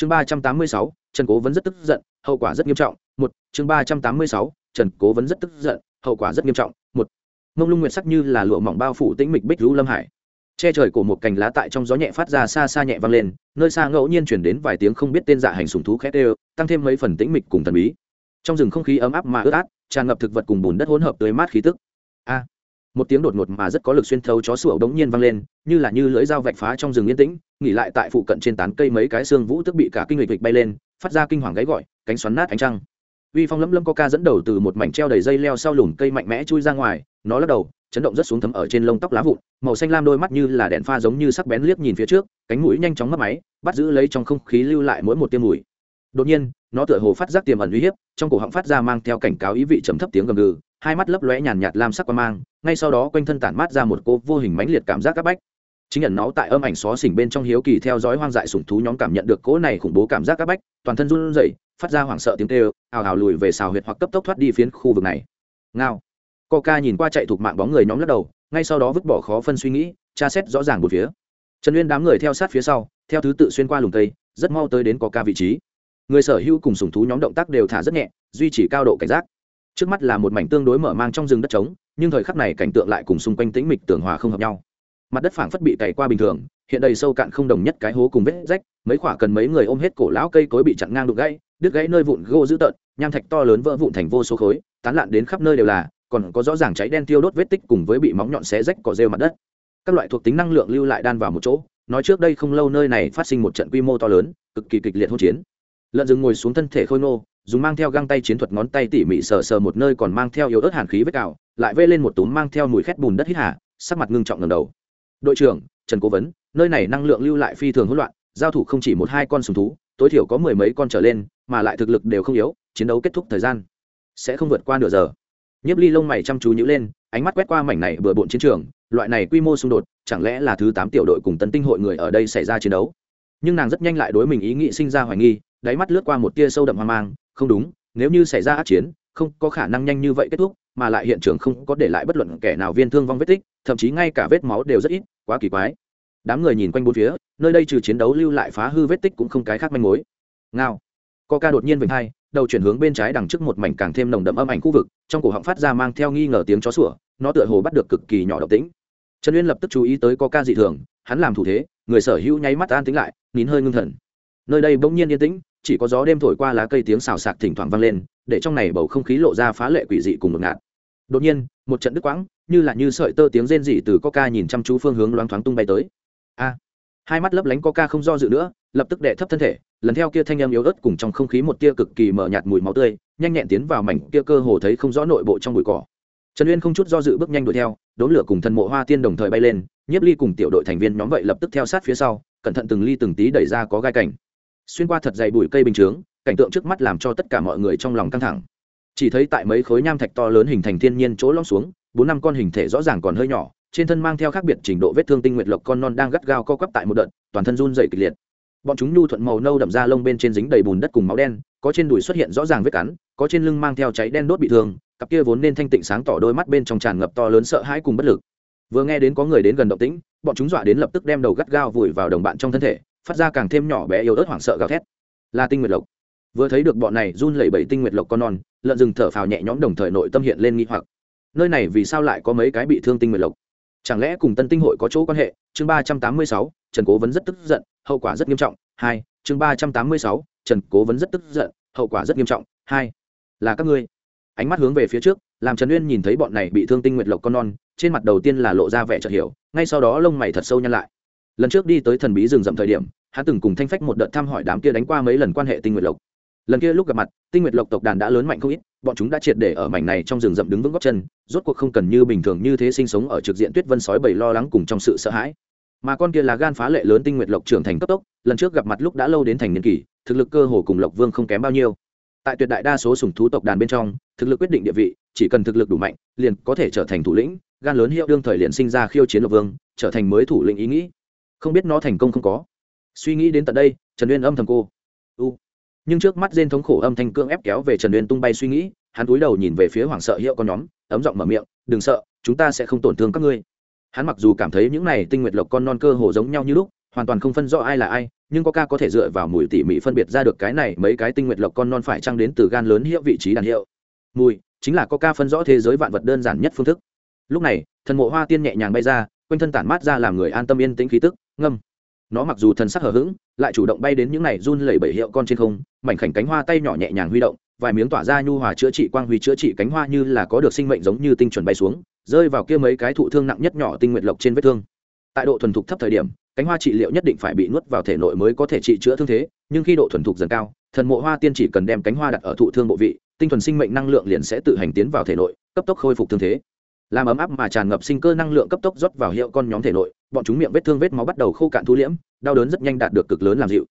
chương ba trăm tám mươi sáu, trần cố vẫn rất tức giận, hậu quả rất nghiêm trọng. Một, chương ba trăm tám mươi sáu, trần cố vẫn rất tức giận, hậu quả rất nghiêm trọng. Một, mông lung nguyệt sắc như là lụa mỏng bao phủ tĩnh mịch bích lũ lâm hải. Che trời của một cành lá tại trong gió nhẹ phát ra xa xa nhẹ vang lên, nơi xa ngẫu nhiên chuyển đến vài tiếng không biết tên dạ hành sùng thú khét ê tăng thêm mấy phần tĩnh mịch cùng thần bí. Trong rừng không khí ấm áp mà ướt át, tràn ngập thực vật cùng bùn đất hỗn hợp tươi mát khí tức. A một tiếng đột ngột mà rất có lực xuyên thấu chó sủa đống nhiên vang lên, như là như lưỡi dao vạch phá trong rừng yên tĩnh, nghỉ lại tại phụ cận trên tán cây mấy cái xương vũ tức bị cả kinh lịch vịch bay lên, phát ra kinh hoàng gáy gọi, cánh xoắn nát ánh trăng. Uy phong lấm lấm có ca dẫn đầu từ một mảnh treo đầy dây leo sau lùm cây mạnh mẽ chui ra ngoài, nó lắc đầu, chấn động rất xuống thấm ở trên lông tóc lá vụn, màu xanh lam đôi mắt như là đèn pha giống như sắc bén liếc nhìn phía trước, cánh mũi nhanh chóng mất máy, bắt giữ lấy trong không khí lưu lại mỗi một tiêm mùi. Đột nhiên, nó tựa hồ phát giác tiềm ẩn uy hiếp, trong cổ họng phát ra mang theo cảnh cáo ý vị trầm thấp tiếng gầm gừ hai mắt lấp lóe nhàn nhạt lam sắc qua mang, ngay sau đó quanh thân tản mát ra một cô vô hình mãnh liệt cảm giác áp bách. Chính nhận nó tại âm ảnh xó xỉnh bên trong hiếu kỳ theo dõi hoang dại sủng thú nhóm cảm nhận được cỗ này khủng bố cảm giác áp bách, toàn thân run rẩy, phát ra hoảng sợ tiếng kêu, ào ào lùi về xào huyệt hoặc cấp tốc thoát đi phiến khu vực này. Ngao. Coca nhìn qua chạy thuộc mạng bóng người nhóm lắc đầu, ngay sau đó vứt bỏ khó phân suy nghĩ, tra xét rõ ràng một phía. Trần uyên đám người theo sát phía sau, theo thứ tự xuyên qua lùng cây, rất mau tới đến coca vị trí. Người sở hữu cùng sùng thú nhóm động tác đều thả rất nhẹ, duy trì cao độ cảnh giác trước mắt là một mảnh tương đối mở mang trong rừng đất trống, nhưng thời khắc này cảnh tượng lại cùng xung quanh tĩnh mịch tường hòa không hợp nhau. Mặt đất phảng phất bị cày qua bình thường, hiện đầy sâu cạn không đồng nhất cái hố cùng vết rách, mấy khoả cần mấy người ôm hết cổ lão cây cối bị chặn ngang đục gãy, đứt gãy nơi vụn gỗ dữ tợn, nham thạch to lớn vỡ vụn thành vô số khối, tán lạn đến khắp nơi đều là, còn có rõ ràng cháy đen tiêu đốt vết tích cùng với bị móng nhọn xé rách cỏ rêu mặt đất. Các loại thuộc tính năng lượng lưu lại đan vào một chỗ, nói trước đây không lâu nơi này phát sinh một trận quy mô to lớn, cực kỳ kịch liệt hỗn chiến. Lợn rừng ngồi xuống thân thể khôi nô dùng mang theo găng tay chiến thuật ngón tay tỉ mỉ sờ sờ một nơi còn mang theo yếu ớt hàn khí vết cào, lại vê lên một túm mang theo mùi khét bùn đất hít hà, sắc mặt ngưng trọng ngầm đầu. Đội trưởng, trần cố vấn, nơi này năng lượng lưu lại phi thường hỗn loạn, giao thủ không chỉ một hai con sùng thú, tối thiểu có mười mấy con trở lên, mà lại thực lực đều không yếu, chiến đấu kết thúc thời gian sẽ không vượt qua nửa giờ. Nhiếp ly lông mày chăm chú nhữ lên, ánh mắt quét qua mảnh này bừa bộn chiến trường, loại này quy mô xung đột, chẳng lẽ là thứ tám tiểu đội cùng tân tinh hội người ở đây xảy ra chiến đấu? Nhưng nàng rất nhanh lại đối mình ý nghĩ sinh ra hoài nghi đáy mắt lướt qua một tia sâu đậm hoang mang, không đúng, nếu như xảy ra át chiến, không có khả năng nhanh như vậy kết thúc, mà lại hiện trường không có để lại bất luận kẻ nào viên thương vong vết tích, thậm chí ngay cả vết máu đều rất ít, quá kỳ quái. Đám người nhìn quanh bốn phía, nơi đây trừ chiến đấu lưu lại phá hư vết tích cũng không cái khác manh mối. Ngao. Coca đột nhiên vành hai, đầu chuyển hướng bên trái đằng trước một mảnh càng thêm nồng đậm âm ảnh khu vực, trong cổ họng phát ra mang theo nghi ngờ tiếng chó sủa, nó tựa hồ bắt được cực kỳ nhỏ độc tính trần uyên lập tức chú ý tới coca dị thường, hắn làm thủ thế, người sở hữu nháy mắt an tính lại, nín hơi ngưng thần nơi đây bỗng nhiên yên tĩnh, chỉ có gió đêm thổi qua lá cây tiếng xào xạc thỉnh thoảng vang lên, để trong này bầu không khí lộ ra phá lệ quỷ dị cùng ngột ngạt. Đột nhiên, một trận đứt quãng, như là như sợi tơ tiếng rên rỉ từ coca nhìn chăm chú phương hướng loáng thoáng tung bay tới. A! Hai mắt lấp lánh coca không do dự nữa, lập tức đệ thấp thân thể, lần theo kia thanh âm yếu ớt cùng trong không khí một tia cực kỳ mờ nhạt mùi máu tươi, nhanh nhẹn tiến vào mảnh kia cơ hồ thấy không rõ nội bộ trong bụi cỏ. Trần uyên không chút do dự bước nhanh đuổi theo, đốn lửa cùng thần mộ hoa tiên đồng thời bay lên, nhiếp ly cùng tiểu đội thành viên nhóm vậy lập tức theo sát phía sau, cẩn thận từng ly từng tí đẩy ra có gai cảnh xuyên qua thật dày bụi cây bình chướng, cảnh tượng trước mắt làm cho tất cả mọi người trong lòng căng thẳng. Chỉ thấy tại mấy khối nham thạch to lớn hình thành thiên nhiên chỗ lõm xuống, bốn năm con hình thể rõ ràng còn hơi nhỏ, trên thân mang theo khác biệt trình độ vết thương tinh nguyệt lộc con non đang gắt gao co quắp tại một đợt, toàn thân run dày kịch liệt. Bọn chúng nhu thuận màu nâu đậm da lông bên trên dính đầy bùn đất cùng máu đen, có trên đùi xuất hiện rõ ràng vết cắn, có trên lưng mang theo cháy đen đốt bị thương, cặp kia vốn nên thanh tịnh sáng tỏ đôi mắt bên trong tràn ngập to lớn sợ hãi cùng bất lực. Vừa nghe đến có người đến gần động tĩnh, bọn chúng dọa đến lập tức đem đầu gắt gao vùi vào đồng bạn trong thân thể phát ra càng thêm nhỏ bé yếu ớt hoảng sợ gào thét. Là tinh nguyệt lộc. Vừa thấy được bọn này run lẩy bẩy tinh nguyệt lộc con non, lợn rừng thở phào nhẹ nhõm đồng thời nội tâm hiện lên nghi hoặc. Nơi này vì sao lại có mấy cái bị thương tinh nguyệt lộc? Chẳng lẽ cùng tân tinh hội có chỗ quan hệ? Chương ba trăm tám mươi sáu, trần cố vấn rất tức giận, hậu quả rất nghiêm trọng. Hai, chương ba trăm tám mươi sáu, trần cố vấn rất tức giận, hậu quả rất nghiêm trọng. Hai, là các ngươi. Ánh mắt hướng về phía trước, làm trần uyên nhìn thấy bọn này bị thương tinh nguyệt lộc con non, trên mặt đầu tiên là lộ ra vẻ chợt hiểu, ngay sau đó lông mày thật sâu nhăn lại lần trước đi tới thần bí rừng rậm thời điểm, hắn từng cùng thanh phách một đợt thăm hỏi đám kia đánh qua mấy lần quan hệ tinh nguyệt lộc. Lần kia lúc gặp mặt, tinh nguyệt lộc tộc đàn đã lớn mạnh không ít, bọn chúng đã triệt để ở mảnh này trong rừng rậm đứng vững góc chân, rốt cuộc không cần như bình thường như thế sinh sống ở trực diện tuyết vân sói bầy lo lắng cùng trong sự sợ hãi. Mà con kia là gan phá lệ lớn tinh nguyệt lộc trưởng thành cấp tốc, lần trước gặp mặt lúc đã lâu đến thành niên kỷ, thực lực cơ hồ cùng lộc vương không kém bao nhiêu. Tại tuyệt đại đa số sủng thú tộc đàn bên trong, thực lực quyết định địa vị, chỉ cần thực lực đủ mạnh, liền có thể trở thành thủ lĩnh, gan lớn hiệu đương thời liền sinh ra khiêu chiến lộc vương, trở thành mới thủ lĩnh ý nghĩ không biết nó thành công không có. Suy nghĩ đến tận đây, trần uyên âm thầm cô. U. Nhưng trước mắt rên thống khổ âm thanh cương ép kéo về trần uyên tung bay suy nghĩ, hắn cúi đầu nhìn về phía hoảng sợ hiệu con nhóm, ấm giọng mở miệng, đừng sợ, chúng ta sẽ không tổn thương các ngươi. Hắn mặc dù cảm thấy những này tinh nguyệt lộc con non cơ hồ giống nhau như lúc, hoàn toàn không phân rõ ai là ai, nhưng có ca có thể dựa vào mùi tỉ mỉ phân biệt ra được cái này mấy cái tinh nguyệt lộc con non phải trăng đến từ gan lớn hiệu vị trí đàn hiệu. Mùi, chính là có ca phân rõ thế giới vạn vật đơn giản nhất phương thức. Lúc này thần mộ hoa tiên nhẹ nhàng bay ra, quanh thân tản mát ra làm người an tâm yên tĩnh khí tức ngâm. Nó mặc dù thần sắc hờ hững, lại chủ động bay đến những này run lẩy bẩy hiệu con trên không, mảnh khảnh cánh hoa tay nhỏ nhẹ nhàng huy động, vài miếng tỏa ra nhu hòa chữa trị quang huy chữa trị cánh hoa như là có được sinh mệnh giống như tinh chuẩn bay xuống, rơi vào kia mấy cái thụ thương nặng nhất nhỏ tinh nguyệt lộc trên vết thương. Tại độ thuần thục thấp thời điểm, cánh hoa trị liệu nhất định phải bị nuốt vào thể nội mới có thể trị chữa thương thế, nhưng khi độ thuần thục dần cao, thần mộ hoa tiên chỉ cần đem cánh hoa đặt ở thụ thương bộ vị, tinh thuần sinh mệnh năng lượng liền sẽ tự hành tiến vào thể nội, cấp tốc khôi phục thương thế làm ấm áp mà tràn ngập sinh cơ năng lượng cấp tốc rót vào hiệu con nhóm thể nội, bọn chúng miệng vết thương vết máu bắt đầu khô cạn thu liễm, đau đớn rất nhanh đạt được cực lớn làm dịu.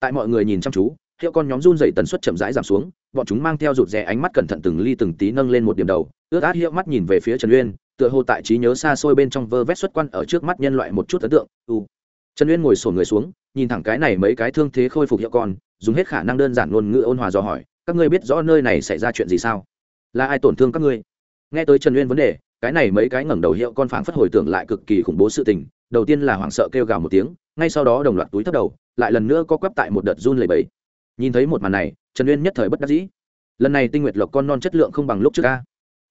Tại mọi người nhìn chăm chú, hiệu con nhóm run dày tần suất chậm rãi giảm xuống, bọn chúng mang theo rụt rè ánh mắt cẩn thận từng ly từng tí nâng lên một điểm đầu, ướt át hiệu mắt nhìn về phía trần uyên, tựa hồ tại trí nhớ xa xôi bên trong vơ vét xuất quan ở trước mắt nhân loại một chút ấn tượng, u. Trần uyên ngồi sổ người xuống, nhìn thẳng cái này mấy cái thương thế khôi phục hiệu con, dùng hết khả năng đơn giản ngôn ngữ ôn hòa dò hỏi, các ngươi biết rõ nơi này xảy ra chuyện gì sao? Là ai tổn thương các ngươi? Nghe tới trần uyên vấn đề cái này mấy cái ngẩng đầu hiệu con phảng phất hồi tưởng lại cực kỳ khủng bố sự tình, đầu tiên là hoảng sợ kêu gào một tiếng, ngay sau đó đồng loạt túi thấp đầu, lại lần nữa có quắp tại một đợt run lầy bẫy nhìn thấy một màn này, trần uyên nhất thời bất đắc dĩ. Lần này tinh nguyệt lộc con non chất lượng không bằng lúc trước ca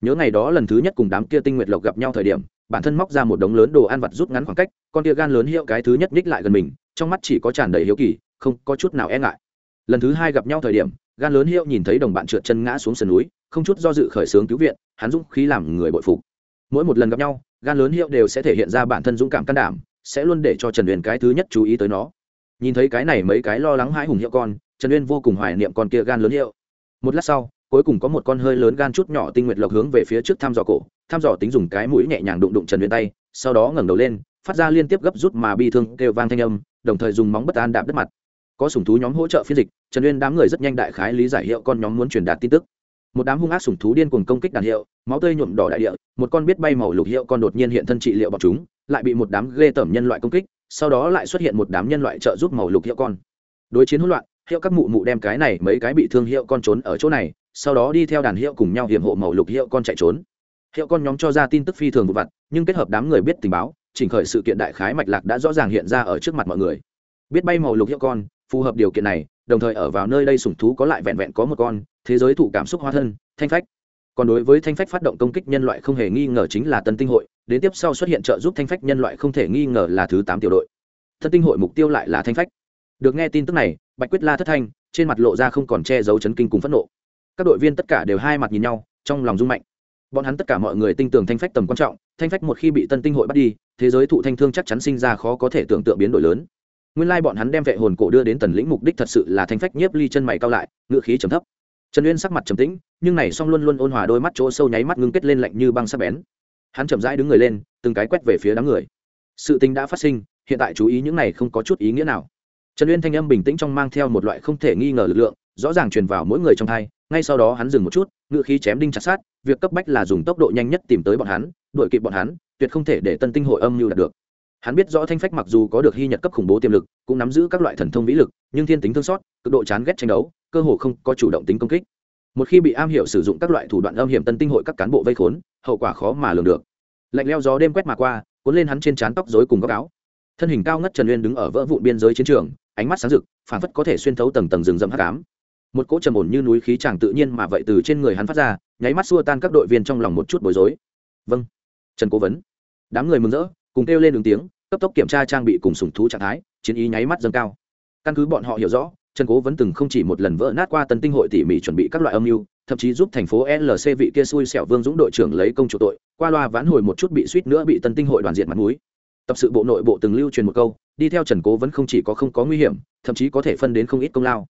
nhớ ngày đó lần thứ nhất cùng đám kia tinh nguyệt lộc gặp nhau thời điểm, bản thân móc ra một đống lớn đồ ăn vặt rút ngắn khoảng cách, con kia gan lớn hiệu cái thứ nhất ních lại gần mình, trong mắt chỉ có tràn đầy hiếu kỳ, không có chút nào e ngại. Lần thứ hai gặp nhau thời điểm, gan lớn hiệu nhìn thấy đồng bạn trượt chân ngã xuống sườn núi, không chút do dự khởi xướng cứu viện, hắn dũng khí làm người bội phục mỗi một lần gặp nhau, gan lớn hiệu đều sẽ thể hiện ra bản thân dũng cảm can đảm, sẽ luôn để cho trần uyên cái thứ nhất chú ý tới nó. Nhìn thấy cái này mấy cái lo lắng hãi hùng hiệu con, trần uyên vô cùng hoài niệm con kia gan lớn hiệu. Một lát sau, cuối cùng có một con hơi lớn gan chút nhỏ tinh nguyệt lộc hướng về phía trước thăm dò cổ, thăm dò tính dùng cái mũi nhẹ nhàng đụng đụng trần uyên tay, sau đó ngẩng đầu lên, phát ra liên tiếp gấp rút mà bi thương kêu vang thanh âm, đồng thời dùng móng bất an đạp đất mặt. Có sủng thú nhóm hỗ trợ phiên dịch, trần uyên đám người rất nhanh đại khái lý giải hiệu con nhóm muốn truyền đạt tin tức một đám hung ác sủng thú điên cuồng công kích đàn hiệu, máu tươi nhuộm đỏ đại địa, một con biết bay màu lục hiệu con đột nhiên hiện thân trị liệu bọn chúng, lại bị một đám ghê tởm nhân loại công kích, sau đó lại xuất hiện một đám nhân loại trợ giúp màu lục hiệu con. Đối chiến hỗn loạn, hiệu các mụ mụ đem cái này mấy cái bị thương hiệu con trốn ở chỗ này, sau đó đi theo đàn hiệu cùng nhau hiểm hộ màu lục hiệu con chạy trốn. Hiệu con nhóm cho ra tin tức phi thường vụ vặt, nhưng kết hợp đám người biết tình báo, chỉnh khởi sự kiện đại khái mạch lạc đã rõ ràng hiện ra ở trước mặt mọi người. Biết bay màu lục hiệu con, phù hợp điều kiện này đồng thời ở vào nơi đây sủng thú có lại vẹn vẹn có một con, thế giới thụ cảm xúc hóa thân, thanh phách. Còn đối với thanh phách phát động công kích nhân loại không hề nghi ngờ chính là tân tinh hội, đến tiếp sau xuất hiện trợ giúp thanh phách nhân loại không thể nghi ngờ là thứ tám tiểu đội. Tân tinh hội mục tiêu lại là thanh phách. Được nghe tin tức này, bạch quyết la thất thanh, trên mặt lộ ra không còn che giấu chấn kinh cùng phẫn nộ. Các đội viên tất cả đều hai mặt nhìn nhau, trong lòng rung mạnh. Bọn hắn tất cả mọi người tin tưởng thanh phách tầm quan trọng, thanh phách một khi bị tân tinh hội bắt đi, thế giới thụ thanh thương chắc chắn sinh ra khó có thể tưởng tượng biến đổi lớn nguyên lai bọn hắn đem vệ hồn cổ đưa đến tần lĩnh mục đích thật sự là thanh phách nhiếp ly chân mày cao lại ngựa khí trầm thấp. Trần uyên sắc mặt trầm tĩnh, nhưng này song luôn luôn ôn hòa đôi mắt chỗ sâu nháy mắt ngưng kết lên lạnh như băng sắc bén. Hắn chậm rãi đứng người lên, từng cái quét về phía đám người. Sự tình đã phát sinh, hiện tại chú ý những này không có chút ý nghĩa nào. Trần uyên thanh âm bình tĩnh trong mang theo một loại không thể nghi ngờ lực lượng, rõ ràng truyền vào mỗi người trong thai, ngay sau đó hắn dừng một chút ngựa khí chém đinh chặt sát việc cấp bách là dùng tốc độ nhanh nhất tìm tới bọn hắn, đuổi kịp bọn hắn, tuyệt không thể để tân tinh hội âm mưu đạt được hắn biết rõ thanh phách mặc dù có được hy nhật cấp khủng bố tiềm lực, cũng nắm giữ các loại thần thông vĩ lực, nhưng thiên tính thương xót, cực độ chán ghét tranh đấu, cơ hồ không có chủ động tính công kích. Một khi bị am hiểu sử dụng các loại thủ đoạn âm hiểm tân tinh hội các cán bộ vây khốn, hậu quả khó mà lường được. Lạnh leo gió đêm quét mà qua, cuốn lên hắn trên trán tóc rối cùng góc áo. Thân hình cao ngất trần uyên đứng ở vỡ vụn biên giới chiến trường, ánh mắt sáng rực phản phất có thể xuyên thấu tầng tầng rừng rậm hắc ám. Một cỗ trầm ổn như núi khí chàng tự nhiên mà vậy từ trên người hắn phát ra, nháy mắt xua tan các đội viên trong lòng một chút bối rối. Vâng. Trần cố vấn. Đám người mừng rỡ cùng kêu lên đường tiếng, cấp tốc kiểm tra trang bị cùng sùng thú trạng thái, chiến ý nháy mắt dâng cao. Căn cứ bọn họ hiểu rõ, trần cố vẫn từng không chỉ một lần vỡ nát qua tân tinh hội tỉ mỉ chuẩn bị các loại âm mưu, thậm chí giúp thành phố lc vị kia xui xẻo vương dũng đội trưởng lấy công chủ tội, qua loa vãn hồi một chút bị suýt nữa bị tân tinh hội đoàn diện mặt núi tập sự bộ nội bộ từng lưu truyền một câu, đi theo trần cố vẫn không chỉ có không có nguy hiểm, thậm chí có thể phân đến không ít công lao.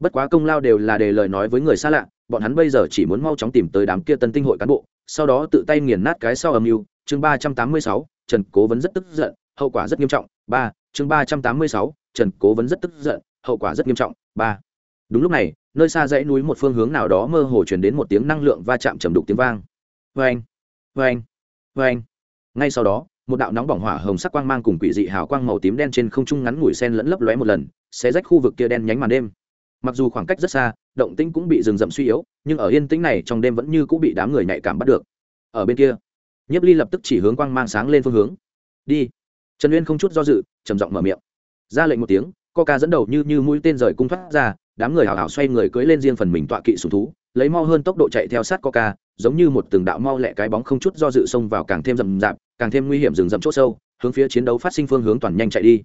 Bất quá công lao đều là để lời nói với người xa lạ, bọn hắn bây giờ chỉ muốn mau chóng tìm tới đám kia tân tinh hội cán bộ, sau đó tự tay nghiền nát cái sau âm mưu chương ba trăm tám mươi sáu, trần cố vẫn rất tức giận, hậu quả rất nghiêm trọng, ba, chương ba trăm tám mươi sáu, trần cố vẫn rất tức giận, hậu quả rất nghiêm trọng, ba. Đúng lúc này, nơi xa dãy núi một phương hướng nào đó mơ hồ chuyển đến một tiếng năng lượng va chạm trầm đục tiếng vang. Vê anh vê anh vê anh ngay sau đó, một đạo nóng bỏng hỏa hồng sắc quang mang cùng quỷ dị hào quang màu tím đen trên không trung ngắn ngủi sen lẫn lấp lóe một lần, xé rách khu vực kia đen nhánh màn đêm. Mặc dù khoảng cách rất xa, động tĩnh cũng bị rừng rậm suy yếu, nhưng ở yên tĩnh này trong đêm vẫn như cũng bị đám người nhạy cảm bắt được. Ở bên kia nhiếp ly lập tức chỉ hướng quang mang sáng lên phương hướng. Đi. Trần uyên không chút do dự, trầm giọng mở miệng. Ra lệnh một tiếng ca dẫn đầu như như mũi tên rời cung thoát ra, đám người hào hào xoay người cưỡi lên riêng phần mình tọa kỵ sùng thú, lấy mau hơn tốc độ chạy theo sát ca giống như một từng đạo mau lẹ cái bóng không chút do dự xông vào càng thêm rậm rạp, càng thêm nguy hiểm rừng rậm chỗ sâu, hướng phía chiến đấu phát sinh phương hướng toàn nhanh chạy đi.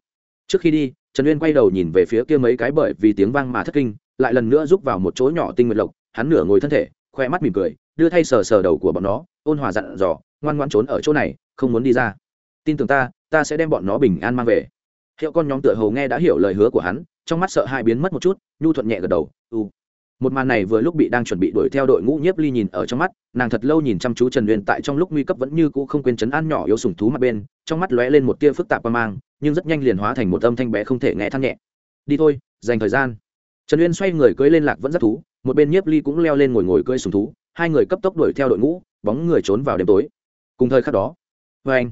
Trước khi đi, trần uyên quay đầu nhìn về phía kia mấy cái bởi vì tiếng vang mà thất kinh, lại lần nữa rút vào một chỗ nhỏ tinh nguyệt lộc, hắn nửa ngồi thân thể, khoe mắt mỉm cười, đưa thay sờ sờ đầu của bọn nó, ôn hòa dặn dò ngoan ngoan trốn ở chỗ này, không muốn đi ra. Tin tưởng ta ta sẽ đem bọn nó bình an mang về. Hiệu con nhóm tựa hầu nghe đã hiểu lời hứa của hắn, trong mắt sợ hai biến mất một chút, nhu thuận nhẹ gật đầu u một màn này vừa lúc bị đang chuẩn bị đuổi theo đội ngũ nhiếp ly nhìn ở trong mắt, nàng thật lâu nhìn chăm chú trần uyên tại trong lúc nguy cấp vẫn như cũ không quên chấn an nhỏ yếu sùng thú mặt bên, trong mắt lóe lên một tia phức tạp qua mang, nhưng rất nhanh liền hóa thành một âm thanh bé không thể nghe than nhẹ. Đi thôi, dành thời gian. Trần uyên xoay người cưỡi lên lạc vẫn rất thú, một bên nhiếp ly cũng leo lên ngồi ngồi cưỡi sùng thú, hai người cấp tốc đuổi theo đội ngũ, bóng người trốn vào đêm tối cùng thời khắc đó vê anh.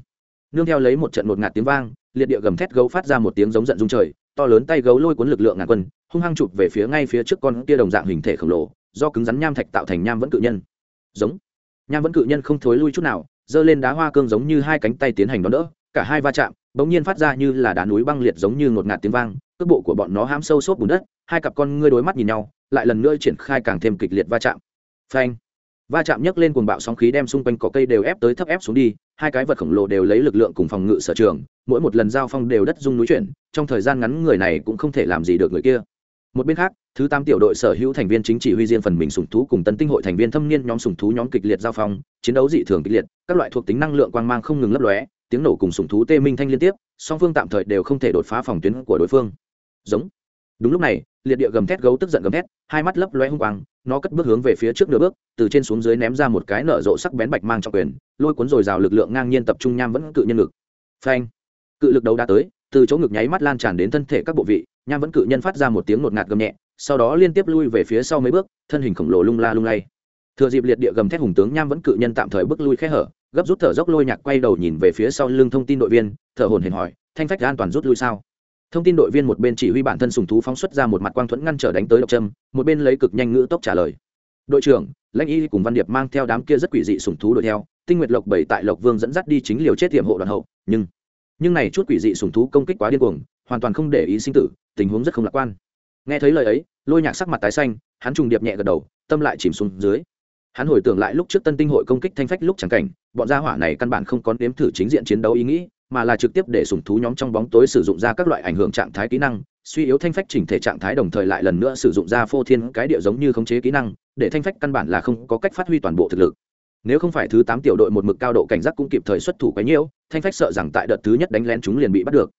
Nương theo lấy một trận một ngạt tiếng vang, liệt địa gầm thét gấu phát ra một tiếng giống giận dung trời, to lớn tay gấu lôi cuốn lực lượng ngàn quân, hung hăng chụp về phía ngay phía trước con kia đồng dạng hình thể khổng lồ, do cứng rắn nham thạch tạo thành nham vẫn cự nhân. Giống. Nham vẫn cự nhân không thối lui chút nào, giơ lên đá hoa cương giống như hai cánh tay tiến hành đón đỡ, cả hai va chạm, bỗng nhiên phát ra như là đá núi băng liệt giống như ngột ngạt tiếng vang, cước bộ của bọn nó hãm sâu xốp bùn đất, hai cặp con ngươi đối mắt nhìn nhau, lại lần nữa triển khai càng thêm kịch liệt va chạm. Phanh va chạm nhấc lên cuồng bạo sóng khí đem xung quanh cỏ cây đều ép tới thấp ép xuống đi, hai cái vật khổng lồ đều lấy lực lượng cùng phòng ngự sở trường, mỗi một lần giao phong đều đất dung núi chuyển, trong thời gian ngắn người này cũng không thể làm gì được người kia. Một bên khác, thứ tám tiểu đội sở hữu thành viên chính trị huy riêng phần mình sùng thú cùng tân tinh hội thành viên thâm niên nhóm sùng thú nhóm kịch liệt giao phong, chiến đấu dị thường kịch liệt, các loại thuộc tính năng lượng quang mang không ngừng lấp lóe, tiếng nổ cùng sùng thú tê minh thanh liên tiếp, song phương tạm thời đều không thể đột phá phòng tuyến của đối phương. Giống đúng lúc này, liệt địa gầm thét gấu tức giận gầm thét, hai mắt lấp lóe hung quang, nó cất bước hướng về phía trước nửa bước, từ trên xuống dưới ném ra một cái nở rộ sắc bén bạch mang trong quyền, lôi cuốn rồi rào lực lượng ngang nhiên tập trung nham vẫn cự nhân ngực. Phanh! Cự lực đấu đã tới, từ chỗ ngực nháy mắt lan tràn đến thân thể các bộ vị, nham vẫn cự nhân phát ra một tiếng ngột ngạt gầm nhẹ, sau đó liên tiếp lui về phía sau mấy bước, thân hình khổng lồ lung la lung lay. Thừa dịp liệt địa gầm thét hùng tướng nham vẫn cự nhân tạm thời bước lui khe hở, gấp rút thở dốc lôi nhạc quay đầu nhìn về phía sau lưng thông tin đội viên, thở hồn hển hỏi, thanh phách an toàn rút lui sao? Thông tin đội viên một bên chỉ huy bản thân sùng thú phóng xuất ra một mặt quang thuẫn ngăn trở đánh tới độc trâm một bên lấy cực nhanh ngữ tốc trả lời. Đội trưởng, lãnh y cùng văn điệp mang theo đám kia rất quỷ dị sùng thú đuổi theo, tinh nguyệt lộc bảy tại lộc vương dẫn dắt đi chính liều chết tiệm hộ đoàn hậu, nhưng nhưng này chút quỷ dị sùng thú công kích quá điên cuồng, hoàn toàn không để ý sinh tử, tình huống rất không lạc quan. Nghe thấy lời ấy, lôi nhạc sắc mặt tái xanh, hắn trùng điệp nhẹ gật đầu, tâm lại chìm xuống dưới. Hắn hồi tưởng lại lúc trước tân tinh hội công kích thanh phách lúc chẳng cảnh, bọn gia hỏa này căn bản không có nếm thử chính diện chiến đấu ý nghĩ mà là trực tiếp để sủng thú nhóm trong bóng tối sử dụng ra các loại ảnh hưởng trạng thái kỹ năng, suy yếu thanh phách chỉnh thể trạng thái đồng thời lại lần nữa sử dụng ra phô thiên cái địa giống như khống chế kỹ năng, để thanh phách căn bản là không có cách phát huy toàn bộ thực lực. Nếu không phải thứ tám tiểu đội một mực cao độ cảnh giác cũng kịp thời xuất thủ quấy nhiễu, thanh phách sợ rằng tại đợt thứ nhất đánh lén chúng liền bị bắt được.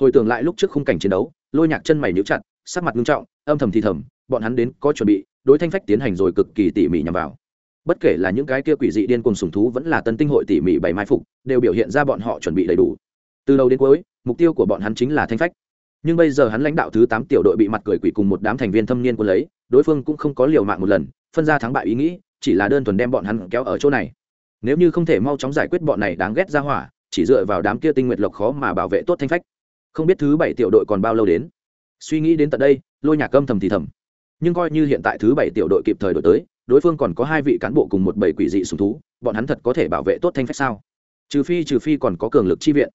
Hồi tưởng lại lúc trước khung cảnh chiến đấu, lôi nhạc chân mày níu chặt, sắc mặt nghiêm trọng, âm thầm thì thầm, bọn hắn đến có chuẩn bị, đối thanh phách tiến hành rồi cực kỳ tỉ mỉ nhằm vào bất kể là những cái kia quỷ dị điên cùng sùng thú vẫn là tân tinh hội tỉ mỉ bày mai phục, đều biểu hiện ra bọn họ chuẩn bị đầy đủ. Từ đầu đến cuối, mục tiêu của bọn hắn chính là thanh phách. Nhưng bây giờ hắn lãnh đạo thứ tám tiểu đội bị mặt cười quỷ cùng một đám thành viên thâm niên quân lấy, đối phương cũng không có liều mạng một lần, phân ra thắng bại ý nghĩ, chỉ là đơn thuần đem bọn hắn kéo ở chỗ này. Nếu như không thể mau chóng giải quyết bọn này đáng ghét ra hỏa, chỉ dựa vào đám kia tinh nguyệt lộc khó mà bảo vệ tốt thanh phách. Không biết thứ bảy tiểu đội còn bao lâu đến. Suy nghĩ đến tận đây, lôi nhạc âm thầm thì thầm. Nhưng coi như hiện tại thứ bảy tiểu đội kịp thời đổi tới đối phương còn có hai vị cán bộ cùng một bảy quỷ dị sùng thú, bọn hắn thật có thể bảo vệ tốt thanh phách sao? Trừ phi trừ phi còn có cường lực chi viện.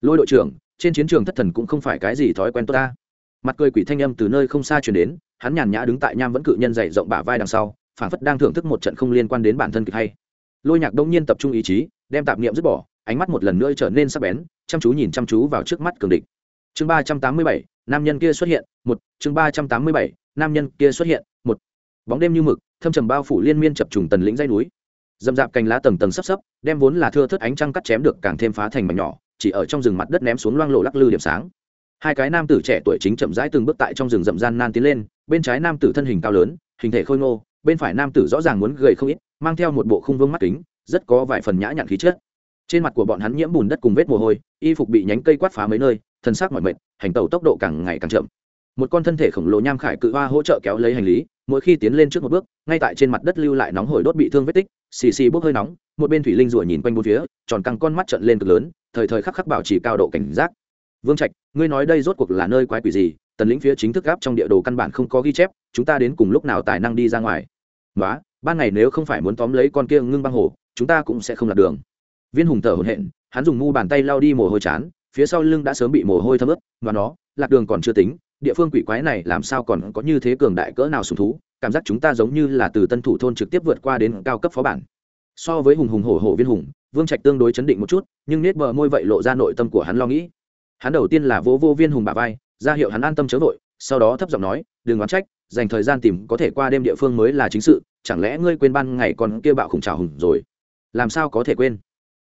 Lôi đội trưởng, trên chiến trường thất thần cũng không phải cái gì thói quen tốt ta. Mặt cười quỷ thanh âm từ nơi không xa chuyển đến, hắn nhàn nhã đứng tại nham vẫn cự nhân dày rộng bả vai đằng sau phản phất đang thưởng thức một trận không liên quan đến bản thân kịch hay. Lôi nhạc đông nhiên tập trung ý chí, đem tạp niệm dứt bỏ, ánh mắt một lần nữa trở nên sắc bén, chăm chú nhìn chăm chú vào trước mắt cường địch. Chương ba trăm tám mươi bảy, nam nhân kia xuất hiện, một. Chương ba trăm tám mươi bảy, nam nhân kia xuất hiện, một. Bóng đêm như mực thâm trầm bao phủ liên miên chập trùng tần lĩnh dây núi. Dầm dạp cành lá tầng tầng sấp sấp, đem vốn là thưa thớt ánh trăng cắt chém được càng thêm phá thành mảnh nhỏ, chỉ ở trong rừng mặt đất ném xuống loang lộ lắc lư điểm sáng. Hai cái nam tử trẻ tuổi chính chậm rãi từng bước tại trong rừng rậm gian nan tiến lên, bên trái nam tử thân hình cao lớn, hình thể khôi ngô, bên phải nam tử rõ ràng muốn gầy không ít, mang theo một bộ khung vương mắt kính, rất có vài phần nhã nhặn khí chất. Trên mặt của bọn hắn nhiễm bùn đất cùng vết mồ hôi, y phục bị nhánh cây quát phá mấy nơi, thân xác mỏi mệt, hành tàu tốc độ càng ngày càng chậm. Một con thân thể khổng lồ nham khải cự hoa hỗ trợ kéo lấy hành lý mỗi khi tiến lên trước một bước, ngay tại trên mặt đất lưu lại nóng hổi đốt bị thương vết tích, xì xì bốc hơi nóng, một bên thủy linh rủa nhìn quanh bốn phía, tròn căng con mắt trận lên cực lớn, thời thời khắc khắc bảo trì cao độ cảnh giác. Vương trạch, ngươi nói đây rốt cuộc là nơi quái quỷ gì? Tần lĩnh phía chính thức gáp trong địa đồ căn bản không có ghi chép, chúng ta đến cùng lúc nào tài năng đi ra ngoài? Nói ban ngày nếu không phải muốn tóm lấy con kia ngưng băng hồ, chúng ta cũng sẽ không lạc đường. Viên hùng thở hổn hển, hắn dùng mu bàn tay lao đi mồ hôi chán, phía sau lưng đã sớm bị mồ hôi thấm ướt và nó lạc đường còn chưa tính địa phương quỷ quái này làm sao còn có như thế cường đại cỡ nào sùng thú, cảm giác chúng ta giống như là từ tân thủ thôn trực tiếp vượt qua đến cao cấp phó bản. So với hùng hùng hổ hổ viên hùng, vương trạch tương đối chấn định một chút, nhưng nết bờ môi vậy lộ ra nội tâm của hắn lo nghĩ. Hắn đầu tiên là vô vô viên hùng bà vai, ra hiệu hắn an tâm chớ vội, sau đó thấp giọng nói, đừng oán trách, dành thời gian tìm có thể qua đêm địa phương mới là chính sự, chẳng lẽ ngươi quên ban ngày còn kia bạo khủng trào hùng rồi? Làm sao có thể quên?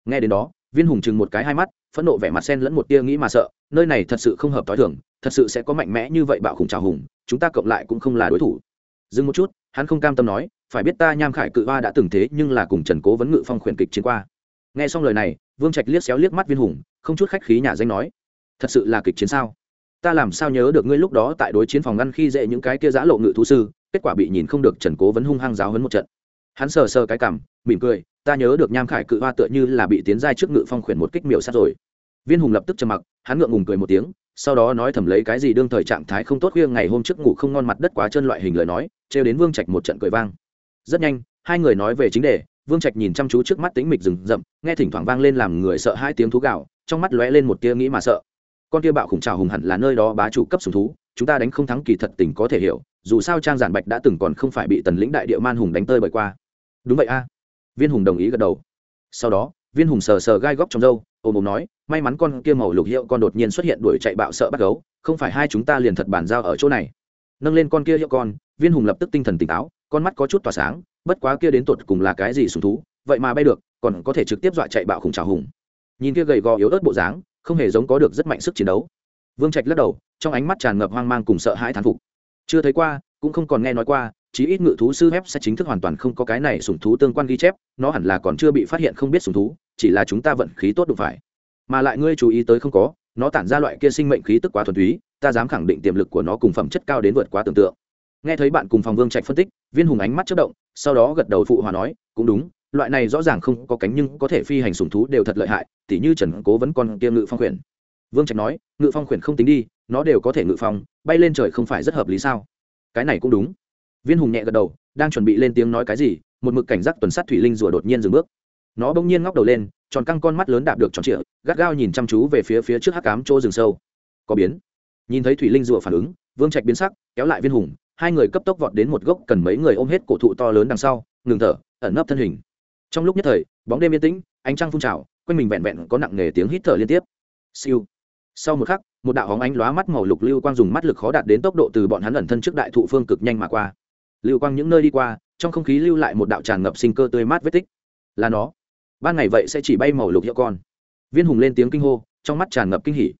Nghe đến đó, viên hùng chừng một cái hai mắt, phẫn nộ vẻ mặt sen lẫn một tia nghĩ mà sợ, nơi này thật sự không hợp t h o i thường thật sự sẽ có mạnh mẽ như vậy bạo khủng trào hùng, chúng ta cộng lại cũng không là đối thủ. Dừng một chút, hắn không cam tâm nói, phải biết ta nham khải cự hoa đã từng thế nhưng là cùng trần cố vấn ngự phong khuyển kịch chiến qua. Nghe xong lời này, vương trạch liếc xéo liếc mắt viên hùng, không chút khách khí nhà danh nói, thật sự là kịch chiến sao? Ta làm sao nhớ được ngươi lúc đó tại đối chiến phòng ngăn khi dễ những cái kia giã lộ ngự thú sư, kết quả bị nhìn không được trần cố vấn hung hăng giáo hấn một trận. Hắn sờ sờ cái cảm mỉm cười, ta nhớ được nham khải cự hoa tựa như là bị tiến giai trước ngự phong khuyển một kích miểu sát rồi viên hùng lập tức trầm mặc, hắn ngượng ngùng cười một tiếng, sau đó nói thầm lấy cái gì đương thời trạng thái không tốt khuya ngày hôm trước ngủ không ngon mặt đất quá chân loại hình lời nói, trêu đến vương trạch một trận cười vang. Rất nhanh, hai người nói về chính đề, vương trạch nhìn chăm chú trước mắt tính mịch rừng rậm, nghe thỉnh thoảng vang lên làm người sợ hai tiếng thú gạo, trong mắt lóe lên một tia nghĩ mà sợ. Con tia bạo khủng trào hùng hẳn là nơi đó bá chủ cấp sùng thú, chúng ta đánh không thắng kỳ thật tình có thể hiểu, dù sao trang giản bạch đã từng còn không phải bị tần lĩnh đại địa man hùng đánh tơi bởi qua. Đúng vậy a. Viên hùng đồng ý gật đầu. Sau đó, viên hùng sờ sờ gai góc trong râu ôm ôm nói, may mắn con kia màu lục hiệu con đột nhiên xuất hiện đuổi chạy bạo sợ bắt gấu, không phải hai chúng ta liền thật bàn giao ở chỗ này. Nâng lên con kia hiệu con, viên hùng lập tức tinh thần tỉnh táo, con mắt có chút tỏa sáng, bất quá kia đến tột cùng là cái gì sùng thú, vậy mà bay được, còn có thể trực tiếp dọa chạy bạo khủng trào hùng. Nhìn kia gầy gò yếu ớt bộ dáng, không hề giống có được rất mạnh sức chiến đấu. Vương trạch lắc đầu, trong ánh mắt tràn ngập hoang mang cùng sợ hãi thán phục. Chưa thấy qua, cũng không còn nghe nói qua chí ít ngự thú sư phép sẽ chính thức hoàn toàn không có cái này sủng thú tương quan ghi chép, nó hẳn là còn chưa bị phát hiện không biết sủng thú, chỉ là chúng ta vận khí tốt đủ phải. Mà lại ngươi chú ý tới không có, nó tản ra loại kia sinh mệnh khí tức quá thuần túy, ta dám khẳng định tiềm lực của nó cùng phẩm chất cao đến vượt quá tưởng tượng. Nghe thấy bạn cùng phòng vương trạch phân tích, viên hùng ánh mắt chớp động, sau đó gật đầu phụ hòa nói, cũng đúng, loại này rõ ràng không có cánh nhưng có thể phi hành sủng thú đều thật lợi hại, tỉ như trần cố vẫn còn kia ngự phong khuyển. Vương trạch nói, ngự phong khuyển không tính đi, nó đều có thể ngự phong, bay lên trời không phải rất hợp lý sao? Cái này cũng đúng viên hùng nhẹ gật đầu, đang chuẩn bị lên tiếng nói cái gì, một mực cảnh giác tuần sát thủy linh rùa đột nhiên dừng bước. Nó bỗng nhiên ngóc đầu lên, tròn căng con mắt lớn đạp được tròn trịa, gắt gao nhìn chăm chú về phía phía trước hắc cám chỗ rừng sâu. Có biến. Nhìn thấy thủy linh rùa phản ứng, vương trạch biến sắc, kéo lại viên hùng, hai người cấp tốc vọt đến một gốc cần mấy người ôm hết cổ thụ to lớn đằng sau, ngừng thở, ẩn nấp thân hình. Trong lúc nhất thời, bóng đêm yên tĩnh, ánh trăng phun trào, quanh mình vẹn vẹn có nặng nề tiếng hít thở liên tiếp. Siêu. Sau một khắc, một đạo hóng ánh lóa mắt màu lục lưu quang dùng mắt lực khó đạt đến tốc độ từ bọn hắn ẩn thân trước đại thụ phương cực nhanh mà qua lưu quang những nơi đi qua, trong không khí lưu lại một đạo tràn ngập sinh cơ tươi mát vết tích. Là nó. Ban ngày vậy sẽ chỉ bay màu lục hiệu con. Viên hùng lên tiếng kinh hô, trong mắt tràn ngập kinh hỉ.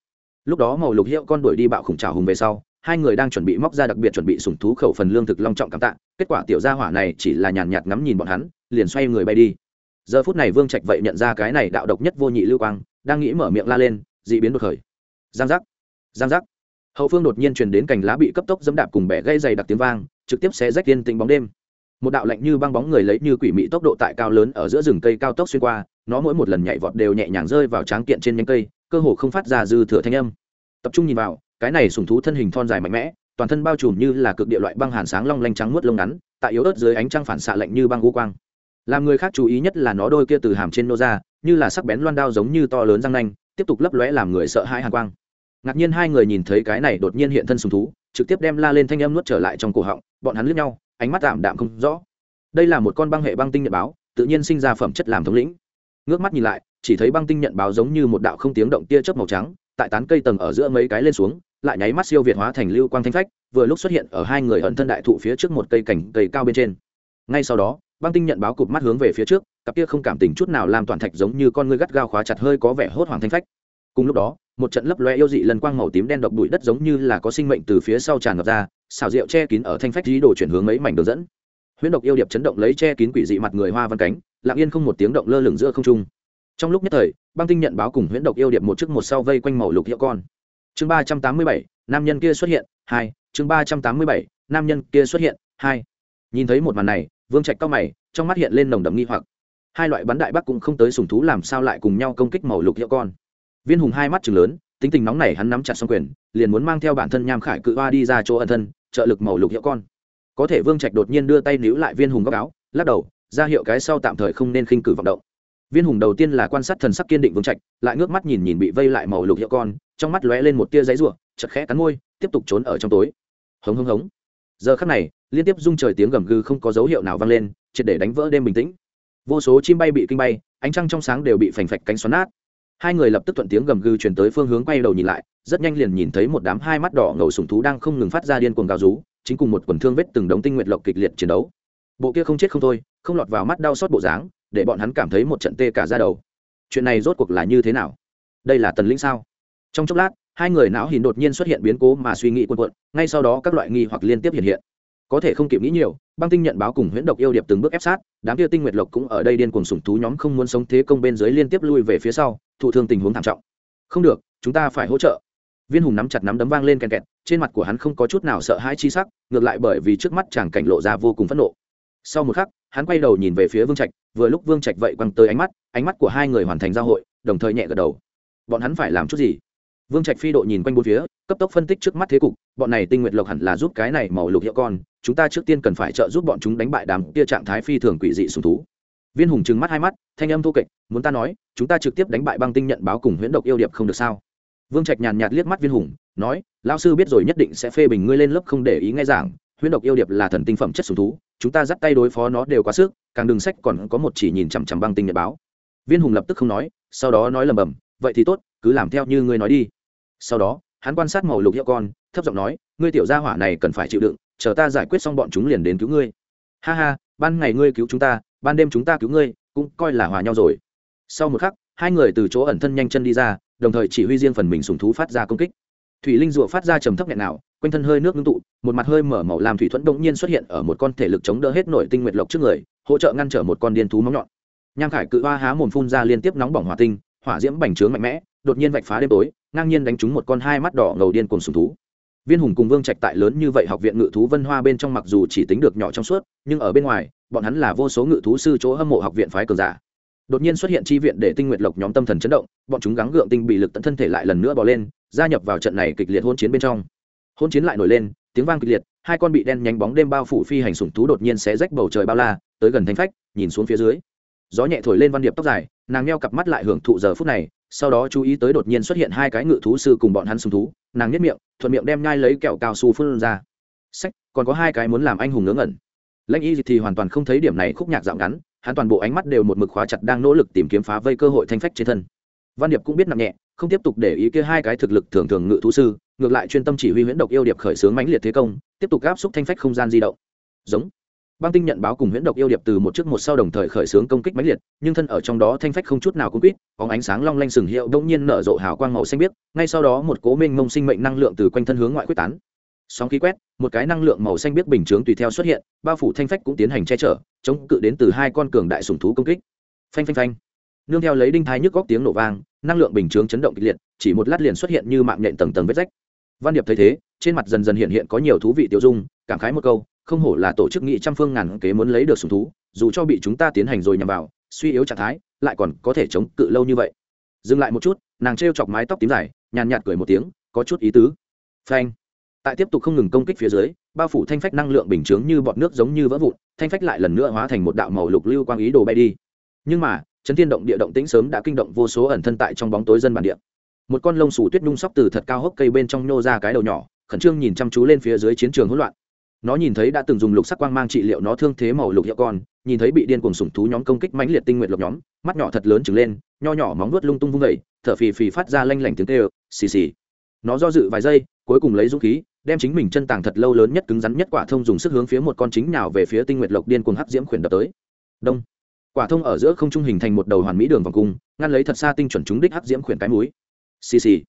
Lúc đó màu lục hiệu con đuổi đi bạo khủng trào hùng về sau, hai người đang chuẩn bị móc ra đặc biệt chuẩn bị sủng thú khẩu phần lương thực long trọng cảm tạ, kết quả tiểu gia hỏa này chỉ là nhàn nhạt ngắm nhìn bọn hắn, liền xoay người bay đi. Giờ phút này vương trạch vậy nhận ra cái này đạo độc nhất vô nhị lưu quang, đang nghĩ mở miệng la lên, dị biến đột khởi. Giang giác. Giang giác hậu phương đột nhiên truyền đến cành lá bị cấp tốc dẫm đạp cùng bẻ gây dày đặc tiếng vang, trực tiếp xé rách yên tĩnh bóng đêm. Một đạo lạnh như băng bóng người lấy như quỷ mị tốc độ tại cao lớn ở giữa rừng cây cao tốc xuyên qua, nó mỗi một lần nhảy vọt đều nhẹ nhàng rơi vào tráng kiện trên nhánh cây, cơ hồ không phát ra dư thừa thanh âm. Tập trung nhìn vào, cái này sùng thú thân hình thon dài mạnh mẽ, toàn thân bao trùm như là cực địa loại băng hàn sáng long lanh trắng muốt lông ngắn, tại yếu ớt dưới ánh trăng phản xạ lạnh như băng u quang. Làm người khác chú ý nhất là nó đôi kia từ hàm trên nô ra, như là sắc bén loan đao giống như to lớn răng nanh, tiếp tục lấp lóe làm người sợ hãi hàn quang ngạc nhiên hai người nhìn thấy cái này đột nhiên hiện thân sùng thú, trực tiếp đem la lên thanh âm nuốt trở lại trong cổ họng, bọn hắn lướt nhau, ánh mắt tạm đạm không rõ. Đây là một con băng hệ băng tinh nhận báo, tự nhiên sinh ra phẩm chất làm thống lĩnh. Ngước mắt nhìn lại, chỉ thấy băng tinh nhận báo giống như một đạo không tiếng động tia chớp màu trắng, tại tán cây tầng ở giữa mấy cái lên xuống, lại nháy mắt siêu việt hóa thành lưu quang thanh phách, vừa lúc xuất hiện ở hai người ẩn thân đại thụ phía trước một cây cảnh cây cao bên trên. Ngay sau đó, băng tinh nhận báo cụp mắt hướng về phía trước, cặp kia không cảm tình chút nào làm toàn thạch giống như con ngươi gắt gao khóa chặt hơi có vẻ hốt hoảng thanh phách. Cùng lúc đó một trận lấp loe yêu dị lần quang màu tím đen độc bụi đất giống như là có sinh mệnh từ phía sau tràn ngập ra, xào rượu che kín ở thanh phách dí đồ chuyển hướng mấy mảnh đường dẫn. Huyễn độc yêu điệp chấn động lấy che kín quỷ dị mặt người hoa văn cánh, lặng yên không một tiếng động lơ lửng giữa không trung. Trong lúc nhất thời, băng tinh nhận báo cùng huyễn độc yêu điệp một trước một sau vây quanh màu lục hiệu con. Chương ba trăm tám mươi bảy, nam nhân kia xuất hiện, hai, chương ba trăm tám mươi bảy, nam nhân kia xuất hiện, hai. Nhìn thấy một màn này, vương trạch cao mày, trong mắt hiện lên nồng đậm nghi hoặc. Hai loại bắn đại bắc cũng không tới sùng thú làm sao lại cùng nhau công kích màu lục hiệu con viên hùng hai mắt chừng lớn, tính tình nóng này hắn nắm chặt xong quyền, liền muốn mang theo bản thân nham khải cự hoa đi ra chỗ ẩn thân, trợ lực màu lục hiệu con. Có thể vương trạch đột nhiên đưa tay níu lại viên hùng góc áo, lắc đầu, ra hiệu cái sau tạm thời không nên khinh cử vọng động. Viên hùng đầu tiên là quan sát thần sắc kiên định vương trạch, lại ngước mắt nhìn nhìn bị vây lại màu lục hiệu con, trong mắt lóe lên một tia giấy ruộng chật khẽ cắn môi, tiếp tục trốn ở trong tối. Hống hống hống. Giờ khắc này, liên tiếp rung trời tiếng gầm gừ không có dấu hiệu nào vang lên, triệt để đánh vỡ đêm bình tĩnh. Vô số chim bay bị kinh bay, ánh trăng trong sáng đều bị phành phạch cánh xoắn nát hai người lập tức thuận tiếng gầm gừ chuyển tới phương hướng quay đầu nhìn lại, rất nhanh liền nhìn thấy một đám hai mắt đỏ ngầu sùng thú đang không ngừng phát ra điên cuồng gào rú, chính cùng một quần thương vết từng đống tinh nguyện lộc kịch liệt chiến đấu. Bộ kia không chết không thôi, không lọt vào mắt đau xót bộ dáng, để bọn hắn cảm thấy một trận tê cả ra đầu. Chuyện này rốt cuộc là như thế nào? Đây là tần lĩnh sao? Trong chốc lát, hai người não hình đột nhiên xuất hiện biến cố mà suy nghĩ quân quận ngay sau đó các loại nghi hoặc liên tiếp hiện hiện. Có thể không kịp nghĩ nhiều, băng tinh nhận báo cùng huyễn độc yêu điệp từng bước ép sát, đám kia tinh nguyệt lộc cũng ở đây điên cuồng sủng thú nhóm không muốn sống thế công bên dưới liên tiếp lui về phía sau thụ thương tình huống thảm trọng. Không được, chúng ta phải hỗ trợ. Viên hùng nắm chặt nắm đấm vang lên kèn kẹt, trên mặt của hắn không có chút nào sợ hãi chi sắc, ngược lại bởi vì trước mắt chàng cảnh lộ ra vô cùng phẫn nộ. Sau một khắc, hắn quay đầu nhìn về phía vương trạch, vừa lúc vương trạch vậy quăng tới ánh mắt ánh mắt của hai người hoàn thành giao hội, đồng thời nhẹ gật đầu. Bọn hắn phải làm chút gì? Vương trạch phi độ nhìn quanh bốn phía, cấp tốc phân tích trước mắt thế cục, bọn này tinh nguyện lộc hẳn là giúp cái này màu lục hiệu con, chúng ta trước tiên cần phải trợ giúp bọn chúng đánh bại đám kia trạng thái phi thường quỷ dị sùng thú viên hùng trừng mắt hai mắt, thanh âm thô kệch, muốn ta nói, chúng ta trực tiếp đánh bại băng tinh nhận báo cùng huyễn độc yêu điệp không được sao? Vương trạch nhàn nhạt liếc mắt viên hùng, nói lao sư biết rồi nhất định sẽ phê bình ngươi lên lớp không để ý nghe giảng, huyễn độc yêu điệp là thần tinh phẩm chất sùng thú, chúng ta dắt tay đối phó nó đều quá sức, càng đừng sách còn có một chỉ nhìn chằm chằm băng tinh nhật báo. Viên hùng lập tức không nói, sau đó nói lầm bầm vậy thì tốt, cứ làm theo như ngươi nói đi. Sau đó, hắn quan sát màu lục hiệu con, thấp giọng nói, ngươi tiểu gia hỏa này cần phải chịu đựng, chờ ta giải quyết xong bọn chúng liền đến cứu ngươi. Ha ha, ban ngày ngươi cứu chúng ta ban đêm chúng ta cứu ngươi, cũng coi là hòa nhau rồi. Sau một khắc, hai người từ chỗ ẩn thân nhanh chân đi ra, đồng thời chỉ huy riêng phần mình sùng thú phát ra công kích. Thủy linh rụa phát ra trầm thấp nhẹ nào quanh thân hơi nước ngưng tụ, một mặt hơi mở màu làm thủy thuẫn bỗng nhiên xuất hiện ở một con thể lực chống đỡ hết nội tinh nguyệt lộc trước người, hỗ trợ ngăn trở một con điên thú móng nhọn. Nham khải cự hoa há mồm phun ra liên tiếp nóng bỏng hỏa tinh, hỏa diễm bành trướng mạnh mẽ, đột nhiên vạch phá đêm tối, ngang nhiên đánh trúng một con hai mắt đỏ ngầu điên cùng sùng thú. Viên hùng cùng vương trạch tại lớn như vậy học viện ngự thú vân hoa bên trong mặc dù chỉ tính được nhỏ trong suốt, nhưng ở bên ngoài bọn hắn là vô số ngự thú sư chỗ hâm mộ học viện phái cường giả. Đột nhiên xuất hiện chi viện để tinh nguyệt lộc nhóm tâm thần chấn động, bọn chúng gắng gượng tinh bị lực tận thân thể lại lần nữa bò lên, gia nhập vào trận này kịch liệt hôn chiến bên trong. Hôn chiến lại nổi lên, tiếng vang kịch liệt, hai con bị đen nhánh bóng đêm bao phủ phi hành sủng thú đột nhiên xé rách bầu trời bao la, tới gần thanh phách, nhìn xuống phía dưới. Gió nhẹ thổi lên văn điệp tóc dài, nàng neo cặp mắt lại hưởng thụ giờ phút này, sau đó chú ý tới đột nhiên xuất hiện hai cái ngự thú sư cùng bọn hắn sùng thú, nàng nhất miệng, thuận miệng đem nhai lấy kẹo cao su phun ra. Sách còn có hai cái muốn làm anh hùng ngớ ngẩn lãnh y thì hoàn toàn không thấy điểm này khúc nhạc dạo ngắn, hắn toàn bộ ánh mắt đều một mực khóa chặt đang nỗ lực tìm kiếm phá vây cơ hội thanh phách trên thân. Văn điệp cũng biết nặng nhẹ, không tiếp tục để ý kia hai cái thực lực thường thường ngự thú sư, ngược lại chuyên tâm chỉ huy huyễn độc yêu điệp khởi xướng mãnh liệt thế công, tiếp tục áp xúc thanh phách không gian di động. Giống. Băng tinh nhận báo cùng huyễn độc yêu điệp từ một trước một sau đồng thời khởi xướng công kích mãnh liệt, nhưng thân ở trong đó thanh phách không chút nào cũng quýt có ánh sáng long lanh sừng hiệu đông nhiên nở rộ hào quang màu xanh biếc, ngay sau đó một cố minh mông sinh mệnh năng lượng từ quanh thân hướng ngoại quyết tán sóng khí quét, một cái năng lượng màu xanh biếc bình chướng tùy theo xuất hiện, bao phủ thanh phách cũng tiến hành che chở, chống cự đến từ hai con cường đại sùng thú công kích. Phanh phanh phanh. Nương theo lấy đinh thái nhức góc tiếng nổ vang, năng lượng bình chướng chấn động kịch liệt, chỉ một lát liền xuất hiện như mạng nhện tầng tầng vết rách. Văn điệp thấy thế, trên mặt dần dần hiện hiện có nhiều thú vị tiêu dung, cảm khái một câu, không hổ là tổ chức nghị trăm phương ngàn kế muốn lấy được sùng thú, dù cho bị chúng ta tiến hành rồi nhằm vào, suy yếu trạng thái, lại còn có thể chống cự lâu như vậy. Dừng lại một chút, nàng t chọc mái tóc tím dài, nhàn nhạt cười một tiếng, có chút ý tứ. Phanh tại tiếp tục không ngừng công kích phía dưới, bao phủ thanh phách năng lượng bình chướng như bọt nước giống như vỡ vụn, thanh phách lại lần nữa hóa thành một đạo màu lục lưu quang ý đồ bay đi. Nhưng mà, chấn thiên động địa động tĩnh sớm đã kinh động vô số ẩn thân tại trong bóng tối dân bản địa. Một con lông sủ tuyết nhung sóc từ thật cao hốc cây bên trong nhô ra cái đầu nhỏ, khẩn trương nhìn chăm chú lên phía dưới chiến trường hỗn loạn. Nó nhìn thấy đã từng dùng lục sắc quang mang trị liệu nó thương thế màu lục hiệu con, nhìn thấy bị điên cuồng sủng thú nhóm công kích mãnh liệt tinh nguyệt lộc nhóm, mắt nhỏ thật lớn trừng lên, nho nhỏ móng nuốt lung tung vung vẩy thở phì phì phát ra lanh lảnh tiếng kêu, xì xì. Nó do dự vài giây, cuối cùng lấy dũng khí đem chính mình chân tàng thật lâu lớn nhất cứng rắn nhất quả thông dùng sức hướng phía một con chính nào về phía tinh nguyệt lộc điên cuồng hắc diễm khuyển đập tới. Đông. Quả thông ở giữa không trung hình thành một đầu hoàn mỹ đường vòng cung, ngăn lấy thật xa tinh chuẩn chúng đích hắc diễm khuyển cái mũi. Xì xì.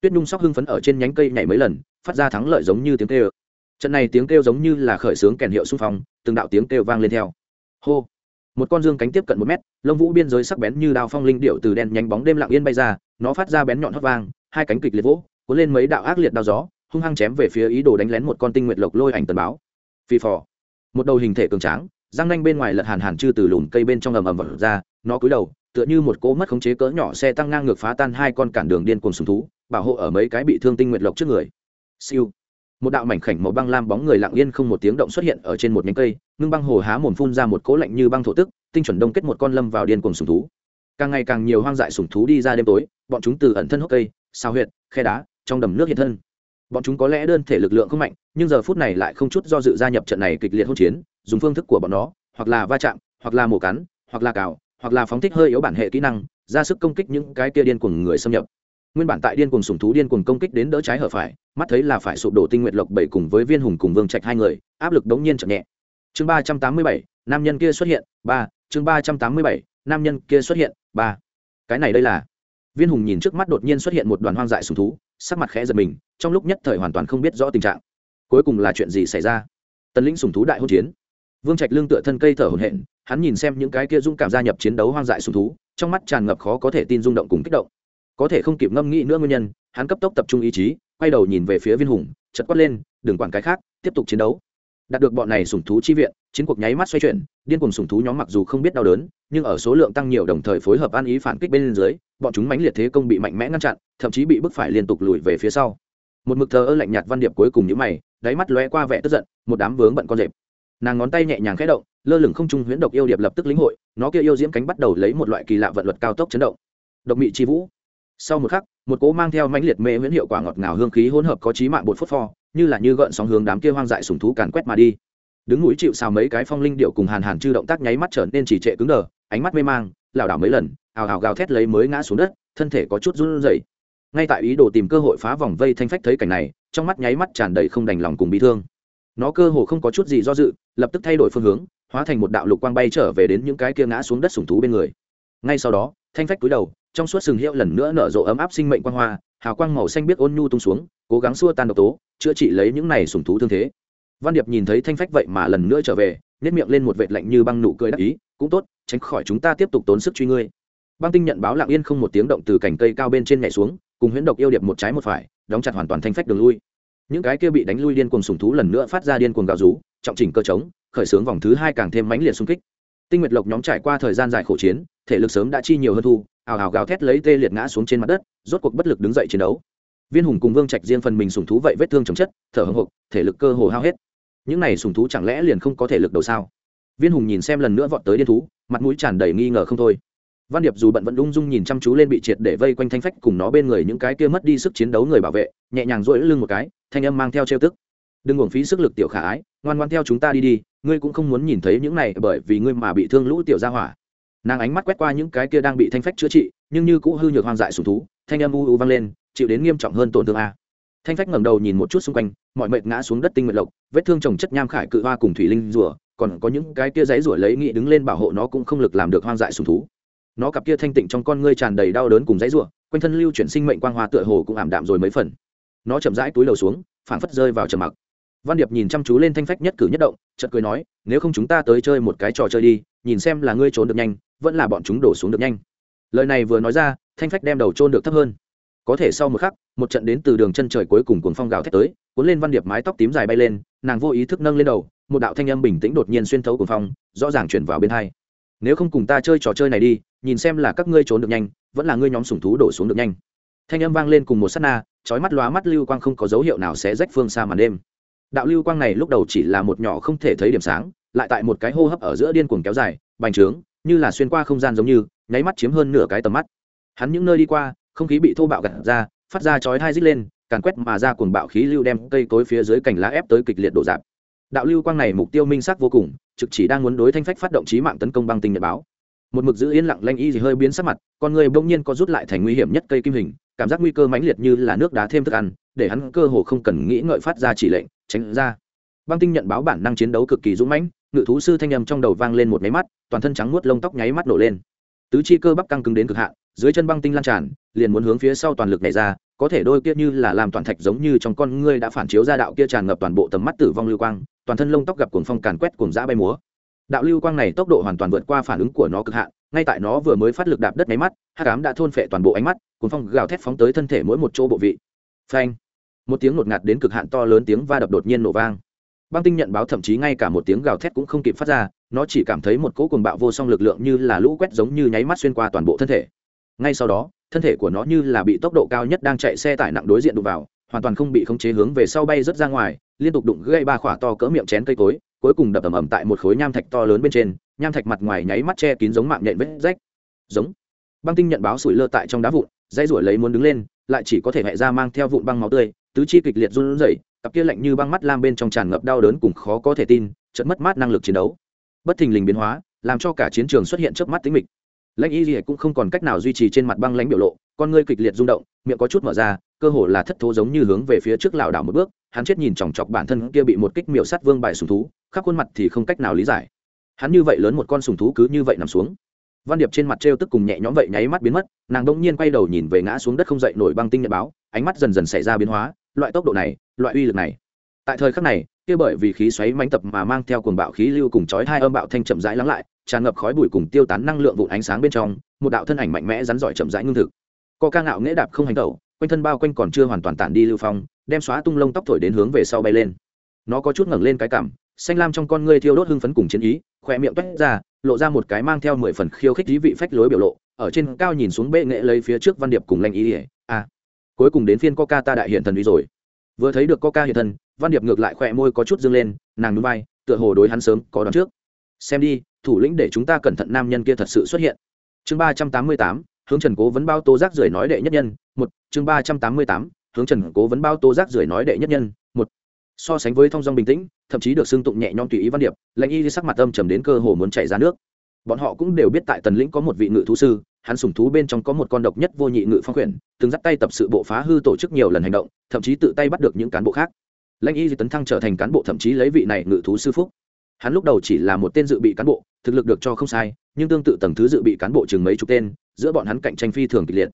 Tuyết nhung sóc hưng phấn ở trên nhánh cây nhảy mấy lần, phát ra thắng lợi giống như tiếng kêu. Trận này tiếng kêu giống như là khởi sướng kèn hiệu xung phong, từng đạo tiếng kêu vang lên theo. Hô. Một con dương cánh tiếp cận một mét, lông vũ biên giới sắc bén như đao phong linh điệu từ đen nhánh bóng đêm lặng yên bay ra, nó phát ra bén nhọn hót vang, hai cánh kịch liệt vỗ, cuốn lên mấy đạo ác liệt đao gió hung hăng chém về phía ý đồ đánh lén một con tinh nguyệt lộc lôi ảnh tần báo. Phi phò. Một đầu hình thể cường tráng, răng nanh bên ngoài lật hàn hàn chư từ lùm cây bên trong ầm ầm vật ra, nó cúi đầu, tựa như một cỗ mất khống chế cỡ nhỏ xe tăng ngang ngược phá tan hai con cản đường điên cuồng sùng thú, bảo hộ ở mấy cái bị thương tinh nguyệt lộc trước người. Siêu. Một đạo mảnh khảnh màu băng lam bóng người lặng yên không một tiếng động xuất hiện ở trên một nhánh cây, ngưng băng hồ há mồm phun ra một cỗ lạnh như băng thổ tức, tinh chuẩn đông kết một con lâm vào điên cuồng sùng thú. Càng ngày càng nhiều hoang dại sùng thú đi ra đêm tối, bọn chúng từ ẩn thân hốc cây sao huyệt, khe đá, trong đầm nước hiện thân bọn chúng có lẽ đơn thể lực lượng không mạnh, nhưng giờ phút này lại không chút do dự gia nhập trận này kịch liệt hỗn chiến, dùng phương thức của bọn nó, hoặc là va chạm, hoặc là mổ cắn, hoặc là cào, hoặc là phóng thích hơi yếu bản hệ kỹ năng, ra sức công kích những cái kia điên cuồng người xâm nhập. Nguyên bản tại điên cuồng sùng thú điên cuồng công kích đến đỡ trái hở phải, mắt thấy là phải sụp đổ tinh nguyện lộc bảy cùng với viên hùng cùng vương trạch hai người, áp lực đống nhiên chậm nhẹ. Chương ba trăm tám mươi bảy, nam nhân kia xuất hiện, ba, chương ba trăm tám mươi bảy, nam nhân kia xuất hiện, ba. Cái này đây là viên hùng nhìn trước mắt đột nhiên xuất hiện một đoàn hoang dại sùng thú, sắc mặt khẽ giật mình, trong lúc nhất thời hoàn toàn không biết rõ tình trạng. Cuối cùng là chuyện gì xảy ra? Tần lĩnh sùng thú đại hỗn chiến. Vương trạch lương tựa thân cây thở hổn hển, hắn nhìn xem những cái kia dung cảm gia nhập chiến đấu hoang dại sùng thú, trong mắt tràn ngập khó có thể tin rung động cùng kích động. Có thể không kịp ngâm nghĩ nữa nguyên nhân, hắn cấp tốc tập trung ý chí, quay đầu nhìn về phía viên hùng chật quát lên, đừng quản cái khác, tiếp tục chiến đấu đạt được bọn này sủng thú chi viện, chiến cuộc nháy mắt xoay chuyển, điên cùng sủng thú nhóm mặc dù không biết đau đớn, nhưng ở số lượng tăng nhiều đồng thời phối hợp an ý phản kích bên dưới, bọn chúng mãnh liệt thế công bị mạnh mẽ ngăn chặn, thậm chí bị bức phải liên tục lùi về phía sau. Một mực thờ ơ lạnh nhạt văn điệp cuối cùng những mày, đáy mắt lóe qua vẻ tức giận, một đám vướng bận con rệp. Nàng ngón tay nhẹ nhàng khẽ động, lơ lửng không trung huyễn độc yêu điệp lập tức lĩnh hội, nó kia yêu diễm cánh bắt đầu lấy một loại kỳ lạ vận luật cao tốc chấn động. Độc mị chi vũ. Sau một khắc, một cỗ mang theo mãnh liệt mê huyễn hiệu quả ngọt ngào hương khí hỗn hợp có trí mạng bột phốt pho như là như gợn sóng hướng đám kia hoang dại sùng thú càn quét mà đi. Đứng núi chịu xào mấy cái phong linh điệu cùng hàn hàn chư động tác nháy mắt trở nên chỉ trệ cứng đờ, ánh mắt mê mang, lảo đảo mấy lần, ào ào gào thét lấy mới ngã xuống đất, thân thể có chút run rẩy. Ngay tại ý đồ tìm cơ hội phá vòng vây thanh phách thấy cảnh này, trong mắt nháy mắt tràn đầy không đành lòng cùng bị thương. Nó cơ hồ không có chút gì do dự, lập tức thay đổi phương hướng, hóa thành một đạo lục quang bay trở về đến những cái kia ngã xuống đất sùng thú bên người. Ngay sau đó, thanh phách cúi đầu, trong suốt sừng hiệu lần nữa nở rộ ấm áp sinh mệnh quang hoa, hào quang màu xanh biết ôn nhu tung xuống, cố gắng xua tan độc tố chữa trị lấy những này sùng thú thương thế. Văn điệp nhìn thấy thanh phách vậy mà lần nữa trở về nếp miệng lên một vệt lạnh như băng nụ cười đắc ý, cũng tốt, tránh khỏi chúng ta tiếp tục tốn sức truy ngươi. Băng tinh nhận báo lặng yên không một tiếng động từ cành cây cao bên trên nhảy xuống, cùng huyễn độc yêu điệp một trái một phải, đóng chặt hoàn toàn thanh phách đường lui. Những cái kia bị đánh lui điên cuồng sùng thú lần nữa phát ra điên cuồng gào rú, trọng chỉnh cơ trống, khởi xướng vòng thứ hai càng thêm mãnh liệt xung kích. Tinh nguyệt lộc nhóm trải qua thời gian dài khổ chiến, thể lực sớm đã chi nhiều hơn thu ào ào gào thét lấy tê liệt ngã xuống trên mặt đất, rốt cuộc bất lực đứng dậy chiến đấu viên hùng cùng vương trạch riêng phần mình sùng thú vậy vết thương chồng chất, thở hồng hộc, thể lực cơ hồ hao hết. Những này sùng thú chẳng lẽ liền không có thể lực đầu sao? Viên hùng nhìn xem lần nữa vọt tới điên thú, mặt mũi tràn đầy nghi ngờ không thôi. Văn điệp dù bận vẫn ung dung nhìn chăm chú lên bị triệt để vây quanh thanh phách cùng nó bên người những cái kia mất đi sức chiến đấu người bảo vệ, nhẹ nhàng rỗi lưng một cái, thanh âm mang theo trêu tức. Đừng uổng phí sức lực tiểu khả ái, ngoan ngoan theo chúng ta đi đi, ngươi cũng không muốn nhìn thấy những này bởi vì ngươi mà bị thương lũ tiểu gia hỏa. Nàng ánh mắt quét qua những cái kia đang bị thanh phách chữa trị, nhưng như cũ hư nhược hoang dại sùng thú, thanh âm u u vang lên chịu đến nghiêm trọng hơn tổn thương a. Thanh phách ngẩng đầu nhìn một chút xung quanh, mọi mệt ngã xuống đất tinh nguyện lộc, vết thương trồng chất nham khải cự hoa cùng thủy linh rùa, còn có những cái kia giấy rủa lấy nghị đứng lên bảo hộ nó cũng không lực làm được hoang dại sùng thú. Nó cặp kia thanh tịnh trong con ngươi tràn đầy đau đớn cùng giấy rủa quanh thân lưu chuyển sinh mệnh quang hoa tựa hồ cũng ảm đạm rồi mấy phần. Nó chậm rãi túi đầu xuống, phảng phất rơi vào trầm mặc. Văn điệp nhìn chăm chú lên thanh phách nhất cử nhất động, chợt cười nói, nếu không chúng ta tới chơi một cái trò chơi đi, nhìn xem là ngươi trốn được nhanh, vẫn là bọn chúng đổ xuống được nhanh. Lời này vừa nói ra, thanh phách đem đầu trôn được thấp hơn có thể sau một khắc, một trận đến từ đường chân trời cuối cùng cuồng phong gào thét tới, cuốn lên văn điệp mái tóc tím dài bay lên, nàng vô ý thức nâng lên đầu, một đạo thanh âm bình tĩnh đột nhiên xuyên thấu cuồng phong, rõ ràng chuyển vào bên hai. Nếu không cùng ta chơi trò chơi này đi, nhìn xem là các ngươi trốn được nhanh, vẫn là ngươi nhóm sủng thú đổ xuống được nhanh. Thanh âm vang lên cùng một sát na, chói mắt lóa mắt lưu quang không có dấu hiệu nào sẽ rách phương xa màn đêm. Đạo lưu quang này lúc đầu chỉ là một nhỏ không thể thấy điểm sáng, lại tại một cái hô hấp ở giữa điên cuồng kéo dài, bành trướng, như là xuyên qua không gian giống như, nháy mắt chiếm hơn nửa cái tầm mắt. Hắn những nơi đi qua không khí bị thô bạo gặt ra, phát ra chói hai rít lên, càn quét mà ra cuồng bạo khí lưu đem cây cối phía dưới cành lá ép tới kịch liệt đổ dạp. Đạo lưu quang này mục tiêu minh sắc vô cùng, trực chỉ đang muốn đối thanh phách phát động trí mạng tấn công băng tinh nhật báo. Một mực giữ yên lặng lanh y gì hơi biến sắc mặt, con người bỗng nhiên có rút lại thành nguy hiểm nhất cây kim hình, cảm giác nguy cơ mãnh liệt như là nước đá thêm thức ăn, để hắn cơ hồ không cần nghĩ ngợi phát ra chỉ lệnh, tránh ra. Băng tinh nhận báo bản năng chiến đấu cực kỳ dũng mãnh, ngự thú sư thanh âm trong đầu vang lên một máy mắt, toàn thân trắng nuốt lông tóc nháy mắt nổ lên. Tứ chi cơ bắp căng cứng đến cực hạn dưới chân băng tinh lan tràn, liền muốn hướng phía sau toàn lực này ra, có thể đôi kia như là làm toàn thạch giống như trong con ngươi đã phản chiếu ra đạo kia tràn ngập toàn bộ tầm mắt tử vong lưu quang, toàn thân lông tóc gặp cuồng phong càn quét cuồng dã bay múa. Đạo lưu quang này tốc độ hoàn toàn vượt qua phản ứng của nó cực hạn, ngay tại nó vừa mới phát lực đạp đất máy mắt hát cám đã thôn phệ toàn bộ ánh mắt, cuồng phong gào thét phóng tới thân thể mỗi một chỗ bộ vị. Phanh! Một tiếng ngột ngạt đến cực hạn to lớn tiếng va đập đột nhiên nổ vang. Băng tinh nhận báo thậm chí ngay cả một tiếng gào thét cũng không kịp phát ra, nó chỉ cảm thấy một cỗ cuồng bạo vô song lực lượng như là lũ quét giống như nháy mắt xuyên qua toàn bộ thân thể ngay sau đó, thân thể của nó như là bị tốc độ cao nhất đang chạy xe tải nặng đối diện đụng vào, hoàn toàn không bị khống chế hướng về sau bay rớt ra ngoài, liên tục đụng gây ba khỏa to cỡ miệng chén cây cối, cuối cùng đập ầm ầm tại một khối nham thạch to lớn bên trên, nham thạch mặt ngoài nháy mắt che kín giống mạng nhện vết rách. Giống. Băng tinh nhận báo sủi lơ tại trong đá vụn dây ruổi lấy muốn đứng lên, lại chỉ có thể hẹ ra mang theo vụn băng máu tươi, tứ chi kịch liệt run rẩy, cặp kia lạnh như băng mắt lam bên trong tràn ngập đau đớn cùng khó có thể tin, chợt mất mát năng lực chiến đấu. Bất thình lình biến hóa, làm cho cả chiến trường xuất hiện trước mắt tính mịch lãnh y gì cũng không còn cách nào duy trì trên mặt băng lãnh biểu lộ, con ngươi kịch liệt rung động, miệng có chút mở ra, cơ hồ là thất thố giống như hướng về phía trước lảo đảo một bước, hắn chết nhìn chòng chọc bản thân kia bị một kích miểu sát vương bài sùng thú, khắp khuôn mặt thì không cách nào lý giải. Hắn như vậy lớn một con sùng thú cứ như vậy nằm xuống. Văn điệp trên mặt t tức cùng nhẹ nhõm vậy nháy mắt biến mất, nàng đông nhiên quay đầu nhìn về ngã xuống đất không dậy nổi băng tinh nhật báo, ánh mắt dần dần xảy ra biến hóa, loại tốc độ này, loại uy lực này. Tại thời khắc này, kia bởi vì khí xoáy mãnh tập mà mang theo cuồng bạo khí lưu cùng chói hai âm bạo thanh chậm rãi lắng lại tràn ngập khói bụi cùng tiêu tán năng lượng vụn ánh sáng bên trong, một đạo thân ảnh mạnh mẽ rắn giỏi chậm rãi ngưng thực. Co ca ngạo nghễ đạp không hành tẩu, quanh thân bao quanh còn chưa hoàn toàn tản đi lưu phong, đem xóa tung lông tóc thổi đến hướng về sau bay lên. Nó có chút ngẩng lên cái cảm, xanh lam trong con ngươi thiêu đốt hưng phấn cùng chiến ý khỏe miệng toét ra, lộ ra một cái mang theo mười phần khiêu khích dí vị phách lối biểu lộ, ở trên cao nhìn xuống bệ nghệ lấy phía trước văn điệp cùng lanh ý ỉa a à, cuối cùng đến phiên coca ta đại hiện thần đi rồi. Vừa thấy được coca hiện thần, văn điệp ngược lại khỏe môi có chút dâng lên, nàng núi bay tựa hồ đối hắn sớm có đón trước. Xem đi thủ lĩnh để chúng ta cẩn thận nam nhân kia thật sự xuất hiện. Chương ba trăm tám mươi tám, hướng trần cố vấn bao tô giác rưởi nói đệ nhất nhân. Một, chương ba trăm tám mươi tám, hướng trần cố vấn bao tô giác rưởi nói đệ nhất nhân. Một, so sánh với thong dong bình tĩnh, thậm chí được xưng tụng nhẹ nhõm tùy ý văn điệp lãnh y sắc mặt âm trầm đến cơ hồ muốn chảy ra nước. Bọn họ cũng đều biết tại tần lĩnh có một vị ngự thú sư, hắn sùng thú bên trong có một con độc nhất vô nhị ngự phong quyển, từng dắt tay tập sự bộ phá hư tổ chức nhiều lần hành động, thậm chí tự tay bắt được những cán bộ khác. Lãnh y tấn thăng trở thành cán bộ thậm chí lấy vị này ngự thú sư phúc hắn lúc đầu chỉ là một tên dự bị cán bộ thực lực được cho không sai nhưng tương tự tầng thứ dự bị cán bộ chừng mấy chục tên giữa bọn hắn cạnh tranh phi thường kịch liệt.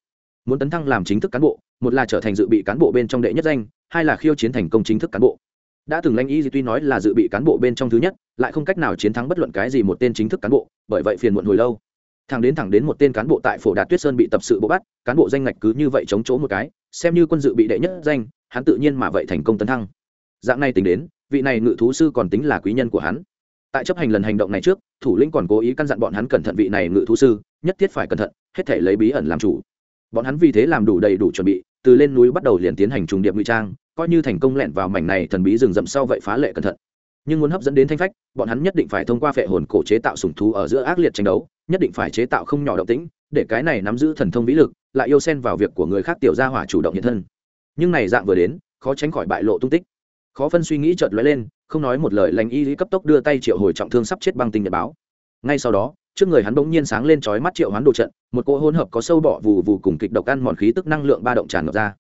Muốn tấn thăng làm chính thức cán bộ một là trở thành dự bị cán bộ bên trong đệ nhất danh hai là khiêu chiến thành công chính thức cán bộ. Đã từng lãnh gì, tuy nói là dự bị cán bộ bên trong thứ nhất lại không cách nào chiến thắng bất luận cái gì một tên chính thức cán bộ bởi vậy phiền muộn hồi lâu. Thẳng đến thẳng đến một tên cán bộ tại phổ đạt tuyết sơn bị tập sự bộ bắt cán bộ danh ngạch cứ như vậy chống chỗ một cái xem như quân dự bị đệ nhất danh hắn tự nhiên mà vậy thành công tấn thăng dạng này tính đến, vị này ngự thú sư còn tính là quý nhân của hắn. Tại chấp hành lần hành động này trước, thủ lĩnh còn cố ý căn dặn bọn hắn cẩn thận vị này ngự thú sư, nhất thiết phải cẩn thận, hết thể lấy bí ẩn làm chủ. Bọn hắn vì thế làm đủ đầy đủ chuẩn bị, từ lên núi bắt đầu liền tiến hành trùng điệp ngụy trang, coi như thành công lẹn vào mảnh này thần bí rừng rậm sau vậy phá lệ cẩn thận. Nhưng muốn hấp dẫn đến thanh phách, bọn hắn nhất định phải thông qua phệ hồn cổ chế tạo sủng thú ở giữa ác liệt tranh đấu, nhất định phải chế tạo không nhỏ động tĩnh, để cái này nắm giữ thần thông vĩ lực, lại yêu xen vào việc của người khác tiểu gia hỏa chủ động hiện thân. Nhưng này dạng vừa đến, khó tránh khỏi bại lộ tung tích khó phân suy nghĩ chợt lóe lên, không nói một lời lành y lý cấp tốc đưa tay triệu hồi trọng thương sắp chết băng tinh nhật báo. Ngay sau đó, trước người hắn bỗng nhiên sáng lên chói mắt triệu hoán đồ trận, một cỗ hỗn hợp có sâu bọ vù vù cùng kịch độc ăn mòn khí tức năng lượng ba động tràn ngập ra.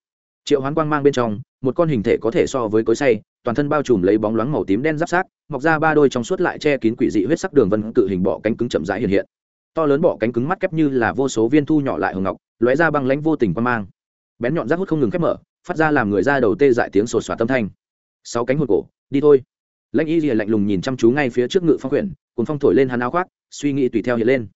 Triệu hoán quang mang bên trong, một con hình thể có thể so với cối say toàn thân bao trùm lấy bóng loáng màu tím đen giáp sát, mọc ra ba đôi trong suốt lại che kín quỷ dị huyết sắc đường vân cự hình bọ cánh cứng chậm rãi hiện hiện. To lớn bọ cánh cứng mắt kép như là vô số viên thu nhỏ lại hồng ngọc, lóe ra băng lãnh vô tình quang mang. Bén nhọn rác hút không ngừng khép mở, phát ra làm người ra đầu tê dại tiếng sột soạt tâm thanh sáu cánh hồn cổ, đi thôi. Lãnh y rìa lạnh lùng nhìn chăm chú ngay phía trước ngự phong quyển, cuốn phong thổi lên hắn áo khoác, suy nghĩ tùy theo hiện lên.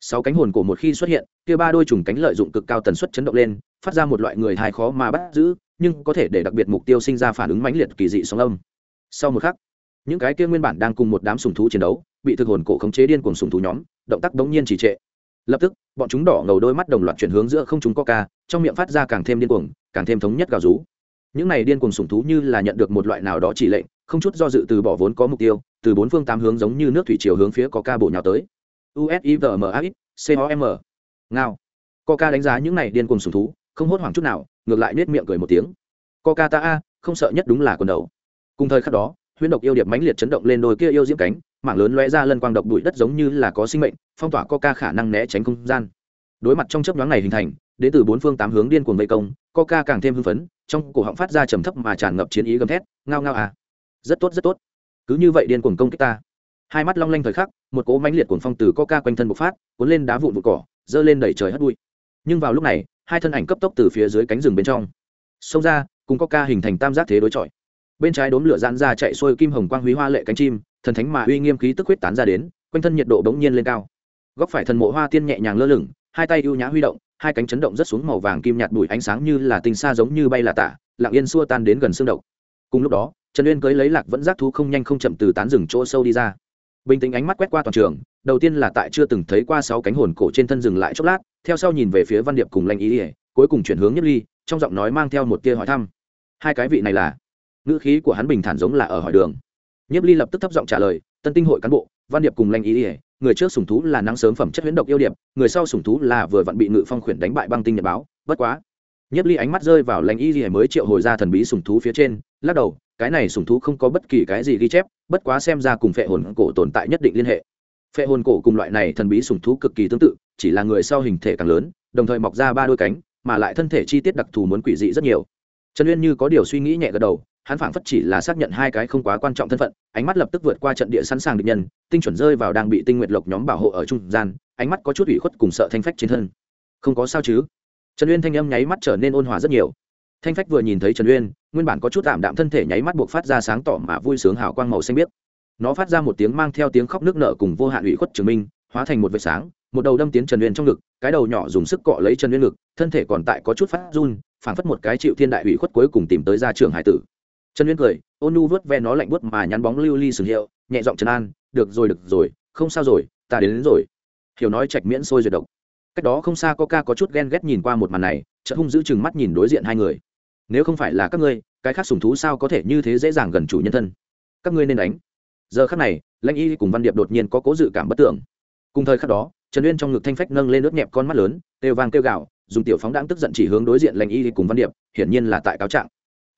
Sáu cánh hồn cổ một khi xuất hiện, kia ba đôi trùng cánh lợi dụng cực cao tần suất chấn động lên, phát ra một loại người hài khó mà bắt giữ, nhưng có thể để đặc biệt mục tiêu sinh ra phản ứng mãnh liệt kỳ dị sóng âm. Sau một khắc, những cái kia nguyên bản đang cùng một đám sùng thú chiến đấu, bị thực hồn cổ khống chế điên cùng sùng thú nhóm, động tác đống nhiên trì trệ. Lập tức, bọn chúng đỏ ngầu đôi mắt đồng loạt chuyển hướng giữa không chúng coca, trong miệng phát ra càng thêm điên cuồng, càng thêm thống nhất gào rú những này điên cuồng sùng thú như là nhận được một loại nào đó chỉ lệnh, không chút do dự từ bỏ vốn có mục tiêu, từ bốn phương tám hướng giống như nước thủy chiều hướng phía có ca bổ nhào tới. Usivmax com ngao. Coca đánh giá những này điên cuồng sùng thú, không hốt hoảng chút nào, ngược lại nết miệng cười một tiếng. Coca ta a, không sợ nhất đúng là quần đầu. Cùng thời khắc đó, huyễn độc yêu điệp mãnh liệt chấn động lên đôi kia yêu diễm cánh, mảng lớn lóe ra lân quang độc bụi đất giống như là có sinh mệnh, phong tỏa coca khả năng né tránh không gian. Đối mặt trong chớp nhoáng này hình thành, đến từ bốn phương tám hướng điên cuồng vây công coca càng thêm hưng phấn, trong cổ họng phát ra trầm thấp mà tràn ngập chiến ý gầm thét, ngao ngao à. Rất tốt rất tốt. Cứ như vậy điên cuồng công kích ta. Hai mắt long lanh thời khắc, một cỗ mãnh liệt cuồng phong từ coca quanh thân bộc phát, cuốn lên đá vụn vụn cỏ, dơ lên đẩy trời hất bụi. Nhưng vào lúc này, hai thân ảnh cấp tốc từ phía dưới cánh rừng bên trong. Xông ra, cùng coca hình thành tam giác thế đối chọi. Bên trái đốm lửa giãn ra chạy xuôi kim hồng quang húy hoa lệ cánh chim, thần thánh mà uy nghiêm khí tức huyết tán ra đến, quanh thân nhiệt độ bỗng nhiên lên cao. Góc phải thần mộ hoa tiên nhẹ nhàng lơ lửng, hai tay ưu nhã huy động hai cánh chấn động rất xuống màu vàng kim nhạt bụi ánh sáng như là tinh xa giống như bay là tả, lặng yên xua tan đến gần xương độc. Cùng lúc đó, trần uyên cưới lấy lạc vẫn giác thú không nhanh không chậm từ tán rừng chỗ sâu đi ra. Bình tĩnh ánh mắt quét qua toàn trường, đầu tiên là tại chưa từng thấy qua sáu cánh hồn cổ trên thân rừng lại chốc lát, theo sau nhìn về phía văn điệp cùng lanh ý ỉa cuối cùng chuyển hướng nhất ly, trong giọng nói mang theo một tia hỏi thăm. Hai cái vị này là? Ngữ khí của hắn bình thản giống là ở hỏi đường. Nhiếp ly lập tức thấp giọng trả lời, tân tinh hội cán bộ, văn điệp cùng lanh ý ỉa người trước sùng thú là nắng sớm phẩm chất huyễn độc yêu điệp, người sau sùng thú là vừa vặn bị ngự phong khuyển đánh bại băng tinh nhật báo, bất quá. Nhiếp ly ánh mắt rơi vào lãnh y gì mới triệu hồi ra thần bí sùng thú phía trên, lắc đầu, cái này sùng thú không có bất kỳ cái gì ghi chép, bất quá xem ra cùng phệ hồn cổ tồn tại nhất định liên hệ. Phệ hồn cổ cùng loại này thần bí sùng thú cực kỳ tương tự, chỉ là người sau hình thể càng lớn, đồng thời mọc ra ba đôi cánh, mà lại thân thể chi tiết đặc thù muốn quỷ dị rất nhiều. Trần uyên như có điều suy nghĩ nhẹ gật đầu hắn phảng phất chỉ là xác nhận hai cái không quá quan trọng thân phận, ánh mắt lập tức vượt qua trận địa sẵn sàng địch nhân, tinh chuẩn rơi vào đang bị tinh nguyệt lộc nhóm bảo hộ ở trung gian, ánh mắt có chút ủy khuất cùng sợ thanh phách trên thân. Không có sao chứ? Trần uyên thanh âm nháy mắt trở nên ôn hòa rất nhiều. Thanh phách vừa nhìn thấy trần uyên, nguyên bản có chút tạm đạm thân thể nháy mắt buộc phát ra sáng tỏ mà vui sướng hào quang màu xanh biếc. Nó phát ra một tiếng mang theo tiếng khóc nước nợ cùng vô hạn ủy khuất chứng minh, hóa thành một vệt sáng, một đầu đâm tiến trần uyên trong ngực, cái đầu nhỏ dùng sức cọ lấy trần uyên ngực, thân thể còn tại có chút phát run, phảng phất một cái chịu thiên đại ủy khuất cuối cùng tìm tới ra trường hải tử trần uyên cười ôn nu vớt ve nó lạnh vớt mà nhắn bóng lưu ly sừng hiệu nhẹ giọng trần an được rồi được rồi không sao rồi ta đến, đến rồi. Hiểu nói trạch miễn sôi duyệt độc. Cách đó không xa có ca có chút ghen ghét nhìn qua một màn này chợt hung giữ chừng mắt nhìn đối diện hai người. Nếu không phải là các ngươi cái khác sùng thú sao có thể như thế dễ dàng gần chủ nhân thân? Các ngươi nên đánh. Giờ khắc này lãnh y cùng văn điệp đột nhiên có cố dự cảm bất tưởng. Cùng thời khắc đó trần uyên trong ngực thanh phách nâng lên nước nhẹp con mắt lớn têu vang kêu gạo dùng tiểu phóng đáng tức giận chỉ hướng đối diện lãnh y cùng văn điệp hiển nhiên là tại cáo trạng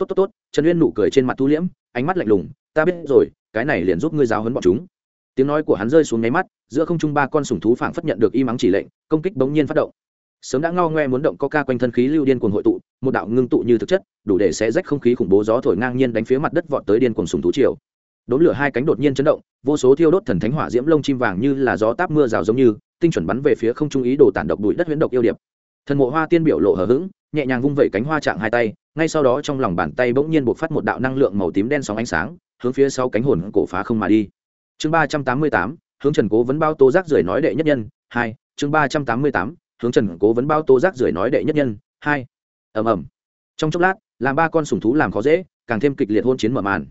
tốt tốt tốt. Trần uyên nụ cười trên mặt thu liễm, ánh mắt lạnh lùng. Ta biết rồi, cái này liền giúp ngươi giáo hấn bọn chúng. Tiếng nói của hắn rơi xuống nháy mắt, giữa không trung ba con sùng thú phảng phất nhận được y mắng chỉ lệnh, công kích bỗng nhiên phát động. Sớm đã ngao ngoe muốn động ca quanh thân khí lưu điên cuồng hội tụ, một đạo ngưng tụ như thực chất, đủ để xé rách không khí khủng bố gió thổi ngang nhiên đánh phía mặt đất vọt tới điên cuồng sùng thú chiều đốn lửa hai cánh đột nhiên chấn động, vô số thiêu đốt thần thánh hỏa diễm lông chim vàng như là gió táp mưa rào giống như, tinh chuẩn bắn về phía không trung ý đồ tản độc bụi đất huyễn độc yêu điệp. Thần mộ hoa tiên biểu lộ hờ hững, nhẹ nhàng vung vẩy cánh hoa trạng hai tay ngay sau đó trong lòng bàn tay bỗng nhiên bộc phát một đạo năng lượng màu tím đen sóng ánh sáng, hướng phía sau cánh hồn cổ phá không mà đi. Chương ba trăm tám mươi tám, hướng trần cố vấn bao tô rác rưởi nói đệ nhất nhân, hai, chương ba trăm tám mươi tám, hướng trần cố vấn bao tô rác rưởi nói đệ nhất nhân, hai. Ầm ầm. Trong chốc lát, làm ba con sùng thú làm khó dễ, càng thêm kịch liệt hôn chiến mở màn.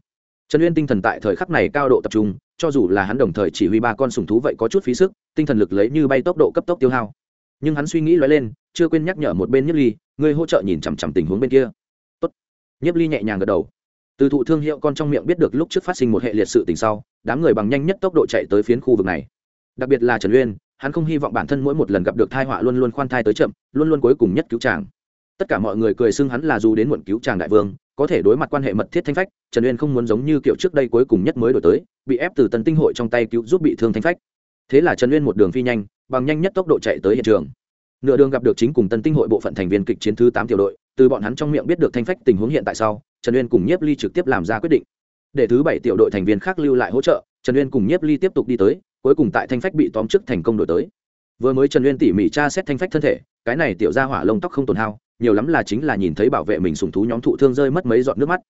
Trần uyên tinh thần tại thời khắc này cao độ tập trung, cho dù là hắn đồng thời chỉ huy ba con sùng thú vậy có chút phí sức, tinh thần lực lấy như bay tốc độ cấp tốc tiêu hao. Nhưng hắn suy nghĩ lóe lên, chưa quên nhắc nhở một bên nhất ly người hỗ trợ nhìn chằm chằm tình huống bên kia nhiếp ly nhẹ nhàng gật đầu. Từ thụ thương hiệu con trong miệng biết được lúc trước phát sinh một hệ liệt sự tình sau, đám người bằng nhanh nhất tốc độ chạy tới phiến khu vực này. Đặc biệt là trần uyên, hắn không hy vọng bản thân mỗi một lần gặp được thai họa luôn luôn khoan thai tới chậm, luôn luôn cuối cùng nhất cứu chàng. Tất cả mọi người cười xưng hắn là dù đến muộn cứu chàng đại vương, có thể đối mặt quan hệ mật thiết thanh phách, trần uyên không muốn giống như kiểu trước đây cuối cùng nhất mới đổi tới, bị ép từ tần tinh hội trong tay cứu giúp bị thương thanh phách. Thế là trần uyên một đường phi nhanh, bằng nhanh nhất tốc độ chạy tới hiện trường. Nửa đường gặp được chính cùng tân tinh hội bộ phận thành viên kịch chiến thứ tám tiểu đội từ bọn hắn trong miệng biết được thanh phách tình huống hiện tại sau, trần uyên cùng nhiếp ly trực tiếp làm ra quyết định. Để thứ bảy tiểu đội thành viên khác lưu lại hỗ trợ, trần uyên cùng nhiếp ly tiếp tục đi tới, cuối cùng tại thanh phách bị tóm chức thành công đổi tới. Vừa mới trần uyên tỉ mỉ tra xét thanh phách thân thể, cái này tiểu ra hỏa lông tóc không tồn hao, nhiều lắm là chính là nhìn thấy bảo vệ mình sùng thú nhóm thụ thương rơi mất mấy giọt nước mắt.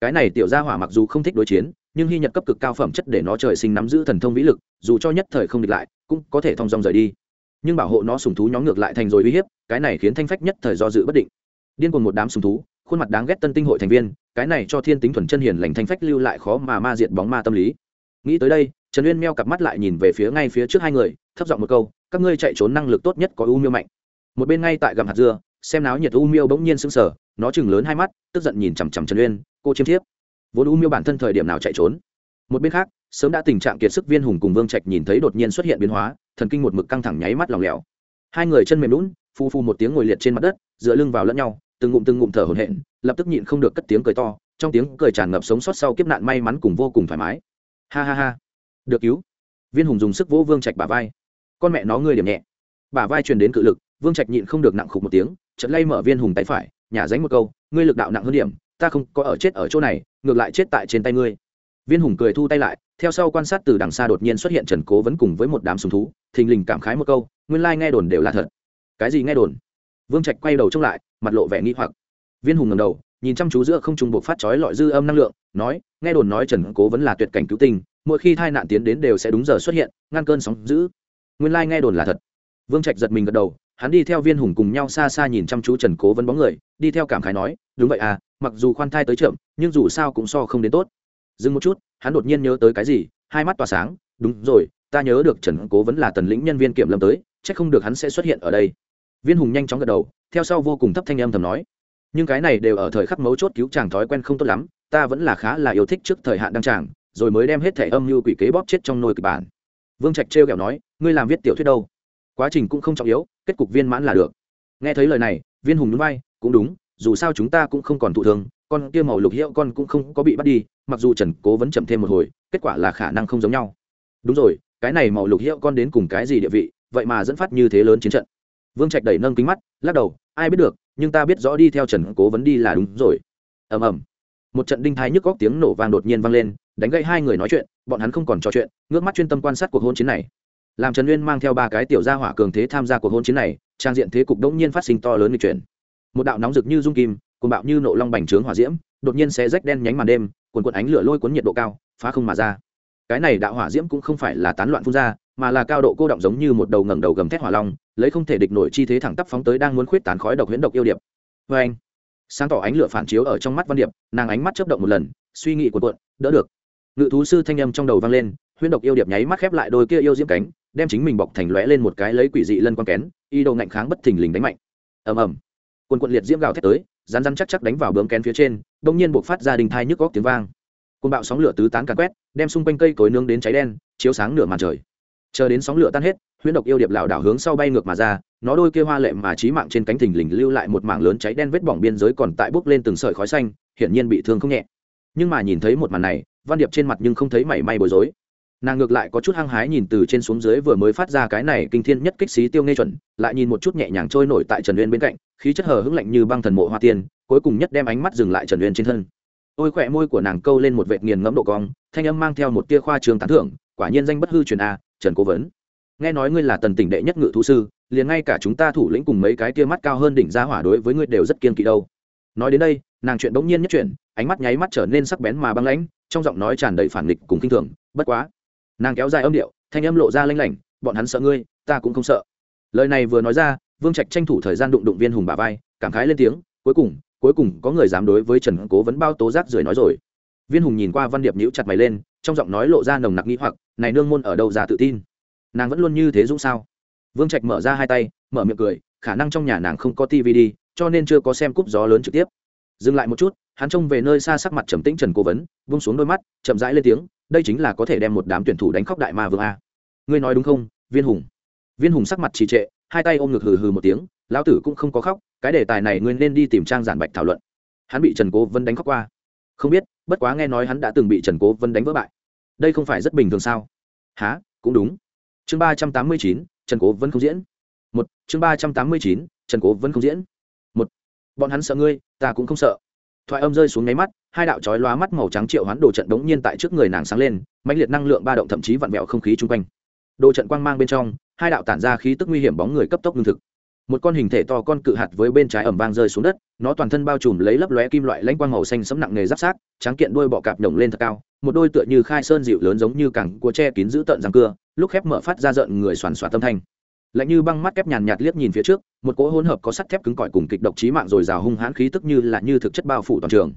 Cái này tiểu ra hỏa mặc dù không thích đối chiến, nhưng hy nhật cấp cực cao phẩm chất để nó trời sinh nắm giữ thần thông vĩ lực, dù cho nhất thời không địch lại, cũng có thể thong dong rời đi. Nhưng bảo hộ nó sùng thú nhóm ngược lại thành rồi uy hiếp, cái này khiến thanh phách nhất thời do dự bất định điên cùng một đám sùng thú, khuôn mặt đáng ghét tân tinh hội thành viên, cái này cho thiên tính thuần chân hiền lành thanh phách lưu lại khó mà ma diệt bóng ma tâm lý. Nghĩ tới đây, trần uyên meo cặp mắt lại nhìn về phía ngay phía trước hai người, thấp giọng một câu, các ngươi chạy trốn năng lực tốt nhất có u miêu mạnh. Một bên ngay tại gầm hạt dưa, xem náo nhiệt u miêu bỗng nhiên sững sờ, nó chừng lớn hai mắt, tức giận nhìn chằm chằm trần uyên, cô chiêm thiếp, vốn u miêu bản thân thời điểm nào chạy trốn? Một bên khác, sớm đã tình trạng kiệt sức viên hùng cùng vương trạch nhìn thấy đột nhiên xuất hiện biến hóa, thần kinh một mực căng thẳng nháy mắt lòng lẻo. Hai người chân mềm lún, phu phu một tiếng ngồi liệt trên mặt đất, dựa lưng vào lẫn nhau từng ngụm từng ngụm thở hổn hển, lập tức nhịn không được cất tiếng cười to, trong tiếng cười tràn ngập sống sót sau kiếp nạn may mắn cùng vô cùng thoải mái. Ha ha ha. Được cứu. Viên hùng dùng sức vỗ vương trạch bả vai. Con mẹ nó ngươi điểm nhẹ. Bả vai truyền đến cự lực, vương trạch nhịn không được nặng khục một tiếng, chợt lay mở viên hùng tay phải, nhả dánh một câu, ngươi lực đạo nặng hơn điểm, ta không có ở chết ở chỗ này, ngược lại chết tại trên tay ngươi. Viên hùng cười thu tay lại, theo sau quan sát từ đằng xa đột nhiên xuất hiện trần cố vẫn cùng với một đám sùng thú, thình lình cảm khái một câu, nguyên lai nghe đồn đều là thật. Cái gì nghe đồn? Vương trạch quay đầu trông lại, mặt lộ vẻ nghi hoặc. Viên hùng ngầm đầu, nhìn chăm chú giữa không trung buộc phát chói lọi dư âm năng lượng, nói, nghe đồn nói trần cố vẫn là tuyệt cảnh cứu tình mỗi khi tai nạn tiến đến đều sẽ đúng giờ xuất hiện, ngăn cơn sóng dữ. nguyên lai nghe đồn là thật. Vương trạch giật mình gật đầu, hắn đi theo viên hùng cùng nhau xa xa nhìn chăm chú trần cố vấn bóng người, đi theo cảm khái nói, đúng vậy à mặc dù khoan thai tới chậm, nhưng dù sao cũng so không đến tốt. Dừng một chút, hắn đột nhiên nhớ tới cái gì, hai mắt tỏa sáng, đúng rồi, ta nhớ được trần cố vẫn là tần lĩnh nhân viên kiểm lâm tới c h ắ c không được hắn sẽ xuất hiện ở đây viên hùng nhanh chóng gật đầu, theo sau vô cùng thấp thanh âm thầm nói. Nhưng cái này đều ở thời khắc mấu chốt cứu chàng thói quen không tốt lắm, ta vẫn là khá là yêu thích trước thời hạn đăng tràng, rồi mới đem hết thẻ âm như quỷ kế bóp chết trong nồi kịch bản. Vương trạch trêu kẹo nói, ngươi làm viết tiểu thuyết đâu? Quá trình cũng không trọng yếu, kết cục viên mãn là được. Nghe thấy lời này, viên hùng núi bay cũng đúng, dù sao chúng ta cũng không còn thụ thương, con kia màu lục hiệu con cũng không có bị bắt đi, mặc dù trần cố vẫn chậm thêm một hồi, kết quả là khả năng không giống nhau. Đúng rồi, cái này màu lục hiệu con đến cùng cái gì địa vị, vậy mà dẫn phát như thế lớn chiến trận vương trạch đẩy nâng kính mắt, lắc đầu, ai biết được, nhưng ta biết rõ đi theo trần cố vấn đi là đúng rồi. Ầm ầm. Một trận đinh thái nhức góc tiếng nổ vang đột nhiên vang lên, đánh gây hai người nói chuyện, bọn hắn không còn trò chuyện, ngước mắt chuyên tâm quan sát cuộc hôn chiến này. Làm trần uyên mang theo ba cái tiểu gia hỏa cường thế tham gia cuộc hôn chiến này, trang diện thế cục đống nhiên phát sinh to lớn nghịch chuyển. Một đạo nóng rực như dung kim, cuồng bạo như nộ long bành trướng hỏa diễm, đột nhiên xé rách đen nhánh màn đêm, cuồn cuộn ánh lửa lôi cuốn nhiệt độ cao, phá không mà ra. Cái này đạo hỏa diễm cũng không phải là tán loạn phun ra mà là cao độ cô động giống như một đầu ngẩng đầu gầm thét hỏa long, lấy không thể địch nổi chi thế thẳng tắp phóng tới đang muốn khuyết tán khói độc huyễn độc yêu điệp. Vê anh, sáng tỏ ánh lửa phản chiếu ở trong mắt văn điệp, nàng ánh mắt chớp động một lần, suy nghĩ của cuộn, đỡ được. Ngự thú sư thanh âm trong đầu vang lên, huyễn độc yêu điệp nháy mắt khép lại đôi kia yêu diễm cánh, đem chính mình bọc thành lóe lên một cái lấy quỷ dị lân quang kén, y đồ ngạnh kháng bất thình lình đánh mạnh. Ầm ầm. Quần quận liệt diễm gào thét tới rán rán chắc chắc đánh vào bướm kén phía trên đông nhiên buộc phát ra đình thai nhức góc tiếng vang. Côn bạo sóng lửa tứ tán càn quét, đem xung quanh cây cối nướng đến cháy đen, chiếu sáng nửa màn trời chờ đến sóng lửa tan hết, huyễn độc yêu điệp lảo đảo hướng sau bay ngược mà ra, nó đôi kia hoa lệ mà trí mạng trên cánh thình lình lưu lại một mảng lớn cháy đen vết bỏng biên giới còn tại bốc lên từng sợi khói xanh, hiển nhiên bị thương không nhẹ. Nhưng mà nhìn thấy một màn này, văn điệp trên mặt nhưng không thấy mảy may bối rối. Nàng ngược lại có chút hăng hái nhìn từ trên xuống dưới vừa mới phát ra cái này kinh thiên nhất kích xí tiêu nghe chuẩn, lại nhìn một chút nhẹ nhàng trôi nổi tại trần uyên bên cạnh, khí chất hờ hững lạnh như băng thần mộ hoa tiên, cuối cùng nhất đem ánh mắt dừng lại trần uyên trên thân. Ôi khỏe môi của nàng câu lên một vệt nghiền ngẫm độ cong, thanh âm mang theo một tia khoa trường tán thưởng, quả nhiên danh bất hư truyền a trần cố vấn. Nghe nói ngươi là tần tỉnh đệ nhất ngự thú sư, liền ngay cả chúng ta thủ lĩnh cùng mấy cái tia mắt cao hơn đỉnh gia hỏa đối với ngươi đều rất kiên kỵ đâu. Nói đến đây, nàng chuyện bỗng nhiên nhất chuyện ánh mắt nháy mắt trở nên sắc bén mà băng lãnh, trong giọng nói tràn đầy phản nghịch cùng kinh thường, bất quá. Nàng kéo dài âm điệu, thanh âm lộ ra lanh lảnh, bọn hắn sợ ngươi, ta cũng không sợ. Lời này vừa nói ra, vương trạch tranh thủ thời gian đụng đụng viên hùng bà vai, cảm khái lên tiếng, cuối cùng cuối cùng có người dám đối với trần cố vấn bao tố giác rời nói rồi. Viên hùng nhìn qua văn điệp nhíu chặt mày lên trong giọng nói lộ ra nồng nặc nghĩ hoặc, này nương môn ở đâu ra tự tin? Nàng vẫn luôn như thế dũng sao? Vương trạch mở ra hai tay, mở miệng cười, khả năng trong nhà nàng không có tv đi, cho nên chưa có xem cúp gió lớn trực tiếp. Dừng lại một chút, hắn trông về nơi xa sắc mặt trầm tĩnh trần cố vấn, vung xuống đôi mắt, chậm rãi lên tiếng, đây chính là có thể đem một đám tuyển thủ đánh khóc đại ma vương a. Ngươi nói đúng không, viên hùng? Viên hùng sắc mặt trì trệ, hai tay ôm ngực hừ hừ một tiếng, lão tử cũng không có khóc, cái đề tài này ngươi nên đi tìm trang giản bạch thảo luận. Hắn bị trần cố vân đánh khóc qua. Không biết, bất quá nghe nói hắn đã từng bị trần cố vân đánh vỡ bại đây không phải rất bình thường sao? Há cũng đúng. Chương ba trăm tám mươi chín, trần cố vẫn không diễn. Một, chương ba trăm tám mươi chín, trần cố vẫn không diễn. Một, bọn hắn sợ ngươi, ta cũng không sợ. Thoại âm rơi xuống nháy mắt, hai đạo chói lóa mắt màu trắng triệu hoán đồ trận đống nhiên tại trước người nàng sáng lên, mãnh liệt năng lượng ba động thậm chí vặn vẹo không khí chung quanh. Đồ trận quang mang bên trong, hai đạo tản ra khí tức nguy hiểm bóng người cấp tốc lương thực một con hình thể to con cự hạt với bên trái ẩm vang rơi xuống đất, nó toàn thân bao trùm lấy lấp lóe kim loại lãnh quang màu xanh sẫm nặng nề giáp sát, Tráng kiện đuôi bọ cạp nhổng lên thật cao, một đôi tựa như khai sơn dịu lớn giống như cẳng của tre kín giữ tận răng cưa, lúc khép mở phát ra rợn người xoàn xoạt tâm thanh. Lạnh như băng mắt kép nhàn nhạt liếc nhìn phía trước, một cỗ hỗn hợp có sắt thép cứng cỏi cùng kịch độc trí mạng rồi rào hung hãn khí tức như là như thực chất bao phủ toàn trường.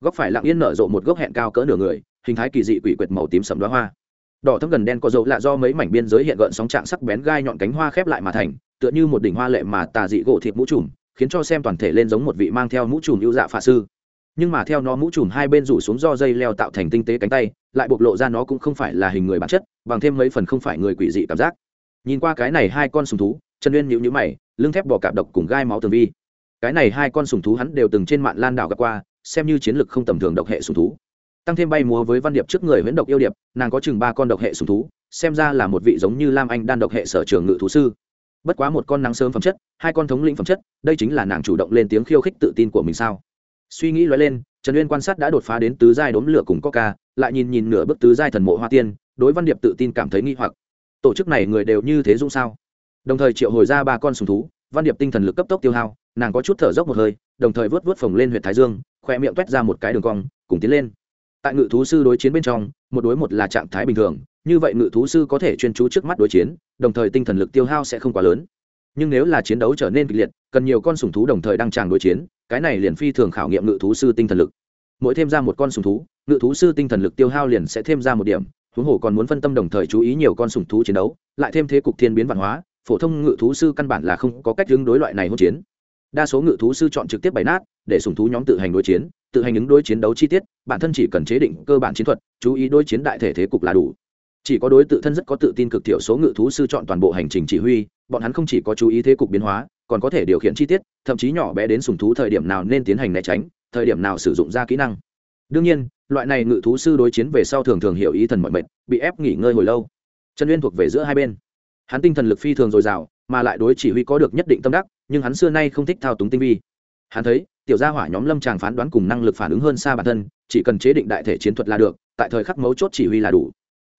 Góc phải lặng yên nở rộ một gốc hẹn cao cỡ nửa người, hình thái kỳ dị quỷ quyệt màu tím sầm đóa hoa. Đỏ thấm gần đen có dấu lạ do mấy mảnh biên giới hiện gợn sóng trạng sắc bén gai nhọn cánh hoa khép lại mà thành tựa như một đỉnh hoa lệ mà tà dị gỗ thịt mũ trùm, khiến cho xem toàn thể lên giống một vị mang theo mũ trùm ưu dạ phạ sư. Nhưng mà theo nó mũ trùm hai bên rủ xuống do dây leo tạo thành tinh tế cánh tay, lại bộc lộ ra nó cũng không phải là hình người bản chất, bằng thêm mấy phần không phải người quỷ dị cảm giác. Nhìn qua cái này hai con sùng thú chân uyên nhịu nhữ mày, lưng thép bò cạp độc cùng gai máu tường vi. Cái này hai con sùng thú hắn đều từng trên mạng lan đảo gặp qua, xem như chiến lực không tầm thường độc hệ sùng thú. Tăng thêm bay múa với văn điệp trước người huyễn độc yêu điệp, nàng có chừng ba con độc hệ sùng thú, xem ra là một vị giống như lam anh đan độc hệ sở trường ngự thú sư bất quá một con nắng sớm phẩm chất, hai con thống lĩnh phẩm chất, đây chính là nàng chủ động lên tiếng khiêu khích tự tin của mình sao? Suy nghĩ lóe lên, trần uyên quan sát đã đột phá đến tứ giai đốm lửa cùng coca, lại nhìn nhìn nửa bước tứ giai thần mộ hoa tiên, đối văn điệp tự tin cảm thấy nghi hoặc. Tổ chức này người đều như thế dung sao? Đồng thời triệu hồi ra ba con sùng thú, văn điệp tinh thần lực cấp tốc tiêu hao, nàng có chút thở dốc một hơi, đồng thời vớt vớt phồng lên huyện thái dương khoe miệng t u é t ra một cái đường cong, cùng tiến lên. Tại ngự thú sư đối chiến bên trong, một đối một là trạng thái bình thường như vậy ngự thú sư có thể chuyên chú trước mắt đối chiến, đồng thời tinh thần lực tiêu hao sẽ không quá lớn. Nhưng nếu là chiến đấu trở nên kịch liệt, cần nhiều con sùng thú đồng thời đăng tràng đối chiến, cái này liền phi thường khảo nghiệm ngự thú sư tinh thần lực. Mỗi thêm ra một con sùng thú, ngự thú sư tinh thần lực tiêu hao liền sẽ thêm ra một điểm, huống hồ còn muốn phân tâm đồng thời chú ý nhiều con sùng thú chiến đấu, lại thêm thế cục thiên biến văn hóa, phổ thông ngự thú sư căn bản là không có cách ứng đối loại này hỗn chiến. Đa số ngự thú sư chọn trực tiếp bày nát, để sùng thú nhóm tự hành đối chiến, tự hành ứng đối chiến đấu chi tiết, bản thân chỉ cần chế định cơ bản chiến thuật, chú ý đối chiến đại thể thế cục là đủ chỉ có đối tự thân rất có tự tin cực thiểu số ngự thú sư chọn toàn bộ hành trình chỉ huy, bọn hắn không chỉ có chú ý thế cục biến hóa, còn có thể điều khiển chi tiết, thậm chí nhỏ bé đến sùng thú thời điểm nào nên tiến hành né tránh, thời điểm nào sử dụng ra kỹ năng. Đương nhiên, loại này ngự thú sư đối chiến về sau thường thường hiểu ý thần mọi mệt bị ép nghỉ ngơi hồi lâu. Trần uyên thuộc về giữa hai bên. Hắn tinh thần lực phi thường dồi dào, mà lại đối chỉ huy có được nhất định tâm đắc, nhưng hắn xưa nay không thích thao túng tinh vi. Hắn thấy, tiểu gia hỏa nhóm lâm tràng phán đoán cùng năng lực phản ứng hơn xa bản thân, chỉ cần chế định đại thể chiến thuật là được, tại thời khắc mấu chốt chỉ huy là đủ.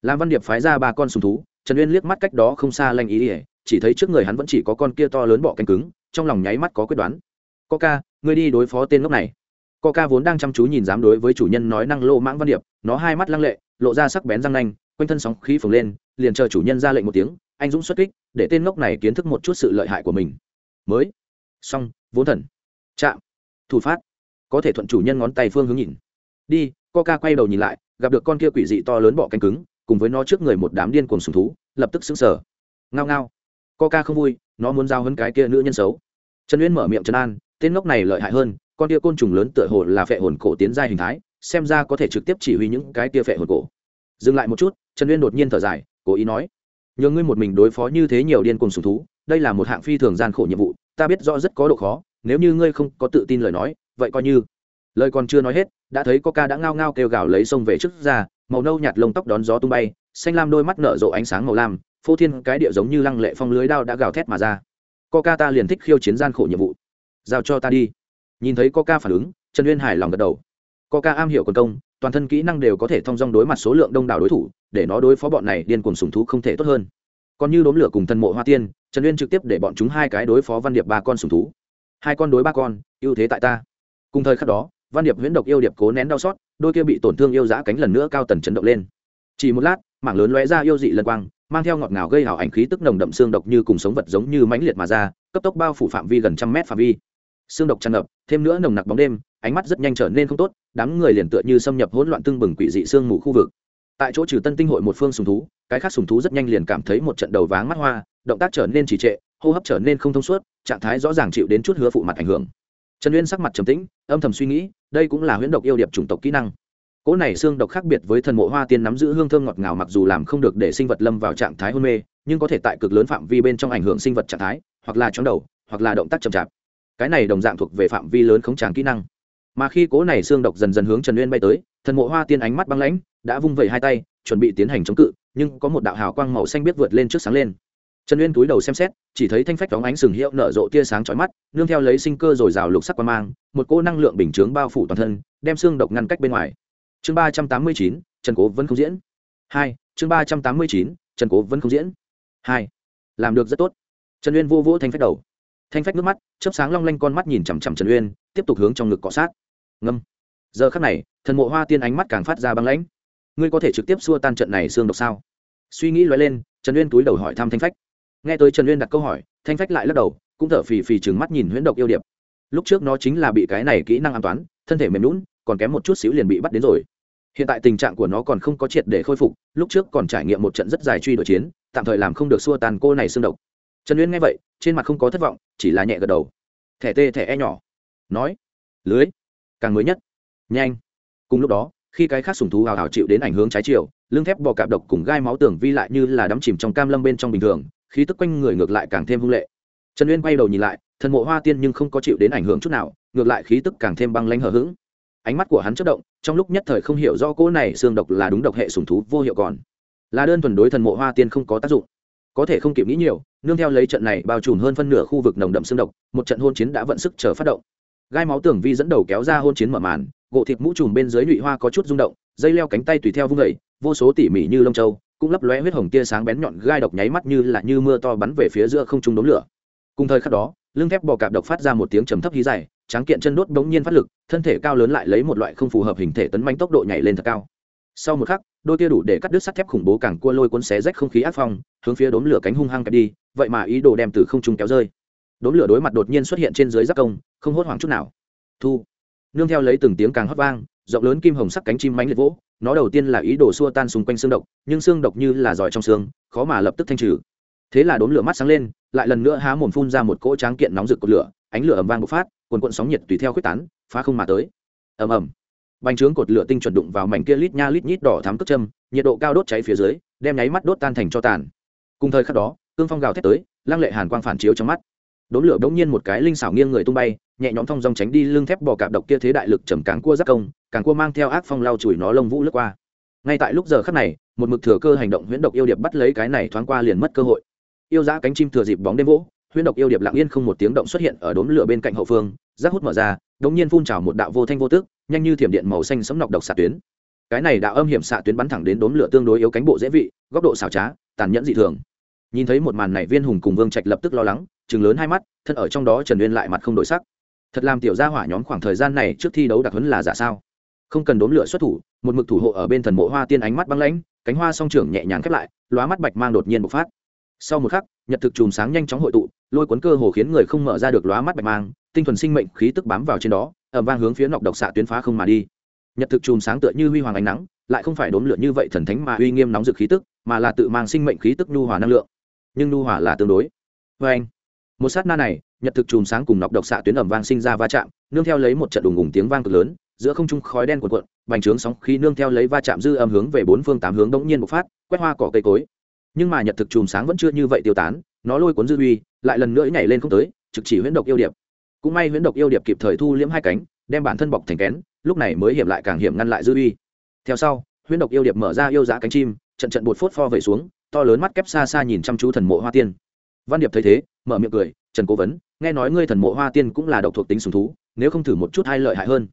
Lam văn điệp phái ra ba con sùng thú, trần uyên liếc mắt cách đó không xa lanh ý ỉa chỉ thấy trước người hắn vẫn chỉ có con kia to lớn bọ cánh cứng, trong lòng nháy mắt có quyết đoán. Coca ngươi đi đối phó tên ngốc này. Coca vốn đang chăm chú nhìn dám đối với chủ nhân nói năng lô mãng văn điệp, nó hai mắt lăng lệ, lộ ra sắc bén răng nanh, quanh thân sóng khí phồng lên, liền chờ chủ nhân ra lệnh một tiếng, anh dũng xuất kích, để tên ngốc này kiến thức một chút sự lợi hại của mình. Mới. Xong, vốn thần. Chạm. Thủ phát. Có thể thuận chủ nhân ngón tay phương hướng nhìn. Đi coca quay đầu nhìn lại, gặp được con kia quỷ dị to lớn bọ cánh cứng cùng với nó trước người một đám điên cuồng sùng thú, lập tức xứng sở ngao ngao. Coca không vui, nó muốn giao hơn cái kia nữ nhân xấu. Trần uyên mở miệng trấn an, tên ngốc này lợi hại hơn, con kia côn trùng lớn tựa hồ là phệ hồn cổ tiến ra hình thái, xem ra có thể trực tiếp chỉ huy những cái kia phệ hồn cổ. Dừng lại một chút, trần uyên đột nhiên thở dài, cố ý nói, nhờ ngươi một mình đối phó như thế nhiều điên cuồng sùng thú, đây là một hạng phi thường gian khổ nhiệm vụ, ta biết rõ rất có độ khó, nếu như ngươi không có tự tin lời nói, vậy coi như. Lời còn chưa nói hết, đã thấy có ca đã ngao ngao kêu gào lấy sông về trước ra màu nâu nhạt lông tóc đón gió tung bay, xanh lam đôi mắt nở rộ ánh sáng màu lam, phô thiên cái địa giống như lăng lệ phong lưới đao đã gào thét mà ra. Coca ta liền thích khiêu chiến gian khổ nhiệm vụ. Giao cho ta đi. Nhìn thấy coca phản ứng, trần uyên hài lòng gật đầu. Coca am hiểu quần công, toàn thân kỹ năng đều có thể thông dong đối mặt số lượng đông đảo đối thủ, để nó đối phó bọn này điên cuồng sùng thú không thể tốt hơn. Còn như đốm lửa cùng thân mộ hoa tiên, trần uyên trực tiếp để bọn chúng hai cái đối phó văn điệp ba con sùng thú. Hai con đối ba con, ưu thế tại ta. Cùng thời khắc đó văn điệp huyễn độc yêu điệp cố nén đau xót, đôi kia bị tổn thương yêu giã cánh lần nữa cao tần chấn động lên. Chỉ một lát, mảng lớn lóe ra yêu dị lân quang, mang theo ngọt ngào gây hảo ảnh khí tức nồng đậm xương độc như cùng sống vật giống như mãnh liệt mà ra, cấp tốc bao phủ phạm vi gần trăm mét phạm vi. Xương độc tràn ngập, thêm nữa nồng nặc bóng đêm, ánh mắt rất nhanh trở nên không tốt, đám người liền tựa như xâm nhập hỗn loạn tương bừng quỷ dị xương mù khu vực. Tại chỗ trừ tân tinh hội một phương sùng thú, cái khác sùng thú rất nhanh liền cảm thấy một trận đầu váng mắt hoa, động tác trở nên trì trệ, hô hấp trở nên không thông suốt, trạng thái rõ ràng chịu đến chút hứa phụ mặt ảnh hưởng. Trần uyên sắc mặt trầm tĩnh, âm thầm suy nghĩ đây cũng là huyễn độc yêu điệp chủng tộc kỹ năng. Cỗ này xương độc khác biệt với thần mộ hoa tiên nắm giữ hương thơm ngọt ngào mặc dù làm không được để sinh vật lâm vào trạng thái hôn mê, nhưng có thể tại cực lớn phạm vi bên trong ảnh hưởng sinh vật trạng thái, hoặc là chóng đầu, hoặc là động tác chậm chạp. Cái này đồng dạng thuộc về phạm vi lớn khống tràng kỹ năng. Mà khi cỗ này xương độc dần dần hướng trần uyên bay tới, thần mộ hoa tiên ánh mắt băng lãnh, đã vung vẩy hai tay, chuẩn bị tiến hành chống cự, nhưng có một đạo hào quang màu xanh biết vượt lên trước sáng lên trần uyên túi đầu xem xét, chỉ thấy thanh phách đóng ánh sừng hiệu nở rộ tia sáng chói mắt, nương theo lấy sinh cơ rồi rào lục sắc qua mang, một cỗ năng lượng bình chướng bao phủ toàn thân, đem xương độc ngăn cách bên ngoài. Chương ba trăm tám mươi chín, trần cố vẫn không diễn. Hai, chương ba trăm tám mươi chín, trần cố vẫn không diễn. Hai, làm được rất tốt. Trần uyên vô vỗ thanh phách đầu. Thanh phách nước mắt, chớp sáng long lanh con mắt nhìn chằm chằm trần uyên, tiếp tục hướng trong ngực cọ sát. Ngâm. Giờ khắc này, thần mộ hoa tiên ánh mắt càng phát ra băng lãnh. Ngươi có thể trực tiếp xua tan trận này xương độc sao? Suy nghĩ lóe lên, trần uyên túi đầu hỏi thăm thanh phách nghe tới trần uyên đặt câu hỏi, thanh phách lại lắc đầu, cũng thở phì phì chừng mắt nhìn huyễn độc yêu điệp. Lúc trước nó chính là bị cái này kỹ năng an toán, thân thể mềm lún còn kém một chút xíu liền bị bắt đến rồi. Hiện tại tình trạng của nó còn không có triệt để khôi phục, lúc trước còn trải nghiệm một trận rất dài truy đuổi chiến, tạm thời làm không được xua tàn cô này xương độc. Trần uyên nghe vậy, trên mặt không có thất vọng, chỉ là nhẹ gật đầu. Thẻ tê thẻ e nhỏ. Nói, lưới, càng mới nhất. Nhanh. Cùng lúc đó, khi cái khác sùng thú hào hào chịu đến ảnh hướng trái chiều, lưng thép bò cạp độc cùng gai máu tưởng vi lại như là đắm chìm trong cam lâm bên trong bình thường khí tức quanh người ngược lại càng thêm hung lệ. Trần uyên quay đầu nhìn lại, thần mộ hoa tiên nhưng không có chịu đến ảnh hưởng chút nào, ngược lại khí tức càng thêm băng lanh hờ hững. Ánh mắt của hắn chất động, trong lúc nhất thời không hiểu do cỗ này xương độc là đúng độc hệ sùng thú vô hiệu còn là đơn thuần đối thần mộ hoa tiên không có tác dụng. Có thể không kịp nghĩ nhiều, nương theo lấy trận này bao trùm hơn phân nửa khu vực nồng đậm xương độc, một trận hôn chiến đã vận sức chờ phát động. Gai máu tưởng vi dẫn đầu kéo ra hôn chiến mở màn, gỗ thịt mũ trùm bên dưới nhụy hoa có chút rung động, dây leo cánh tay tùy theo vung vẩy vô số tỉ mỉ như lông châu cũng lấp lóe huyết hồng tia sáng bén nhọn gai độc nháy mắt như là như mưa to bắn về phía giữa không trung đống lửa. Cùng thời khắc đó, lưng thép bò cạp độc phát ra một tiếng trầm thấp hí dài, tráng kiện chân đốt bỗng nhiên phát lực, thân thể cao lớn lại lấy một loại không phù hợp hình thể tấn manh tốc độ nhảy lên thật cao. Sau một khắc, đôi kia đủ để cắt đứt sắt thép khủng bố càng cua lôi cuốn xé rách không khí áp phong, hướng phía đốm lửa cánh hung hăng kẹp đi, vậy mà ý đồ đem từ không trung kéo rơi. Đốm lửa đối mặt đột nhiên xuất hiện trên dưới giáp công, không hốt hoảng chút nào. Thu nương theo lấy từng tiếng càng hót vang, rộng lớn kim hồng sắc cánh chim mánh liệt vỗ, nó đầu tiên là ý đồ xua tan xung quanh xương độc, nhưng xương độc như là giỏi trong xương, khó mà lập tức thanh trừ. Thế là đốn lửa mắt sáng lên, lại lần nữa há mồm phun ra một cỗ tráng kiện nóng rực cột lửa, ánh lửa ầm vang bộc phát quần cuộn sóng nhiệt tùy theo khuếch tán, phá không mà tới. Ầm ầm. Bánh trướng cột lửa tinh chuẩn đụng vào mảnh kia lít nha lít nhít đỏ thắm cất châm, nhiệt độ cao đốt cháy phía dưới, đem nháy mắt đốt tan thành cho tàn. Cùng thời khắc đó, cương phong gào thét tới, lăng lệ hàn quang phản chiếu trong mắt đốn lửa bỗng nhiên một cái linh xảo nghiêng người tung bay, nhẹ nhõm thong dong tránh đi lưng thép bò cạp độc kia thế đại lực trầm càng cua giác công, càng cua mang theo ác phong lao chùi nó lông vũ lướt qua. Ngay tại lúc giờ khắc này, một mực thừa cơ hành động huyễn độc yêu điệp bắt lấy cái này thoáng qua liền mất cơ hội. Yêu dã cánh chim thừa dịp bóng đêm vỗ, huyễn độc yêu điệp lặng yên không một tiếng động xuất hiện ở đốm lửa bên cạnh hậu phương, rác hút mở ra, đống nhiên phun trào một đạo vô thanh vô tức nhanh như thiểm điện màu xanh sấm nọc độc xạ tuyến. Cái này đạo âm hiểm xạ tuyến bắn thẳng đến đốm lửa tương đối yếu cánh bộ dễ vị, góc độ xảo trá, tàn nhẫn dị thường. Nhìn thấy một màn này, viên hùng cùng vương trạch lập tức lo lắng chừng lớn hai mắt, thân ở trong đó trần uyên lại mặt không đổi sắc. Thật làm tiểu gia hỏa nhóm khoảng thời gian này trước thi đấu đặc huấn là giả sao? Không cần đốn lửa xuất thủ, một mực thủ hộ ở bên thần mộ hoa tiên ánh mắt băng lãnh, cánh hoa song trưởng nhẹ nhàng khép lại, lóa mắt bạch mang đột nhiên bộc phát. Sau một khắc, nhật thực chùm sáng nhanh chóng hội tụ, lôi cuốn cơ hồ khiến người không mở ra được lóa mắt bạch mang, tinh thuần sinh mệnh khí tức bám vào trên đó ẩm vang hướng phía nọc độc xạ tuyến phá không mà đi. Nhật thực chùm sáng tựa như huy hoàng ánh nắng, lại không phải đốn lửa như vậy thần thánh mà uy nghiêm nóng dực khí tức, mà là tự mang sinh mệnh khí tức nhu hòa năng lượng. Nhưng nhu hòa là tương đối. Vê anh một sát na này, nhật thực chùm sáng cùng nọc độc xạ tuyến ẩm vang sinh ra va chạm, nương theo lấy một trận đùng ùng tiếng vang cực lớn, giữa không trung khói đen cuộn cuộn, bành trướng sóng khí nương theo lấy va chạm dư âm hướng về bốn phương tám hướng đống nhiên bộc phát, quét hoa cỏ cây cối. Nhưng mà nhật thực chùm sáng vẫn chưa như vậy tiêu tán, nó lôi cuốn dư uy, lại lần nữa nhảy lên không tới, trực chỉ huyễn độc yêu điệp. Cũng may huyễn độc yêu điệp kịp thời thu liễm hai cánh, đem bản thân bọc thành kén, lúc này mới hiểm lại càng hiểm ngăn lại dư uy. Theo sau, huyễn độc yêu điệp mở ra yêu giá cánh chim, trận trận bột phốt pho vẩy xuống, to lớn mắt kép xa xa nhìn chăm chú thần mộ hoa tiên. Văn điệp thấy thế mở miệng cười, trần cố vấn, nghe nói ngươi thần mộ hoa tiên cũng là độc thuộc tính sùng thú, nếu không thử một chút hai lợi hại hơn.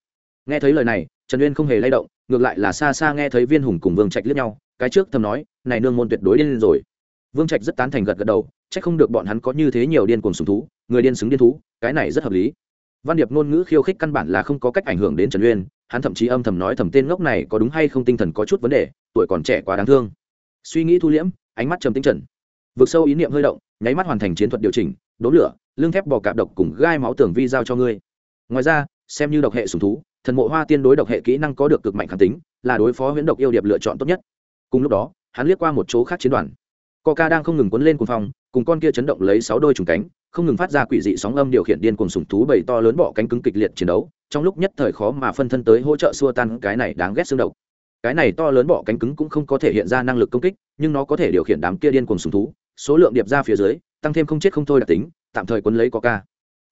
Nghe thấy lời này, trần uyên không hề lay động, ngược lại là xa xa nghe thấy viên hùng cùng vương trạch liếc nhau, cái trước thầm nói, này nương môn tuyệt đối điên rồi. Vương trạch rất tán thành gật gật đầu c h ắ c không được bọn hắn có như thế nhiều điên cuồng sùng thú, người điên xứng điên thú, cái này rất hợp lý. Văn điệp ngôn ngữ khiêu khích căn bản là không có cách ảnh hưởng đến trần uyên, hắn thậm chí âm thầm nói thầm tên ngốc này có đúng hay không tinh thần có chút vấn đề, tuổi còn trẻ quá đáng thương. Suy nghĩ thu liễm, ánh mắt trầm tinh trần. Vượt sâu ý niệm hơi động nháy mắt hoàn thành chiến thuật điều chỉnh đốn lửa lương thép bò cạp độc cùng gai máu tường vi giao cho ngươi. Ngoài ra, xem như độc hệ sùng thú, thần mộ hoa tiên đối độc hệ kỹ năng có được cực mạnh kháng tính, là đối phó huyễn độc yêu điệp lựa chọn tốt nhất. Cùng lúc đó, hắn liếc qua một chỗ khác chiến đoàn. Coca đang không ngừng quấn lên cuồng phong, cùng con kia chấn động lấy sáu đôi trùng cánh, không ngừng phát ra quỷ dị sóng âm điều khiển điên cuồng sùng thú bầy to lớn bọ cánh cứng kịch liệt chiến đấu, trong lúc nhất thời khó mà phân thân tới hỗ trợ xua tan cái này đáng ghét xương độc cái này to lớn bọ cánh cứng cũng không có thể hiện ra năng lực công kích, nhưng nó có thể điều khiển đám kia điên cuồng sùng thú, số lượng điệp ra phía dưới, tăng thêm không chết không thôi đặc tính, tạm thời quấn lấy có ca.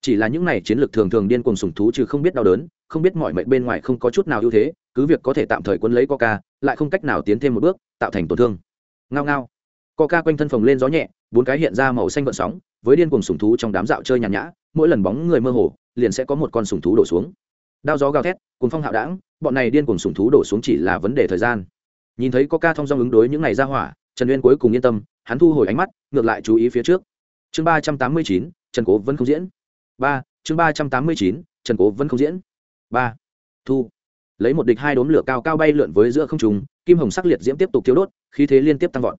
chỉ là những này chiến lược thường thường điên cuồng sùng thú chứ không biết đau đớn, không biết mọi mệnh bên ngoài không có chút nào ưu thế, cứ việc có thể tạm thời quấn lấy coca lại không cách nào tiến thêm một bước, tạo thành tổn thương. Ngao ngao. Coca quanh thân phồng lên gió nhẹ, bốn cái hiện ra màu xanh vận sóng, với điên cuồng sùng thú trong đám dạo chơi nhàn nhã, mỗi lần bóng người mơ hồ, liền sẽ có một con sùng thú đổ xuống đao gió gào thét cùng phong hạo đảng, bọn này điên cuồng sùng thú đổ xuống chỉ là vấn đề thời gian. Nhìn thấy có ca thông dong ứng đối những ngày ra hỏa, trần uyên cuối cùng yên tâm, hắn thu hồi ánh mắt, ngược lại chú ý phía trước. Chương ba trăm tám mươi chín, trần cố vẫn không diễn. Ba, chương ba trăm tám mươi chín, trần cố vẫn không diễn. Ba, thu. Lấy một địch hai đốm lửa cao cao bay lượn với giữa không trùng kim hồng sắc liệt diễm tiếp tục thiếu đốt, khí thế liên tiếp tăng vọt.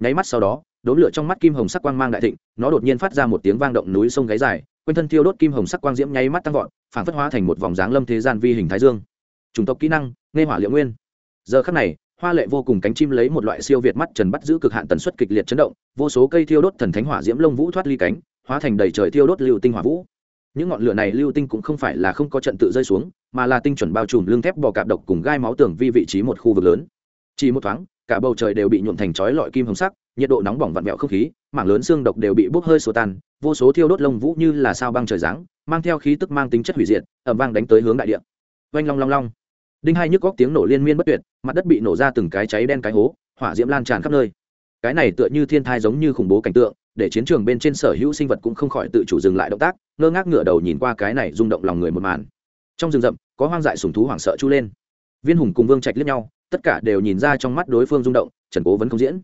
Nháy mắt sau đó, đốm lửa trong mắt kim hồng sắc quang mang đại thịnh, nó đột nhiên phát ra một tiếng vang động núi sông gáy dài quanh thân thiêu đốt kim hồng sắc quang diễm nháy mắt tăng vọt phản phất hóa thành một vòng dáng lâm thế gian vi hình thái dương. Chủng tộc kỹ năng nghe hỏa liệu nguyên. Giờ khắc này, hoa lệ vô cùng cánh chim lấy một loại siêu việt mắt trần bắt giữ cực hạn tần suất kịch liệt chấn động, vô số cây thiêu đốt thần thánh hỏa diễm lông vũ thoát ly cánh, hóa thành đầy trời thiêu đốt lưu tinh hỏa vũ. Những ngọn lửa này lưu tinh cũng không phải là không có trận tự rơi xuống, mà là tinh chuẩn bao trùm lưng thép bò cạp độc cùng gai máu tường vi vị trí một khu vực lớn. Chỉ một thoáng, cả bầu trời đều bị nhuộm thành chói lọi kim hồng sắc nhiệt độ nóng bỏng vặn vẹo không khí, mảng lớn xương độc đều bị bốc hơi sổ tan, vô số thiêu đốt lông vũ như là sao băng trời giáng, mang theo khí tức mang tính chất hủy diệt ẩm vang đánh tới hướng đại địa. Oanh long long long. Đinh hai nhức góc tiếng nổ liên miên bất tuyệt, mặt đất bị nổ ra từng cái cháy đen cái hố, hỏa diễm lan tràn khắp nơi. Cái này tựa như thiên thai giống như khủng bố cảnh tượng, để chiến trường bên trên sở hữu sinh vật cũng không khỏi tự chủ dừng lại động tác, ngơ ngác ngửa đầu nhìn qua cái này rung động lòng người một màn. Trong rừng rậm, có hoang dại sùng thú hoảng sợ chu lên. Viên hùng cùng vương trạch liếc nhau, tất cả đều nhìn ra trong mắt đối phương rung động, trần cố vẫn không diễn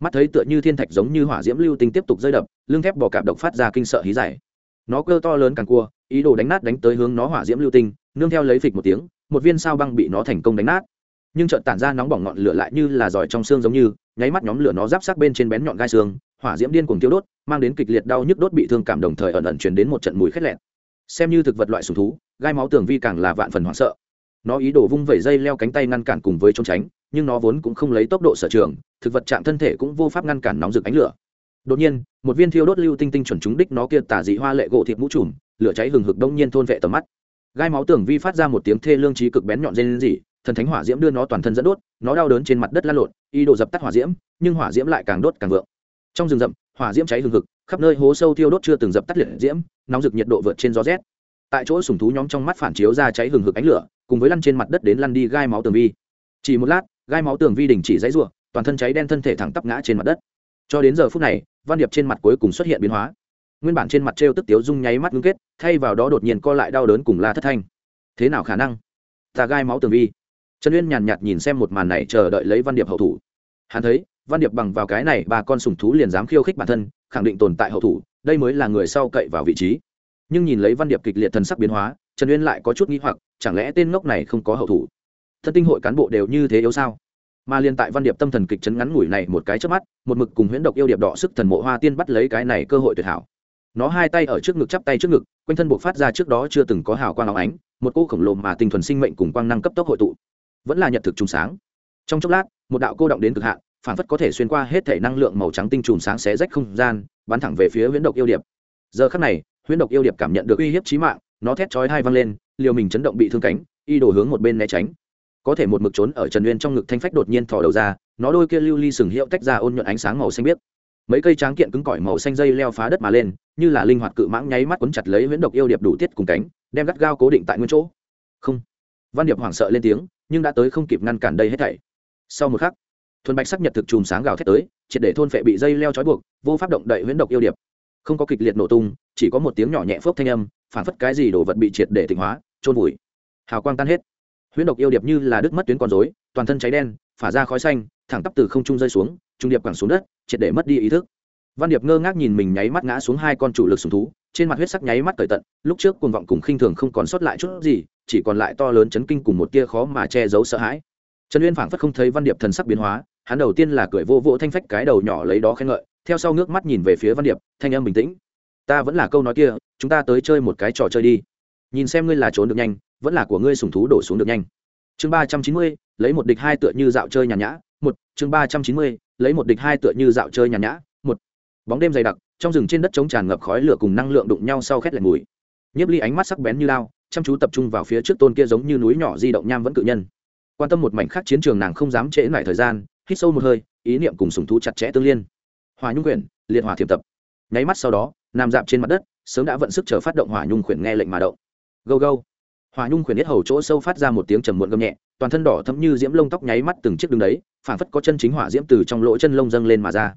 mắt thấy tựa như thiên thạch giống như hỏa diễm lưu tinh tiếp tục rơi đập, lưng thép bò cạp độc phát ra kinh sợ hí giải nó cơ to lớn càng cua, ý đồ đánh nát đánh tới hướng nó hỏa diễm lưu tinh, nương theo lấy phịch một tiếng, một viên sao băng bị nó thành công đánh nát. Nhưng trợn tản ra nóng bỏng ngọn lửa lại như là giỏi trong xương giống như, nháy mắt nhóm lửa nó giáp sát bên trên bén nhọn gai xương, hỏa diễm điên cuồng tiêu đốt, mang đến kịch liệt đau nhức đốt bị thương cảm đồng thời ẩn ẩn truyền đến một trận mùi khét lẹn xem như thực vật loại sùng thú, gai máu tường vi càng là vạn phần hoảng sợ. Nó ý đồ vung vẩy dây leo cánh tay ngăn cản cùng với trốn tránh nhưng nó vốn cũng không lấy tốc độ sở trường, thực vật chạm thân thể cũng vô pháp ngăn cản nóng rực ánh lửa. Đột nhiên, một viên thiêu đốt lưu tinh tinh chuẩn trúng đích nó kia tả dị hoa lệ gỗ thịt mũ trùm, lửa cháy hừng hực đông nhiên thôn vệ tầm mắt. Gai máu tường vi phát ra một tiếng thê lương trí cực bén nhọn dây lên dị thần thánh hỏa diễm đưa nó toàn thân dẫn đốt, nó đau đớn trên mặt đất lan lộn, ý đồ dập tắt hỏa diễm, nhưng hỏa diễm lại càng đốt càng vượng. Trong rừng rậm, hỏa diễm cháy hừng hực, khắp nơi hố sâu thiêu đốt chưa từng dập tắt liệt diễm, nóng rực nhiệt độ vượt trên gió rét. Tại chỗ sùng thú nhóm trong mắt phản chiếu ra cháy hừng hực ánh lửa, cùng với lăn trên mặt đất đến lăn đi gai máu tường vi. Chỉ một lát gai máu tường vi đình chỉ dãy r toàn thân cháy đen thân thể thẳng tắp ngã trên mặt đất. Cho đến giờ phút này, văn điệp trên mặt cuối cùng xuất hiện biến hóa. Nguyên bản trên mặt t r e o tức tiếu dung nháy mắt ngưng kết, thay vào đó đột nhiên co lại đau đớn cùng la thất thanh. Thế nào khả năng? Ta gai máu tường vi. Trần uyên nhàn nhạt nhìn xem một màn này chờ đợi lấy văn điệp hậu thủ. Hắn thấy, văn điệp bằng vào cái này ba con sùng thú liền dám khiêu khích bản thân, khẳng định tồn tại hậu thủ, đây mới là người sau cậy vào vị trí. Nhưng nhìn lấy văn điệp kịch liệt thần sắc biến hóa, trần uyên lại có chút n g h i hoặc, chẳng lẽ tên ngốc này không có hậu thủ? Thân tinh hội cán bộ đều như thế yếu sao? Mà liên tại văn điệp tâm thần kịch chấn ngắn ngủi này một cái trước mắt, một mực cùng huyễn độc yêu điệp đỏ sức thần mộ hoa tiên bắt lấy cái này cơ hội tuyệt hảo. Nó hai tay ở trước ngực chắp tay trước ngực, quanh thân buộc phát ra trước đó chưa từng có hào quang áo ánh, một cô khổng lồ mà tinh thuần sinh mệnh cùng quang năng cấp tốc hội tụ. Vẫn là nhật thực trùng sáng. Trong chốc lát, một đạo cô động đến cực hạn, phản phất có thể xuyên qua hết thể năng lượng màu trắng tinh trùng sáng xé rách không gian, bắn thẳng về phía huyễn độc yêu điệp. Giờ khắc này, huyễn độc yêu điệp cảm nhận được uy hiếp chí mạng, nó thét chói hai văng lên, liều mình chấn động bị thương cánh, y đổ hướng một bên né tránh có thể một mực trốn ở trần uyên trong ngực thanh phách đột nhiên thò đầu ra, nó đôi kia lưu ly sừng hiệu tách ra ôn nhuận ánh sáng màu xanh biếc. Mấy cây tráng kiện cứng cỏi màu xanh dây leo phá đất mà lên, như là linh hoạt cự mãng nháy mắt quấn chặt lấy huyễn độc yêu điệp đủ tiết cùng cánh, đem gắt gao cố định tại nguyên chỗ. Không. Văn điệp hoảng sợ lên tiếng, nhưng đã tới không kịp ngăn cản đây hết thảy. Sau một khắc, thuần bạch sắc nhật thực chùm sáng gào thét tới, triệt để thôn phệ bị dây leo trói buộc, vô pháp động đậy huyễn độc yêu điệp. Không có kịch liệt nổ tung, chỉ có một tiếng nhỏ nhẹ phốc thanh âm phản phất cái gì đồ vật bị triệt để tịnh hóa trôn vùi. Hào quang tan hết huyễn độc yêu điệp như là đứt mất tuyến con rối, toàn thân cháy đen, phả ra khói xanh, thẳng tắp từ không trung rơi xuống, trung điệp quẳng xuống đất, triệt để mất đi ý thức. Văn điệp ngơ ngác nhìn mình nháy mắt ngã xuống hai con chủ lực sùng thú, trên mặt huyết sắc nháy mắt cởi tận, lúc trước cuồng vọng cùng khinh thường không còn sót lại chút gì, chỉ còn lại to lớn chấn kinh cùng một tia khó mà che giấu sợ hãi. Trần uyên phảng phất không thấy văn điệp thần sắc biến hóa, hắn đầu tiên là cười vô vỗ thanh phách cái đầu nhỏ lấy đó khen ngợi, theo sau nước mắt nhìn về phía văn điệp, thanh âm bình tĩnh. Ta vẫn là câu nói kia, chúng ta tới chơi một cái trò chơi đi. Nhìn xem ngươi là trốn được nhanh vẫn là của ngươi sùng thú đổ xuống được nhanh. Chương ba trăm chín mươi, lấy một địch hai tựa như dạo chơi nhàn nhã. Một, chương ba trăm chín mươi, lấy một địch hai tựa như dạo chơi nhàn nhã. Một, bóng đêm dày đặc, trong rừng trên đất trống tràn ngập khói lửa cùng năng lượng đụng nhau sau khét lẹt mùi. Nhiếp ly ánh mắt sắc bén như lao, chăm chú tập trung vào phía trước tôn kia giống như núi nhỏ di động nham vẫn cự nhân. Quan tâm một mảnh khác chiến trường nàng không dám trễ lại thời gian, hít sâu một hơi, ý niệm cùng sùng thú chặt chẽ tương liên. Hòa nhung quyển, liệt hỏa thiệp tập. Nháy mắt sau đó, nằm dạp trên mặt đất, sớm đã vận sức chờ phát động hỏa nhung quyển nghe lệnh mà động. Gâu gâu hòa nhung khuyển biết hầu chỗ sâu phát ra một tiếng trầm muộn gầm nhẹ, toàn thân đỏ thấm như diễm lông tóc nháy mắt từng chiếc đường đấy, phảng phất có chân chính hỏa diễm từ trong lỗ chân lông dâng lên mà ra.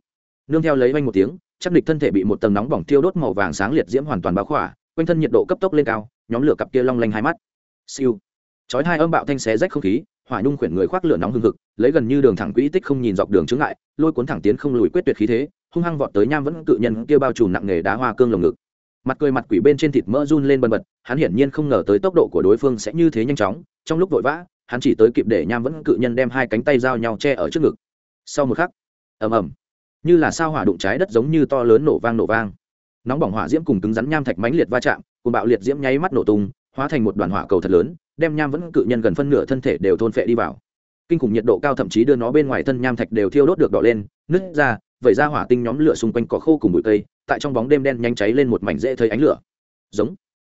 Nương theo lấy oanh một tiếng, chắc địch thân thể bị một tầng nóng bỏng tiêu đốt màu vàng sáng liệt diễm hoàn toàn bao khỏa, quanh thân nhiệt độ cấp tốc lên cao, nhóm lửa cặp kia long lanh hai mắt. Siêu. Chói hai âm bạo thanh xé rách không khí, hỏa nhung khuyển người khoác lửa nóng hừng hực, lấy gần như đường thẳng quỹ tích không nhìn dọc đường chướng ngại, lôi cuốn thẳng tiến không lùi quyết tuyệt khí thế, hung hăng vọt tới nham vẫn cự nhân kia bao trùm nặng nghề đá hoa cương lồng ngực mặt cười mặt quỷ bên trên thịt mỡ run lên bần bật, hắn hiển nhiên không ngờ tới tốc độ của đối phương sẽ như thế nhanh chóng, trong lúc vội vã, hắn chỉ tới kịp để nham vẫn cự nhân đem hai cánh tay giao nhau che ở trước ngực. Sau một khắc, ầm ầm, như là sao hỏa đụng trái đất giống như to lớn nổ vang nổ vang. Nóng bỏng hỏa diễm cùng cứng rắn nham thạch mãnh liệt va chạm cùng bạo liệt diễm nháy mắt nổ tung, hóa thành một đoàn hỏa cầu thật lớn, đem nham vẫn cự nhân gần phân nửa thân thể đều thôn phệ đi vào. Kinh khủng nhiệt độ cao thậm chí đưa nó bên ngoài thân nham thạch đều thiêu đốt được đỏ lên, nứt ra, vẩy ra hỏa tinh nhóm lửa xung quanh cỏ khô cùng bụi cây tại trong bóng đêm đen nhanh cháy lên một mảnh dễ thấy ánh lửa. Giống.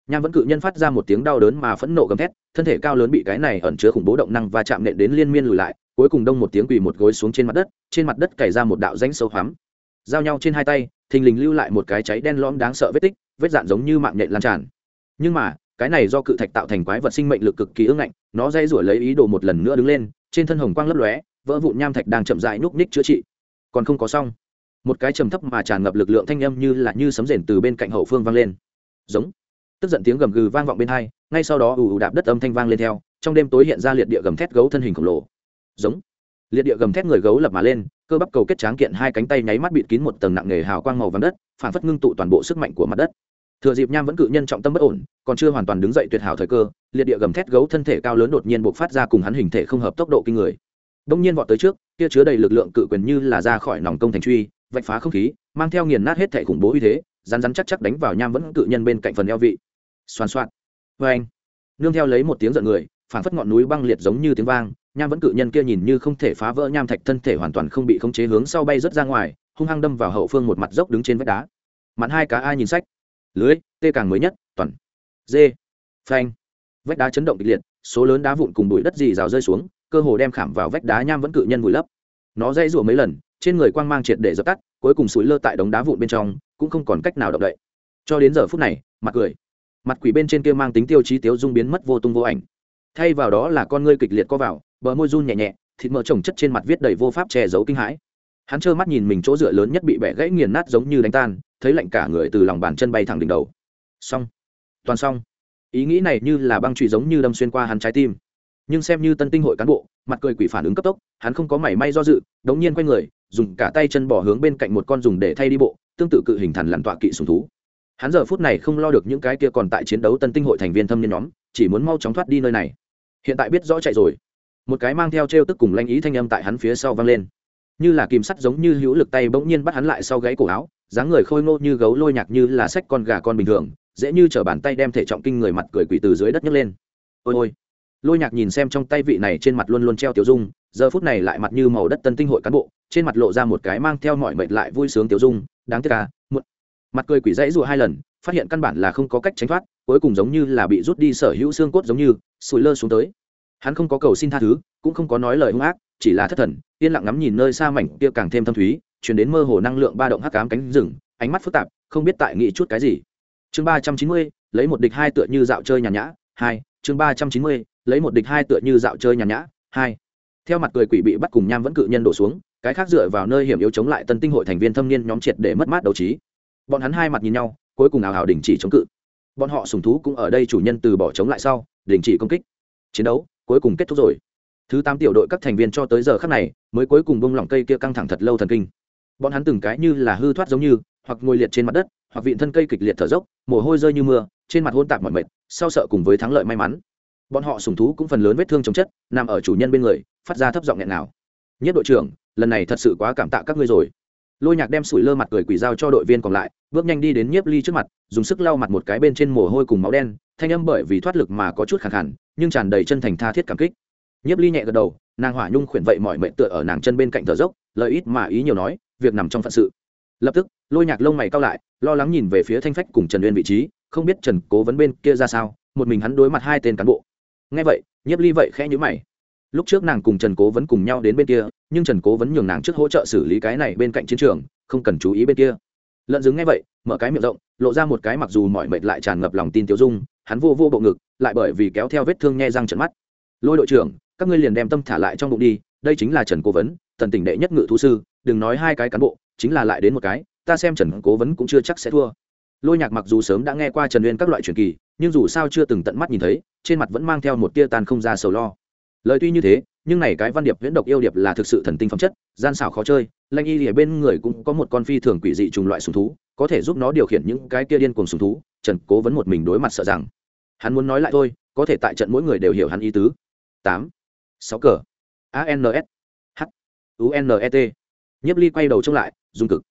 Nham vẫn cự nhân phát ra một tiếng đau đớn mà phẫn nộ gầm thét, thân thể cao lớn bị cái này ẩn chứa khủng bố động năng và chạm nện đến liên miên lùi lại, cuối cùng đông một tiếng quỳ một gối xuống trên mặt đất, trên mặt đất cày ra một đạo rãnh sâu hoắm. Giao nhau trên hai tay, thình lình lưu lại một cái cháy đen lõm đáng sợ vết tích, vết dạn giống như mạng nhện lan tràn. Nhưng mà, cái này do cự thạch tạo thành quái vật sinh mệnh lực cực kỳ ương ngạnh, nó dây rủi lấy ý đồ một lần nữa đứng lên, trên thân hồng quang lấp lóe, vỡ vụn nham thạch đang chậm dại núp ních chữa trị. Còn không có xong một cái trầm thấp mà tràn ngập lực lượng thanh âm như là như sấm rền từ bên cạnh hậu phương vang lên. Giống. Tức giận tiếng gầm gừ vang vọng bên hai, ngay sau đó ù ù đạp đất âm thanh vang lên theo, trong đêm tối hiện ra liệt địa gầm thét gấu thân hình khổng lồ. Giống. Liệt địa gầm thét người gấu lập mà lên, cơ bắp cầu kết tráng kiện hai cánh tay nháy mắt bịt kín một tầng nặng nề hào quang màu vàng đất, phản phất ngưng tụ toàn bộ sức mạnh của mặt đất. Thừa dịp nham vẫn cự nhân trọng tâm bất ổn, còn chưa hoàn toàn đứng dậy tuyệt hảo thời cơ, liệt địa gầm thét gấu thân thể cao lớn đột nhiên buộc phát ra cùng hắn hình thể không hợp tốc độ kinh người. Đông nhiên vọt tới trước, kia chứa đầy lực lượng cự quyền như là ra khỏi nòng công thành truy vạch phá không khí, mang theo nghiền nát hết thẻ khủng bố uy thế rán rán chắc chắc đánh vào nham vẫn cự nhân bên cạnh phần eo vị. Xoan xoan. Vê anh. Nương theo lấy một tiếng giận người phản phất ngọn núi băng liệt giống như tiếng vang, nham vẫn cự nhân kia nhìn như không thể phá vỡ nham thạch thân thể hoàn toàn không bị khống chế hướng sau bay rớt ra ngoài, hung hăng đâm vào hậu phương một mặt dốc đứng trên vách đá. Mặt hai cá ai nhìn sách? Lưới tê càng mới nhất, toàn. Dê phanh. Vách đá chấn động kịch liệt, số lớn đá vụn cùng bụi đất dì rào rơi xuống, cơ hồ đem khảm vào vách đá nham vẫn cự nhân vùi lấp. Nó dây rủa mấy lần trên người quang mang triệt để dập tắt, cuối cùng sủi lơ tại đống đá vụn bên trong, cũng không còn cách nào động đậy. Cho đến giờ phút này, mặt cười. Mặt quỷ bên trên kia mang tính tiêu chí tiếu dung biến mất vô tung vô ảnh. Thay vào đó là con ngươi kịch liệt co vào, bờ môi run nhẹ nhẹ, thịt mỡ trồng chất trên mặt viết đầy vô pháp che giấu kinh hãi. Hắn trơ mắt nhìn mình chỗ dựa lớn nhất bị bẻ gãy nghiền nát giống như đánh tan, thấy lạnh cả người từ lòng bàn chân bay thẳng đỉnh đầu. Xong. Toàn xong. Ý nghĩ này như là băng trụy giống như đâm xuyên qua hắn trái tim. Nhưng xem như tân tinh hội cán bộ, mặt cười quỷ phản ứng cấp tốc, hắn không có mảy may do dự, đống nhiên quay người dùng cả tay chân bỏ hướng bên cạnh một con dùng để thay đi bộ, tương tự cự hình thần lằn tọa kỵ sùng thú. Hắn giờ phút này không lo được những cái kia còn tại chiến đấu tân tinh hội thành viên thâm niên nhóm, chỉ muốn mau chóng thoát đi nơi này. Hiện tại biết rõ chạy rồi. Một cái mang theo t r e o tức cùng lanh ý thanh âm tại hắn phía sau vang lên. Như là kìm sắt giống như hữu lực tay bỗng nhiên bắt hắn lại sau gáy cổ áo, dáng người khôi ngô như gấu lôi nhạc như là sách con gà con bình thường, dễ như chở bàn tay đem thể trọng kinh người mặt cười quỷ từ dưới đất nhấc lên. Ôi ôi. Lôi nhạc nhìn xem trong tay vị này trên mặt luôn luôn treo tiểu dung, giờ phút này lại mặt như màu đất tân tinh hội cán bộ trên mặt lộ ra một cái mang theo mọi mệt lại vui sướng tiêu dung, đáng tiếc à muộn. Mặt cười quỷ dãy rụa hai lần, phát hiện căn bản là không có cách tránh thoát, cuối cùng giống như là bị rút đi sở hữu xương cốt giống như sùi lơ xuống tới. Hắn không có cầu xin tha thứ, cũng không có nói lời hung ác, chỉ là thất thần, yên lặng ngắm nhìn nơi xa mảnh kia càng thêm thâm thúy, chuyển đến mơ hồ năng lượng ba động hắc cám cánh rừng, ánh mắt phức tạp, không biết tại nghĩ chút cái gì. Chương ba trăm chín mươi, lấy một địch hai tựa như dạo chơi nhàn nhã, hai, chương ba trăm chín mươi, lấy một địch hai tựa như dạo chơi nhàn nhã, hai. Theo mặt cười quỷ bị bắt cùng nham vẫn cự nhân đổ xuống cái khác dựa vào nơi hiểm yếu chống lại tân tinh hội thành viên thâm niên nhóm triệt để mất mát đấu trí. Bọn hắn hai mặt nhìn nhau, cuối cùng ảo hảo đình chỉ chống cự. Bọn họ sùng thú cũng ở đây chủ nhân từ bỏ chống lại sau, đình chỉ công kích. Chiến đấu cuối cùng kết thúc rồi. Thứ tám tiểu đội các thành viên cho tới giờ khắc này mới cuối cùng bông lỏng cây kia căng thẳng thật lâu thần kinh. Bọn hắn từng cái như là hư thoát giống như, hoặc ngồi liệt trên mặt đất, hoặc vịn thân cây kịch liệt thở dốc, mồ hôi rơi như mưa, trên mặt hôn tạp mọi mệt, sau sợ cùng với thắng lợi may mắn. Bọn họ sùng thú cũng phần lớn vết thương chống chất, nằm ở chủ nhân bên người, phát ra thấp giọng nghẹn nào nhất đội trưởng lần này thật sự quá cảm tạ các ngươi rồi. Lôi nhạc đem sủi lơ mặt cười quỷ dao cho đội viên còn lại, bước nhanh đi đến nhiếp ly trước mặt, dùng sức lau mặt một cái bên trên mồ hôi cùng máu đen, thanh âm bởi vì thoát lực mà có chút khẳng hẳn nhưng tràn đầy chân thành tha thiết cảm kích. Nhiếp ly nhẹ gật đầu, nàng hỏa nhung khuyển vậy mọi mệnh tựa ở nàng chân bên cạnh thở dốc lợi ít mà ý nhiều nói, việc nằm trong phận sự. Lập tức, lôi nhạc lông mày cao lại, lo lắng nhìn về phía thanh phách cùng trần uyên vị trí, không biết trần cố vấn bên kia ra sao, một mình hắn đối mặt hai tên cán bộ. Nghe vậy, nhiếp ly vậy khẽ nhữ mày lúc trước nàng cùng trần cố vấn cùng nhau đến bên kia, nhưng trần cố vấn nhường nàng trước hỗ trợ xử lý cái này bên cạnh chiến trường, không cần chú ý bên kia. Lợn dứng nghe vậy, mở cái miệng rộng, lộ ra một cái mặc dù mọi mệt lại tràn ngập lòng tin tiêu dung, hắn vô vô bộ ngực, lại bởi vì kéo theo vết thương nhe răng trận mắt. Lôi đội trưởng, các ngươi liền đem tâm thả lại trong bụng đi, đây chính là trần cố vấn, tần tỉnh đệ nhất ngự thú sư, đừng nói hai cái cán bộ, chính là lại đến một cái, ta xem trần cố vấn cũng chưa chắc sẽ thua. Lôi nhạc mặc dù sớm đã nghe qua trần uyên các loại truyền kỳ, nhưng dù sao chưa từng tận mắt nhìn thấy, trên mặt vẫn mang theo một tia tàn không ra sầu lo lời tuy như thế, nhưng này cái văn điệp viễn độc yêu điệp là thực sự thần tinh phẩm chất, gian xảo khó chơi, lanh y ở bên người cũng có một con phi thường quỷ dị trùng loại sùng thú, có thể giúp nó điều khiển những cái kia điên cuồng sùng thú, trần cố vấn một mình đối mặt sợ rằng. Hắn muốn nói lại thôi, có thể tại trận mỗi người đều hiểu hắn ý tứ. Tám, sáu cờ. Ans h. Unet nhiếp ly quay đầu trông lại dung cực.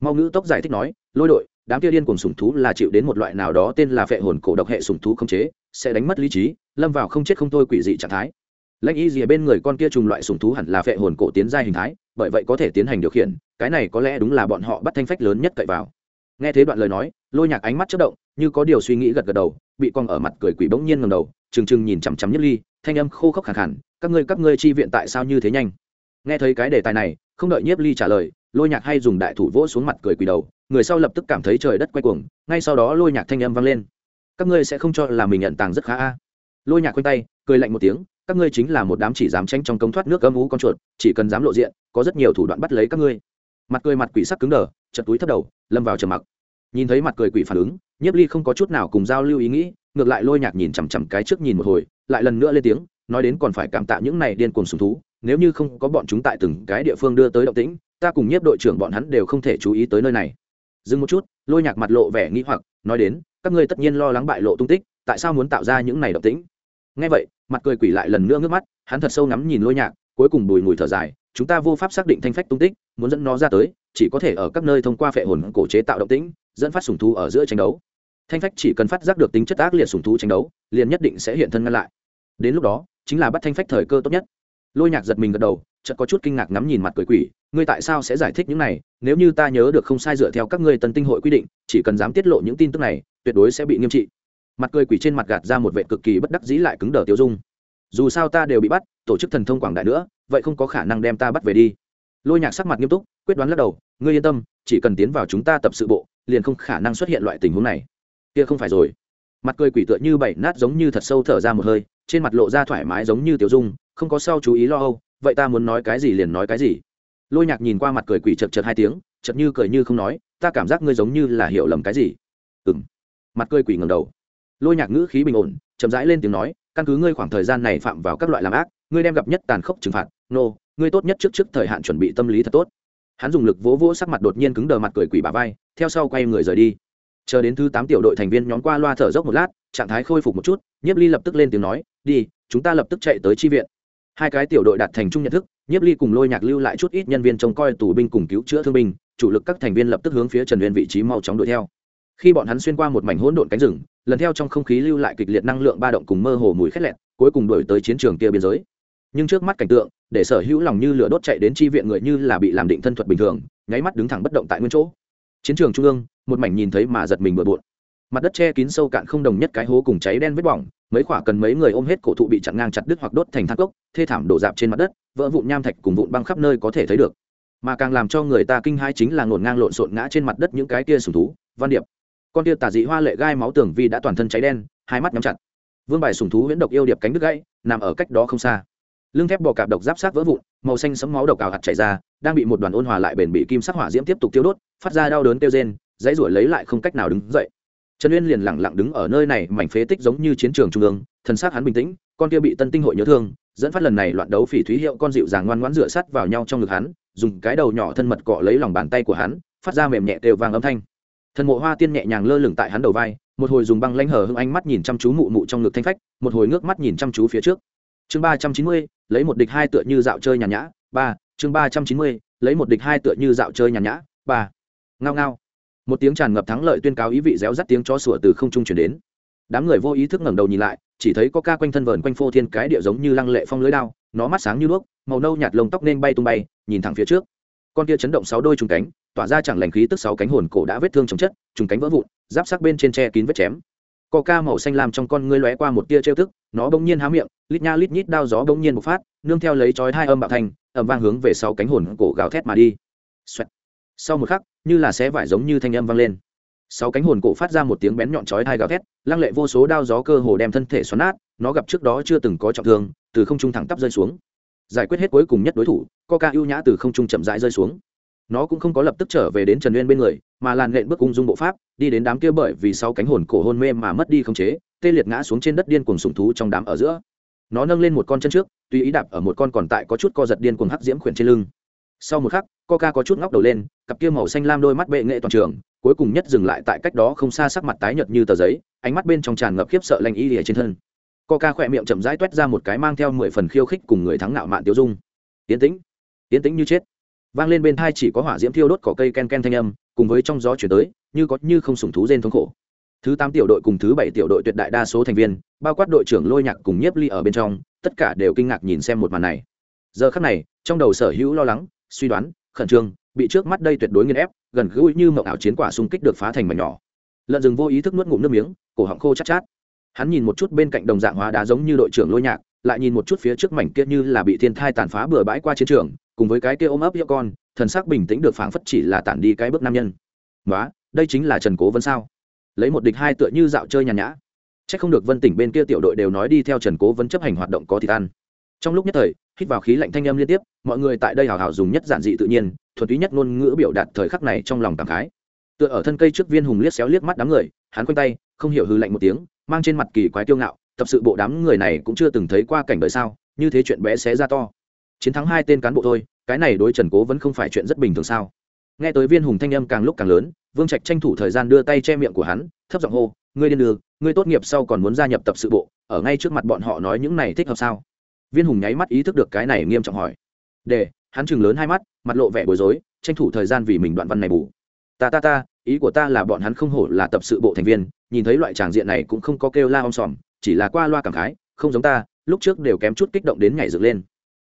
Mau ngữ tốc giải thích nói, lôi đội, đám kia điên cuồng sùng thú là chịu đến một loại nào đó tên là phệ hồn cổ độc hệ sùng thú không chế, sẽ đánh mất lý trí, lâm vào không chết không thôi quỷ dị trạng thái lãnh y gì bên người con kia trùng loại sùng thú hẳn là phệ hồn cổ tiến ra hình thái, bởi vậy có thể tiến hành điều khiển, cái này có lẽ đúng là bọn họ bắt thanh phách lớn nhất cậy vào. Nghe thế đoạn lời nói, lôi nhạc ánh mắt chất động, như có điều suy nghĩ gật gật đầu, bị con ở mặt cười quỷ bỗng nhiên ngầm đầu, trừng trừng nhìn chằm chằm nhất ly, thanh âm khô khốc khẳng hẳn các ngươi các ngươi chi viện tại sao như thế nhanh? Nghe thấy cái đề tài này, không đợi nhiếp ly trả lời, lôi nhạc hay dùng đại thủ vỗ xuống mặt cười quỷ đầu, người sau lập tức cảm thấy trời đất quay cuồng, ngay sau đó lôi nhạc thanh âm vang lên. Các ngươi sẽ không cho là mình nhận tàng rất khá a? Lôi nhạc quanh tay, cười lạnh một tiếng các ngươi chính là một đám chỉ dám tranh trong công thoát nước âm ú con chuột, chỉ cần dám lộ diện, có rất nhiều thủ đoạn bắt lấy các ngươi. Mặt cười mặt quỷ sắc cứng đờ chật túi thấp đầu, lâm vào trầm mặc. Nhìn thấy mặt cười quỷ phản ứng, nhiếp ly không có chút nào cùng giao lưu ý nghĩ, ngược lại lôi nhạc nhìn chằm chằm cái trước nhìn một hồi, lại lần nữa lên tiếng, nói đến còn phải cảm tạ những này điên cuồng sùng thú, nếu như không có bọn chúng tại từng cái địa phương đưa tới động tĩnh, ta cùng nhiếp đội trưởng bọn hắn đều không thể chú ý tới nơi này. Dừng một chút, lôi nhạc mặt lộ vẻ nghĩ hoặc, nói đến, các ngươi tất nhiên lo lắng bại lộ tung tích, tại sao muốn tạo ra những này động tĩnh? Ngay vậy, mặt cười quỷ lại lần nữa ngước mắt, hắn thật sâu ngắm nhìn lôi nhạc, cuối cùng bùi mùi thở dài, chúng ta vô pháp xác định thanh phách tung tích, muốn dẫn nó ra tới, chỉ có thể ở các nơi thông qua phệ hồn cổ chế tạo động tĩnh, dẫn phát sùng thú ở giữa tranh đấu. Thanh phách chỉ cần phát giác được tính chất ác liệt sùng thú tranh đấu, liền nhất định sẽ hiện thân ngăn lại. Đến lúc đó, chính là bắt thanh phách thời cơ tốt nhất. Lôi nhạc giật mình gật đầu, chợt có chút kinh ngạc ngắm nhìn mặt cười quỷ, ngươi tại sao sẽ giải thích những này? Nếu như ta nhớ được không sai dựa theo các ngươi tân tinh hội quy định, chỉ cần dám tiết lộ những tin tức này, tuyệt đối sẽ bị nghiêm trị mặt cười quỷ trên mặt gạt ra một vệ cực kỳ bất đắc dĩ lại cứng đờ tiêu dung. Dù sao ta đều bị bắt, tổ chức thần thông quảng đại nữa, vậy không có khả năng đem ta bắt về đi. Lôi nhạc sắc mặt nghiêm túc, quyết đoán lắc đầu, ngươi yên tâm, chỉ cần tiến vào chúng ta tập sự bộ, liền không khả năng xuất hiện loại tình huống này. Kia không phải rồi. Mặt cười quỷ tựa như bảy nát giống như thật sâu thở ra một hơi, trên mặt lộ ra thoải mái giống như tiểu dung, không có sao chú ý lo âu, vậy ta muốn nói cái gì liền nói cái gì. Lôi nhạc nhìn qua mặt cười quỷ chật chật hai tiếng chật như cười như không nói, ta cảm giác ngươi giống như là hiểu lầm cái gì. Ừng mặt cười quỷ ngầm đầu lôi nhạc ngữ khí bình ổn chậm rãi lên tiếng nói căn cứ ngươi khoảng thời gian này phạm vào các loại làm ác ngươi đem gặp nhất tàn khốc trừng phạt. Nô、no, ngươi tốt nhất trước trước thời hạn chuẩn bị tâm lý thật tốt. Hắn dùng lực vỗ vỗ sắc mặt đột nhiên cứng đờ mặt cười quỷ bà vai theo sau quay người rời đi. Chờ đến thứ tám tiểu đội thành viên nhóm qua loa thở dốc một lát trạng thái khôi phục một chút nhiếp ly lập tức lên tiếng nói đi chúng ta lập tức chạy tới tri viện. Hai cái tiểu đội đạt thành chung nhận thức nhiếp ly cùng lôi nhạc lưu lại chút ít nhân viên trông coi tù binh cùng cứu chữa thương binh chủ lực các thành viên lập tức hướng phía trần uyên vị trí mau chóng đuổi theo. Khi bọn hắn xuyên qua một mảnh hỗn độn cánh rừng lần theo trong không khí lưu lại kịch liệt năng lượng ba động cùng mơ hồ mùi khét lẹt, cuối cùng đuổi tới chiến trường kia biên giới. Nhưng trước mắt cảnh tượng, để sở hữu lòng như lửa đốt chạy đến chi viện người như là bị làm định thân thuật bình thường, nháy mắt đứng thẳng bất động tại nguyên chỗ. Chiến trường trung ương, một mảnh nhìn thấy mà giật mình bừa bộn. Mặt đất che kín sâu cạn không đồng nhất cái hố cùng cháy đen vết bỏng, mấy khoả cần mấy người ôm hết cổ thụ bị chặn ngang chặt đứt hoặc đốt thành thác cốc, thê thảm đổ dạp trên mặt đất, vỡ vụn nham thạch cùng vụn băng khắp nơi có thể thấy được. Mà càng làm cho người ta kinh hai chính là ngổn ngang lộn xộn ngã trên mặt đất những cái kia sùng thú, văn điệp con tia tà dị hoa lệ gai máu tường vi đã toàn thân cháy đen, hai mắt nhắm chặt. Vương bài sùng thú huyễn độc yêu điệp cánh đứt gãy, nằm ở cách đó không xa. Lưng thép bò cạp độc giáp sát vỡ vụn, màu xanh sấm máu độc cào hạt chảy ra, đang bị một đoàn ôn hòa lại bền bị kim sắc hỏa diễm tiếp tục tiêu đốt, phát ra đau đớn tiêu rên, dãy ruổi lấy lại không cách nào đứng dậy. Trần uyên liền lẳng lặng đứng ở nơi này, mảnh phế tích giống như chiến trường trung ương, thần sắc hắn bình tĩnh, con kia bị tân tinh hội nhớ thương, dẫn phát lần này loạn đấu phỉ thúy hiệu con dịu dàng ngoan ngoãn dựa sát vào nhau trong ngực hắn, dùng cái đầu nhỏ thân mật cọ lấy lòng bàn tay của hắn, phát ra mềm nhẹ đều vàng âm thanh thần mộ hoa tiên nhẹ nhàng lơ lửng tại hắn đầu vai, một hồi dùng băng lanh hở hưng ánh mắt nhìn chăm chú mụ mụ trong ngực thanh phách, một hồi ngước mắt nhìn chăm chú phía trước. Chương ba trăm chín mươi, lấy một địch hai tựa như dạo chơi nhàn nhã, ba, chương ba trăm chín mươi, lấy một địch hai tựa như dạo chơi nhàn nhã, ba. Ngao ngao. Một tiếng tràn ngập thắng lợi tuyên cáo ý vị réo rắt tiếng cho sủa từ không trung chuyển đến. Đám người vô ý thức ngẩng đầu nhìn lại, chỉ thấy có ca quanh thân vờn quanh phô thiên cái địa giống như lăng lệ phong lưới đao, nó mắt sáng như đuốc, màu nâu nhạt lông tóc nên bay tung bay, nhìn thẳng phía trước. Con kia chấn động sáu đôi trùng cánh tỏa ra chẳng lành khí tức sáu cánh hồn cổ đã vết thương chống chất, trùng cánh vỡ vụn, giáp sắc bên trên tre kín vết chém. Co ca màu xanh làm trong con ngươi lóe qua một tia trêu tức, nó bỗng nhiên há miệng, lít nha lít nhít đao gió bỗng nhiên một phát, nương theo lấy chói hai âm bạo thành ẩm vang hướng về sau cánh hồn cổ gào thét mà đi. Xoẹt. sau một khắc, như là xé vải giống như thanh âm vang lên. Sáu cánh hồn cổ phát ra một tiếng bén nhọn chói hai gào thét, lăng lệ vô số đao gió cơ hồ đem thân thể xoắn nát, nó gặp trước đó chưa từng có trọng thương, từ không trung thẳng tắp rơi xuống. Giải quyết hết cuối cùng nhất đối thủ, coca ưu nhã từ không trung chậm rãi rơi xuống nó cũng không có lập tức trở về đến trần uyên bên người, mà làn lện bước ung dung bộ pháp, đi đến đám kia bởi vì sau cánh hồn cổ hôn mê mà mất đi khống chế, tê liệt ngã xuống trên đất điên cuồng sùng thú trong đám ở giữa. Nó nâng lên một con chân trước, tùy ý đạp ở một con còn tại có chút co giật điên cuồng hắc diễm khuyển trên lưng. Sau một khắc, coca có chút ngóc đầu lên, cặp kia màu xanh lam đôi mắt bệ nghệ toàn trường, cuối cùng nhất dừng lại tại cách đó không xa sắc mặt tái nhợt như tờ giấy, ánh mắt bên trong tràn ngập khiếp sợ lanh y lìa trên thân. Coca khỏe miệng chậm rãi t ra một cái mang theo mười phần khiêu khích cùng người thắng nạo mạn tiêu dung. Yến tĩnh yến tĩnh như chết vang lên bên thai chỉ có hỏa diễm thiêu đốt cỏ cây ken ken thanh âm, cùng với trong gió chuyển tới, như có như không sùng thú rên thống khổ. Thứ tám tiểu đội cùng thứ bảy tiểu đội tuyệt đại đa số thành viên, bao quát đội trưởng lôi nhạc cùng nhiếp ly ở bên trong, tất cả đều kinh ngạc nhìn xem một màn này. Giờ khắc này, trong đầu sở hữu lo lắng, suy đoán, khẩn trương, bị trước mắt đây tuyệt đối nghiên ép, gần gũi như mậu ảo chiến quả xung kích được phá thành mảnh nhỏ. Lợn rừng vô ý thức nuốt ngụm nước miếng, cổ họng khô chát chát. Hắn nhìn một chút bên cạnh đồng dạng hóa đá giống như đội trưởng lôi nhạc lại nhìn một chút phía trước mảnh kia như là bị thiên thai tàn phá bừa bãi qua chiến trường, cùng với cái kia ôm ấp hiệu con, thần sắc bình tĩnh được phảng phất chỉ là tản đi cái bước nam nhân. Đó đây chính là trần cố vân sao? Lấy một địch hai tựa như dạo chơi nhàn nhã. Chắc không được vân tỉnh bên kia tiểu đội đều nói đi theo trần cố vân chấp hành hoạt động có thịt ăn. Trong lúc nhất thời, hít vào khí lạnh thanh âm liên tiếp, mọi người tại đây hào hào dùng nhất giản dị tự nhiên thuật ý nhất ngôn ngữ biểu đạt thời khắc này trong lòng cảm khái. Tựa ở thân cây trước viên hùng liếc xéo liếc mắt đám người, hắn quanh tay, không hiểu hư lạnh một tiếng, mang trên mặt kỳ quái kiêu ngạo tập sự bộ đám người này cũng chưa từng thấy qua cảnh đời sao, như thế chuyện bé xé ra to. Chiến thắng hai tên cán bộ thôi, cái này đối trần cố vẫn không phải chuyện rất bình thường sao? Nghe tới viên hùng thanh âm càng lúc càng lớn, vương trạch tranh thủ thời gian đưa tay che miệng của hắn, thấp giọng hô, ngươi điên đường ngươi tốt nghiệp sau còn muốn gia nhập tập sự bộ, ở ngay trước mặt bọn họ nói những này thích hợp sao? Viên hùng nháy mắt ý thức được cái này nghiêm trọng hỏi. Để, hắn chừng lớn hai mắt, mặt lộ vẻ bối rối, tranh thủ thời gian vì mình đoạn văn này bù. Ta ta ta, ý của ta là bọn hắn không hổ là tập sự bộ thành viên, nhìn thấy loại tràng diện này cũng không có kêu la om sòm chỉ là qua loa cảm khái, không giống ta, lúc trước đều kém chút kích động đến nhảy dựng lên.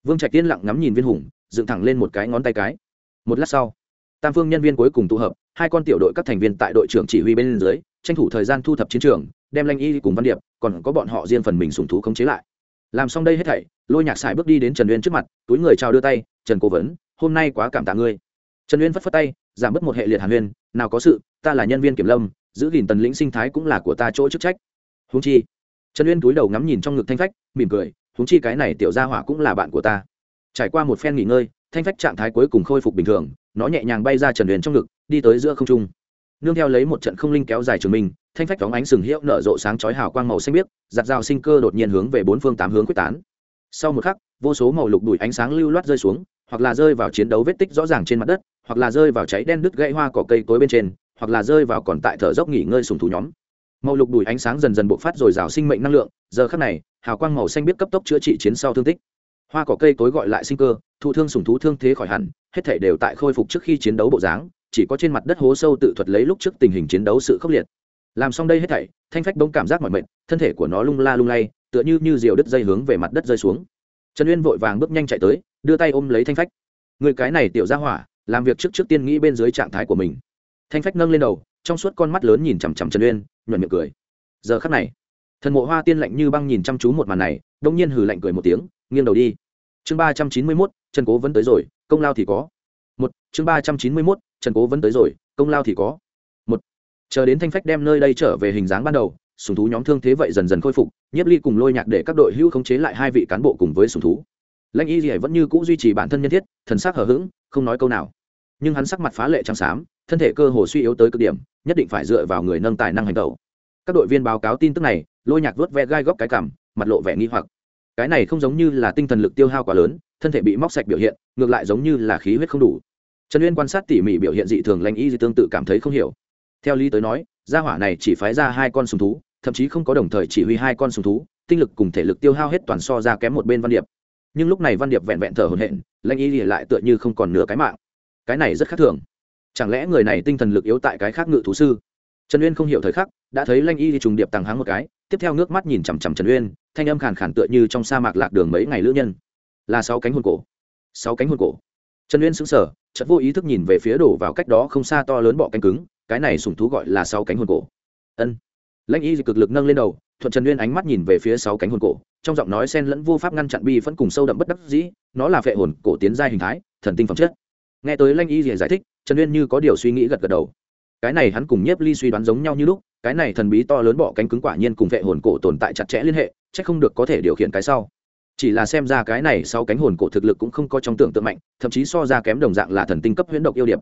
Vương trạch tiên lặng ngắm nhìn viên hùng, dựng thẳng lên một cái ngón tay cái. Một lát sau, tam phương nhân viên cuối cùng tụ hợp, hai con tiểu đội các thành viên tại đội trưởng chỉ huy bên dưới, tranh thủ thời gian thu thập chiến trường, đem lanh y cùng văn điệp, còn có bọn họ riêng phần mình sùng thú khống chế lại. Làm xong đây hết thảy, lôi nhạc sải bước đi đến trần uyên trước mặt, túi người chào đưa tay, trần cố vấn, hôm nay quá cảm tạ ngươi. Trần uyên phất phất tay, giảm bớt một hệ liệt hàn huyên, nào có sự, ta là nhân viên kiểm lâm, giữ gìn tần lĩnh sinh thái cũng là của ta chỗ chức trách. Húng chi trần uyên túi đầu ngắm nhìn trong ngực thanh phách, mỉm cười húng chi cái này tiểu gia hỏa cũng là bạn của ta. Trải qua một phen nghỉ ngơi, thanh phách trạng thái cuối cùng khôi phục bình thường, nó nhẹ nhàng bay ra trần uyên trong ngực, đi tới giữa không trung. Nương theo lấy một trận không linh kéo dài trường mình thanh phách đóng ánh sừng hiệu nở rộ sáng chói hào quang màu xanh biếc, giặt rào sinh cơ đột nhiên hướng về bốn phương tám hướng quyết tán. Sau một khắc, vô số màu lục đùi ánh sáng lưu loát rơi xuống, hoặc là rơi vào chiến đấu vết tích rõ ràng trên mặt đất, hoặc là rơi vào cháy đen đứt gãy hoa cỏ cây tối bên trên, hoặc là rơi vào còn tại thở dốc nghỉ ngơi sùng thú nhóm màu lục đùi ánh sáng dần dần bộc phát rồi rào sinh mệnh năng lượng, giờ khắc này, hào quang màu xanh biết cấp tốc chữa trị chiến sau thương tích. Hoa cỏ cây tối gọi lại sinh cơ, thụ thương sùng thú thương thế khỏi hẳn, hết thể đều tại khôi phục trước khi chiến đấu bộ dáng, chỉ có trên mặt đất hố sâu tự thuật lấy lúc trước tình hình chiến đấu sự khốc liệt. Làm xong đây hết thảy, thanh phách bỗng cảm giác mỏi mệt, thân thể của nó lung la lung lay, tựa như như diều đứt dây hướng về mặt đất rơi xuống. Trần uyên vội vàng bước nhanh chạy tới, đưa tay ôm lấy thanh phách. Người cái này tiểu ra hỏa, làm việc trước trước tiên nghĩ bên dưới trạng thái của mình. Thanh phách nâng lên đầu, trong suốt con mắt lớn nhìn chằm chằm trần uyên nhuận miệng cười. Giờ khắc này, thần mộ hoa tiên lạnh như băng nhìn chăm chú một màn này, đông nhiên hừ lạnh cười một tiếng, nghiêng đầu đi. Chương ba trăm chín mươi mốt, trần cố vẫn tới rồi, công lao thì có. Một, chương ba trăm chín mươi mốt, trần cố vẫn tới rồi, công lao thì có. Một, chờ đến thanh phách đem nơi đây trở về hình dáng ban đầu, sùng thú nhóm thương thế vậy dần dần khôi phục, nhiếp ly cùng lôi nhạc để các đội hữu khống chế lại hai vị cán bộ cùng với sùng thú. Lãnh y dỉa vẫn như cũ duy trì bản thân nhân thiết, thần sắc hở h ữ g không nói câu nào. Nhưng hắn sắc mặt phá lệ trắng xám, thân thể cơ hồ suy yếu tới cực điểm nhất định phải dựa vào người nâng tài năng hành tẩu. Các đội viên báo cáo tin tức này, lôi nhạc vớt ve gai góc cái cảm, mặt lộ vẻ nghi hoặc. Cái này không giống như là tinh thần lực tiêu hao quá lớn, thân thể bị móc sạch biểu hiện, ngược lại giống như là khí huyết không đủ. Trần uyên quan sát tỉ mỉ biểu hiện dị thường lanh y tương tự cảm thấy không hiểu. Theo lý tới nói, gia hỏa này chỉ phái ra hai con sùng thú, thậm chí không có đồng thời chỉ huy hai con sùng thú, tinh lực cùng thể lực tiêu hao hết toàn so ra kém một bên văn điệp. Nhưng lúc này văn điệp vẹn vẹn thở hồn hện lanh y lại tựa như không còn nửa cái mạng. Cái này rất khác thường chẳng lẽ người này tinh thần lực yếu tại cái khác ngự thú sư? Trần uyên không hiểu thời khắc, đã thấy lanh y thì trùng điệp tàng háng một cái, tiếp theo nước mắt nhìn chằm chằm trần uyên, thanh âm khàn khàn tựa như trong sa mạc lạc đường mấy ngày lữ nhân. Là sáu cánh hồn cổ. Sáu cánh hồn cổ. Trần uyên sững sờ, chợt vô ý thức nhìn về phía đổ vào cách đó không xa to lớn bọ cánh cứng, cái này sùng thú gọi là sáu cánh hồn cổ. Ân. Lãnh y cực lực nâng lên đầu, thuận trần uyên ánh mắt nhìn về phía sáu cánh hồn cổ, trong giọng nói sen lẫn vô pháp ngăn chặn bi vẫn cùng sâu đậm bất đắc dĩ, nó là phệ hồn cổ tiến giai hình thái, thần tinh phẩm chất. Nghe tới lãnh y giải thích trần uyên như có điều suy nghĩ gật gật đầu. Cái này hắn cùng nhiếp ly suy đoán giống nhau như lúc, cái này thần bí to lớn bọ cánh cứng quả nhiên cùng vệ hồn cổ tồn tại chặt chẽ liên hệ, chắc không được có thể điều khiển cái sau. Chỉ là xem ra cái này sau cánh hồn cổ thực lực cũng không có trong tưởng tượng mạnh, thậm chí so ra kém đồng dạng là thần tinh cấp huyễn độc yêu điệp.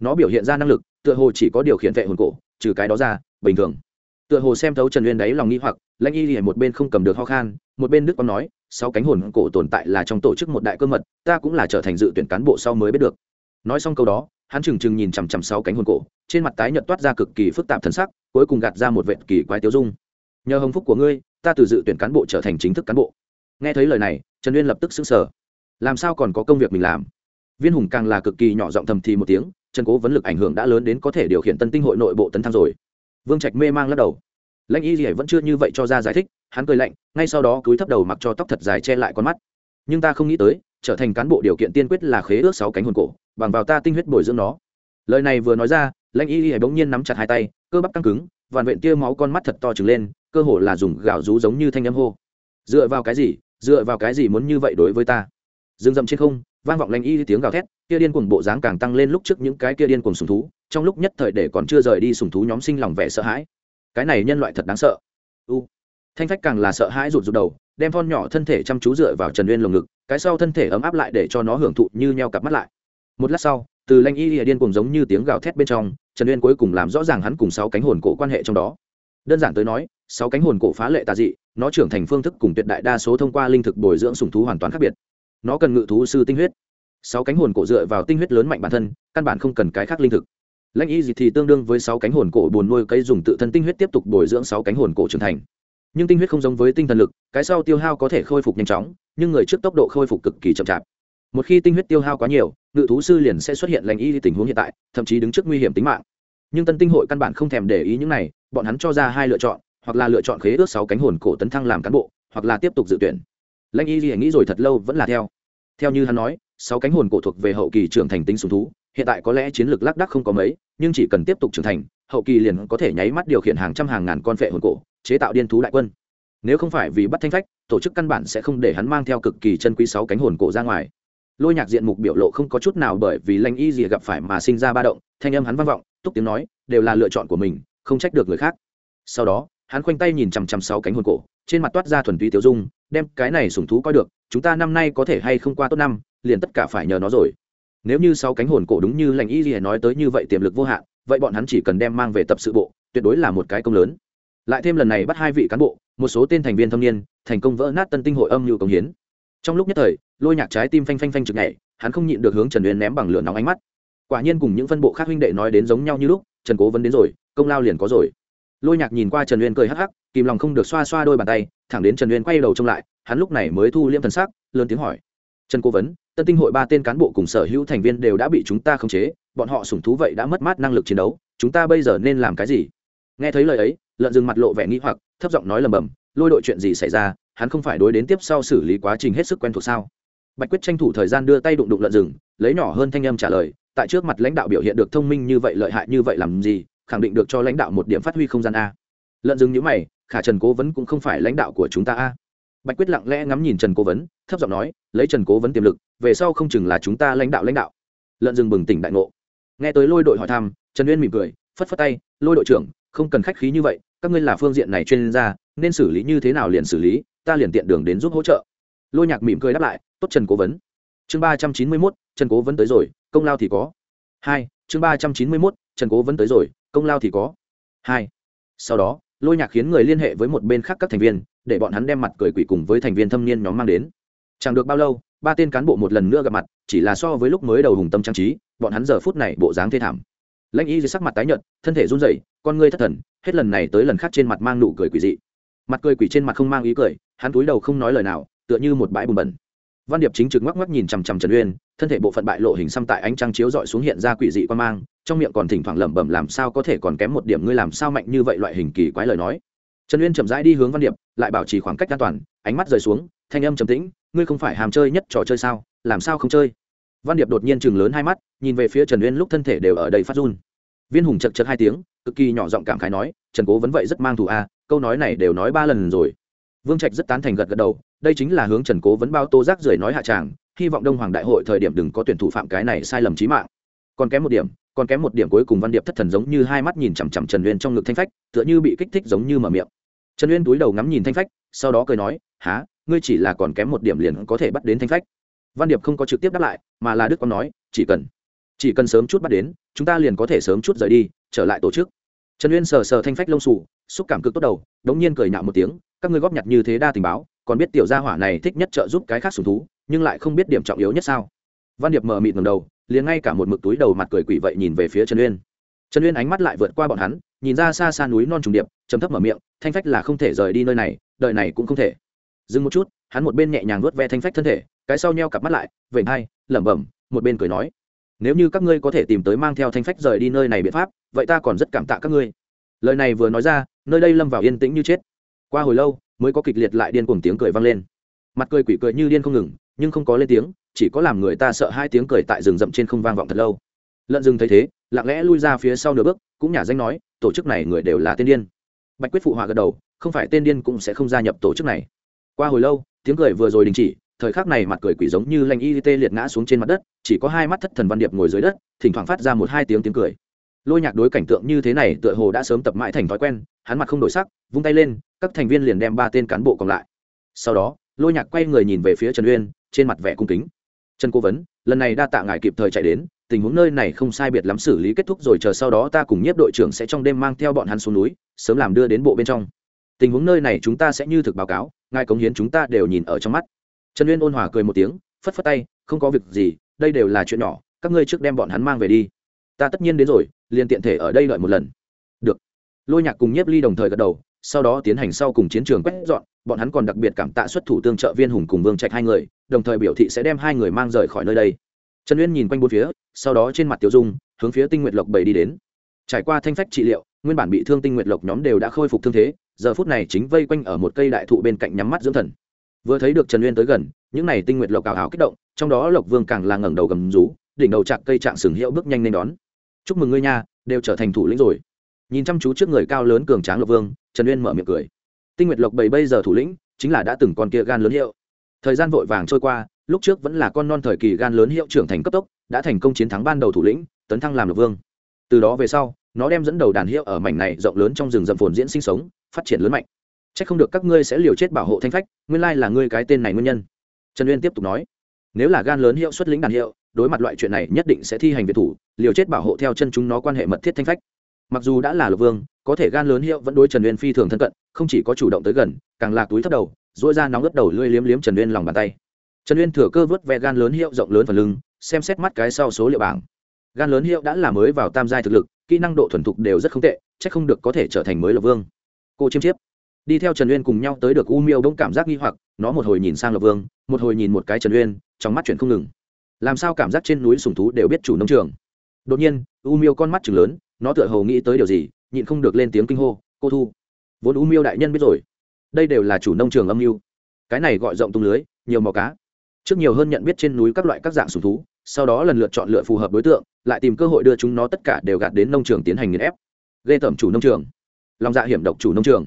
Nó biểu hiện ra năng lực, tựa hồ chỉ có điều khiển vệ hồn cổ, trừ cái đó ra, bình thường. Tựa hồ xem thấu trần uyên đấy lòng nghi hoặc, lãnh y thì một bên không cầm được ho khan, một bên đức quang nói sau cánh hồn cổ tồn tại là trong tổ chức một đại cơ mật, ta cũng là trở thành dự tuyển cán bộ sau mới biết được. Nói xong câu đó hắn trừng trừng nhìn chằm chằm sau cánh hồn cổ, trên mặt tái nhợt toát ra cực kỳ phức tạp thân sắc, cuối cùng gạt ra một vệt kỳ quái tiêu dung. Nhờ hồng phúc của ngươi, ta từ dự tuyển cán bộ trở thành chính thức cán bộ. Nghe thấy lời này, trần uyên lập tức xứng sở làm sao còn có công việc mình làm? Viên hùng càng là cực kỳ nhỏ giọng thầm thì một tiếng, trần cố vấn lực ảnh hưởng đã lớn đến có thể điều khiển tân tinh hội nội bộ tấn thăng rồi. Vương trạch mê mang lắc đầu. Lãnh y gì vẫn chưa như vậy cho ra giải thích, hắn cười lạnh, ngay sau đó cúi thấp đầu mặc cho tóc thật dài che lại con mắt. Nhưng ta không nghĩ tới trở thành cán bộ điều kiện tiên quyết là khế ước sáu cánh hồn cổ, bằng vào ta tinh huyết bồi dưỡng nó. Lời này vừa nói ra, lãnh y y bỗng nhiên nắm chặt hai tay, cơ bắp căng cứng, vằn vện tia máu con mắt thật to trừng lên, cơ hồ là dùng gạo rú giống như thanh âm hô. Dựa vào cái gì? Dựa vào cái gì muốn như vậy đối với ta? Dương dậm trên không, vang vọng lanh y tiếng gào thét kia điên cuồng bộ dáng càng tăng lên lúc trước những cái kia điên cuồng sùng thú, trong lúc nhất thời để còn chưa rời đi sùng thú nhóm sinh lòng vẻ sợ hãi. Cái này nhân loại thật đáng sợ. U. Thanh phách càng là sợ hãi rụt rụt đầu đem con nhỏ thân thể chăm chú dựa vào trần uyên lồng ngực, cái sau thân thể ấm áp lại để cho nó hưởng thụ như nheo cặp mắt lại. Một lát sau, từ lanh y lìa điên cuồng giống như tiếng gào thét bên trong, trần uyên cuối cùng làm rõ ràng hắn cùng sáu cánh hồn cổ quan hệ trong đó. Đơn giản tới nói, sáu cánh hồn cổ phá lệ tà dị, nó trưởng thành phương thức cùng tuyệt đại đa số thông qua linh thực bồi dưỡng sùng thú hoàn toàn khác biệt. Nó cần ngự thú sư tinh huyết. Sáu cánh hồn cổ dựa vào tinh huyết lớn mạnh bản thân, căn bản không cần cái khác linh thực. Lãnh y gì thì tương đương với sáu cánh hồn cổ buồn nuôi cây dùng tự thân tinh huyết tiếp tục bồi dưỡng sáu cánh hồn cổ trưởng thành nhưng tinh huyết không giống với tinh thần lực, cái sau tiêu hao có thể khôi phục nhanh chóng, nhưng người trước tốc độ khôi phục cực kỳ chậm chạp. Một khi tinh huyết tiêu hao quá nhiều, ngự thú sư liền sẽ xuất hiện lành y tình huống hiện tại, thậm chí đứng trước nguy hiểm tính mạng. Nhưng tân tinh hội căn bản không thèm để ý những này, bọn hắn cho ra hai lựa chọn, hoặc là lựa chọn khế ước sáu cánh hồn cổ tấn thăng làm cán bộ, hoặc là tiếp tục dự tuyển. Lãnh y nghĩ rồi thật lâu vẫn là theo. Theo như hắn nói, sáu cánh hồn cổ thuộc về hậu kỳ trưởng thành tính sùng thú, hiện tại có lẽ chiến lược lác đắc không có mấy, nhưng chỉ cần tiếp tục trưởng thành, hậu kỳ liền có thể nháy mắt điều khiển hàng trăm hàng ngàn con phệ hồn cổ chế tạo điên thú đại quân. Nếu không phải vì bắt thanh phách, tổ chức căn bản sẽ không để hắn mang theo cực kỳ chân quý sáu cánh hồn cổ ra ngoài. Lôi nhạc diện mục biểu lộ không có chút nào bởi vì lanh y gì gặp phải mà sinh ra ba động, thanh âm hắn vang vọng, túc tiếng nói, đều là lựa chọn của mình, không trách được người khác. Sau đó, hắn khoanh tay nhìn chằm chằm sáu cánh hồn cổ, trên mặt toát ra thuần túy tiêu dung, đem cái này sủng thú coi được, chúng ta năm nay có thể hay không qua tốt năm, liền tất cả phải nhờ nó rồi. Nếu như sáu cánh hồn cổ đúng như lành y gì nói tới như vậy tiềm lực vô hạn, vậy bọn hắn chỉ cần đem mang về tập sự bộ, tuyệt đối là một cái công lớn lại thêm lần này bắt hai vị cán bộ, một số tên thành viên thâm niên, thành công vỡ nát tân tinh hội âm nhu công hiến. Trong lúc nhất thời, lôi nhạc trái tim phanh phanh phanh trực nhảy, hắn không nhịn được hướng trần uyên ném bằng lửa nóng ánh mắt. Quả nhiên cùng những phân bộ khác huynh đệ nói đến giống nhau như lúc, trần cố vấn đến rồi, công lao liền có rồi. Lôi nhạc nhìn qua trần uyên cười hắc hắc, kìm lòng không được xoa xoa đôi bàn tay, thẳng đến trần uyên quay đầu trông lại, hắn lúc này mới thu liêm thần sắc, lớn tiếng hỏi. Trần cố vấn, tân tinh hội ba tên cán bộ cùng sở hữu thành viên đều đã bị chúng ta khống chế, bọn họ sủng thú vậy đã mất mát năng lực chiến đấu, chúng ta bây giờ nên làm cái gì? Nghe thấy lời ấy, lợn rừng mặt lộ vẻ nghĩ hoặc, thấp giọng nói lầm bầm, lôi đội chuyện gì xảy ra? Hắn không phải đối đến tiếp sau xử lý quá trình hết sức quen thuộc sao? Bạch quyết tranh thủ thời gian đưa tay đụng đụng lợn rừng lấy nhỏ hơn thanh âm trả lời, tại trước mặt lãnh đạo biểu hiện được thông minh như vậy, lợi hại như vậy làm gì? Khẳng định được cho lãnh đạo một điểm phát huy không gian a. Lợn rừng nhữ mày, khả trần cố vấn cũng không phải lãnh đạo của chúng ta a. Bạch quyết lặng lẽ ngắm nhìn trần cố vấn, thấp giọng nói, lấy trần cố vấn tiềm lực, về sau không chừng là chúng ta lãnh đạo lãnh đạo. Lợn rừng bừng tỉnh đại ngộ. Nghe tới lôi đội hỏi thăm, trần uyên mỉm cười, phất phất tay, lôi đội trưởng không cần khách khí như vậy, các ngươi là phương diện này chuyên gia, nên xử lý như thế nào liền xử lý, ta liền tiện đường đến giúp hỗ trợ. Lôi nhạc mỉm cười đáp lại, tốt, trần cố vấn. Chương ba trăm chín mươi mốt, trần cố vấn tới rồi, công lao thì có. Hai, chương ba trăm chín mươi mốt, trần cố vấn tới rồi, công lao thì có. Hai. Sau đó, lôi nhạc khiến người liên hệ với một bên khác các thành viên, để bọn hắn đem mặt cười quỷ cùng với thành viên thâm niên nhóm mang đến. Chẳng được bao lâu, ba tên cán bộ một lần nữa gặp mặt, chỉ là so với lúc mới đầu hùng tâm trang trí, bọn hắn giờ phút này bộ dáng thê thảm lãnh y dưới sắc mặt tái nhợt, thân thể run rẩy, con ngươi thất thần, hết lần này tới lần khác trên mặt mang nụ cười quỷ dị. Mặt cười quỷ trên mặt không mang ý cười, hắn cúi đầu không nói lời nào, tựa như một bãi bùn bẩn. Văn điệp chính trực ngoắc ngoắc nhìn chằm chằm trần uyên, thân thể bộ phận bại lộ hình xăm tại ánh trăng chiếu dọi xuống hiện ra quỷ dị quan mang, trong miệng còn thỉnh thoảng lẩm bẩm làm sao có thể còn kém một điểm ngươi làm sao mạnh như vậy loại hình kỳ quái lời nói. Trần uyên chậm rãi đi hướng văn điệp, lại bảo trì khoảng cách an toàn, ánh mắt rời xuống, thanh âm trầm tĩnh, ngươi không phải hàm chơi nhất trò chơi sao? Làm sao không chơi? Văn điệp đột nhiên chừng lớn hai mắt, nhìn về phía trần uyên lúc thân thể đều ở đây phát run. Viên hùng chật chật hai tiếng, cực kỳ nhỏ giọng cảm khái nói, trần cố vẫn vậy rất mang thù a, câu nói này đều nói ba lần rồi. Vương trạch rất tán thành gật gật đầu, đây chính là hướng trần cố vẫn bao tô rác rưởi nói hạ tràng, hy vọng đông hoàng đại hội thời điểm đừng có tuyển thủ phạm cái này sai lầm trí mạng. Còn kém một điểm, còn kém một điểm cuối cùng văn điệp thất thần giống như hai mắt nhìn chằm chằm trần uyên trong ngực thanh phách, tựa như bị kích thích giống như mở miệng. Trần uyên túi đầu ngắm nhìn thanh phách, sau đó cười nói há ngươi chỉ là còn kém một điểm liền có thể bắt đến thanh phách văn điệp không có trực tiếp đáp lại, mà là đức con nói, chỉ cần chỉ cần sớm chút bắt đến, chúng ta liền có thể sớm chút rời đi, trở lại tổ chức. Trần uyên sờ sờ thanh phách lông sù xúc cảm cực tốt đầu, đống nhiên cười nhạo một tiếng, các ngươi góp nhặt như thế đa tình báo, còn biết tiểu gia hỏa này thích nhất trợ giúp cái khác sùng thú, nhưng lại không biết điểm trọng yếu nhất sao? Văn điệp mờ mịt ngầm đầu, liền ngay cả một mực túi đầu mặt cười quỷ vậy nhìn về phía trần uyên. Trần uyên ánh mắt lại vượt qua bọn hắn, nhìn ra xa xa núi non trùng điệp chấm thấp mở miệng, thanh phách là không thể rời đi nơi này đợi này cũng không thể. Dừng một chút, hắn một bên nhẹ nhàng nuốt ve thanh phách thân thể cái sau nheo cặp mắt lại, vểnh hai, lẩm bẩm, một bên cười nói, nếu như các ngươi có thể tìm tới mang theo thanh phách rời đi nơi này biện pháp, vậy ta còn rất cảm tạ các ngươi. Lời này vừa nói ra, nơi đây lâm vào yên tĩnh như chết. Qua hồi lâu, mới có kịch liệt lại điên cuồng tiếng cười vang lên. Mặt cười quỷ cười như điên không ngừng, nhưng không có lên tiếng, chỉ có làm người ta sợ hai tiếng cười tại rừng rậm trên không vang vọng thật lâu. Lợn rừng thấy thế, lặng lẽ lui ra phía sau nửa bước, cũng nhả danh nói, tổ chức này người đều là tên điên. Bạch quyết phụ họa gật đầu, không phải tên điên cũng sẽ không gia nhập tổ chức này. Qua hồi lâu, tiếng cười vừa rồi đình chỉ thời khắc này mặt cười quỷ giống như lanh y tê liệt ngã xuống trên mặt đất, chỉ có hai mắt thất thần văn điệp ngồi dưới đất, thỉnh thoảng phát ra một hai tiếng tiếng cười. Lôi nhạc đối cảnh tượng như thế này tựa hồ đã sớm tập mãi thành thói quen, hắn mặt không đổi sắc, vung tay lên, các thành viên liền đem ba tên cán bộ còn lại. Sau đó, lôi nhạc quay người nhìn về phía trần uyên, trên mặt vẻ cung kính. Trần cố vấn, lần này đa tạ ngài kịp thời chạy đến, tình huống nơi này không sai biệt lắm xử lý kết thúc rồi, chờ sau đó ta cùng nhiếp đội trưởng sẽ trong đêm mang theo bọn hắn xuống núi, sớm làm đưa đến bộ bên trong. Tình huống nơi này chúng ta sẽ như thực báo cáo, ngài cống hiến chúng ta đều nhìn ở trong mắt trần uyên ôn hòa cười một tiếng, phất phất tay, không có việc gì, đây đều là chuyện nhỏ, các ngươi trước đem bọn hắn mang về đi. Ta tất nhiên đến rồi, liền tiện thể ở đây đợi một lần. Được. Lôi nhạc cùng nhiếp ly đồng thời gật đầu, sau đó tiến hành sau cùng chiến trường quét dọn, bọn hắn còn đặc biệt cảm tạ xuất thủ tương trợ viên hùng cùng vương trạch hai người, đồng thời biểu thị sẽ đem hai người mang rời khỏi nơi đây. Trần uyên nhìn quanh bốn phía, sau đó trên mặt tiểu dung, hướng phía tinh nguyệt lộc bảy đi đến. Trải qua thanh phách trị liệu, nguyên bản bị thương tinh nguyệt lộc nhóm đều đã khôi phục thương thế, giờ phút này chính vây quanh ở một cây đại thụ bên cạnh nhắm mắt dưỡng thần vừa thấy được trần uyên tới gần, những n à y tinh nguyệt lộc cào hào kích động, trong đó lộc vương càng là ngẩng đầu gầm rú, đỉnh đầu chạc cây trạng sừng hiệu bước nhanh lên đón. Chúc mừng ngươi nha, đều trở thành thủ lĩnh rồi. Nhìn chăm chú trước người cao lớn cường tráng lộc vương, trần uyên mở miệng cười. Tinh nguyệt lộc bảy bây giờ thủ lĩnh, chính là đã từng con kia gan lớn hiệu. Thời gian vội vàng trôi qua, lúc trước vẫn là con non thời kỳ gan lớn hiệu trưởng thành cấp tốc, đã thành công chiến thắng ban đầu thủ lĩnh, tấn thăng làm lộc vương. Từ đó về sau, nó đem dẫn đầu đàn hiệu ở mảnh này rộng lớn trong rừng rậm phồn diễn sinh sống, phát triển lớn mạnh c h ắ c không được các ngươi sẽ liều chết bảo hộ thanh phách, nguyên lai là ngươi cái tên này nguyên nhân. Trần uyên tiếp tục nói, nếu là gan lớn hiệu xuất lĩnh đàn hiệu, đối mặt loại chuyện này nhất định sẽ thi hành việt thủ, liều chết bảo hộ theo chân chúng nó quan hệ mật thiết thanh phách. Mặc dù đã là lục vương, có thể gan lớn hiệu vẫn đối trần uyên phi thường thân cận, không chỉ có chủ động tới gần, càng là túi thấp đầu dỗi ra nóng ướt đầu lưỡi liếm liếm trần uyên lòng bàn tay. Trần uyên thừa cơ vớt ve gan lớn hiệu rộng lớn phần lưng, xem xét mắt cái sau số liệu bảng. Gan lớn hiệu đã là mới vào tam giai thực lực, kỹ năng độ thuần thục đều rất không tệ c h ắ c không được có thể trở thành mới lộc vương. Cô chiêm chiếp đi theo trần uyên cùng nhau tới được u miêu bỗng cảm giác nghi hoặc, nó một hồi nhìn sang lộc vương, một hồi nhìn một cái trần uyên, trong mắt chuyển không ngừng. Làm sao cảm giác trên núi sùng thú đều biết chủ nông trường. Đột nhiên, u miêu con mắt chừng lớn, nó tựa hồ nghĩ tới điều gì, nhịn không được lên tiếng kinh hô, cô thu, vốn u miêu đại nhân biết rồi. Đây đều là chủ nông trường âm mưu. Cái này gọi rộng tung lưới, nhiều màu cá. Trước nhiều hơn nhận biết trên núi các loại các dạng sùng thú, sau đó lần lượt chọn lựa phù hợp đối tượng, lại tìm cơ hội đưa chúng nó tất cả đều gạt đến nông trường tiến hành nghiền ép. Ghê tởm chủ nông trường. Lòng dạ hiểm độc chủ nông trường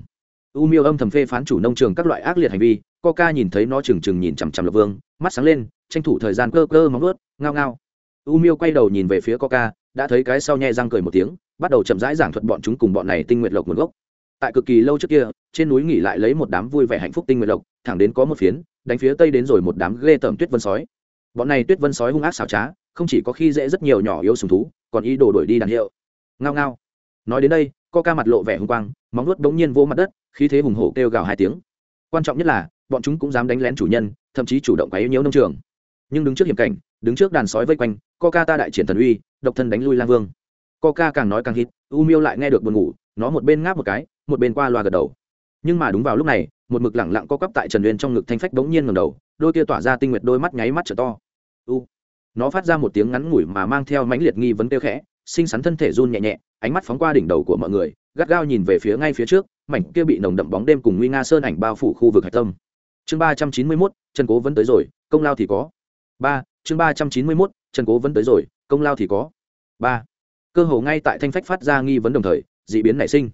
u miêu âm thầm phê phán chủ nông trường các loại ác liệt hành vi, coca nhìn thấy nó trừng trừng nhìn chằm chằm lộc vương, mắt sáng lên, tranh thủ thời gian cơ cơ móng vớt ngao ngao. U miêu quay đầu nhìn về phía coca, đã thấy cái sau nhẹ răng cười một tiếng, bắt đầu chậm rãi giảng thuật bọn chúng cùng bọn này tinh nguyệt lộc nguồn gốc. Tại cực kỳ lâu trước kia, trên núi nghỉ lại lấy một đám vui vẻ hạnh phúc tinh nguyệt lộc, thẳng đến có một phiến, đánh phía tây đến rồi một đám ghê tởm tuyết vân sói. Bọn này tuyết vân sói hung ác xảo trá, không chỉ có khi dễ rất nhiều nhỏ yếu sùng thú, còn ý đồ đổi đi đàn hiệu. Ngao ngao. Nói đến đây co ca mặt lộ vẻ hung quang, móng nuốt đống nhiên vô mặt đất, khí thế hùng hổ kêu gào hai tiếng. Quan trọng nhất là, bọn chúng cũng dám đánh lén chủ nhân, thậm chí chủ động quấy nhiễu nông trường. Nhưng đứng trước hiểm cảnh, đứng trước đàn sói vây quanh coca ta đại triển thần uy, độc thân đánh lui lang vương. Coca càng nói càng hít, u miêu lại nghe được buồn ngủ, nó một bên ngáp một cái, một bên qua loa gật đầu. Nhưng mà đúng vào lúc này, một mực lẳng lặng co cắp tại trần uyên trong ngực thanh phách bỗng nhiên ngầm đầu, đôi kia tỏa ra tinh nguyệt đôi mắt nháy mắt trở to. U, nó phát ra một tiếng ngắn ngủi mà mang theo mãnh liệt nghi vấn kêu khẽ xinh xắn thân thể run nhẹ nhẹ, ánh mắt phóng qua đỉnh đầu của mọi người, gắt gao nhìn về phía ngay phía trước, mảnh kia bị nồng đậm bóng đêm cùng nguy nga sơn ảnh bao phủ khu vực hạch tâm. Chương ba trăm chín mươi mốt trần cố vẫn tới rồi, công lao thì có. Ba, chương ba trăm chín mươi mốt trần cố vẫn tới rồi, công lao thì có. Ba, cơ hồ ngay tại thanh phách phát ra nghi vấn đồng thời d ị biến nảy sinh.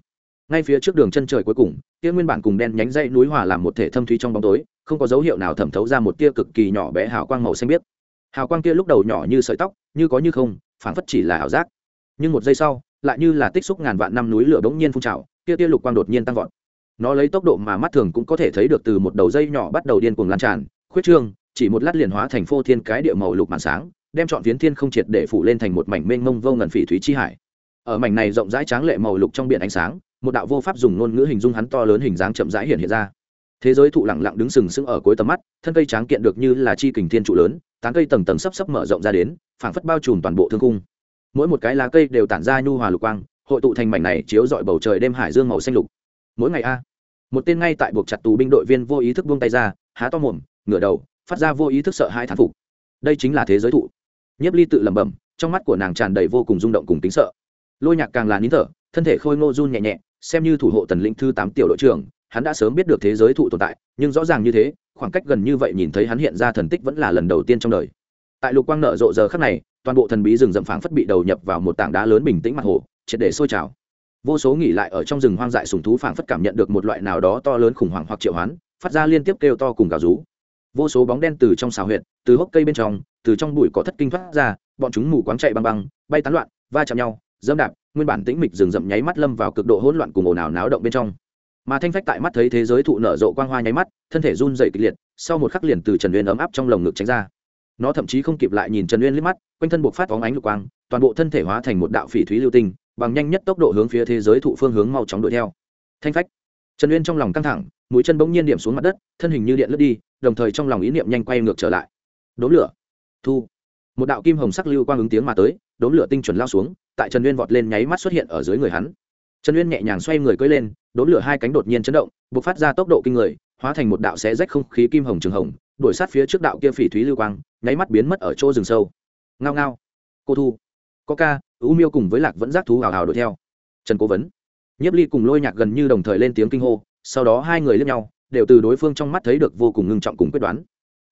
Ngay phía trước đường chân trời cuối cùng, kia nguyên bản cùng đen nhánh dây núi hòa làm một thể thâm thúy trong bóng tối, không có dấu hiệu nào thẩm thấu ra một tia cực kỳ nhỏ bé hào quang màu xanh biếc. Hào quang kia lúc đầu nhỏ như sợi tóc, như có như không, phảng phất chỉ là ảo giác nhưng một giây sau, lại như là tích xúc ngàn vạn năm núi lửa bỗng nhiên phun trào, tia tia lục quang đột nhiên tăng vọt. Nó lấy tốc độ mà mắt thường cũng có thể thấy được từ một đầu dây nhỏ bắt đầu điên cuồng lan tràn, khuyết trương, chỉ một lát liền hóa thành phô thiên cái địa màu lục màn sáng, đem chọn phiến thiên không triệt để phủ lên thành một mảnh mênh mông vô ngần phỉ thúy chi hải. Ở mảnh này rộng rãi tráng lệ màu lục trong biển ánh sáng, một đạo vô pháp dùng ngôn ngữ hình dung hắn to lớn hình dáng chậm rãi hiện hiện ra. Thế giới thụ lẳng lặng đứng sừng sững ở cuối tầm mắt, thân cây tráng kiện được như là chi kình thiên trụ lớn, tán cây tầng tầng sắp sắp mở rộng ra đến, phảng phất bao trùm toàn bộ thương cung mỗi một cái lá cây đều tản ra nhu hòa lục quang, hội tụ thành mảnh này chiếu dọi bầu trời đêm hải dương màu xanh lục. Mỗi ngày a, một tên ngay tại buộc chặt tù binh đội viên vô ý thức buông tay ra, há to mồm, ngửa đầu, phát ra vô ý thức sợ hai thán phục. Đây chính là thế giới thụ. Nhiếp ly tự lẩm bẩm, trong mắt của nàng tràn đầy vô cùng rung động cùng tính sợ. Lôi nhạc càng là nín thở, thân thể khôi ngô run nhẹ nhẹ, xem như thủ hộ tần lĩnh thư tám tiểu đội trưởng, hắn đã sớm biết được thế giới thụ tồn tại, nhưng rõ ràng như thế, khoảng cách gần như vậy nhìn thấy hắn hiện ra thần tích vẫn là lần đầu tiên trong đời tại lục quang nở rộ giờ khắc này, toàn bộ thần bí rừng rậm phảng phất bị đầu nhập vào một tảng đá lớn bình tĩnh mặt hồ, triệt để sôi trào. Vô số nghỉ lại ở trong rừng hoang dại sùng thú phảng phất cảm nhận được một loại nào đó to lớn khủng hoảng hoặc triệu hoán, phát ra liên tiếp kêu to cùng gào rú. Vô số bóng đen từ trong xào huyệt, từ hốc cây bên trong, từ trong bụi có thất kinh thoát ra, bọn chúng mù quáng chạy băng băng, bay tán loạn, va chạm nhau, dẫm đạp, nguyên bản tĩnh mịch rừng rậm nháy mắt lâm vào cực độ hỗn loạn cùng ồn ào náo động bên trong. Mà thanh phách tại mắt thấy thế giới thụ nở rộ quang hoa nháy mắt, thân thể run dày kịch liệt, sau một khắc liền từ trần uyên ấm áp trong lồng ngực tránh ra nó thậm chí không kịp lại nhìn trần uyên liếc mắt, quanh thân buộc phát phóng ánh lục quang, toàn bộ thân thể hóa thành một đạo phỉ thúy lưu tinh, bằng nhanh nhất tốc độ hướng phía thế giới thụ phương hướng mau chóng đuổi theo. Thanh phách. Trần uyên trong lòng căng thẳng, mũi chân bỗng nhiên điểm xuống mặt đất, thân hình như điện lướt đi, đồng thời trong lòng ý niệm nhanh quay ngược trở lại. Đốm lửa. Thu. Một đạo kim hồng sắc lưu quang ứng tiếng mà tới, đốm lửa tinh chuẩn lao xuống, tại trần uyên vọt lên nháy mắt xuất hiện ở dưới người hắn. Trần uyên nhẹ nhàng xoay người cưỡi lên, đốm lửa hai cánh đột nhiên chấn động b ộ c phát ra tốc độ kinh người, hóa thành một đạo xé rách không khí kim hồng trường hồng đuổi sát phía trước đạo kia phỉ thúy lưu quang, nháy mắt biến mất ở chỗ rừng sâu. Ngao ngao. Cô thu. Có ca u miêu cùng với lạc vẫn giác thú hào hào đuổi theo. Trần cố vấn. Nhiếp ly cùng lôi nhạc gần như đồng thời lên tiếng kinh hô, sau đó hai người lên nhau, đều từ đối phương trong mắt thấy được vô cùng ngưng trọng cùng quyết đoán.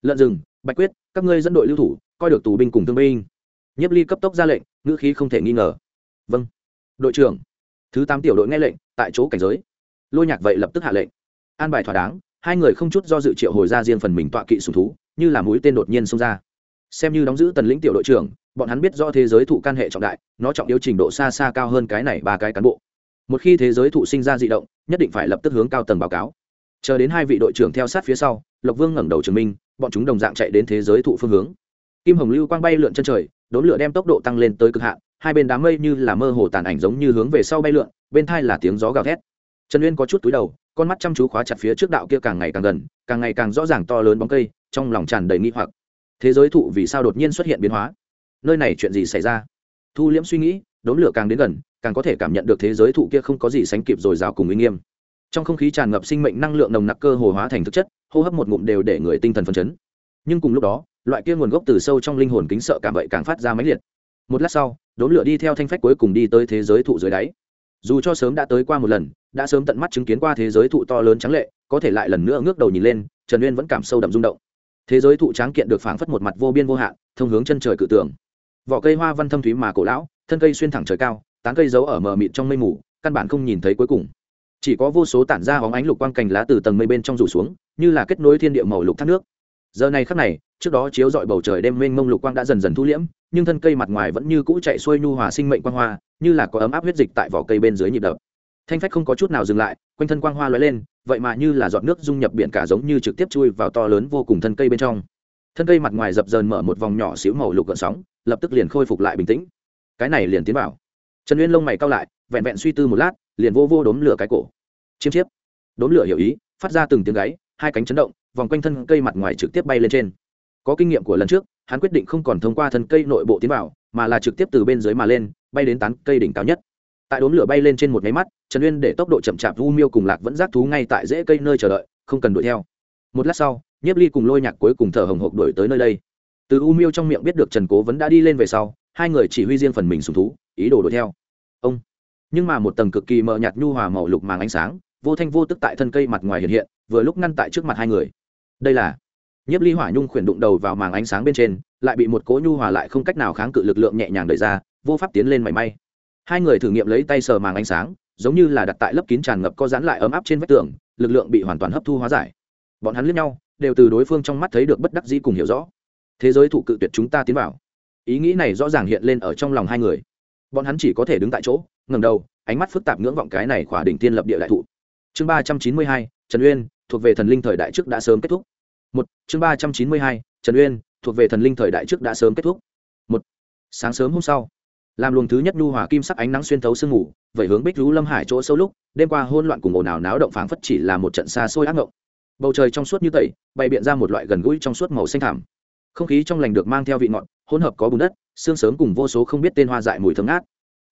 Lợn rừng, bạch quyết, các ngươi dẫn đội lưu thủ, coi được tù binh cùng thương binh. Nhiếp ly cấp tốc ra lệnh, ngữ khí không thể nghi ngờ. Vâng. Đội trưởng. Thứ tám tiểu đội nghe lệnh, tại chỗ cảnh giới. Lôi nhạc vậy lập tức hạ lệnh. An bài thỏa đáng hai người không chút do dự triệu hồi ra riêng phần mình tọa kỵ sùng thú, như là mũi tên đột nhiên xông ra. Xem như đóng giữ tần lĩnh tiểu đội trưởng, bọn hắn biết rõ thế giới thụ can hệ trọng đại, nó trọng yếu trình độ xa xa cao hơn cái này ba cái cán bộ. Một khi thế giới thụ sinh ra d ị động, nhất định phải lập tức hướng cao tầng báo cáo. Chờ đến hai vị đội trưởng theo sát phía sau, lộc vương ngẩng đầu chứng minh, bọn chúng đồng dạng chạy đến thế giới thụ phương hướng. Kim hồng lưu quang bay lượn chân trời, đốn lửa đem tốc độ tăng lên tới cực hạn, hai bên đám mây như là mơ hồ tàn ảnh giống như hướng về sau bay lượn, bên thai là tiếng gió gào thét. Trần uyên có chút túi đầu con mắt chăm chú khóa chặt phía trước đạo kia càng ngày càng gần, càng ngày càng rõ ràng to lớn bóng cây, trong lòng tràn đầy nghi hoặc. Thế giới thụ vì sao đột nhiên xuất hiện biến hóa? Nơi này chuyện gì xảy ra? Thu liễm suy nghĩ đốn lửa càng đến gần, càng có thể cảm nhận được thế giới thụ kia không có gì sánh kịp rồi rào cùng uy nghiêm. Trong không khí tràn ngập sinh mệnh năng lượng nồng nặc cơ hồ hóa thành thực chất, hô hấp một ngụm đều để người tinh thần phấn chấn. Nhưng cùng lúc đó, loại kia nguồn gốc từ sâu trong linh hồn kính sợ cảm vậy càng phát ra mãnh liệt. Một lát sau đốn lửa đi theo thanh phách cuối cùng đi tới thế giới thụ dưới đáy dù cho sớm đã tới qua một lần, đã sớm tận mắt chứng kiến qua thế giới thụ to lớn trắng lệ, có thể lại lần nữa ngước đầu nhìn lên, trần uyên vẫn cảm sâu đậm rung động. Thế giới thụ tráng kiện được phảng phất một mặt vô biên vô hạn, thông hướng chân trời cự tường. Vỏ cây hoa văn thâm thúy mà cổ lão, thân cây xuyên thẳng trời cao, tán cây giấu ở mờ mịt trong mây mù, căn bản không nhìn thấy cuối cùng. Chỉ có vô số tản ra hóng ánh lục quang cành lá từ tầng mây bên trong rủ xuống, như là kết nối thiên địa màu lục thác nước. Giờ này khắc này, trước đó chiếu dọi bầu trời đêm mênh mông lục quang đã dần dần thu liễm nhưng thân cây mặt ngoài vẫn như cũ chạy xuôi nhu hòa sinh mệnh quang hoa, như là có ấm áp huyết dịch tại vỏ cây bên dưới nhịp đập. Thanh phách không có chút nào dừng lại, quanh thân quang hoa lóe lên, vậy mà như là giọt nước dung nhập biển cả giống như trực tiếp chui vào to lớn vô cùng thân cây bên trong. Thân cây mặt ngoài dập dờn mở một vòng nhỏ xíu màu lục gợn sóng, lập tức liền khôi phục lại bình tĩnh. Cái này liền tiến vào. Trần uyên lông mày cao lại, vẹn vẹn suy tư một lát, liền vô vô đốm lửa cái cổ. Chiêm chiếp. Đốm lửa hiểu ý, phát ra từng tiếng gáy, hai cánh chấn động, vòng quanh thân cây mặt ngoài trực tiếp bay lên trên. Có kinh nghiệm của lần trước hắn quyết định không còn thông qua thân cây nội bộ tiến vào, mà là trực tiếp từ bên dưới mà lên, bay đến tán cây đỉnh cao nhất. Tại đốm lửa bay lên trên một máy mắt, trần uyên để tốc độ chậm chạp vu miêu cùng lạc vẫn giác thú ngay tại rễ cây nơi chờ đợi, không cần đuổi theo. Một lát sau, nhiếp ly cùng lôi nhạc cuối cùng thở hồng hộc đuổi tới nơi đây. Từ u miêu trong miệng biết được trần cố vẫn đã đi lên về sau, hai người chỉ huy riêng phần mình sùng thú, ý đồ đuổi theo. Ông. Nhưng mà một tầng cực kỳ mờ nhạt nhu hòa màu lục màng ánh sáng, vô thanh vô tức tại thân cây mặt ngoài hiện hiện, vừa lúc ngăn tại trước mặt hai người. Đây là nhiếp ly hỏa nhung khuyển đụng đầu vào màng ánh sáng bên trên, lại bị một cỗ nhu hòa lại không cách nào kháng cự lực lượng nhẹ nhàng đẩy ra, vô pháp tiến lên mảy may. Hai người thử nghiệm lấy tay sờ màng ánh sáng, giống như là đặt tại lớp kín tràn ngập có dán lại ấm áp trên vách tường, lực lượng bị hoàn toàn hấp thu hóa giải. Bọn hắn lướt nhau, đều từ đối phương trong mắt thấy được bất đắc dĩ cùng hiểu rõ. Thế giới thụ cự tuyệt chúng ta tiến vào. Ý nghĩ này rõ ràng hiện lên ở trong lòng hai người. Bọn hắn chỉ có thể đứng tại chỗ ngầm đầu, ánh mắt phức tạp ngưỡng vọng cái này khỏa đỉnh tiên lập địa đại thụ. Chương ba trăm chín mươi hai, trần uyên, thuộc về thần linh thời đại trước đã sớm kết thúc một, chương ba trăm chín mươi hai, trần uyên, thuộc về thần linh thời đại trước đã sớm kết thúc. Một, sáng sớm hôm sau, làm luồng thứ nhất nhu hòa kim sắc ánh nắng xuyên thấu sương ngủ vậy hướng bích rú lâm hải chỗ sâu lúc, đêm qua hôn loạn cùng ồn ào náo động phảng phất chỉ là một trận xa xôi ác ngộng. Bầu trời trong suốt như tẩy, bày biện ra một loại gần gũi trong suốt màu xanh thảm không khí trong lành được mang theo vị ngọt, hỗn hợp có bùn đất, sương sớm cùng vô số không biết tên hoa dại mùi thơm ngát.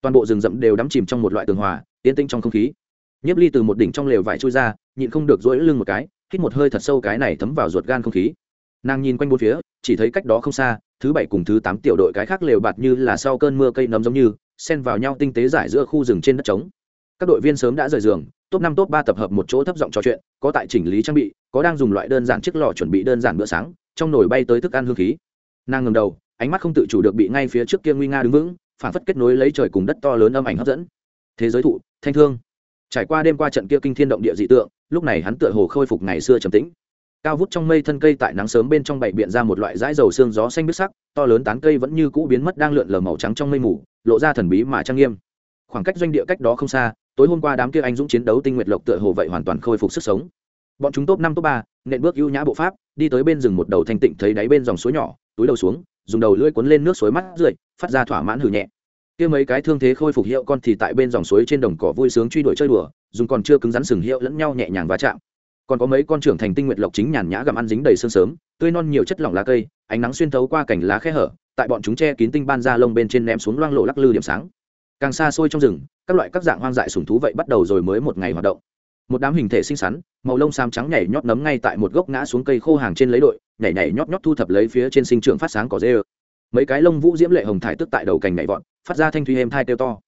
Toàn bộ rừng rậm đều đắm chìm trong một loại tường hòa, yên tĩnh trong không khí. Nhiếp ly từ một đỉnh trong lều vải trôi ra, nhịn không được dỗi lưng một cái hít một hơi thật sâu cái này thấm vào ruột gan không khí. Nàng nhìn quanh bốn phía, chỉ thấy cách đó không xa, thứ bảy cùng thứ tám tiểu đội cái khác lều bạt như là sau cơn mưa cây nấm giống như, xen vào nhau tinh tế giải giữa khu rừng trên đất trống. Các đội viên sớm đã rời giường, top năm, top ba tập hợp một chỗ thấp giọng trò chuyện, có tại chỉnh lý trang bị, có đang dùng loại đơn giản chiếc lò chuẩn bị đơn giản bữa sáng, trong nồi bay tới thức ăn hương khí. Nàng ngầm đầu, ánh mắt không tự chủ được bị ngay phía trước kia nguy nga đứng vững, phản phất kết nối lấy trời cùng đất to lớn âm ảnh hấp dẫn. Thế giới thụ, thanh thương trải qua đêm qua trận kia kinh thiên động địa dị tượng, lúc này hắn tựa hồ khôi phục ngày xưa trầm tĩnh. Cao vút trong mây thân cây tại nắng sớm bên trong bảy biện ra một loại dãi dầu xương gió xanh biết sắc, to lớn tán cây vẫn như cũ biến mất đang lượn lờ màu trắng trong mây mù, lộ ra thần bí mà trang nghiêm. Khoảng cách doanh địa cách đó không xa, tối hôm qua đám kia anh dũng chiến đấu tinh nguyệt lộc tựa hồ vậy hoàn toàn khôi phục sức sống. Bọn chúng top năm, top ba, nện bước ưu nhã bộ pháp, đi tới bên rừng một đầu thanh tịnh thấy đáy bên dòng suối nhỏ, túi đầu xuống, dùng đầu lưỡi cuốn lên nước suối mắt rượi, phát ra thỏa mãn hử nhẹ kia mấy cái thương thế khôi phục hiệu con thì tại bên dòng suối trên đồng cỏ vui sướng truy đuổi chơi đùa, dùng còn chưa cứng rắn sừng hiệu lẫn nhau nhẹ nhàng va chạm. Còn có mấy con trưởng thành tinh nguyệt lộc chính nhàn nhã gặm ăn dính đầy sương sớm, tươi non nhiều chất lỏng lá cây, ánh nắng xuyên thấu qua cảnh lá khe hở, tại bọn chúng che kín tinh ban da lông bên trên ném xuống loang lộ lắc lư điểm sáng. Càng xa xôi trong rừng, các loại các dạng hoang dại sùng thú vậy bắt đầu rồi mới một ngày hoạt động. Một đám hình thể xinh xắn, màu lông xám trắng nhảy nhót nấm ngay tại một gốc ngã xuống cây khô hàng trên lấy đội, nhảy nhảy nhót nhót thu thập lấy phía trên sinh trưởng phát sáng cỏ dê ơ mấy cái lông vũ diễm lệ hồng thải tức tại đầu cành nhảy vọt, phát ra thanh thuy êm thai kêu to.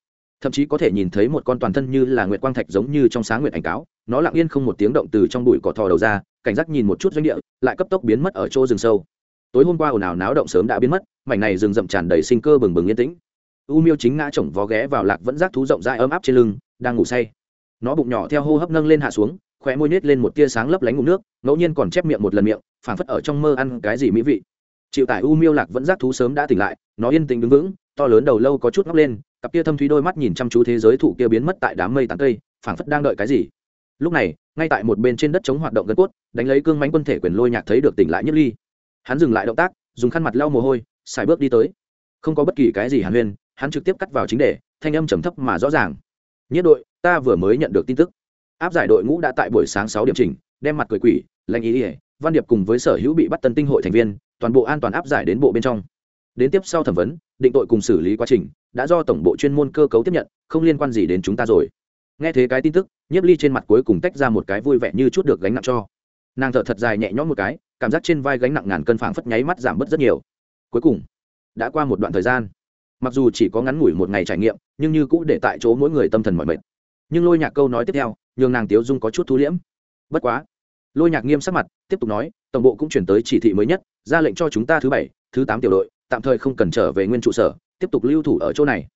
Thậm chí có thể nhìn thấy một con toàn thân như là nguyệt quang thạch giống như trong sáng nguyệt ảnh cáo, nó lặng yên không một tiếng động từ trong bụi cỏ thò đầu ra, cảnh giác nhìn một chút doanh địa, lại cấp tốc biến mất ở chỗ rừng sâu. Tối hôm qua ồn ào náo động sớm đã biến mất, mảnh này rừng rậm tràn đầy sinh cơ bừng bừng yên tĩnh. U miêu chính ngã chồng vó ghé vào lạc vẫn giác thú rộng rãi ấm áp trên lưng, đang ngủ say. Nó bụng nhỏ theo hô hấp nâng lên hạ xuống, khóe môi nhếch lên một tia sáng lấp lánh ngủ nước, ngẫu nhiên còn chép miệng một lần miệng, phảng phất ở trong mơ ăn cái gì mỹ vị chịu tải u miêu lạc vẫn giác thú sớm đã tỉnh lại, nó yên tĩnh đứng vững, to lớn đầu lâu có chút ngóc lên, cặp kia thâm thúy đôi mắt nhìn chăm chú thế giới thụ kia biến mất tại đám mây tán cây, phảng phất đang đợi cái gì. Lúc này, ngay tại một bên trên đất chống hoạt động gân cốt, đánh lấy cương mánh quân thể quyền lôi nhạc thấy được tỉnh lại nhất ly. Hắn dừng lại động tác, dùng khăn mặt lau mồ hôi, xài bước đi tới. Không có bất kỳ cái gì hàn huyên, hắn trực tiếp cắt vào chính đề, thanh âm trầm thấp mà rõ ràng. Nhất đội, ta vừa mới nhận được tin tức. Áp giải đội ngũ đã tại buổi sáng sáu điểm trình đem mặt cười quỷ lanh ý ỉa văn điệp cùng với sở hữu bị bắt tân tinh hội thành viên toàn bộ an toàn áp giải đến bộ bên trong. Đến tiếp sau thẩm vấn, định tội cùng xử lý quá trình, đã do tổng bộ chuyên môn cơ cấu tiếp nhận, không liên quan gì đến chúng ta rồi. Nghe thế cái tin tức, nhiếp ly trên mặt cuối cùng tách ra một cái vui vẻ như chút được gánh nặng cho. Nàng thở thật dài nhẹ nhõm một cái, cảm giác trên vai gánh nặng ngàn cân phảng phất nháy mắt giảm bớt rất nhiều. Cuối cùng, đã qua một đoạn thời gian. Mặc dù chỉ có ngắn ngủi một ngày trải nghiệm, nhưng như cũ để tại chỗ mỗi người tâm thần mọi mệt. Nhưng lôi nhạc câu nói tiếp theo, nhường nàng tiếu dung có chút thu liễm. Bất quá, lôi nhạc nghiêm sắc mặt, tiếp tục nói, tổng bộ cũng chuyển tới chỉ thị mới nhất ra lệnh cho chúng ta thứ bảy, thứ tám tiểu đội, tạm thời không cần trở về nguyên trụ sở, tiếp tục lưu thủ ở chỗ này.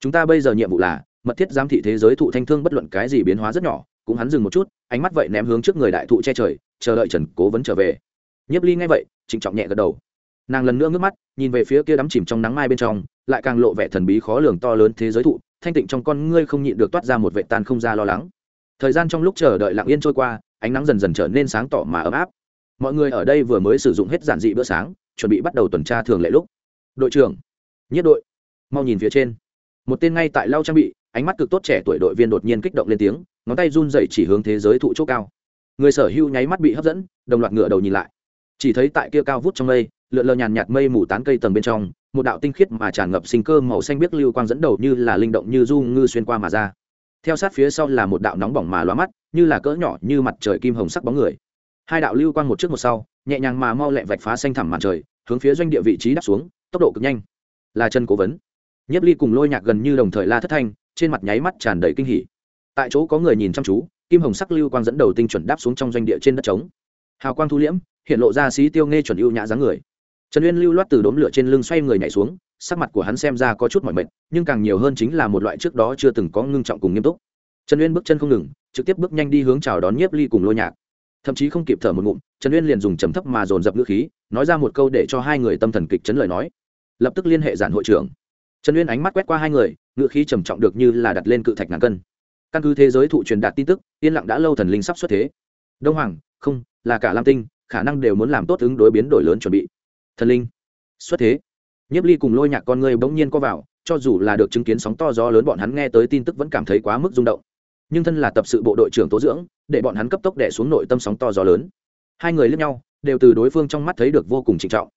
Chúng ta bây giờ nhiệm vụ là, mật thiết giám thị thế giới thụ thanh thương bất luận cái gì biến hóa rất nhỏ, cũng hắn dừng một chút, ánh mắt vậy ném hướng trước người đại thụ che trời, chờ đợi trần cố vấn trở về. Nhiếp ly ngay vậy, trịnh trọng nhẹ gật đầu. Nàng lần nữa ngước mắt, nhìn về phía kia đắm chìm trong nắng mai bên trong, lại càng lộ vẻ thần bí khó lường to lớn thế giới thụ, thanh tịnh trong con ngươi không nhịn được toát ra một vệ tan không ra lo lắng. Thời gian trong lúc chờ đợi lặng yên trôi qua, ánh nắng dần dần trở nên sáng tỏ mà ấm áp mọi người ở đây vừa mới sử dụng hết giản dị bữa sáng, chuẩn bị bắt đầu tuần tra thường lệ lúc. Đội trưởng, nhất đội, mau nhìn phía trên. Một tên ngay tại lau trang bị, ánh mắt cực tốt trẻ tuổi đội viên đột nhiên kích động lên tiếng, ngón tay run dậy chỉ hướng thế giới thụ chỗ cao. Người sở hữu nháy mắt bị hấp dẫn, đồng loạt ngựa đầu nhìn lại. Chỉ thấy tại kia cao vút trong mây, lượn lờ nhàn nhạt mây mù tán cây tầng bên trong, một đạo tinh khiết mà tràn ngập sinh cơ màu xanh biếc lưu quang dẫn đầu như là linh động như du ngư xuyên qua mà ra. Theo sát phía sau là một đạo nóng bỏng mà lóa mắt, như là cỡ nhỏ như mặt trời kim hồng sắc bóng người hai đạo lưu quang một trước một sau, nhẹ nhàng mà mau lẹ vạch phá xanh thẳm màn trời, hướng phía doanh địa vị trí đáp xuống, tốc độ cực nhanh. Là chân cố vấn. Nhiếp ly cùng lôi nhạc gần như đồng thời la thất thanh, trên mặt nháy mắt tràn đầy kinh hỉ. Tại chỗ có người nhìn chăm chú, kim hồng sắc lưu quang dẫn đầu tinh chuẩn đáp xuống trong doanh địa trên đất trống. Hào quang thu liễm, hiện lộ ra xí tiêu nghe chuẩn ưu nhã dáng người. Trần uyên lưu loát từ đốm lửa trên lưng xoay người nhảy xuống, sắc mặt của hắn xem ra có chút mỏi mệt, nhưng càng nhiều hơn chính là một loại trước đó chưa từng có ngưng trọng cùng nghiêm túc. Trần uyên bước chân không ngừng, trực tiếp bước nhanh đi hướng chào đón nhiếp ly cùng lôi nhạc thậm chí không kịp thở một ngụm, trần uyên liền dùng trầm thấp mà dồn dập ngữ khí, nói ra một câu để cho hai người tâm thần kịch chấn lời nói. Lập tức liên hệ giản hội trưởng. Trần uyên ánh mắt quét qua hai người, ngữ khí trầm trọng được như là đặt lên cự thạch ngàn cân. Căn cứ thế giới thụ truyền đạt tin tức, yên lặng đã lâu thần linh sắp xuất thế. Đông hoàng, không, là cả lam tinh, khả năng đều muốn làm tốt ứng đối biến đổi lớn chuẩn bị. Thần linh, xuất thế. Nhiếp ly cùng lôi nhạc con người bỗng nhiên co vào, cho dù là được chứng kiến sóng to gió lớn bọn hắn nghe tới tin tức vẫn cảm thấy quá mức rung động nhưng thân là tập sự bộ đội trưởng tố dưỡng, để bọn hắn cấp tốc đẻ xuống nội tâm sóng to gió lớn. Hai người lẫn nhau, đều từ đối phương trong mắt thấy được vô cùng trịnh trọng.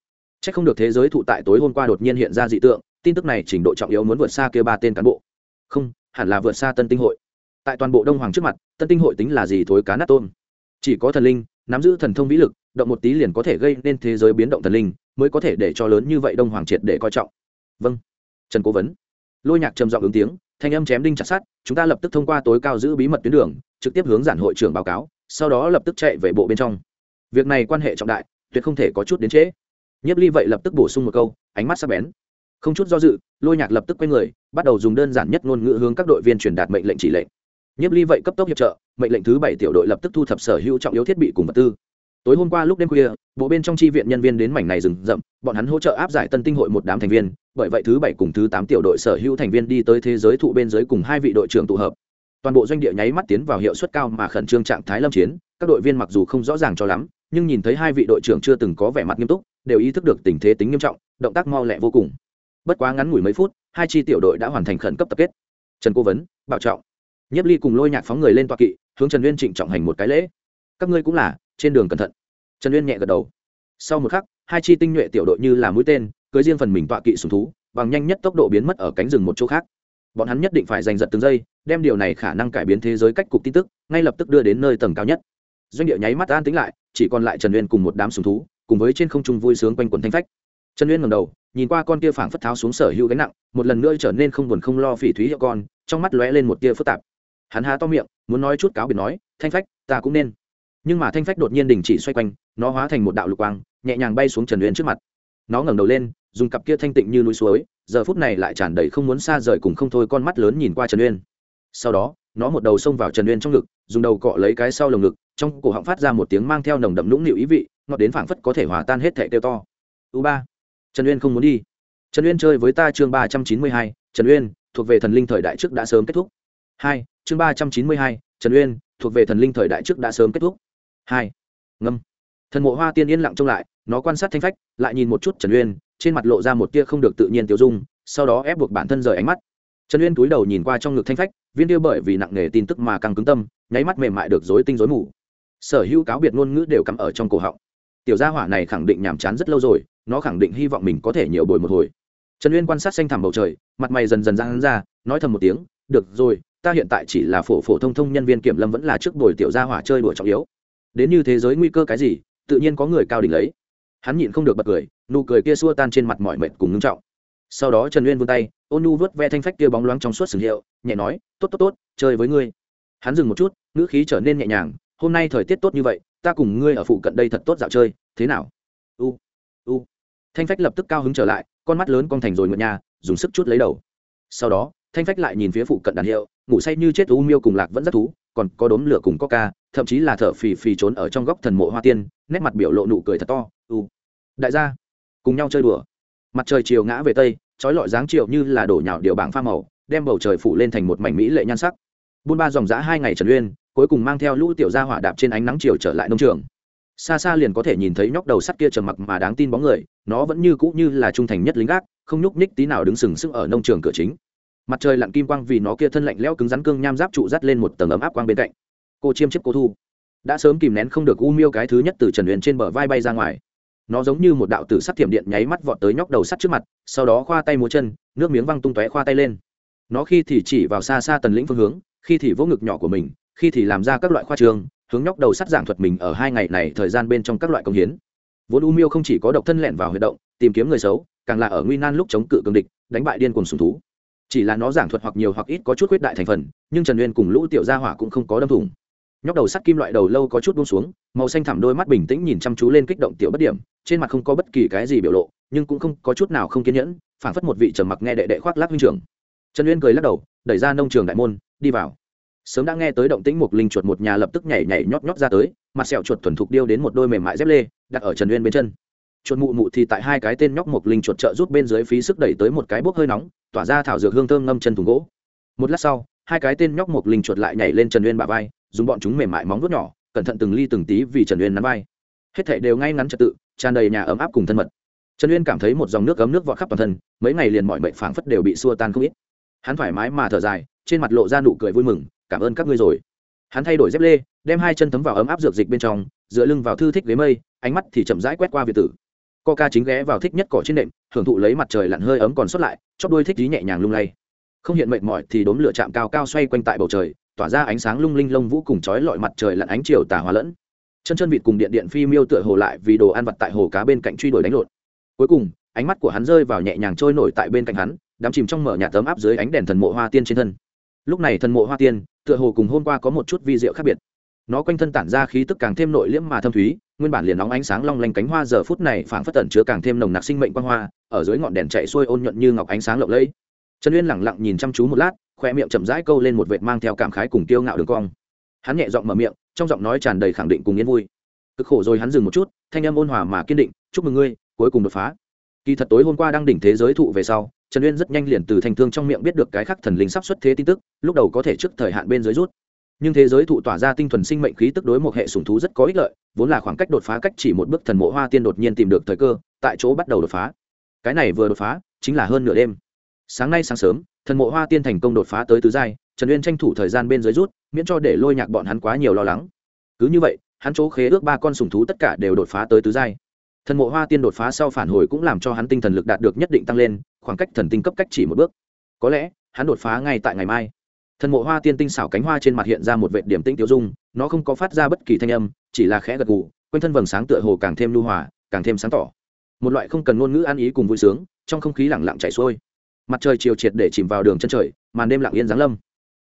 C h ắ c không được thế giới thụ tại tối hôm qua đột nhiên hiện ra dị tượng, tin tức này trình độ trọng yếu muốn vượt xa kêu ba tên cán bộ. Không, hẳn là vượt xa tân tinh hội. Tại toàn bộ đông hoàng trước mặt, tân tinh hội tính là gì thối cá nát tôm. Chỉ có thần linh, nắm giữ thần thông vĩ lực, động một tí liền có thể gây nên thế giới biến động thần linh, mới có thể để cho lớn như vậy đông hoàng triệt để coi trọng. Vâng. Trần cố vấn. Lôi nhạc trầm giọng ứng tiếng thanh âm chém đinh chặt sát chúng ta lập tức thông qua tối cao giữ bí mật tuyến đường, trực tiếp hướng giản hội trưởng báo cáo, sau đó lập tức chạy về bộ bên trong. Việc này quan hệ trọng đại, tuyệt không thể có chút đến trễ. Nhiếp ly vậy lập tức bổ sung một câu, ánh mắt sắc bén. Không chút do dự, lôi nhạc lập tức quay người, bắt đầu dùng đơn giản nhất ngôn ngữ hướng các đội viên truyền đạt mệnh lệnh chỉ lệnh. Nhiếp ly vậy cấp tốc hiệp trợ, mệnh lệnh thứ bảy tiểu đội lập tức thu thập sở hữu trọng yếu thiết bị cùng vật tư tối hôm qua lúc đêm khuya, bộ bên trong tri viện nhân viên đến mảnh này rừng rậm, bọn hắn hỗ trợ áp giải tân tinh hội một đám thành viên, bởi vậy thứ bảy cùng thứ tám tiểu đội sở hữu thành viên đi tới thế giới thụ bên dưới cùng hai vị đội trưởng tụ hợp. Toàn bộ doanh địa nháy mắt tiến vào hiệu suất cao mà khẩn trương trạng thái lâm chiến, các đội viên mặc dù không rõ ràng cho lắm, nhưng nhìn thấy hai vị đội trưởng chưa từng có vẻ mặt nghiêm túc, đều ý thức được tình thế tính nghiêm trọng, động tác mau lẹ vô cùng. Bất quá ngắn ngủi mấy phút, hai chi tiểu đội đã hoàn thành khẩn cấp tập kết. Trần cố vấn, bảo trọng, nhiếp ly cùng lôi nhạc phóng người lên toa kỵ, hướng trần uyên trịnh trọng hành một cái lễ. Các ngươi cũng là, trên đường cẩn thận trần uyên nhẹ gật đầu. Sau một khắc, hai chi tinh nhuệ tiểu đội như là mũi tên, cưới riêng phần mình tọa kỵ sùng thú, bằng nhanh nhất tốc độ biến mất ở cánh rừng một chỗ khác. Bọn hắn nhất định phải giành giật từng giây, đem điều này khả năng cải biến thế giới cách cục tin tức, ngay lập tức đưa đến nơi tầng cao nhất. Doanh địa nháy mắt an tính lại, chỉ còn lại trần uyên cùng một đám sùng thú, cùng với trên không trung vui sướng quanh quần thanh phách. Trần uyên ngầm đầu, nhìn qua con kia phảng phất tháo xuống sở hữu gánh nặng, một lần nữa trở nên không buồn không lo phỉ thúy hiệu con, trong mắt lóe lên một tia phức tạp. Hắn há to miệng, muốn nói chút cáo biệt nói, thanh phách, ta cũng nên nhưng mà thanh phách đột nhiên đình chỉ xoay quanh, nó hóa thành một đạo lục quang, nhẹ nhàng bay xuống trần uyên trước mặt. Nó ngẩng đầu lên, dùng cặp kia thanh tịnh như núi suối, giờ phút này lại tràn đầy không muốn xa rời cùng không thôi con mắt lớn nhìn qua trần uyên. Sau đó, nó một đầu xông vào trần uyên trong ngực, dùng đầu cọ lấy cái sau lồng ngực, trong cổ họng phát ra một tiếng mang theo nồng đậm nũng nịu ý vị, ngọt đến phảng phất có thể hòa tan hết thẻ tiêu to. U ba. Trần uyên không muốn đi. Trần uyên chơi với ta chương ba trăm chín mươi hai, trần uyên, thuộc về thần linh thời đại trước đã sớm kết thúc. Hai, chương ba trăm chín mươi hai, trần uyên, thuộc về thần linh thời đại trước đã sớm kết thúc hai. Ngâm. Thần mộ hoa tiên yên lặng trông lại, nó quan sát thanh phách, lại nhìn một chút trần uyên, trên mặt lộ ra một tia không được tự nhiên tiêu dung, sau đó ép buộc bản thân rời ánh mắt. Trần uyên túi đầu nhìn qua trong ngực thanh phách, viên tiêu bởi vì nặng nề tin tức mà càng cứng tâm, nháy mắt mềm mại được dối tinh dối mù. Sở hữu cáo biệt ngôn ngữ đều cắm ở trong cổ họng. Tiểu gia hỏa này khẳng định nhàm chán rất lâu rồi, nó khẳng định hy vọng mình có thể nhiều bồi một hồi. Trần uyên quan sát xanh thẳm bầu trời, mặt mày dần dần ra hắn ra, nói thầm một tiếng, được rồi, ta hiện tại chỉ là phổ phổ thông thông nhân viên kiểm lâm vẫn là trước bồi tiểu gia hỏa chơi đùa trọng yếu đến như thế giới nguy cơ cái gì, tự nhiên có người cao đỉnh lấy. Hắn nhịn không được bật cười, nụ cười kia xua tan trên mặt mọi mệt cùng ngưng trọng. Sau đó trần uyên vươn tay, ôn nu vớt ve thanh phách kia bóng loáng trong suốt sừng hiệu, nhẹ nói, tốt tốt tốt, chơi với ngươi. Hắn dừng một chút, ngữ khí trở nên nhẹ nhàng, hôm nay thời tiết tốt như vậy, ta cùng ngươi ở phụ cận đây thật tốt dạo chơi, thế nào? U u. Thanh phách lập tức cao hứng trở lại, con mắt lớn con thành rồi ngựa nhà, dùng sức chút lấy đầu. Sau đó, thanh phách lại nhìn phía phụ cận đàn hiệu, ngủ say như chết u miêu cùng lạc vẫn rất thú, còn có đốm lửa cùng coca thậm chí là thở phì phì trốn ở trong góc thần mộ hoa tiên, nét mặt biểu lộ nụ cười thật to u đại gia, cùng nhau chơi đùa. Mặt trời chiều ngã về tây trói lọi dáng chiều như là đổ nhào điều bảng pha màu, đem bầu trời phủ lên thành một mảnh mỹ lệ nhan sắc. Buôn ba dòng giã hai ngày trần uyên, cuối cùng mang theo lũ tiểu gia hỏa đạp trên ánh nắng chiều trở lại nông trường. Xa xa liền có thể nhìn thấy nhóc đầu sắt kia trầm mặc mà đáng tin bóng người, nó vẫn như cũ như là trung thành nhất lính gác, không nhúc nhích tí nào đứng sừng sững ở nông trường cửa chính. Mặt trời lặn kim quang vì nó kia thân lạnh lẽo cứng rắn cương nham giáp trụ dắt lên một tầng ấm áp quang bên cạnh cô chiêm chiếc cô thu. Đã sớm kìm nén không được u miêu cái thứ nhất từ trần huyền trên bờ vai bay ra ngoài. Nó giống như một đạo tử sắc thiểm điện nháy mắt vọt tới nhóc đầu sắt trước mặt, sau đó khoa tay múa chân, nước miếng văng tung tóe khoa tay lên. Nó khi thì chỉ vào xa xa tần lĩnh phương hướng, khi thì vỗ ngực nhỏ của mình, khi thì làm ra các loại khoa trường, hướng nhóc đầu sắt giảng thuật mình ở hai ngày này thời gian bên trong các loại công hiến. Vốn u miêu không chỉ có độc thân lẹn vào huy động, tìm kiếm người xấu, càng là ở nguy nan lúc chống cự cường địch, đánh bại điên cuồng sùng thú. Chỉ là nó giảng thuật hoặc nhiều hoặc ít có chút khuyết đại thành phần, nhưng trần uyên cùng lũ tiểu gia hỏa cũng không có đâm thủng nhóc đầu sắt kim loại đầu lâu có chút buông xuống, màu xanh thẳm đôi mắt bình tĩnh nhìn chăm chú lên kích động tiểu bất điểm, trên mặt không có bất kỳ cái gì biểu lộ, nhưng cũng không có chút nào không kiên nhẫn, phảng phất một vị trầm mặc nghe đệ đệ khoác lác huynh trưởng. Trần uyên cười lắc đầu, đẩy ra nông trường đại môn, đi vào. Sớm đã nghe tới động tĩnh một linh chuột một nhà lập tức nhảy nhảy nhót nhót ra tới, mặt sẹo chuột thuần thục điêu đến một đôi mềm mại dép lê, đặt ở trần uyên bên chân. Chuột mụ mụ thì tại hai cái tên nhóc một linh chuột trợ rút bên dưới phí sức đẩy tới một cái bốc hơi nóng, tỏa ra thảo dược hương thơm ngâm chân thùng gỗ. Một lát sau, hai cái tên nhóc một linh chuột lại nhảy lên trần uyên bả vai dùng bọn chúng mềm mại móng vuốt nhỏ, cẩn thận từng ly từng tí vì trần uyên nắm vai. Hết thảy đều ngay ngắn trật tự, tràn đầy nhà ấm áp cùng thân mật. Trần uyên cảm thấy một dòng nước ấm nước vọt khắp toàn thân, mấy ngày liền mọi mệnh phảng phất đều bị xua tan không ít. Hắn thoải mái mà thở dài, trên mặt lộ ra nụ cười vui mừng, cảm ơn các ngươi rồi. Hắn thay đổi dép lê, đem hai chân thấm vào ấm áp dược dịch bên trong, dựa lưng vào thư thích ghế mây, ánh mắt thì chậm rãi quét qua việt tử. Ca chính ghé vào thích nhất cỏ trên nệm, hưởng thụ lấy mặt trời lặn hơi ấm còn sót lại, chóp đôi thích dí nhẹ nhàng lung lay. Không hiện mệt mỏi thì đốm lửa chạm cao cao xoay quanh tại bầu trời tỏa ra ánh sáng lung linh lông vũ cùng chói lọi mặt trời lặn ánh chiều tà hòa lẫn. Chân chân vịt cùng điện điện phi miêu tựa hồ lại vì đồ ăn vặt tại hồ cá bên cạnh truy đuổi đánh lộn. Cuối cùng, ánh mắt của hắn rơi vào nhẹ nhàng trôi nổi tại bên cạnh hắn, đắm chìm trong mở nhà tấm áp dưới ánh đèn thần mộ hoa tiên trên thân. Lúc này thần mộ hoa tiên, tựa hồ cùng hôm qua có một chút vi diệu khác biệt. Nó quanh thân tản ra khí tức càng thêm nội liễm mà thâm thúy, nguyên bản liền nóng ánh sáng long lanh cánh hoa giờ phút này phảng phất tẩn chứa càng thêm nồng nặc sinh mệnh quang hoa, ở dưới ngọn đèn chạy xuôi ôn nhuận như ngọc ánh sáng lộng lẫy. Trần uyên lẳng lặng nhìn chăm chú một lát khoe miệng chậm rãi câu lên một vệt mang theo cảm khái cùng tiêu ngạo đường cong. Hắn nhẹ giọng mở miệng, trong giọng nói tràn đầy khẳng định cùng yên vui. Cực khổ rồi hắn dừng một chút, thanh âm ôn hòa mà kiên định, chúc mừng ngươi, cuối cùng đột phá. Kỳ thật tối hôm qua đang đỉnh thế giới thụ về sau, trần uyên rất nhanh liền từ thành thương trong miệng biết được cái khắc thần linh sắp xuất thế tin tức, lúc đầu có thể trước thời hạn bên dưới rút. Nhưng thế giới thụ tỏa ra tinh thuần sinh mệnh khí tức đối một hệ sủng thú rất có ích lợi, vốn là khoảng cách đột phá cách chỉ một bước thần mộ hoa tiên đột nhiên tìm được thời cơ, tại chỗ bắt đầu đột phá. Cái này vừa đột phá, chính là hơn nửa đêm. Sáng nay sáng sớm thần mộ hoa tiên thành công đột phá tới tứ giai, trần uyên tranh thủ thời gian bên dưới rút, miễn cho để lôi nhạc bọn hắn quá nhiều lo lắng. Cứ như vậy, hắn chỗ khế ước ba con sủng thú tất cả đều đột phá tới tứ giai. Thần mộ hoa tiên đột phá sau phản hồi cũng làm cho hắn tinh thần lực đạt được nhất định tăng lên, khoảng cách thần tinh cấp cách chỉ một bước. Có lẽ, hắn đột phá ngay tại ngày mai. Thần mộ hoa tiên tinh xảo cánh hoa trên mặt hiện ra một vệ điểm tinh tiêu dung, nó không có phát ra bất kỳ thanh âm, chỉ là khẽ gật gù, quanh thân vầng sáng tựa hồ càng thêm lưu hòa, càng thêm sáng tỏ. Một loại không cần ngôn ngữ ăn ý cùng vui sướng, trong không khí lẳng lặng chảy xuôi mặt trời chiều triệt để chìm vào đường chân trời, màn đêm lặng yên giáng lâm.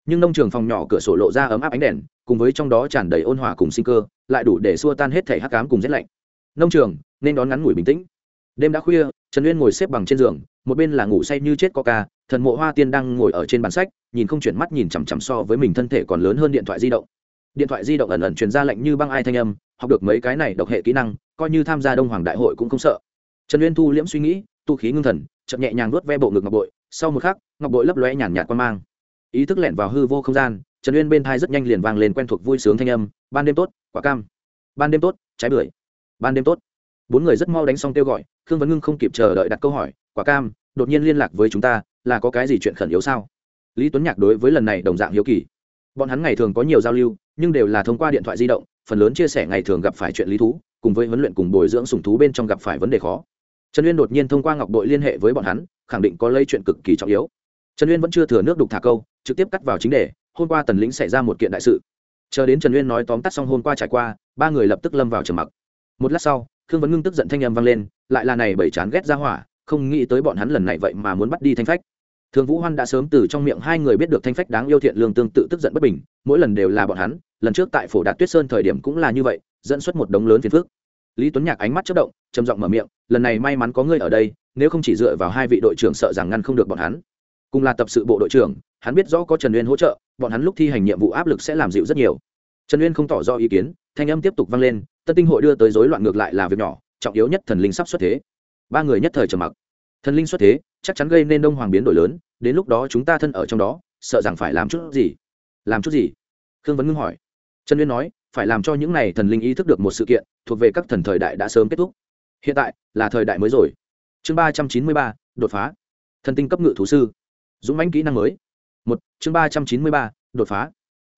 Nhưng nông trường phòng nhỏ cửa sổ lộ ra ấm áp ánh đèn, cùng với trong đó tràn đầy ôn hòa cùng sinh cơ, lại đủ để xua tan hết thể hắc cám cùng rét lạnh. Nông trường, nên đón ngắn ngủi bình tĩnh. Đêm đã khuya, trần uyên ngồi xếp bằng trên giường, một bên là ngủ say như chết coca thần mộ hoa tiên đang ngồi ở trên bàn sách, nhìn không chuyển mắt nhìn chằm chằm so với mình thân thể còn lớn hơn điện thoại di động. Điện thoại di động ẩn ẩn truyền ra lệnh như băng ai thanh âm, học được mấy cái này độc hệ kỹ năng, coi như tham gia đông hoàng đại hội cũng không sợ. Trần uyên thu liễm suy nghĩ tu khí ngưng thần, chậm nhẹ nhàng nuốt ve bộ ngực ngọc bội, sau một khắc, ngọc bội lấp lóe nhàn nhạt quan mang. Ý thức lẻn vào hư vô không gian, trần uyên bên thai rất nhanh liền vang lên quen thuộc vui sướng thanh âm, ban đêm tốt, quả cam. Ban đêm tốt, trái bưởi. Ban đêm tốt. Bốn người rất mau đánh xong kêu gọi, khương vấn ngưng không kịp chờ đợi đặt câu hỏi, quả cam, đột nhiên liên lạc với chúng ta, là có cái gì chuyện khẩn yếu sao? Lý tuấn nhạc đối với lần này đồng dạng hiếu kỳ. Bọn hắn ngày thường có nhiều giao lưu, nhưng đều là thông qua điện thoại di động, phần lớn chia sẻ ngày thường gặp phải chuyện lý thú, cùng với huấn luyện cùng bồi dưỡng sùng thú bên trong gặp phải vấn đề khó trần uyên đột nhiên thông qua ngọc đội liên hệ với bọn hắn, khẳng định có lây chuyện cực kỳ trọng yếu. Trần uyên vẫn chưa thừa nước đục thả câu, trực tiếp cắt vào chính đề, hôm qua tần lĩnh xảy ra một kiện đại sự. Chờ đến trần uyên nói tóm tắt xong hôm qua trải qua, ba người lập tức lâm vào trầm mặc. Một lát sau, khương vấn ngưng tức giận thanh âm vang lên, lại là này bởi chán ghét ra hỏa, không nghĩ tới bọn hắn lần này vậy mà muốn bắt đi thanh phách. Thường vũ hoan đã sớm từ trong miệng hai người biết được thanh phách đáng yêu thiện lương tương tự tức giận bất bình, mỗi lần đều là bọn hắn, lần trước tại phổ đạt tuyết sơn thời điểm cũng là như vậy, dẫn xuất một đống lớn phiền phức. Lý tuấn nhạc ánh mắt chất động trầm giọng mở miệng, lần này may mắn có ngươi ở đây, nếu không chỉ dựa vào hai vị đội trưởng sợ rằng ngăn không được bọn hắn. Cùng là tập sự bộ đội trưởng, hắn biết rõ có trần uyên hỗ trợ, bọn hắn lúc thi hành nhiệm vụ áp lực sẽ làm dịu rất nhiều. Trần uyên không tỏ rõ ý kiến, thanh âm tiếp tục vang lên, tân tinh hội đưa tới rối loạn ngược lại là việc nhỏ, trọng yếu nhất thần linh sắp xuất thế. Ba người nhất thời trầm mặc. Thần linh xuất thế, chắc chắn gây nên đông hoàng biến đổi lớn, đến lúc đó chúng ta thân ở trong đó, sợ rằng phải làm chút gì? Làm chút gì? Khương vấn ngưng hỏi. Trần uyên nói, phải làm cho những này thần linh ý thức được một sự kiện, thuộc về các thần thời đại đã sớm kết thúc hiện tại, là thời đại mới rồi. Chương ba trăm chín mươi ba, đột phá. Thần tinh cấp ngự thú sư. Dũng mãnh kỹ năng mới. Một, chương ba trăm chín mươi ba, đột phá.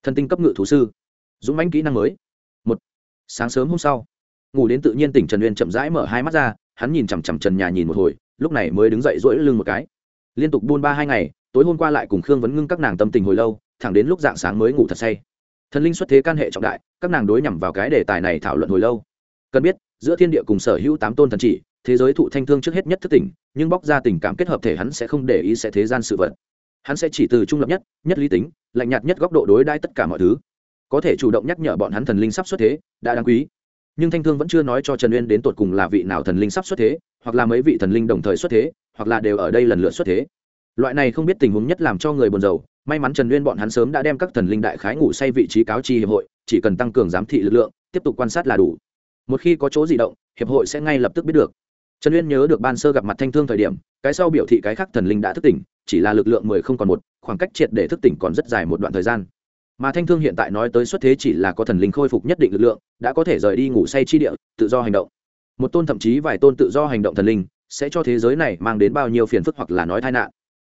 Thần tinh cấp ngự thú sư. Dũng mãnh kỹ năng mới. Một, sáng sớm hôm sau, ngủ đến tự nhiên tỉnh trần uyên chậm rãi mở hai mắt ra, hắn nhìn chằm chằm trần nhà nhìn một hồi, lúc này mới đứng dậy rỗi lưng một cái. Liên tục buôn ba hai ngày, tối hôm qua lại cùng khương vấn ngưng các nàng tâm tình hồi lâu, thẳng đến lúc dạng sáng mới ngủ thật say. Thần linh xuất thế can hệ trọng đại, các nàng đối nhằm vào cái đề tài này thảo luận hồi lâu. Cần biết giữa thiên địa cùng sở hữu tám tôn thần chỉ, thế giới thụ thanh thương trước hết nhất thức tỉnh, nhưng bóc ra tình cảm kết hợp thể hắn sẽ không để ý sẽ thế gian sự vật. Hắn sẽ chỉ từ trung lập nhất nhất lý tính, lạnh nhạt nhất góc độ đối đãi tất cả mọi thứ. Có thể chủ động nhắc nhở bọn hắn thần linh sắp xuất thế, đã đáng quý. Nhưng thanh thương vẫn chưa nói cho trần uyên đến tột cùng là vị nào thần linh sắp xuất thế, hoặc là mấy vị thần linh đồng thời xuất thế, hoặc là đều ở đây lần lượt xuất thế. Loại này không biết tình huống nhất làm cho người buồn rầu. May mắn trần uyên bọn hắn sớm đã đem các thần linh đại khái ngủ say vị trí cáo chi hiệp hội, chỉ cần tăng cường giám thị lực lượng, tiếp tục quan sát là đủ một khi có chỗ di động, hiệp hội sẽ ngay lập tức biết được. Trần uyên nhớ được ban sơ gặp mặt thanh thương thời điểm, cái sau biểu thị cái khác thần linh đã thức tỉnh, chỉ là lực lượng mười không còn một, khoảng cách triệt để thức tỉnh còn rất dài một đoạn thời gian. Mà thanh thương hiện tại nói tới xuất thế chỉ là có thần linh khôi phục nhất định lực lượng, đã có thể rời đi ngủ say chi địa, tự do hành động. Một tôn thậm chí vài tôn tự do hành động thần linh, sẽ cho thế giới này mang đến bao nhiêu phiền phức hoặc là nói tai nạn.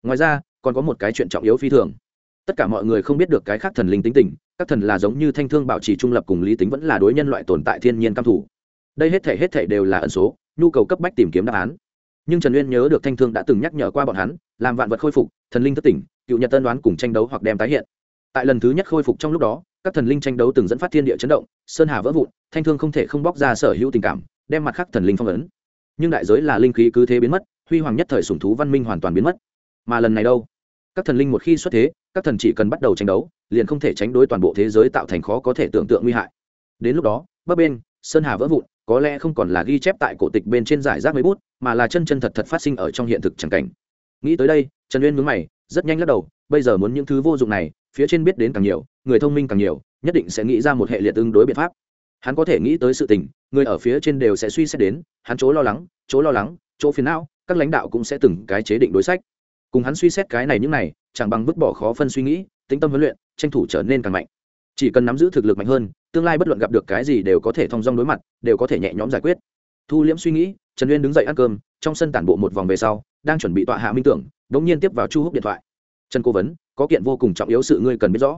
Ngoài ra, còn có một cái chuyện trọng yếu phi thường. Tất cả mọi người không biết được cái khác thần linh tính tình các thần là giống như thanh thương bảo trì trung lập cùng lý tính vẫn là đối nhân loại tồn tại thiên nhiên căm thủ đây hết thể hết thể đều là ẩn số, nhu cầu cấp bách tìm kiếm đáp án. Nhưng trần uyên nhớ được thanh thương đã từng nhắc nhở qua bọn hắn, làm vạn vật khôi phục, thần linh thất tỉnh, cựu nhật tân đoán cùng tranh đấu hoặc đem tái hiện. Tại lần thứ nhất khôi phục trong lúc đó, các thần linh tranh đấu từng dẫn phát thiên địa chấn động, sơn hà vỡ vụn, thanh thương không thể không bóc ra sở hữu tình cảm, đem mặt khác thần linh phong ấn. Nhưng đại giới là linh khí cứ thế biến mất, huy hoàng nhất thời sủng thú văn minh hoàn toàn biến mất. Mà lần này đâu? Các thần linh một khi xuất thế, các thần chỉ cần bắt đầu tranh đấu liền không thể tránh đối toàn bộ thế giới tạo thành khó có thể tưởng tượng nguy hại. Đến lúc đó, bấp bên, sơn hà vỡ vụn, có lẽ không còn là ghi chép tại cổ tịch bên trên giải rác mấy bút, mà là chân chân thật thật phát sinh ở trong hiện thực chẳng cảnh. Nghĩ tới đây, trần uyên mướn mày, rất nhanh lắc đầu, bây giờ muốn những thứ vô dụng này, phía trên biết đến càng nhiều, người thông minh càng nhiều, nhất định sẽ nghĩ ra một hệ liệt tương đối biện pháp. Hắn có thể nghĩ tới sự tình, người ở phía trên đều sẽ suy xét đến, hắn chỗ lo lắng, chỗ lo lắng, chỗ phiền não, các lãnh đạo cũng sẽ từng cái chế định đối sách. Cùng hắn suy xét cái này những này, chẳng bằng vứt bỏ khó phân suy nghĩ tính tâm huấn luyện tranh thủ trở nên càng mạnh. Chỉ cần nắm giữ thực lực mạnh hơn, tương lai bất luận gặp được cái gì đều có thể thong dong đối mặt, đều có thể nhẹ nhõm giải quyết. Thu liễm suy nghĩ, trần uyên đứng dậy ăn cơm, trong sân tản bộ một vòng về sau, đang chuẩn bị tọa hạ minh tưởng đ ỗ n g nhiên tiếp vào chu húc điện thoại. Trần cố vấn, có kiện vô cùng trọng yếu sự ngươi cần biết rõ.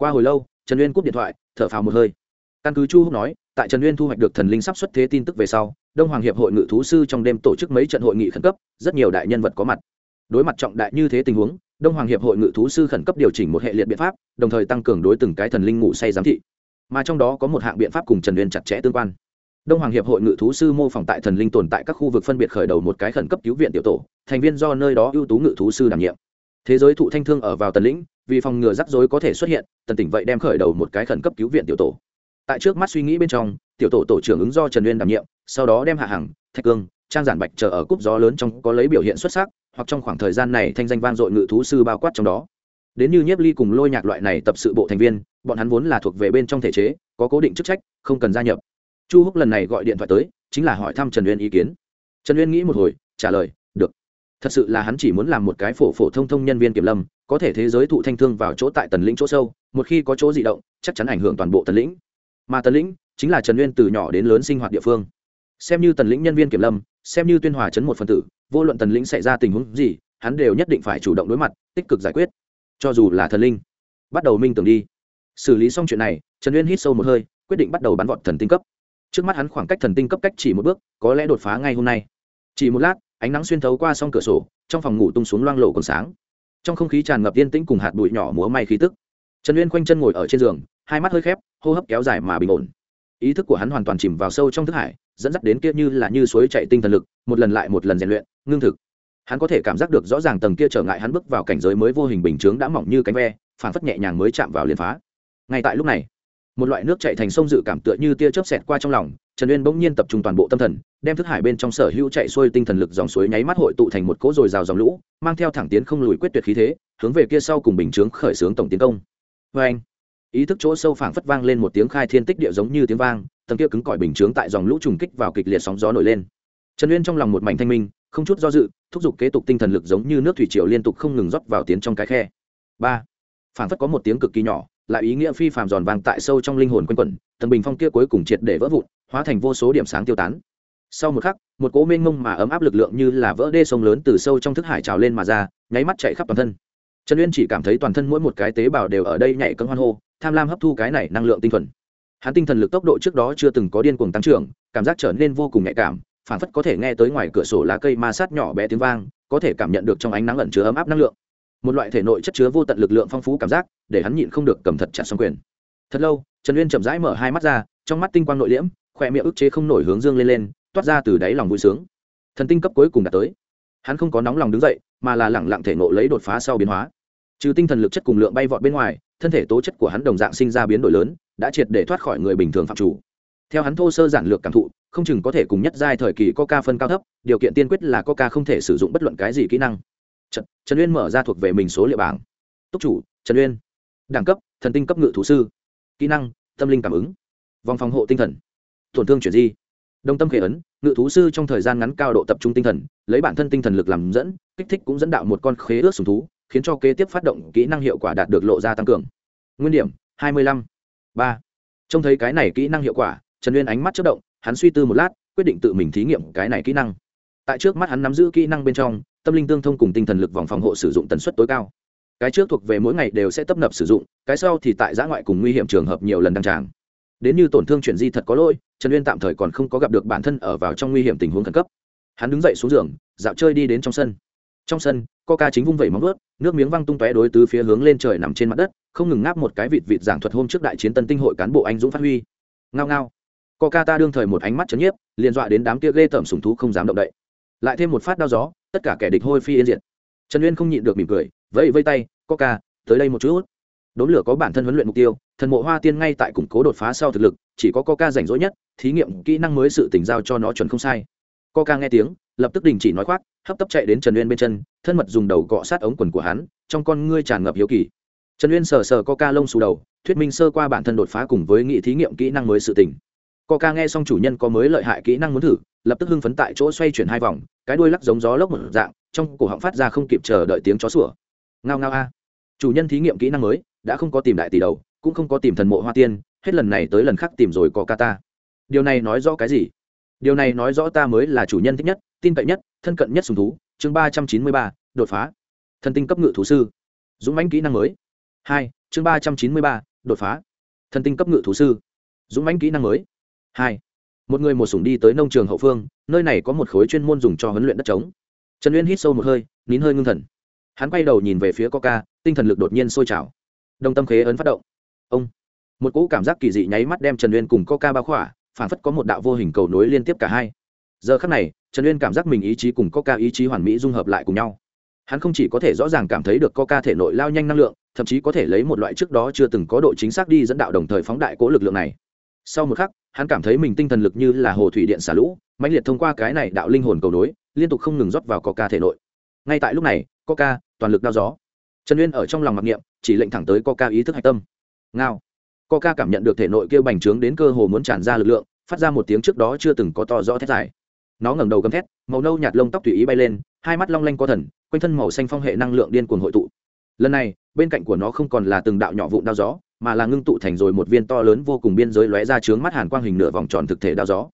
Qua hồi lâu, trần uyên cúp điện thoại, thở phào một hơi. Căn cứ chu húc nói, tại trần uyên thu hoạch được thần linh sắp xuất thế tin tức về sau, đông hoàng hiệp hội ngự thú sư trong đêm tổ chức mấy trận hội nghị khẩn cấp, rất nhiều đại nhân vật có mặt. Đối mặt trọng đại như thế tình huống đông hoàng hiệp hội ngự thú sư khẩn cấp điều chỉnh một hệ liệt biện pháp, đồng thời tăng cường đối từng cái thần linh ngủ say giám thị. Mà trong đó có một hạng biện pháp cùng trần uyên chặt chẽ tương quan. Đông hoàng hiệp hội ngự thú sư mô phỏng tại thần linh tồn tại các khu vực phân biệt khởi đầu một cái khẩn cấp cứu viện tiểu tổ, thành viên do nơi đó ưu tú ngự thú sư đảm nhiệm. Thế giới thụ thanh thương ở vào tần lĩnh, vì phòng ngừa rắc rối có thể xuất hiện, tần tỉnh vậy đem khởi đầu một cái khẩn cấp cứu viện tiểu tổ. Tại trước mắt suy nghĩ bên trong, tiểu tổ tổ trưởng ứng do trần uyên đảm nhiệm, sau đó đem hạ hàng, thạch cương, trang giản bạch chờ ở cúp gió lớn trong có lấy biểu hiện xuất sắc hoặc trong khoảng thời gian này thanh danh vang dội ngự thú sư bao quát trong đó. Đến như nhiếp ly cùng lôi nhạc loại này tập sự bộ thành viên, bọn hắn vốn là thuộc về bên trong thể chế, có cố định chức trách, không cần gia nhập. Chu húc lần này gọi điện thoại tới, chính là hỏi thăm trần uyên ý kiến. Trần uyên nghĩ một hồi, trả lời, được. Thật sự là hắn chỉ muốn làm một cái phổ phổ thông thông nhân viên kiểm lâm, có thể thế giới thụ thanh thương vào chỗ tại tần lĩnh chỗ sâu, một khi có chỗ di động, chắc chắn ảnh hưởng toàn bộ tần lĩnh. Mà tần lĩnh chính là trần uyên từ nhỏ đến lớn sinh hoạt địa phương. Xem như tần lĩnh nhân viên kiểm lâm xem như tuyên hòa chấn một phần tử, vô luận tần lĩnh xảy ra tình huống gì, hắn đều nhất định phải chủ động đối mặt, tích cực giải quyết. Cho dù là thần linh, bắt đầu minh tưởng đi. Xử lý xong chuyện này, trần uyên hít sâu một hơi, quyết định bắt đầu bắn vọt thần tinh cấp. Trước mắt hắn khoảng cách thần tinh cấp cách chỉ một bước, có lẽ đột phá ngay hôm nay. Chỉ một lát, ánh nắng xuyên thấu qua s cửa sổ, trong phòng ngủ tung xuống loang lộ còn sáng. Trong không khí tràn ngập yên tĩnh cùng hạt bụi nhỏ múa may khí tức. Trần uyên khoanh chân ngồi ở trên giường, hai mắt hơi khép, hô hấp kéo dài mà bình ổn ý thức của hắn hoàn toàn chìm vào sâu trong thức hải, dẫn dắt đến kia như là như suối chạy tinh thần lực, một lần lại một lần rèn luyện, ngưng thực. Hắn có thể cảm giác được rõ ràng tầng kia trở ngại hắn bước vào cảnh giới mới vô hình bình chướng đã mỏng như cánh ve phản phất nhẹ nhàng mới chạm vào liền phá. Ngay tại lúc này, một loại nước chạy thành sông dự cảm tựa như tia chớp xẹt qua trong lòng, trần uyên bỗng nhiên tập trung toàn bộ tâm thần, đem thức hải bên trong sở hữu chạy xuôi tinh thần lực dòng suối nháy mắt hội tụ thành một cỗ dồi rào dòng lũ, mang theo thẳng tiến không lùi quyết tuyệt khí thế, hướng về kia sau cùng bình chướng khởi xướng tổng tiến công. Vê anh ý thức chỗ sâu phảng phất vang lên một tiếng khai thiên tích địa giống như tiếng vang, tầng kia cứng cỏi bình chướng tại dòng lũ trùng kích vào kịch liệt sóng gió nổi lên. Trần uyên trong lòng một mảnh thanh minh, không chút do dự, thúc giục kế tục tinh thần lực giống như nước thủy triều liên tục không ngừng rót vào tiến trong cái khe. Ba, phảng phất có một tiếng cực kỳ nhỏ, lại ý nghĩa phi phàm giòn vàng tại sâu trong linh hồn quanh quẩn, tầng bình phong kia cuối cùng triệt để vỡ vụn, hóa thành vô số điểm sáng tiêu tán. Sau một khắc, một cỗ mênh mông mà ấm áp lực lượng như là vỡ đê sông lớn từ sâu trong thức hải trào lên mà ra, nháy mắt chạy khắp toàn thân. Trần uyên chỉ cảm thấy toàn thân mỗi một cái tế bào đều ở đây nhảy cân hoan hô tham lam hấp thu cái này năng lượng tinh thuần. Hắn tinh thần lực tốc độ trước đó chưa từng có điên cuồng tăng trưởng, cảm giác trở nên vô cùng nhạy cảm phản phất có thể nghe tới ngoài cửa sổ lá cây ma sát nhỏ bé tiếng vang, có thể cảm nhận được trong ánh nắng ẩn chứa ấm áp năng lượng. Một loại thể nội chất chứa vô tận lực lượng phong phú cảm giác, để hắn nhịn không được cầm thật chặt xong quyền. Thật lâu, trần uyên chậm rãi mở hai mắt ra, trong mắt tinh quang nội liễm khỏe miệng ức chế không nổi hướng dương lên lên, toát ra từ đáy lòng vui sướng. Thần tinh cấp cuối cùng đã tới. Hắn không có nóng lòng đứng dậy, mà là lẳng lặng thể nộ lấy đột phá sau biến hóa. Trừ tinh thần lực chất cùng lượng bay vọt bên ngoài thân thể tố chất của hắn đồng dạng sinh ra biến đổi lớn đã triệt để thoát khỏi người bình thường phạm chủ. Theo hắn thô sơ giản lược cảm thụ không chừng có thể cùng nhất giai thời kỳ coca phân cao thấp điều kiện tiên quyết là coca không thể sử dụng bất luận cái gì kỹ năng. Trần, trần uyên mở ra thuộc về mình số liệu bảng. Túc chủ trần uyên. Đẳng cấp thần tinh cấp ngự thú sư. Kỹ năng tâm linh cảm ứng. Vòng phòng hộ tinh thần. Tổn thương chuyển di. Đồng tâm khế ấn ngự thú sư trong thời gian ngắn cao độ tập trung tinh thần lấy bản thân tinh thần lực làm dẫn kích thích cũng dẫn đạo một con khế ước sùng thú khiến cho kế tiếp phát động kỹ năng hiệu quả đạt được lộ ra tăng cường. Nguyên điểm, hai mươi lăm, ba. Trông thấy cái này kỹ năng hiệu quả, trần uyên ánh mắt chất động, hắn suy tư một lát, quyết định tự mình thí nghiệm cái này kỹ năng. Tại trước mắt hắn nắm giữ kỹ năng bên trong, tâm linh tương thông cùng tinh thần lực vòng phòng hộ sử dụng tần suất tối cao. Cái trước thuộc về mỗi ngày đều sẽ tấp nập sử dụng, cái sau thì tại giã ngoại cùng nguy hiểm trường hợp nhiều lần đăng tràng. Đến như tổn thương chuyển di thật có lỗi, trần uyên tạm thời còn không có gặp được bản thân ở vào trong nguy hiểm tình huống khẩn cấp. Hắn đứng dậy xuống giường, dạo chơi đi đến trong sân trong sân, coca chính vung vẩy móng vớt nước miếng văng tung tóe đối tứ phía hướng lên trời nằm trên mặt đất, không ngừng ngáp một cái vịt vịt giảng thuật hôm trước đại chiến tân tinh hội cán bộ anh dũng phát huy. Ngao ngao. Coca ta đương thời một ánh mắt chấn nhiếp, liền dọa đến đám kia ghê tởm sùng thú không dám động đậy. Lại thêm một phát đao gió, tất cả kẻ địch hôi phi yên diệt. Trần uyên không nhịn được mỉm cười, vẫy vây tay, coca, tới đây một chút. Đốn lửa có bản thân huấn luyện mục tiêu, thần mộ hoa tiên ngay tại củng cố đột phá sau thực lực, chỉ có coca rảnh rỗi nhất, thí nghiệm kỹ năng mới sự tỉnh giao cho nó chuẩn không sai. Coca nghe tiếng, lập tức đình chỉ nói khoác hấp tấp chạy đến trần uyên bên chân, thân mật dùng đầu cọ sát ống quần của hắn, trong con ngươi tràn ngập hiếu kỳ. Trần uyên sờ sờ coca lông xù đầu, thuyết minh sơ qua bản thân đột phá cùng với nghị thí nghiệm kỹ năng mới sự tình. Coca nghe xong chủ nhân có mới lợi hại kỹ năng muốn thử, lập tức hưng phấn tại chỗ xoay chuyển hai vòng, cái đuôi lắc giống gió lốc một dạng, trong cổ họng phát ra không kịp chờ đợi tiếng chó sủa. Ngao ngao a. Chủ nhân thí nghiệm kỹ năng mới, đã không có tìm đại tỷ đầu, cũng không có tìm thần mộ hoa tiên, hết lần này tới lần khác tìm rồi có ca ta. Điều này nói rõ cái gì? Điều này nói rõ ta mới là chủ nhân thích nhất, tin cậy nhất thân cận nhất sùng thú, chương ba trăm chín mươi ba, đột phá. Thần tinh cấp ngự thú sư. Dũng mãnh kỹ năng mới. Hai, chương ba trăm chín mươi ba, đột phá. Thần tinh cấp ngự thú sư. Dũng mãnh kỹ năng mới. Hai, một người một sủng đi tới nông trường hậu phương, nơi này có một khối chuyên môn dùng cho huấn luyện đất trống. Trần uyên hít sâu một hơi, nín hơi ngưng thần. Hắn quay đầu nhìn về phía coca, tinh thần lực đột nhiên sôi trào. Đồng tâm khế ấn phát động. Ông. Một cỗ cảm giác kỳ dị nháy mắt đem trần uyên cùng coca bao khỏa, phản phất có một đạo vô hình cầu nối liên tiếp cả hai giờ khắc này, trần uyên cảm giác mình ý chí cùng coca ý chí hoàn mỹ dung hợp lại cùng nhau. Hắn không chỉ có thể rõ ràng cảm thấy được coca thể nội lao nhanh năng lượng, thậm chí có thể lấy một loại trước đó chưa từng có độ chính xác đi dẫn đạo đồng thời phóng đại cỗ lực lượng này. Sau một khắc, hắn cảm thấy mình tinh thần lực như là hồ thủy điện xả lũ, mãnh liệt thông qua cái này đạo linh hồn cầu nối, liên tục không ngừng rót vào coca thể nội. Ngay tại lúc này, coca, toàn lực đao gió. Trần uyên ở trong lòng mặc niệm, chỉ lệnh thẳng tới coca ý thức hạch tâm. Ngao. Coca cảm nhận được thể nội kêu bành trướng đến cơ hồ muốn tràn ra lực lượng, phát ra một tiếng trước đó chưa từng có to rõ thét dài nó ngẩng đầu gầm thét, màu nâu nhạt lông tóc tùy ý bay lên, hai mắt long lanh có thần, quanh thân màu xanh phong hệ năng lượng điên cuồng hội tụ. Lần này, bên cạnh của nó không còn là từng đạo nhỏ vụn đao gió, mà là ngưng tụ thành rồi một viên to lớn vô cùng biên giới lóe ra trướng mắt hàn quang hình nửa vòng tròn thực thể đao gió.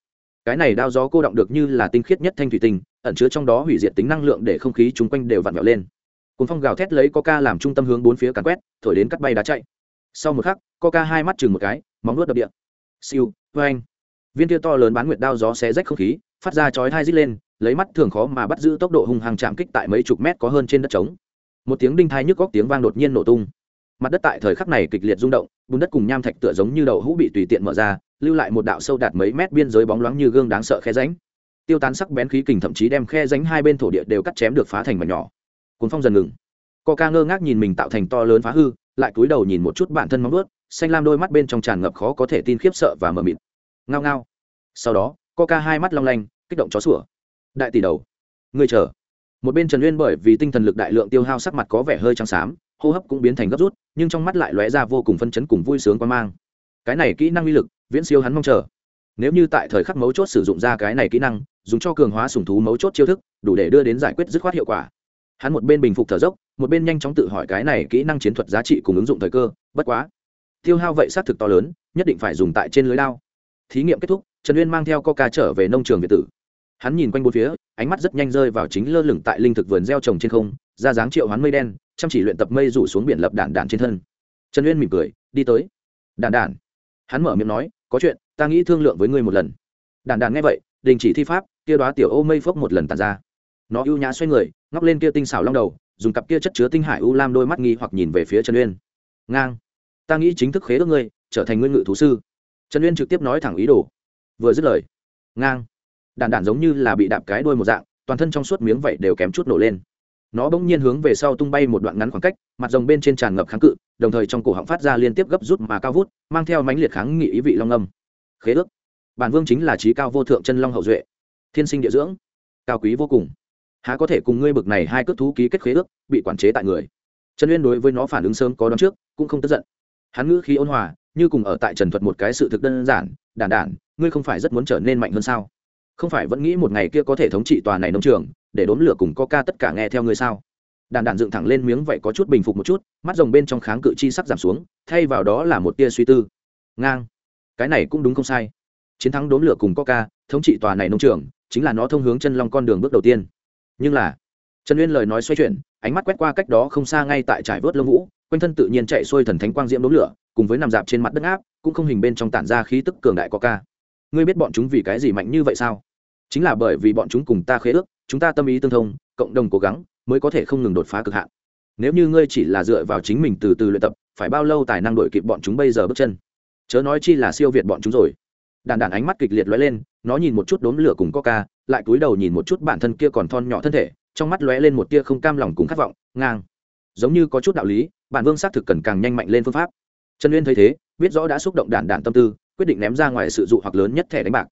Cái này đao gió cô động được như là tinh khiết nhất thanh thủy tinh, ẩn chứa trong đó hủy diệt tính năng lượng để không khí chung quanh đều vặn vẹo lên. Cùng phong gào thét lấy coca làm trung tâm hướng bốn phía càn quét, thổi đến cắt bay đá chạy. Sau một khắc, coca hai mắt chừng một cái, móng nuốt đập địa. Siêu vê anh viên tia to lớn bán nguyệt đao gió xé rách không khí phát ra chói thai rít lên, lấy mắt thường khó mà bắt giữ tốc độ hung hăng chạm kích tại mấy chục mét có hơn trên đất trống. Một tiếng đinh thai nhức góc tiếng vang đột nhiên nổ tung. Mặt đất tại thời khắc này kịch liệt rung động, bùn đất cùng nham thạch tựa giống như đậu hũ bị tùy tiện mở ra, lưu lại một đạo sâu đạt mấy mét biên giới bóng loáng như gương đáng sợ khe ránh tiêu tán sắc bén khí kình thậm chí đem khe ránh hai bên thổ địa đều cắt chém được phá thành mảnh nhỏ. Cuốn phong dần ngừng. Co ca ngơ ngác nhìn mình tạo thành to lớn phá hư, lại cúi đầu nhìn một chút bản thân móng ướt xanh lam đôi mắt bên trong tràn ngập khó có thể tin khiếp sợ và mờ mịt. Ngao ngao. Sau đó co ca hai mắt long lanh kích động chó sủa. Đại tỷ đầu người chờ. Một bên trần uyên bởi vì tinh thần lực đại lượng tiêu hao sắc mặt có vẻ hơi trắng xám, hô hấp cũng biến thành gấp rút, nhưng trong mắt lại lóe ra vô cùng phân chấn cùng vui sướng quan mang. Cái này kỹ năng uy lực, viễn siêu hắn mong chờ. Nếu như tại thời khắc mấu chốt sử dụng ra cái này kỹ năng, dùng cho cường hóa sùng thú mấu chốt chiêu thức, đủ để đưa đến giải quyết dứt khoát hiệu quả. Hắn một bên bình phục thở dốc, một bên nhanh chóng tự hỏi cái này kỹ năng chiến thuật giá trị cùng ứng dụng thời cơ, bất quá. Tiêu hao vậy xác thực to lớn, nhất định phải dùng tại trên lưới lao thí nghiệm kết thúc, trần uyên mang theo coca trở về nông trường việt tử hắn nhìn quanh bốn phía, ánh mắt rất nhanh rơi vào chính lơ lửng tại linh thực vườn gieo trồng trên không ra dáng triệu hoán mây đen, chăm chỉ luyện tập mây rủ xuống biển lập đản đản trên thân. Trần uyên mỉm cười, đi tới. Đản đản hắn mở miệng nói, có chuyện, ta nghĩ thương lượng với ngươi một lần. Đản đản nghe vậy, đình chỉ thi pháp, kia đoá tiểu ô mây phốc một lần tàn ra. Nó ưu nhã xoay người, ngóc lên kia tinh xảo long đầu, dùng cặp kia chất chứa tinh hải u lam đôi mắt nghi hoặc nhìn về phía trần uyên. Ngang, ta nghĩ chính thức khế ước ngươi, trở thành nguyên ngự thú sư. Trần uyên trực tiếp nói thẳng ý đồ. Vừa dứt lời, ngang đàn đản giống như là bị đạp cái đuôi một dạng, toàn thân trong suốt miếng vậy đều kém chút nổ lên. Nó bỗng nhiên hướng về sau tung bay một đoạn ngắn khoảng cách, mặt rồng bên trên tràn ngập kháng cự, đồng thời trong cổ họng phát ra liên tiếp gấp rút mà cao vút, mang theo mãnh liệt kháng nghị ý vị long âm. Khế ước. Bản vương chính là trí cao vô thượng chân long hậu duệ, thiên sinh địa dưỡng, cao quý vô cùng. Há có thể cùng ngươi bực này hai cước thú ký kết khế ước, bị quản chế tại người. Trần uyên đối với nó phản ứng sớm có đón trước, cũng không tức giận. Hắn ngữ khí ôn hòa, như cùng ở tại trần thuật một cái sự thực đơn giản đản đản ngươi không phải rất muốn trở nên mạnh hơn sao? Không phải vẫn nghĩ một ngày kia có thể thống trị tòa này nông trường, để đốn lửa cùng coca tất cả nghe theo ngươi sao? Đàn đàn dựng thẳng lên miếng vậy có chút bình phục một chút, mắt rồng bên trong kháng cự chi sắc giảm xuống, thay vào đó là một tia suy tư. Ngang. Cái này cũng đúng không sai. Chiến thắng đốn lửa cùng coca, thống trị tòa này nông trường, chính là nó thông hướng chân long con đường bước đầu tiên. Nhưng là, trần uyên lời nói xoay chuyển, ánh mắt quét qua cách đó không xa ngay tại trải vớt lông vũ, quanh thân tự nhiên chạy xuôi thần thánh quang diễm đốn lửa, cùng với nằm dạp trên mặt đất áp cũng không hình bên trong tản ra khí tức cường đại coca ngươi biết bọn chúng vì cái gì mạnh như vậy sao? Chính là bởi vì bọn chúng cùng ta khế ước, chúng ta tâm ý tương thông, cộng đồng cố gắng, mới có thể không ngừng đột phá cực hạn. Nếu như ngươi chỉ là dựa vào chính mình từ từ luyện tập, phải bao lâu tài năng đổi kịp bọn chúng bây giờ bước chân? Chớ nói chi là siêu việt bọn chúng rồi. Đàn đàn ánh mắt kịch liệt lóe lên, nó nhìn một chút đốm lửa cùng coca, lại cúi đầu nhìn một chút bản thân kia còn thon nhỏ thân thể, trong mắt lóe lên một tia không cam lòng cùng khát vọng, ngang. Giống như có chút đạo lý, bản vương xác thực cần càng nhanh mạnh lên phương pháp. Trần uyên thấy thế, biết rõ đã xúc động đản đản tâm tư quyết định ném ra ngoài sự dụ hoặc lớn nhất thẻ đánh bạc.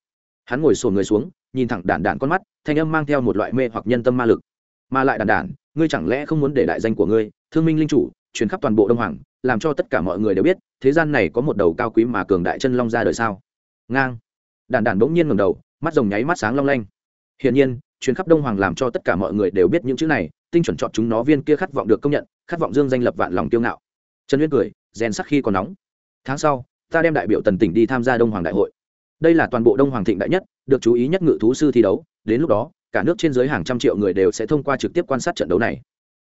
Hắn ngồi sồn người xuống, nhìn thẳng đản đản con mắt, thanh âm mang theo một loại mê hoặc nhân tâm ma lực. Mà lại đản đản, ngươi chẳng lẽ không muốn để đại danh của ngươi, thương minh linh chủ, truyền khắp toàn bộ đông hoàng, làm cho tất cả mọi người đều biết, thế gian này có một đầu cao quý mà cường đại chân long ra đời sao? Ngang. Đản đản bỗng nhiên ngầm đầu, mắt rồng nháy mắt sáng long lanh. Hiển nhiên, truyền khắp đông hoàng làm cho tất cả mọi người đều biết những chữ này, tinh chuẩn chọn chúng nó viên kia khát vọng được công nhận, khát vọng dương danh lập vạn lòng kiêu ngạo. Trần uyên cười, rèn sắc khi còn nóng. Tháng sau ta đem đại biểu tần tỉnh đi tham gia đông hoàng đại hội. Đây là toàn bộ đông hoàng thịnh đại nhất, được chú ý nhất ngự thú sư thi đấu. Đến lúc đó, cả nước trên dưới hàng trăm triệu người đều sẽ thông qua trực tiếp quan sát trận đấu này.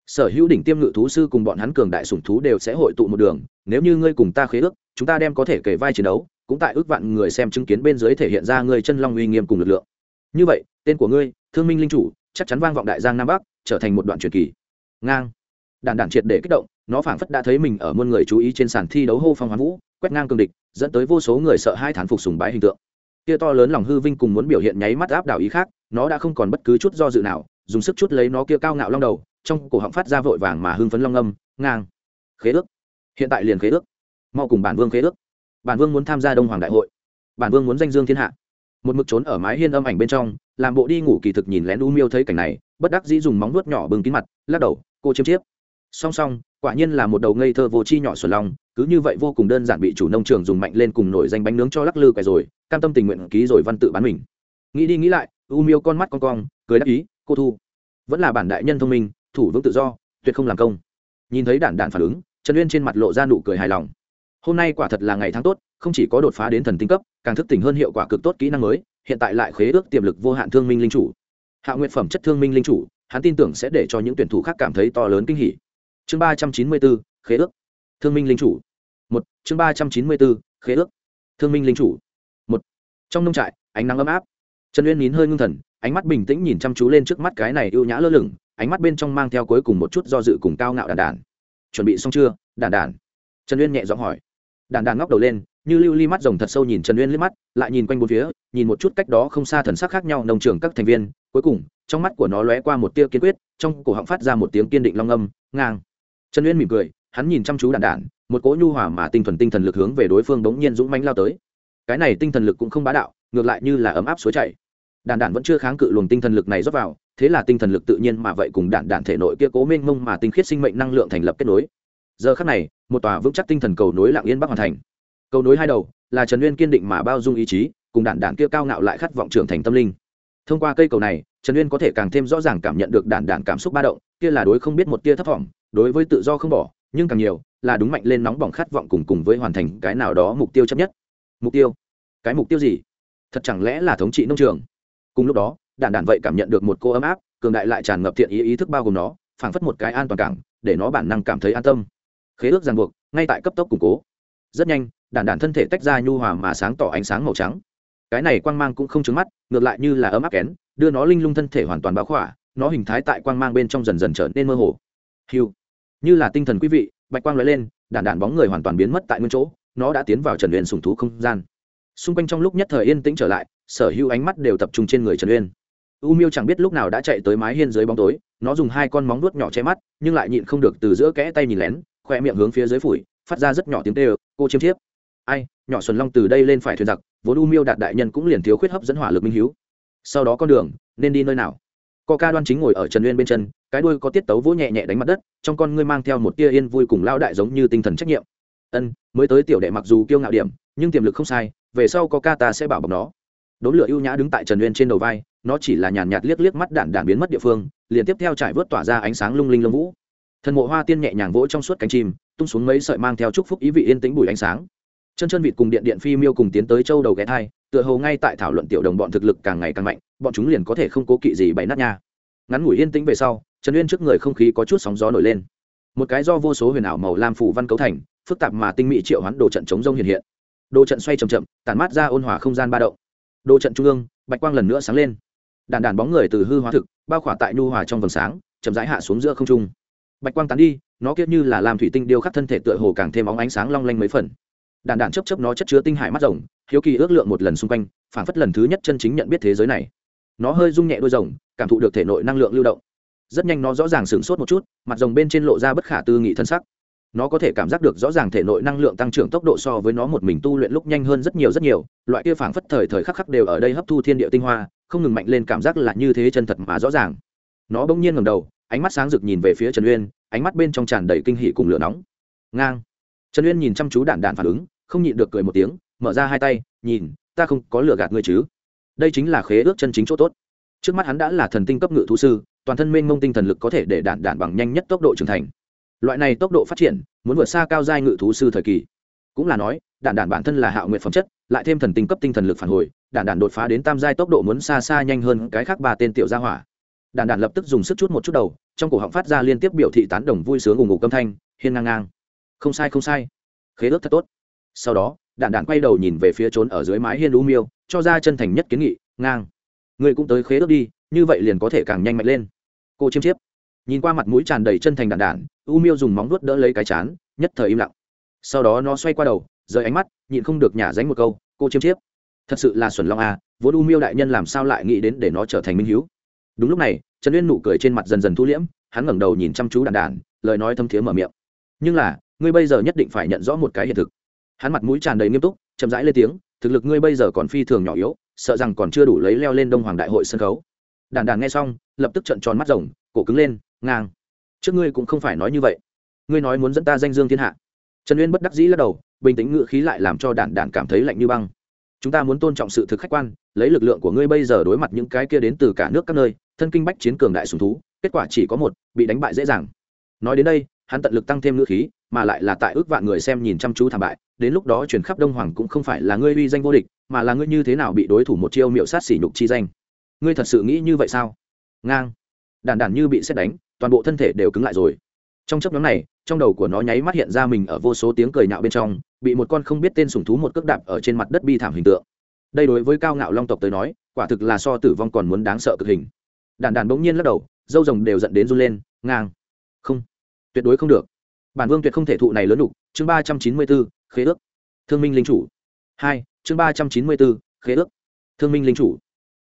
Sở hữu đỉnh tiêm ngự thú sư cùng bọn hắn cường đại sủng thú đều sẽ hội tụ một đường. Nếu như ngươi cùng ta khế ước, chúng ta đem có thể kể vai chiến đấu, cũng tại ước vạn người xem chứng kiến bên dưới thể hiện ra ngươi chân long uy nghiêm cùng lực lượng. Như vậy, tên của ngươi, thương minh linh chủ, chắc chắn vang vọng đại giang nam bắc, trở thành một đoạn truyền kỳ. Ngang. Đàn đàn triệt để kích động, nó phảng phất đã thấy mình ở muôn người chú ý trên sàn thi đấu hô phong hoán vũ quét ngang cương địch, dẫn tới vô số người sợ hai thán phục sùng bái hình tượng. Kia to lớn lòng hư vinh cùng muốn biểu hiện nháy mắt áp đảo ý khác, nó đã không còn bất cứ chút do dự nào, dùng sức chút lấy nó kia cao ngạo long đầu, trong cổ họng phát ra vội vàng mà hưng phấn long âm, ngang. Khế ước. Hiện tại liền khế ước. Mau cùng bản vương khế ước. Bản vương muốn tham gia đông hoàng đại hội. Bản vương muốn danh dương thiên hạ. Một mực trốn ở mái hiên âm ảnh bên trong, làm bộ đi ngủ kỳ thực nhìn lén u miêu thấy cảnh này, bất đắc dĩ dùng móng nuốt nhỏ bưng kín mặt, lắc đầu, cô chiêm chiếp song song, quả nhiên là một đầu ngây thơ vô chi nhỏ xuẩn long cứ như vậy vô cùng đơn giản bị chủ nông trường dùng mạnh lên cùng nổi danh bánh nướng cho lắc lư quẻ rồi, cam tâm tình nguyện ký rồi văn tự bán mình. Nghĩ đi nghĩ lại, u miêu con mắt con cong, cười đáp ý, cô thu, vẫn là bản đại nhân thông minh, thủ vững tự do, tuyệt không làm công. Nhìn thấy đản đản phản ứng, trần uyên trên mặt lộ ra nụ cười hài lòng. Hôm nay quả thật là ngày tháng tốt, không chỉ có đột phá đến thần tinh cấp, càng thức tỉnh hơn hiệu quả cực tốt kỹ năng mới, hiện tại lại khế ước tiềm lực vô hạn thương minh linh chủ. Hạ nguyện phẩm chất thương minh linh chủ, hắn tin tưởng sẽ để cho những tuyển thủ khác cảm thấy to lớn kinh hỉ chương ba trăm chín mươi bốn khế ước. Thương minh linh chủ. Một, chương ba trăm chín mươi bốn khế ước. Thương minh linh chủ. Một, trong nông trại, ánh nắng ấm áp. Trần uyên nín hơi ngưng thần, ánh mắt bình tĩnh nhìn chăm chú lên trước mắt cái này ưu nhã lơ lửng, ánh mắt bên trong mang theo cuối cùng một chút do dự cùng cao ngạo đàn đàn. Chuẩn bị xong chưa, đàn đàn? Trần uyên nhẹ giọng hỏi. Đàn đàn ngóc đầu lên, như lưu ly mắt rồng thật sâu nhìn trần uyên liếc mắt, lại nhìn quanh bốn phía, nhìn một chút cách đó không xa thần sắc khác nhau nông trường các thành viên. Cuối cùng, trong mắt của nó lóe qua một tia kiên quyết, trong cổ họng phát ra một tiếng kiên định long âm, ngang trần uyên mỉm cười hắn nhìn chăm chú đàn đản, một cỗ nhu hòa mà tinh thuần tinh thần lực hướng về đối phương bỗng nhiên dũng mãnh lao tới. Cái này tinh thần lực cũng không bá đạo ngược lại như là ấm áp suối chảy. Đàn đản vẫn chưa kháng cự luồng tinh thần lực này rót vào thế là tinh thần lực tự nhiên mà vậy cùng đạn đạn thể nội kia cố mênh mông mà tinh khiết sinh mệnh năng lượng thành lập kết nối. Giờ khắc này một tòa vững chắc tinh thần cầu nối lạng yên bắc hoàn thành. Cầu nối hai đầu là trần uyên kiên định mà bao dung ý chí cùng đạn đạn kia cao ngạo lại khát vọng trưởng thành tâm linh. Thông qua cây cầu này trần uyên có thể càng thêm rõ ràng cảm nhận được đạn đạn cảm xúc ba động kia là đối không biết một tia thấp thỏm đối với tự do không bỏ, nhưng càng nhiều là đúng mạnh lên nóng bỏng khát vọng cùng cùng với hoàn thành cái nào đó mục tiêu chấp nhất. Mục tiêu? Cái mục tiêu gì? Thật chẳng lẽ là thống trị nông trường? Cùng lúc đó, đạn đạn vậy cảm nhận được một cô ấm áp, cường đại lại tràn ngập thiện ý ý thức bao gồm nó, phảng phất một cái an toàn cảng, để nó bản năng cảm thấy an tâm. Khế ước ràng buộc, ngay tại cấp tốc củng cố. Rất nhanh, đạn đạn thân thể tách ra nhu hòa mà sáng tỏ ánh sáng màu trắng. Cái này quang mang cũng không trứng mắt, ngược lại như là ấm áp kén, đưa nó linh lung thân thể hoàn toàn báo khỏa, nó hình thái tại quang mang bên trong dần dần trở nên mơ hồ. Hiu như là tinh thần quý vị, bạch quang lóe lên đạn đạn bóng người hoàn toàn biến mất tại nguyên chỗ, nó đã tiến vào trần uyên sùng thú không gian. Xung quanh trong lúc nhất thời yên tĩnh trở lại, sở hữu ánh mắt đều tập trung trên người trần uyên. U miêu chẳng biết lúc nào đã chạy tới mái hiên dưới bóng tối, nó dùng hai con móng nuốt nhỏ che mắt, nhưng lại nhịn không được từ giữa kẽ tay nhìn lén, khoe miệng hướng phía dưới phủi, phát ra rất nhỏ tiếng tê cô chiêm chiếp. Ai, nhỏ xuân long từ đây lên phải thuyền giặc, vốn u miêu đạt đại nhân cũng liền thiếu khuyết hấp dẫn hỏa lực minh hiếu. Sau đó con đường, nên đi nơi nào? Co ca đoan chính ngồi ở trần uyên bên chân, cái đuôi có tiết tấu vỗ nhẹ nhẹ đánh mặt đất, trong con ngươi mang theo một tia yên vui cùng lao đại giống như tinh thần trách nhiệm. Ân, mới tới tiểu đệ mặc dù kiêu ngạo điểm, nhưng tiềm lực không sai, về sau có ca ta sẽ bảo bọc nó. Đốn lửa ưu nhã đứng tại trần uyên trên đầu vai, nó chỉ là nhàn nhạt liếc liếc mắt đạn đạn biến mất địa phương, liền tiếp theo trải vớt tỏa ra ánh sáng lung linh lông vũ. Thần mộ hoa tiên nhẹ nhàng vỗ trong suốt cánh chim, tung xuống mấy sợi mang theo chúc phúc ý vị yên tĩnh bùi ánh sáng chân chân vịt cùng điện điện phi miêu cùng tiến tới châu đầu ghé thai, tựa hồ ngay tại thảo luận tiểu đồng bọn thực lực càng ngày càng mạnh, bọn chúng liền có thể không cố kỵ gì bày nát nha. Ngắn ngủi yên tĩnh về sau, trần uyên trước người không khí có chút sóng gió nổi lên. Một cái do vô số huyền ảo màu lam phủ văn cấu thành, phức tạp mà tinh mỹ triệu hoán đồ trận chống rông hiện hiện. Đồ trận xoay c h ậ m chậm, tản mát ra ôn hòa không gian ba động. Đồ trận trung ương, bạch quang lần nữa sáng lên. Đàn đàn bóng người từ hư hóa thực, bao khỏa tại nhu hòa trong vầng sáng, chậm rãi hạ xuống giữa không trung. Bạch quang tán đi, nó kiết như là làm thủy tinh điêu khắc thân thể tựa hồ càng thêm óng ánh sáng long lanh mấy phần đàn đàn chấp chấp nó chất chứa tinh hải mắt rồng, hiếu kỳ ước lượng một lần xung quanh, phảng phất lần thứ nhất chân chính nhận biết thế giới này. Nó hơi rung nhẹ đôi rồng, cảm thụ được thể nội năng lượng lưu động. Rất nhanh nó rõ ràng sửng sốt một chút, mặt rồng bên trên lộ ra bất khả tư nghị thân sắc. Nó có thể cảm giác được rõ ràng thể nội năng lượng tăng trưởng tốc độ so với nó một mình tu luyện lúc nhanh hơn rất nhiều rất nhiều, loại kia phảng phất thời thời khắc khắc đều ở đây hấp thu thiên địa tinh hoa, không ngừng mạnh lên cảm giác là như thế chân thật mà rõ ràng. Nó bỗng nhiên ngầm đầu, ánh mắt sáng rực nhìn về phía trần uyên, ánh mắt bên trong tràn đầy kinh hỉ cùng lửa nóng. Ngang. Trần uyên nhìn chăm chú đạn đạn phản ứng không nhịn được cười một tiếng, mở ra hai tay, nhìn, ta không có lừa gạt ngươi chứ. Đây chính là khế ước chân chính chỗ tốt. Trước mắt hắn đã là thần tinh cấp ngự thú sư, toàn thân mênh mông tinh thần lực có thể để đạn đạn bằng nhanh nhất tốc độ trưởng thành. Loại này tốc độ phát triển, muốn vượt xa cao giai ngự thú sư thời kỳ. Cũng là nói, đạn đạn bản thân là hạo nguyện phẩm chất, lại thêm thần tinh cấp tinh thần lực phản hồi, đạn đạn đột phá đến tam giai tốc độ muốn xa xa nhanh hơn cái khác ba tên tiểu gia hỏa. Đạn đạn lập tức dùng sức chút một chút đầu, trong cổ họng phát ra liên tiếp biểu thị tán đồng vui sướng ủng ngục âm thanh, hiên ngang ngang. Không sai không sai. Khế ước thật tốt sau đó đạn đạn quay đầu nhìn về phía trốn ở dưới mái hiên lũ miêu cho ra chân thành nhất kiến nghị ngang người cũng tới khế ước đi như vậy liền có thể càng nhanh mạnh lên. Cô chiêm chiếp nhìn qua mặt mũi tràn đầy chân thành đạn đạn u miêu dùng móng nuốt đỡ lấy cái chán nhất thời im lặng. Sau đó nó xoay qua đầu rời ánh mắt nhịn không được nhả dánh một câu cô chiêm chiếp thật sự là xuẩn long à, vốn u miêu đại nhân làm sao lại nghĩ đến để nó trở thành minh hiếu? Đúng lúc này trần uyên nụ cười trên mặt dần dần thu liễm hắn ngẩng đầu nhìn chăm chú đàn đàn lời nói thâm thiế mở miệng. Nhưng là ngươi bây giờ nhất định phải nhận rõ một cái hiện thực hắn mặt mũi tràn đầy nghiêm túc, chậm rãi lên tiếng, thực lực ngươi bây giờ còn phi thường nhỏ yếu, sợ rằng còn chưa đủ lấy leo lên đông hoàng đại hội sân khấu. Đàn đàn nghe xong, lập tức trận tròn mắt rồng, cổ cứng lên, ngang. Trước ngươi cũng không phải nói như vậy. Ngươi nói muốn dẫn ta danh dương thiên hạ. Trần uyên bất đắc dĩ lắc đầu, bình tĩnh ngự khí lại làm cho đản đản cảm thấy lạnh như băng. Chúng ta muốn tôn trọng sự thực khách quan, lấy lực lượng của ngươi bây giờ đối mặt những cái kia đến từ cả nước các nơi, thân kinh bách chiến cường đại sùng thú, kết quả chỉ có một, bị đánh bại dễ dàng. Nói đến đây, hắn tận lực tăng thêm ngữ khí, mà lại là tại ước vạn người xem nhìn chăm chú thảm bại đến lúc đó chuyển khắp đông hoàng cũng không phải là ngươi uy danh vô địch, mà là ngươi như thế nào bị đối thủ một chiêu miệu sát xỉ nhục chi danh. Ngươi thật sự nghĩ như vậy sao? Ngang. Đàn đàn như bị xét đánh, toàn bộ thân thể đều cứng lại rồi. Trong chấp nhóm này, trong đầu của nó nháy mắt hiện ra mình ở vô số tiếng cười nhạo bên trong, bị một con không biết tên sùng thú một cước đạp ở trên mặt đất bi thảm hình tượng. Đây đối với cao ngạo long tộc tới nói, quả thực là so tử vong còn muốn đáng sợ cực hình. Đàn đàn bỗng nhiên lắc đầu, dâu rồng đều dẫn đến run lên, ngang. Không. Tuyệt đối không được. Bản vương tuyệt không thể thụ này lớn đục chương ba trăm chín mươi bốn khế ước. Thương minh linh chủ. Hai, chương ba trăm chín mươi bốn, khế ước. Thương minh linh chủ.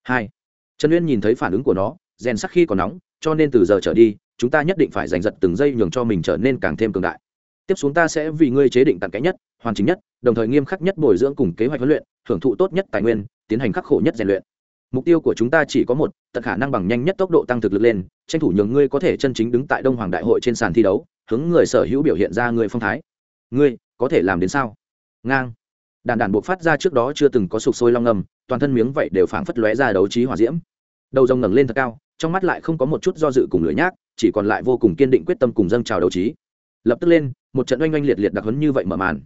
Hai, trần uyên nhìn thấy phản ứng của nó, rèn sắc khi còn nóng, cho nên từ giờ trở đi, chúng ta nhất định phải giành giật từng giây nhường cho mình trở nên càng thêm cường đại. Tiếp xuống ta sẽ vì ngươi chế định tặng kẽ nhất, hoàn chính nhất, đồng thời nghiêm khắc nhất bồi dưỡng cùng kế hoạch huấn luyện, hưởng thụ tốt nhất tài nguyên, tiến hành khắc khổ nhất rèn luyện. Mục tiêu của chúng ta chỉ có một, tận khả năng bằng nhanh nhất tốc độ tăng thực lực lên, tranh thủ nhường ngươi có thể chân chính đứng tại đông hoàng đại hội trên sàn thi đấu, hướng người sở hữu biểu hiện ra người phong thái ngươi có thể làm đến sao? Ngang. Đàn đàn buộc phát ra trước đó chưa từng có sục sôi long ngầm, toàn thân miếng vậy đều phảng phất lóe ra đấu trí hỏa diễm. Đầu rồng ngẩng lên thật cao, trong mắt lại không có một chút do dự cùng lửa nhác, chỉ còn lại vô cùng kiên định quyết tâm cùng dâng trào đấu trí. Lập tức lên, một trận oanh oanh liệt liệt đặc hấn như vậy mở màn.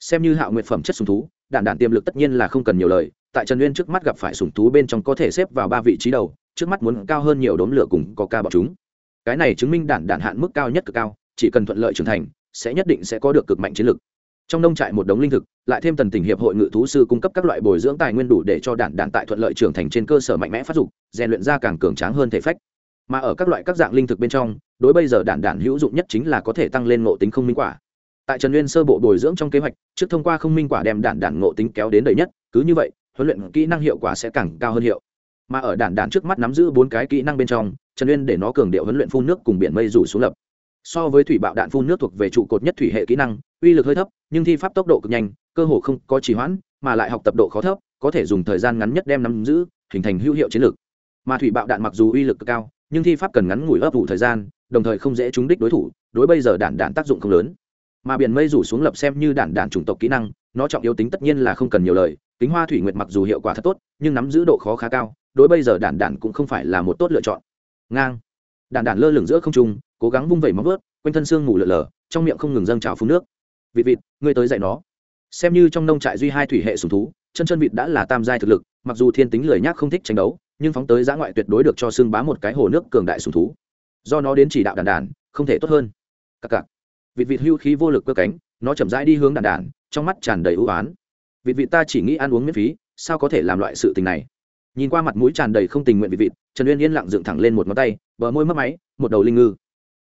Xem như hạo nguyện phẩm chất sùng thú đản đản tiềm lực tất nhiên là không cần nhiều lời, tại trần uyên trước mắt gặp phải sùng thú bên trong có thể xếp vào ba vị trí đầu, trước mắt muốn cao hơn nhiều đốm lửa cùng có ca bọc chúng. Cái này chứng minh đản đản hạn mức cao nhất cực cao, chỉ cần thuận lợi trưởng thành sẽ nhất định sẽ có được cực mạnh chiến lực trong nông trại một đống linh thực, lại thêm tần tình hiệp hội ngự thú sư cung cấp các loại bồi dưỡng tài nguyên đủ để cho đản đản tại thuận lợi trưởng thành trên cơ sở mạnh mẽ phát dục, rèn luyện ra càng cường tráng hơn thể phách. Mà ở các loại các dạng linh thực bên trong, đối bây giờ đản đản hữu dụng nhất chính là có thể tăng lên ngộ tính không minh quả. Tại trần nguyên sơ bộ bồi dưỡng trong kế hoạch, trước thông qua không minh quả đem đản đản ngộ tính kéo đến đầy nhất, cứ như vậy, huấn luyện kỹ năng hiệu quả sẽ càng cao hơn hiệu. Mà ở đản đản trước mắt nắm giữ bốn cái kỹ năng bên trong, trần nguyên để nó cường điệu huấn luyện phun nước cùng biển mây rủ xuống lập so với thủy bạo đạn phun nước thuộc về trụ cột nhất thủy hệ kỹ năng, uy lực hơi thấp, nhưng thi pháp tốc độ cực nhanh, cơ hồ không có trì hoãn, mà lại học tập độ khó thấp, có thể dùng thời gian ngắn nhất đem nắm giữ, hình thành hữu hiệu chiến lược. Mà thủy bạo đạn mặc dù uy lực cực cao, nhưng thi pháp cần ngắn ngủi ấp ủ thời gian, đồng thời không dễ trúng đích đối thủ, đối bây giờ đạn đạn tác dụng không lớn. Mà biển mây rủ xuống lập xem như đạn đạn chủng tộc kỹ năng, nó trọng yếu tính tất nhiên là không cần nhiều lời, kính hoa thủy nguyệt mặc dù hiệu quả thật tốt, nhưng nắm giữ độ khó khá cao, đối bây giờ đạn đạn cũng không phải là một tốt lựa chọn. Ngang. Đạn đạn lơ lửng giữa không trung cố gắng vung vẩy móng vớt quanh thân xương ngủ lở lở, trong miệng không ngừng dâng trào phun nước. Vịt vịt, ngươi tới dạy nó. Xem như trong nông trại duy hai thủy hệ sùng thú, chân chân vịt đã là tam giai thực lực, mặc dù thiên tính lười nhác không thích tranh đấu, nhưng phóng tới giã ngoại tuyệt đối được cho xương bá một cái hồ nước cường đại sùng thú. Do nó đến chỉ đạo đàn đàn, không thể tốt hơn. Cặc cặc. Vịt vịt hưu khí vô lực cơ cánh, nó chậm rãi đi hướng đàn đàn, trong mắt tràn đầy ưu oán vịt vịt ta chỉ nghĩ ăn uống miễn phí, sao có thể làm loại sự tình này? Nhìn qua mặt mũi tràn đầy không tình nguyện vịt vịt, trần uyên yên lặng dựng thẳng lên một ngón tay, bờ môi mất máy, một đầu linh ngư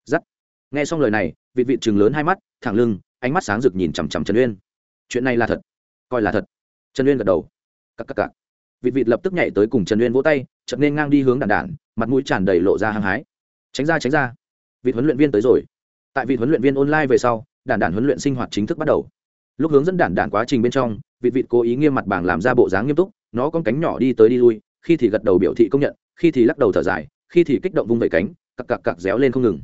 giắt. Nghe xong lời này vị vịt chừng lớn hai mắt, thẳng lưng, ánh mắt sáng rực nhìn chằm chằm trần uyên. Chuyện này là thật. Coi là thật. Trần uyên gật đầu. Cắc cắc cắc vị vịt lập tức nhảy tới cùng trần uyên vỗ tay, chợt nên ngang đi hướng đàn đản mặt mũi tràn đầy lộ ra hăng hái. Tránh ra tránh ra. Vị huấn luyện viên tới rồi. Tại vị huấn luyện viên online về sau, đàn đản huấn luyện sinh hoạt chính thức bắt đầu. Lúc hướng dẫn đàn đản quá trình bên trong vị vịt cố ý nghiêm mặt bảng làm ra bộ dáng nghiêm túc, nó con cánh nhỏ đi tới đi lui, khi thì gật đầu biểu thị công nhận, khi thì lắc đầu thở dài, khi thì kích động vung vẩy cánh, cặc cặc cặc réo lên không ngừng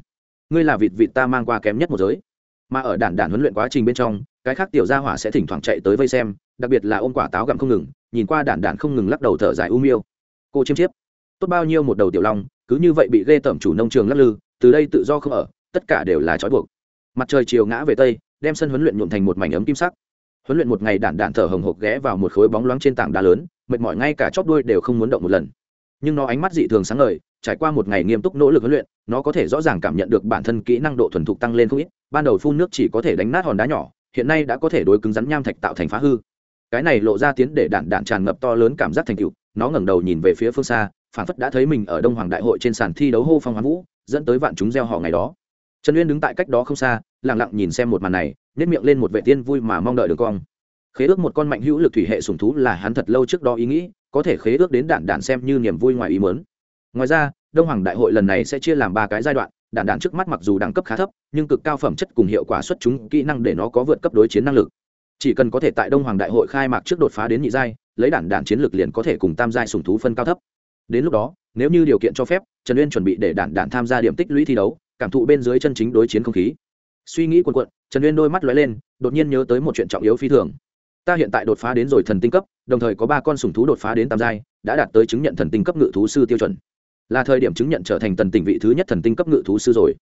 ngươi là vịt vịt ta mang qua kém nhất một giới. Mà ở đản đản huấn luyện quá trình bên trong, cái khác tiểu gia hỏa sẽ thỉnh thoảng chạy tới vây xem, đặc biệt là ôm quả táo gặm không ngừng, nhìn qua đản đản không ngừng lắc đầu thở dài u miêu. Cô chiêm chiếp, tốt bao nhiêu một đầu tiểu long, cứ như vậy bị ghê tởm chủ nông trường lắc lư, từ đây tự do không ở, tất cả đều là trói buộc. Mặt trời chiều ngã về tây, đem sân huấn luyện nhuộm thành một mảnh ấm kim sắc. Huấn luyện một ngày đản đản thở hồng hộc ghé vào một khối bóng loáng trên tảng đá lớn, mệt mỏi ngay cả chóp đuôi đều không muốn động một lần. Nhưng nó ánh mắt dị thường sáng ngời, trải qua một ngày nghiêm túc nỗ lực huấn luyện nó có thể rõ ràng cảm nhận được bản thân kỹ năng độ thuần thục tăng lên không ít, ban đầu phun nước chỉ có thể đánh nát hòn đá nhỏ, hiện nay đã có thể đối cứng rắn nham thạch tạo thành phá hư. Cái này lộ ra tiến để đạn đạn tràn ngập to lớn cảm giác thành tựu, nó ngẩng đầu nhìn về phía phương xa, phản phất đã thấy mình ở đông hoàng đại hội trên sàn thi đấu hô phong hoán vũ, dẫn tới vạn chúng gieo họ ngày đó. Trần uyên đứng tại cách đó không xa lẳng lặng nhìn xem một màn này nếp miệng lên một vệ tiên vui mà mong đợi được con. Khế ước một con mạnh hữu lực thủy hệ sùng thú là hắn thật lâu trước đó ý nghĩ, có thể khế ước đến đạn đạn xem như niềm vui ngoài ý mớn ngoài ra đông hoàng đại hội lần này sẽ chia làm ba cái giai đoạn đạn đạn trước mắt mặc dù đẳng cấp khá thấp, nhưng cực cao phẩm chất cùng hiệu quả xuất chúng kỹ năng để nó có vượt cấp đối chiến năng lực. Chỉ cần có thể tại đông hoàng đại hội khai mạc trước đột phá đến nhị giai, lấy đạn đạn chiến lược liền có thể cùng tam giai sùng thú phân cao thấp. Đến lúc đó, nếu như điều kiện cho phép, trần uyên chuẩn bị để đạn đạn tham gia điểm tích lũy thi đấu, cảm thụ bên dưới chân chính đối chiến không khí. Suy nghĩ quần quận trần uyên đôi mắt lóe lên, đột nhiên nhớ tới một chuyện trọng yếu phi thường. Ta hiện tại đột phá đến rồi thần tinh cấp, đồng thời có ba con sùng thú đột phá đến tam giai, đã đạt tới chứng nhận thần tinh cấp ngự thú sư tiêu chuẩn là thời điểm chứng nhận trở thành tần tỉnh vị thứ nhất thần tinh cấp ngự thú sư rồi.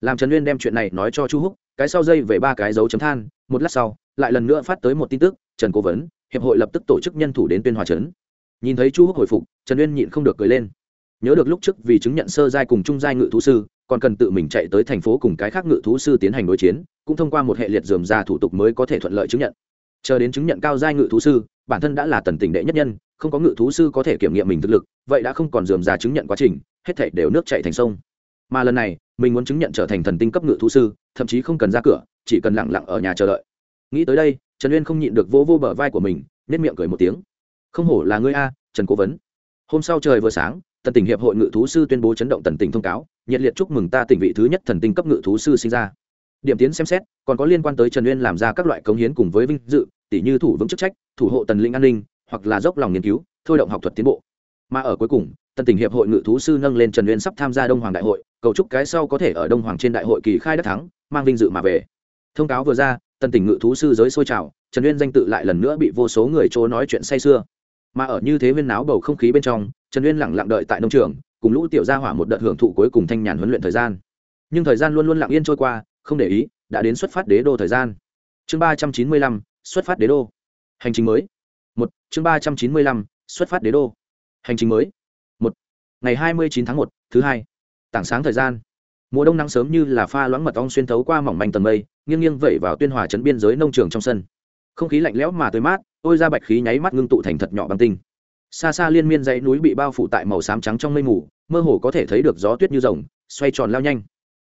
Làm trần uyên đem chuyện này nói cho chu húc, cái sau dây về ba cái dấu chấm than, một lát sau, lại lần nữa phát tới một tin tức, trần cố vấn, hiệp hội lập tức tổ chức nhân thủ đến tuyên hòa trấn. Nhìn thấy chu húc hồi phục, trần uyên nhịn không được cười lên. Nhớ được lúc trước vì chứng nhận sơ giai cùng trung giai ngự thú sư, còn cần tự mình chạy tới thành phố cùng cái khác ngự thú sư tiến hành đối chiến, cũng thông qua một hệ liệt dườm ra thủ tục mới có thể thuận lợi chứng nhận chờ đến chứng nhận cao giai ngự thú sư, bản thân đã là tần tỉnh đệ nhất nhân, không có ngự thú sư có thể kiểm nghiệm mình thực lực, vậy đã không còn dườm già chứng nhận quá trình, hết thảy đều nước chạy thành sông. Mà lần này, mình muốn chứng nhận trở thành thần tinh cấp ngự thú sư, thậm chí không cần ra cửa, chỉ cần lặng lặng ở nhà chờ đợi. Nghĩ tới đây, trần uyên không nhịn được vô vô bờ vai của mình nết miệng cười một tiếng. Không hổ là ngươi a, trần cố vấn. Hôm sau trời vừa sáng, tần tỉnh hiệp hội ngự thú sư tuyên bố chấn động tần tỉnh thông cáo, nhiệt liệt chúc mừng ta tỉnh vị thứ nhất thần tinh cấp ngự thú sư sinh ra. Điểm tiến xem xét, còn có liên quan tới trần uyên làm ra các loại cống hiến cùng với vinh dự tỷ như thủ vững chức trách, thủ hộ tần linh an ninh, hoặc là dốc lòng nghiên cứu, thôi động học thuật tiến bộ. Mà ở cuối cùng, tần tỉnh hiệp hội ngự thú sư nâng lên trần uyên sắp tham gia đông hoàng đại hội, cầu chúc cái sau có thể ở đông hoàng trên đại hội kỳ khai đắc thắng, mang vinh dự mà về. Thông cáo vừa ra, tần tỉnh ngự thú sư giới sôi trào, trần uyên danh tự lại lần nữa bị vô số người chỗ nói chuyện say sưa. Mà ở như thế viên náo bầu không khí bên trong, trần uyên lẳng lặng đợi tại nông trường, cùng lũ tiểu gia hỏa một đợt hưởng thụ cuối cùng thanh nhàn huấn luyện thời gian. Nhưng thời gian luôn luôn lặng yên trôi qua, không để ý, đã đến xuất phát đế đô thời gian. Chương ba trăm chín mươi lăm xuất phát đế đô. Hành trình mới. Một, chương ba trăm chín mươi lăm, xuất phát đế đô. Hành trình mới. Một, ngày hai mươi chín tháng một, thứ hai. Tảng sáng thời gian. Mùa đông nắng sớm như là pha loãng mật ong xuyên thấu qua mỏng manh tầng mây, nghiêng nghiêng vẩy vào tuyên hòa trấn biên giới nông trường trong sân. Không khí lạnh lẽo mà tươi mát, ôi ra bạch khí nháy mắt ngưng tụ thành thật nhỏ băng tinh. Xa xa liên miên dãy núi bị bao phủ tại màu xám trắng trong mây mù, mơ hồ có thể thấy được gió tuyết như rồng, xoay tròn lao nhanh.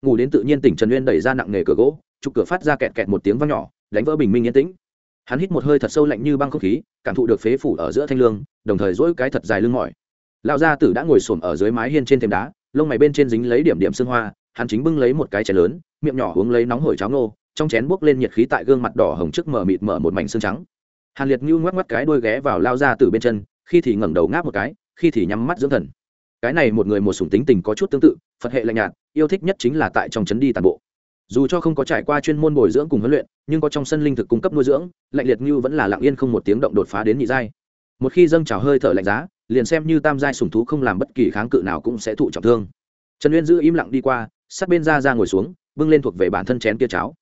Ngủ đến tự nhiên tỉnh trần uyên đẩy ra nặng nghề cửa gỗ trục cửa phát ra kẹt kẹt một tiếng vang nhỏ, đánh vỡ bình minh yên tĩnh hắn hít một hơi thật sâu lạnh như băng không khí, cảm thụ được phế phủ ở giữa thanh lương, đồng thời dỗi cái thật dài lưng mỏi. Lão gia tử đã ngồi xổm ở dưới mái hiên trên thềm đá, lông mày bên trên dính lấy điểm điểm sương hoa, hắn chính bưng lấy một cái chén lớn, miệng nhỏ uống lấy nóng hổi cháo nô trong chén buốc lên nhiệt khí tại gương mặt đỏ hồng trước mở mịt mở một mảnh xương trắng. Hàn liệt ngưu ngoắc ngoắc cái đuôi ghé vào lao ra từ bên chân, khi thì ngẩng đầu ngáp một cái, khi thì nhắm mắt dưỡng thần. Cái này một người một sủng tính tình có chút tương tự, phật hệ lạnh nhạt, yêu thích nhất chính là tại trong trấn đi tàn bộ dù cho không có trải qua chuyên môn bồi dưỡng cùng huấn luyện, nhưng có trong sân linh thực cung cấp nuôi dưỡng, lạnh liệt như vẫn là lặng yên không một tiếng động đột phá đến nhị giai. Một khi dâng trào hơi thở lạnh giá, liền xem như tam giai sùng thú không làm bất kỳ kháng cự nào cũng sẽ thụ trọng thương. Trần uyên giữ im lặng đi qua, sát bên ra ra ngồi xuống, bưng lên thuộc về bản thân chén kia cháo.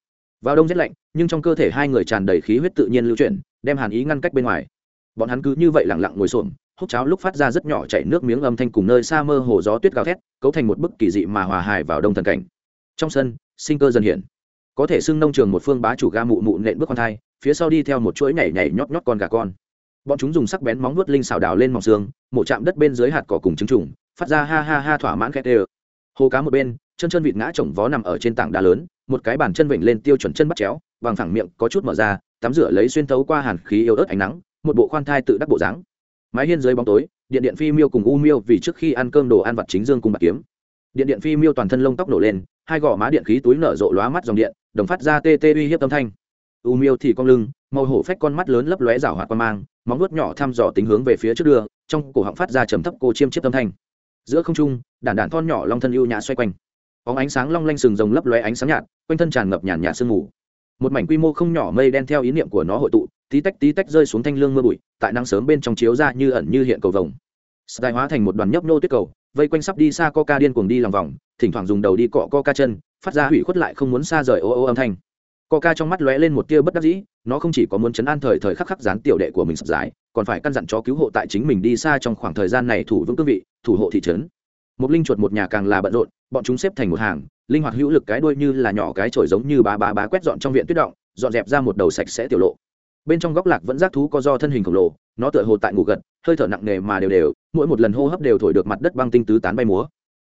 Vào đông rét lạnh, nhưng trong cơ thể hai người tràn đầy khí huyết tự nhiên lưu chuyển, đem hàn ý ngăn cách bên ngoài. Bọn hắn cứ như vậy lẳng lặng ngồi xổm, hút cháo lúc phát ra rất nhỏ chảy nước miếng âm thanh cùng nơi xa mơ hồ gió tuyết gào thét, cấu thành một bức kỳ dị mà hòa hài vào đông thần cảnh. Trong sân sinh cơ dần hiện có thể xưng nông trường một phương bá chủ ga mụ mụ nện bước con thai, phía sau đi theo một chuỗi nhảy nhảy nhót nhót con gà con. Bọn chúng dùng sắc bén móng vuốt linh xào đào lên mỏng xương, mổ chạm đất bên dưới hạt cỏ cùng trứng trùng, phát ra ha ha ha thỏa mãn khét ê hồ cá một bên, chân chân vịt ngã chồng vó nằm ở trên tảng đá lớn, một cái bàn chân vịnh lên tiêu chuẩn chân bắt chéo, bằng thẳng miệng có chút mở ra, tắm rửa lấy xuyên thấu qua hàn khí yếu ớt ánh nắng, một bộ khoan thai tự đắc bộ dáng. Mái hiên dưới bóng tối, điện điện phi miêu cùng u miêu vì trước khi ăn cơm đồ ăn vặt chính dương cùng bạc kiếm. Điện điện phi miêu toàn thân lông tóc nổ lên hai gò má điện khí túi nở rộ lóa mắt dòng điện, đồng phát ra tê tê uy hiếp âm thanh. U miêu thì cong lưng, màu hổ phách con mắt lớn lấp lóe rảo hoạt qua mang, móng nuốt nhỏ thăm dò tính hướng về phía trước đưa, trong cổ họng phát ra trầm thấp cô chiêm chiếc âm thanh. Giữa không trung, đản đản thon nhỏ long thân ưu nhã xoay quanh. Bóng ánh sáng long lanh sừng rồng lấp lóe ánh sáng nhạt, quanh thân tràn ngập nhàn nhạt sương mù. Một mảnh quy mô không nhỏ mây đen theo ý niệm của nó hội tụ, tí tách tí tách rơi xuống thanh lương mưa bụi, tại nắng sớm bên trong chiếu ra như ẩn như hiện cầu vồng. Sài hóa thành một đoàn nhấp nô tuyết cầu vây quanh sắp đi xa coca điên cuồng đi lòng vòng, thỉnh thoảng dùng đầu đi cọ coca chân, phát ra hủy khuất lại không muốn xa rời ô ô âm thanh. Coca trong mắt lóe lên một tia bất đắc dĩ, nó không chỉ có muốn chấn an thời thời khắc khắc dán tiểu đệ của mình sập giải, còn phải căn dặn chó cứu hộ tại chính mình đi xa trong khoảng thời gian này thủ vững cương vị, thủ hộ thị trấn. Một linh chuột một nhà càng là bận rộn, bọn chúng xếp thành một hàng, linh hoạt hữu lực cái đuôi như là nhỏ cái chổi giống như bá bá bá quét dọn trong viện tuyết động, dọn dẹp ra một đầu sạch sẽ tiểu lộ bên trong góc lạc vẫn giác thú có do thân hình khổng lồ, nó tựa hồ tại ngủ gật, hơi thở nặng nề mà đều đều, mỗi một lần hô hấp đều thổi được mặt đất băng tinh tứ tán bay múa.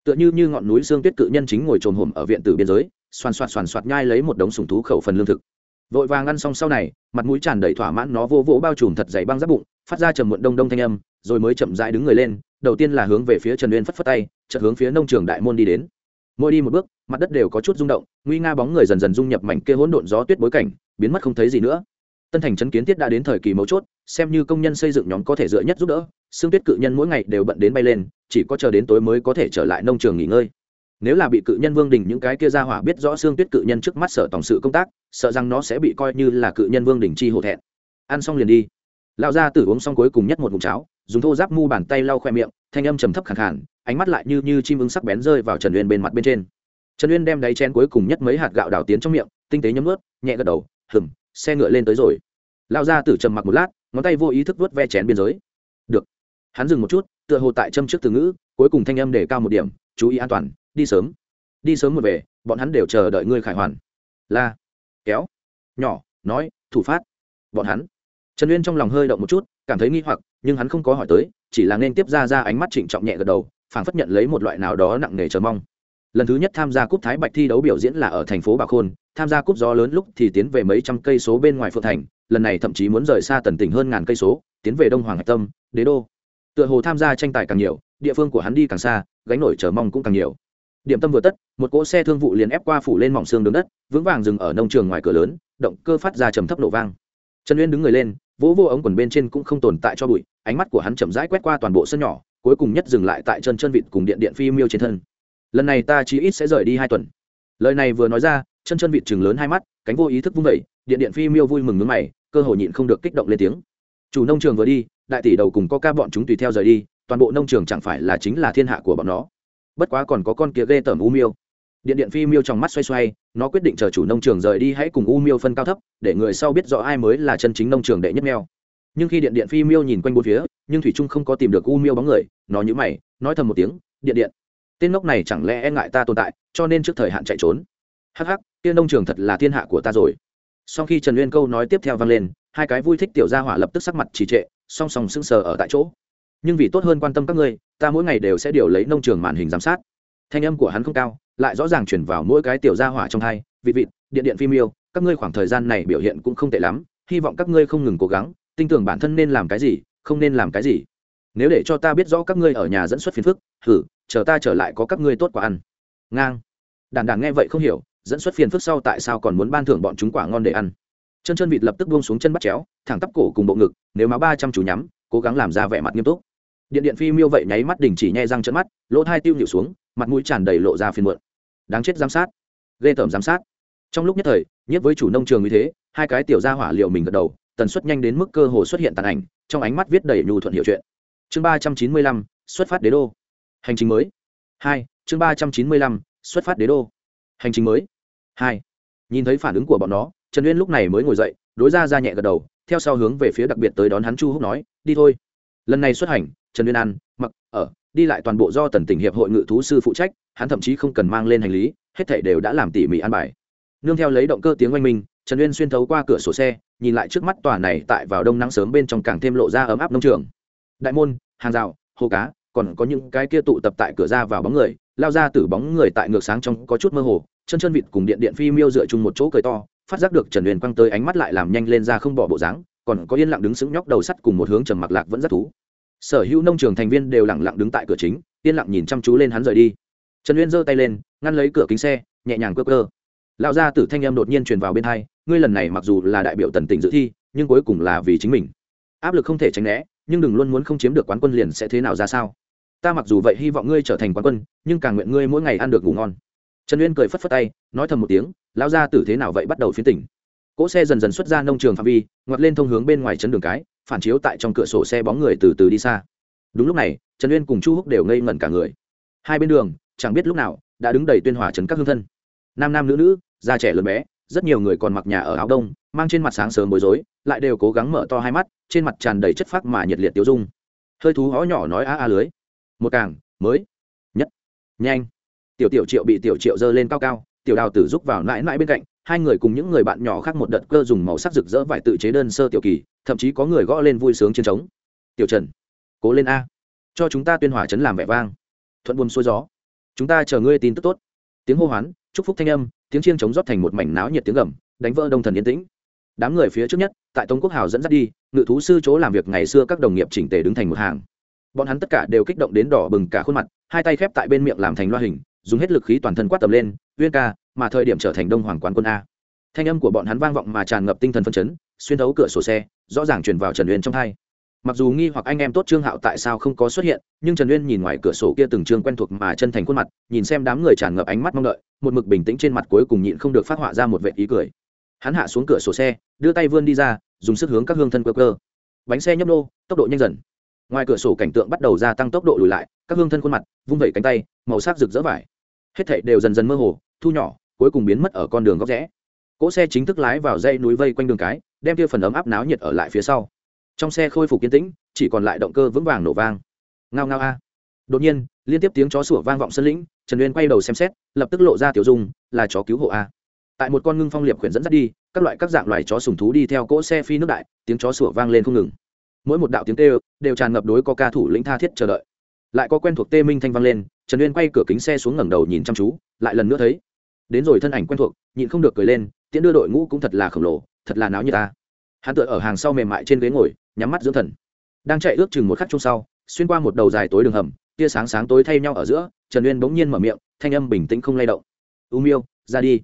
Tựa như như ngọn núi xương tuyết cự nhân chính ngồi trồm hổm ở viện tử biên giới xoàn xoạt xoàn xoạt nhai lấy một đống sùng thú khẩu phần lương thực. Vội vàng ăn xong sau này, mặt mũi tràn đầy thỏa mãn nó vô vỗ bao trùm thật dày băng giáp bụng, phát ra trầm muộn đông đông thanh âm, rồi mới chậm rãi đứng người lên, đầu tiên là hướng về phía trần uyên phất phất tay, chợt hướng phía nông trường đại môn đi đến. Mỗi đi một bước, mặt đất đều có chút rung động, nguy nga bóng người dần dần dung nhập mảnh kia hỗn độn gió tuyết bối cảnh, biến mất không thấy gì nữa tân thành chấn kiến tiết đã đến thời kỳ mấu chốt, xem như công nhân xây dựng nhóm có thể dựa nhất giúp đỡ, xương tuyết cự nhân mỗi ngày đều bận đến bay lên, chỉ có chờ đến tối mới có thể trở lại nông trường nghỉ ngơi. Nếu là bị cự nhân vương đình những cái kia ra hỏa biết rõ xương tuyết cự nhân trước mắt sở tổng sự công tác, sợ rằng nó sẽ bị coi như là cự nhân vương đình chi hổ thẹn. Ăn xong liền đi. Lão gia tử uống xong cuối cùng nhất một mụn cháo, dùng thô giáp mu bàn tay lau khoe miệng, thanh âm trầm thấp khẳng khản ánh mắt lại như như chim ưng sắc bén rơi vào trần uyên bên mặt bên trên. Trần uyên đem đáy chén cuối cùng nhất mấy hạt gạo đào tiến trong miệng, tinh tế nhấm ướt nhẹ gật đầu, hừm xe ngựa lên tới rồi. Lão gia tử trầm mặc một lát, ngón tay vô ý thức vớt ve chén biên giới. Được. Hắn dừng một chút, tựa hồ tại châm trước từ ngữ, cuối cùng thanh âm để cao một điểm, chú ý an toàn, đi sớm. Đi sớm một về, bọn hắn đều chờ đợi ngươi khải hoàn. La. Kéo. Nhỏ, nói, thủ phát. Bọn hắn. Trần uyên trong lòng hơi động một chút, cảm thấy nghi hoặc, nhưng hắn không có hỏi tới, chỉ là nên tiếp ra ra ánh mắt trịnh trọng nhẹ gật đầu, phảng phất nhận lấy một loại nào đó nặng nề chờ mong lần thứ nhất tham gia cúp thái bạch thi đấu biểu diễn là ở thành phố bạc khôn, tham gia cúp gió lớn lúc thì tiến về mấy trăm cây số bên ngoài phượng thành, lần này thậm chí muốn rời xa tần tỉnh hơn ngàn cây số, tiến về đông hoàng hạch tâm, đế đô. Tựa hồ tham gia tranh tài càng nhiều, địa phương của hắn đi càng xa, gánh nổi chờ mong cũng càng nhiều. Điểm tâm vừa tất, một cỗ xe thương vụ liền ép qua phủ lên mỏng xương đường đất, vững vàng dừng ở nông trường ngoài cửa lớn, động cơ phát ra trầm thấp nổ vang. Trần uyên đứng người lên, vỗ vô ống quần bên trên cũng không tồn tại cho bụi, ánh mắt của hắn chậm rãi quét qua toàn bộ sân nhỏ, cuối cùng nhất dừng lại tại chân chân vịt cùng điện điện phi miêu trên thân lần này ta chỉ ít sẽ rời đi hai tuần. Lời này vừa nói ra, chân chân vịt chừng lớn hai mắt, cánh vô ý thức vung vẩy điện điện phi miêu vui mừng ngứng mày, cơ hội nhịn không được kích động lên tiếng. Chủ nông trường vừa đi, đại tỷ đầu cùng có ca bọn chúng tùy theo rời đi, toàn bộ nông trường chẳng phải là chính là thiên hạ của bọn nó. Bất quá còn có con kia ghê tởm u miêu. Điện điện phi miêu trong mắt xoay xoay, nó quyết định chờ chủ nông trường rời đi hãy cùng u miêu phân cao thấp, để người sau biết rõ ai mới là chân chính nông trường đệ nhất mèo. Nhưng khi điện điện phi miêu nhìn quanh bốn phía, nhưng thủy trung không có tìm được u miêu bóng người, nó nhữ mày, nói thầm một tiếng, điện điện tên ngốc này chẳng lẽ e ngại ta tồn tại, cho nên trước thời hạn chạy trốn? Hắc hắc tiên nông trường thật là thiên hạ của ta rồi. Sau khi trần uyên câu nói tiếp theo vang lên, hai cái vui thích tiểu gia hỏa lập tức sắc mặt trì trệ, song song sững sờ ở tại chỗ. Nhưng vì tốt hơn quan tâm các ngươi, ta mỗi ngày đều sẽ điều lấy nông trường màn hình giám sát. Thanh âm của hắn không cao, lại rõ ràng chuyển vào mỗi cái tiểu gia hỏa trong hai vị vịt, điện điện phim yêu, các ngươi khoảng thời gian này biểu hiện cũng không tệ lắm, hy vọng các ngươi không ngừng cố gắng, tin tưởng bản thân nên làm cái gì, không nên làm cái gì nếu để cho ta biết rõ các ngươi ở nhà dẫn xuất phiền phức thử chờ ta trở lại có các ngươi tốt quả ăn. Ngang. Đàn đàn nghe vậy không hiểu, dẫn xuất phiền phức sau tại sao còn muốn ban thưởng bọn chúng quả ngon để ăn. Chân chân vịt lập tức buông xuống chân bắt chéo, thẳng tắp cổ cùng bộ ngực, nếu má ba trăm chủ nhắm, cố gắng làm ra vẻ mặt nghiêm túc. Điện điện phi miêu vậy nháy mắt đình chỉ nhai răng trận mắt, lỗ thai tiêu nhịu xuống, mặt mũi tràn đầy lộ ra phiền muộn. Đáng chết giám sát. Ghê tởm giám sát. Trong lúc nhất thời, nhất với chủ nông trường như thế, hai cái tiểu gia hỏa liệu mình gật đầu, tần suất nhanh đến mức cơ hồ xuất hiện tàn ảnh, trong ánh mắt viết đầy nhu thuận hiệu chuyện chương ba trăm chín mươi lăm, xuất phát đế đô. Hành trình mới. Hai, chương ba trăm chín mươi lăm, xuất phát đế đô. Hành trình mới. Hai, nhìn thấy phản ứng của bọn nó, trần uyên lúc này mới ngồi dậy, đối ra ra nhẹ gật đầu, theo sau hướng về phía đặc biệt tới đón hắn chu húc nói, đi thôi. Lần này xuất hành, trần uyên ăn, mặc, ở, đi lại toàn bộ do tần tỉnh hiệp hội ngự thú sư phụ trách, hắn thậm chí không cần mang lên hành lý, hết thảy đều đã làm tỉ mỉ an bài. Nương theo lấy động cơ tiếng oanh minh, trần uyên xuyên thấu qua cửa sổ xe, nhìn lại trước mắt tòa này tại vào đông nắng sớm bên trong càng thêm lộ ra ấm áp nông trường đại môn, hàng rào, hồ cá, còn có những cái kia tụ tập tại cửa ra vào bóng người, lao ra từ bóng người tại ngược sáng trong có chút mơ hồ, chân chân vịt cùng điện điện phi miêu dựa chung một chỗ cười to, phát giác được trần huyền quăng tới ánh mắt lại làm nhanh lên ra không bỏ bộ dáng, còn có yên lặng đứng sững nhóc đầu sắt cùng một hướng trầm mặc lạc vẫn rất thú. Sở hữu nông trường thành viên đều lặng lặng đứng tại cửa chính, yên lặng nhìn chăm chú lên hắn rời đi. Trần uyên giơ tay lên, ngăn lấy cửa kính xe, nhẹ nhàng cơ cơ lão gia tử thanh em đột nhiên truyền vào bên hai, ngươi lần này mặc dù là đại biểu tần tỉnh dự thi, nhưng cuối cùng là vì chính mình. Áp lực không thể tránh né nhưng đừng luôn muốn không chiếm được quán quân liền sẽ thế nào ra sao? Ta mặc dù vậy hy vọng ngươi trở thành quán quân, nhưng càng nguyện ngươi mỗi ngày ăn được ngủ ngon. Trần uyên cười phất phất tay, nói thầm một tiếng, lão gia tử thế nào vậy bắt đầu phiến tỉnh. Cỗ xe dần dần xuất ra nông trường phạm vi, ngoặt lên thông hướng bên ngoài chân đường cái, phản chiếu tại trong cửa sổ xe bóng người từ từ đi xa. Đúng lúc này, trần uyên cùng chu húc đều ngây ngẩn cả người. Hai bên đường, chẳng biết lúc nào, đã đứng đầy tuyên hòa trấn các hương thân. Nam nam nữ nữ, già trẻ lớn bé rất nhiều người còn mặc nhà ở áo đông, mang trên mặt sáng sớm bối rối, lại đều cố gắng mở to hai mắt, trên mặt tràn đầy chất phác mà nhiệt liệt tiêu dung. Hơi thú hó nhỏ nói a a lưới. Một càng, mới, nhất, nhanh. Tiểu tiểu triệu bị tiểu triệu dơ lên cao cao, tiểu đào tử rúc vào mãi mãi bên cạnh, hai người cùng những người bạn nhỏ khác một đợt cơ dùng màu sắc rực rỡ vải tự chế đơn sơ tiểu kỳ, thậm chí có người gõ lên vui sướng trên trống. Tiểu trần, cố lên a. Cho chúng ta tuyên hỏa chấn làm vẻ vang. Thuận buồn xuôi gió. Chúng ta chờ ngươi tin tức tốt tiếng hô hoán, chúc phúc thanh âm, tiếng chiêng chống rót thành một mảnh náo nhiệt tiếng gầm, đánh vỡ đông thần yên tĩnh. Đám người phía trước nhất, tại tống quốc hào dẫn dắt đi, ngự thú sư chỗ làm việc ngày xưa các đồng nghiệp chỉnh tề đứng thành một hàng. Bọn hắn tất cả đều kích động đến đỏ bừng cả khuôn mặt, hai tay khép tại bên miệng làm thành loa hình, dùng hết lực khí toàn thân quát tầm lên, uyên ca, mà thời điểm trở thành đông hoàng quán quân a. Thanh âm của bọn hắn vang vọng mà tràn ngập tinh thần phân chấn, xuyên thấu cửa sổ xe, rõ ràng truyền vào trần uyên trong thai mặc dù nghi hoặc anh em tốt trương hạo tại sao không có xuất hiện, nhưng trần uyên nhìn ngoài cửa sổ kia từng trương quen thuộc mà chân thành khuôn mặt, nhìn xem đám người tràn ngập ánh mắt mong đợi, một mực bình tĩnh trên mặt cuối cùng nhịn không được phát họa ra một vệ ý cười. Hắn hạ xuống cửa sổ xe, đưa tay vươn đi ra, dùng sức hướng các hương thân cơ cơ bánh xe nhấp nô, tốc độ nhanh dần. Ngoài cửa sổ cảnh tượng bắt đầu gia tăng tốc độ lùi lại, các hương thân khuôn mặt, vung vẩy cánh tay, màu sắc rực rỡ vải. Hết thảy đều dần dần mơ hồ, thu nhỏ, cuối cùng biến mất ở con đường góc rẽ. Cỗ xe chính thức lái vào dây núi vây quanh đường cái, đem kia phần ấm áp náo nhiệt ở lại phía sau trong xe khôi phục kiên tĩnh, chỉ còn lại động cơ vững vàng nổ vang. Ngao ngao a. Đột nhiên, liên tiếp tiếng chó sủa vang vọng sân lĩnh, trần uyên quay đầu xem xét, lập tức lộ ra tiểu dung, là chó cứu hộ a. Tại một con ngưng phong liệp khuyển dẫn dắt đi, các loại các dạng loài chó sùng thú đi theo cỗ xe phi nước đại, tiếng chó sủa vang lên không ngừng. Mỗi một đạo tiếng tê đều tràn ngập đối có ca thủ lĩnh tha thiết chờ đợi. Lại có quen thuộc tê minh thanh vang lên, trần uyên quay cửa kính xe xuống ngẩng đầu nhìn chăm chú, lại lần nữa thấy. Đến rồi thân ảnh quen thuộc, nhịn không được cười lên, tiễn đưa đội ngũ cũng thật là khổng lồ, thật là náo như ta hắn tựa ở hàng sau mềm mại trên ghế ngồi nhắm mắt dưỡng thần. Đang chạy ước chừng một khắc chung sau, xuyên qua một đầu dài tối đường hầm, tia sáng sáng tối thay nhau ở giữa, trần uyên bỗng nhiên mở miệng, thanh âm bình tĩnh không lay động. U miêu, ra đi.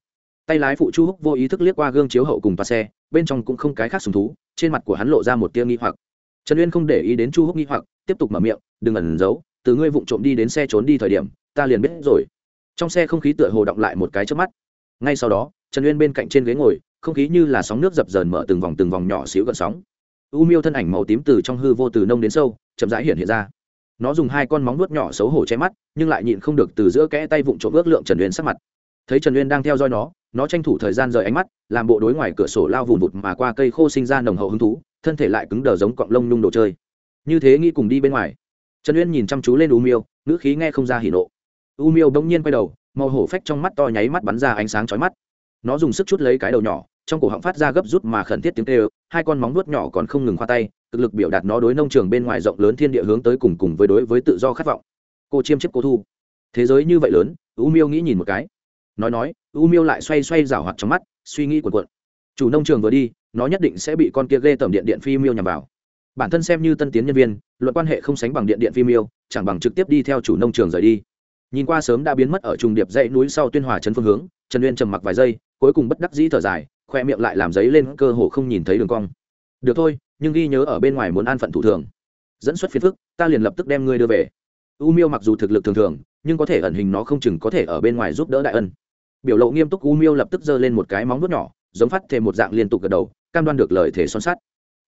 Tay lái phụ chu húc vô ý thức liếc qua gương chiếu hậu cùng toa xe, bên trong cũng không cái khác sùng thú, trên mặt của hắn lộ ra một tia nghi hoặc. Trần uyên không để ý đến chu húc nghi hoặc, tiếp tục mở miệng, đừng ẩn giấu, từ ngươi vụng trộm đi đến xe trốn đi thời điểm, ta liền biết rồi. Trong xe không khí tựa hồ động lại một cái trước mắt. Ngay sau đó, trần uyên bên cạnh trên ghế ngồi, không khí như là sóng nước dập dờn mở từng vòng từng vòng nhỏ xíu gần sóng u miêu thân ảnh màu tím từ trong hư vô từ nông đến sâu, chậm rãi hiện hiện ra. Nó dùng hai con móng nuốt nhỏ xấu hổ che mắt, nhưng lại nhịn không được từ giữa kẽ tay vụng trộm ước lượng trần uyên sắc mặt. Thấy trần uyên đang theo dõi nó nó tranh thủ thời gian rời ánh mắt, làm bộ đối ngoài cửa sổ lao vùn vụt mà qua cây khô sinh ra nồng hậu hứng thú, thân thể lại cứng đờ giống cọng lông nhung đồ chơi. Như thế nghĩ cùng đi bên ngoài. Trần uyên nhìn chăm chú lên u miêu, ngữ khí nghe không ra hỉ nộ. U miêu bỗng nhiên quay đầu, màu hổ phách trong mắt to nháy mắt bắn ra ánh sáng chói mắt. Nó dùng sức chút lấy cái đầu nhỏ trong cổ họng phát ra gấp rút mà khẩn thiết tiếng kêu, hai con móng vuốt nhỏ còn không ngừng khoa tay, cực lực biểu đạt nó đối nông trường bên ngoài rộng lớn thiên địa hướng tới cùng cùng với đối với tự do khát vọng. Cô chiêm chiếp cô thu. Thế giới như vậy lớn u miêu nghĩ nhìn một cái. Nói nói u miêu lại xoay xoay rảo hoạt trong mắt, suy nghĩ cuộn cuộn. Chủ nông trường vừa đi, nó nhất định sẽ bị con kia ghê tẩm điện điện phi miêu nhằm vào. Bản thân xem như tân tiến nhân viên, luận quan hệ không sánh bằng điện điện phi miêu, chẳng bằng trực tiếp đi theo chủ nông trường rời đi. Nhìn qua sớm đã biến mất ở trùng điệp dãy núi sau tuyên hòa trấn phương hướng, trần uyên trầm mặc vài giây, cuối cùng bất đắc dĩ thở dài khoe miệng lại làm giấy lên cơ hồ không nhìn thấy đường cong. Được thôi, nhưng ghi nhớ ở bên ngoài muốn an phận thủ thường. Dẫn xuất phiền phức, ta liền lập tức đem ngươi đưa về. U miêu mặc dù thực lực thường thường, nhưng có thể ẩn hình nó không chừng có thể ở bên ngoài giúp đỡ đại ân. Biểu lộ nghiêm túc u miêu lập tức giơ lên một cái móng vuốt nhỏ, giống phát thêm một dạng liên tục gật đầu, cam đoan được lời thể son sắt.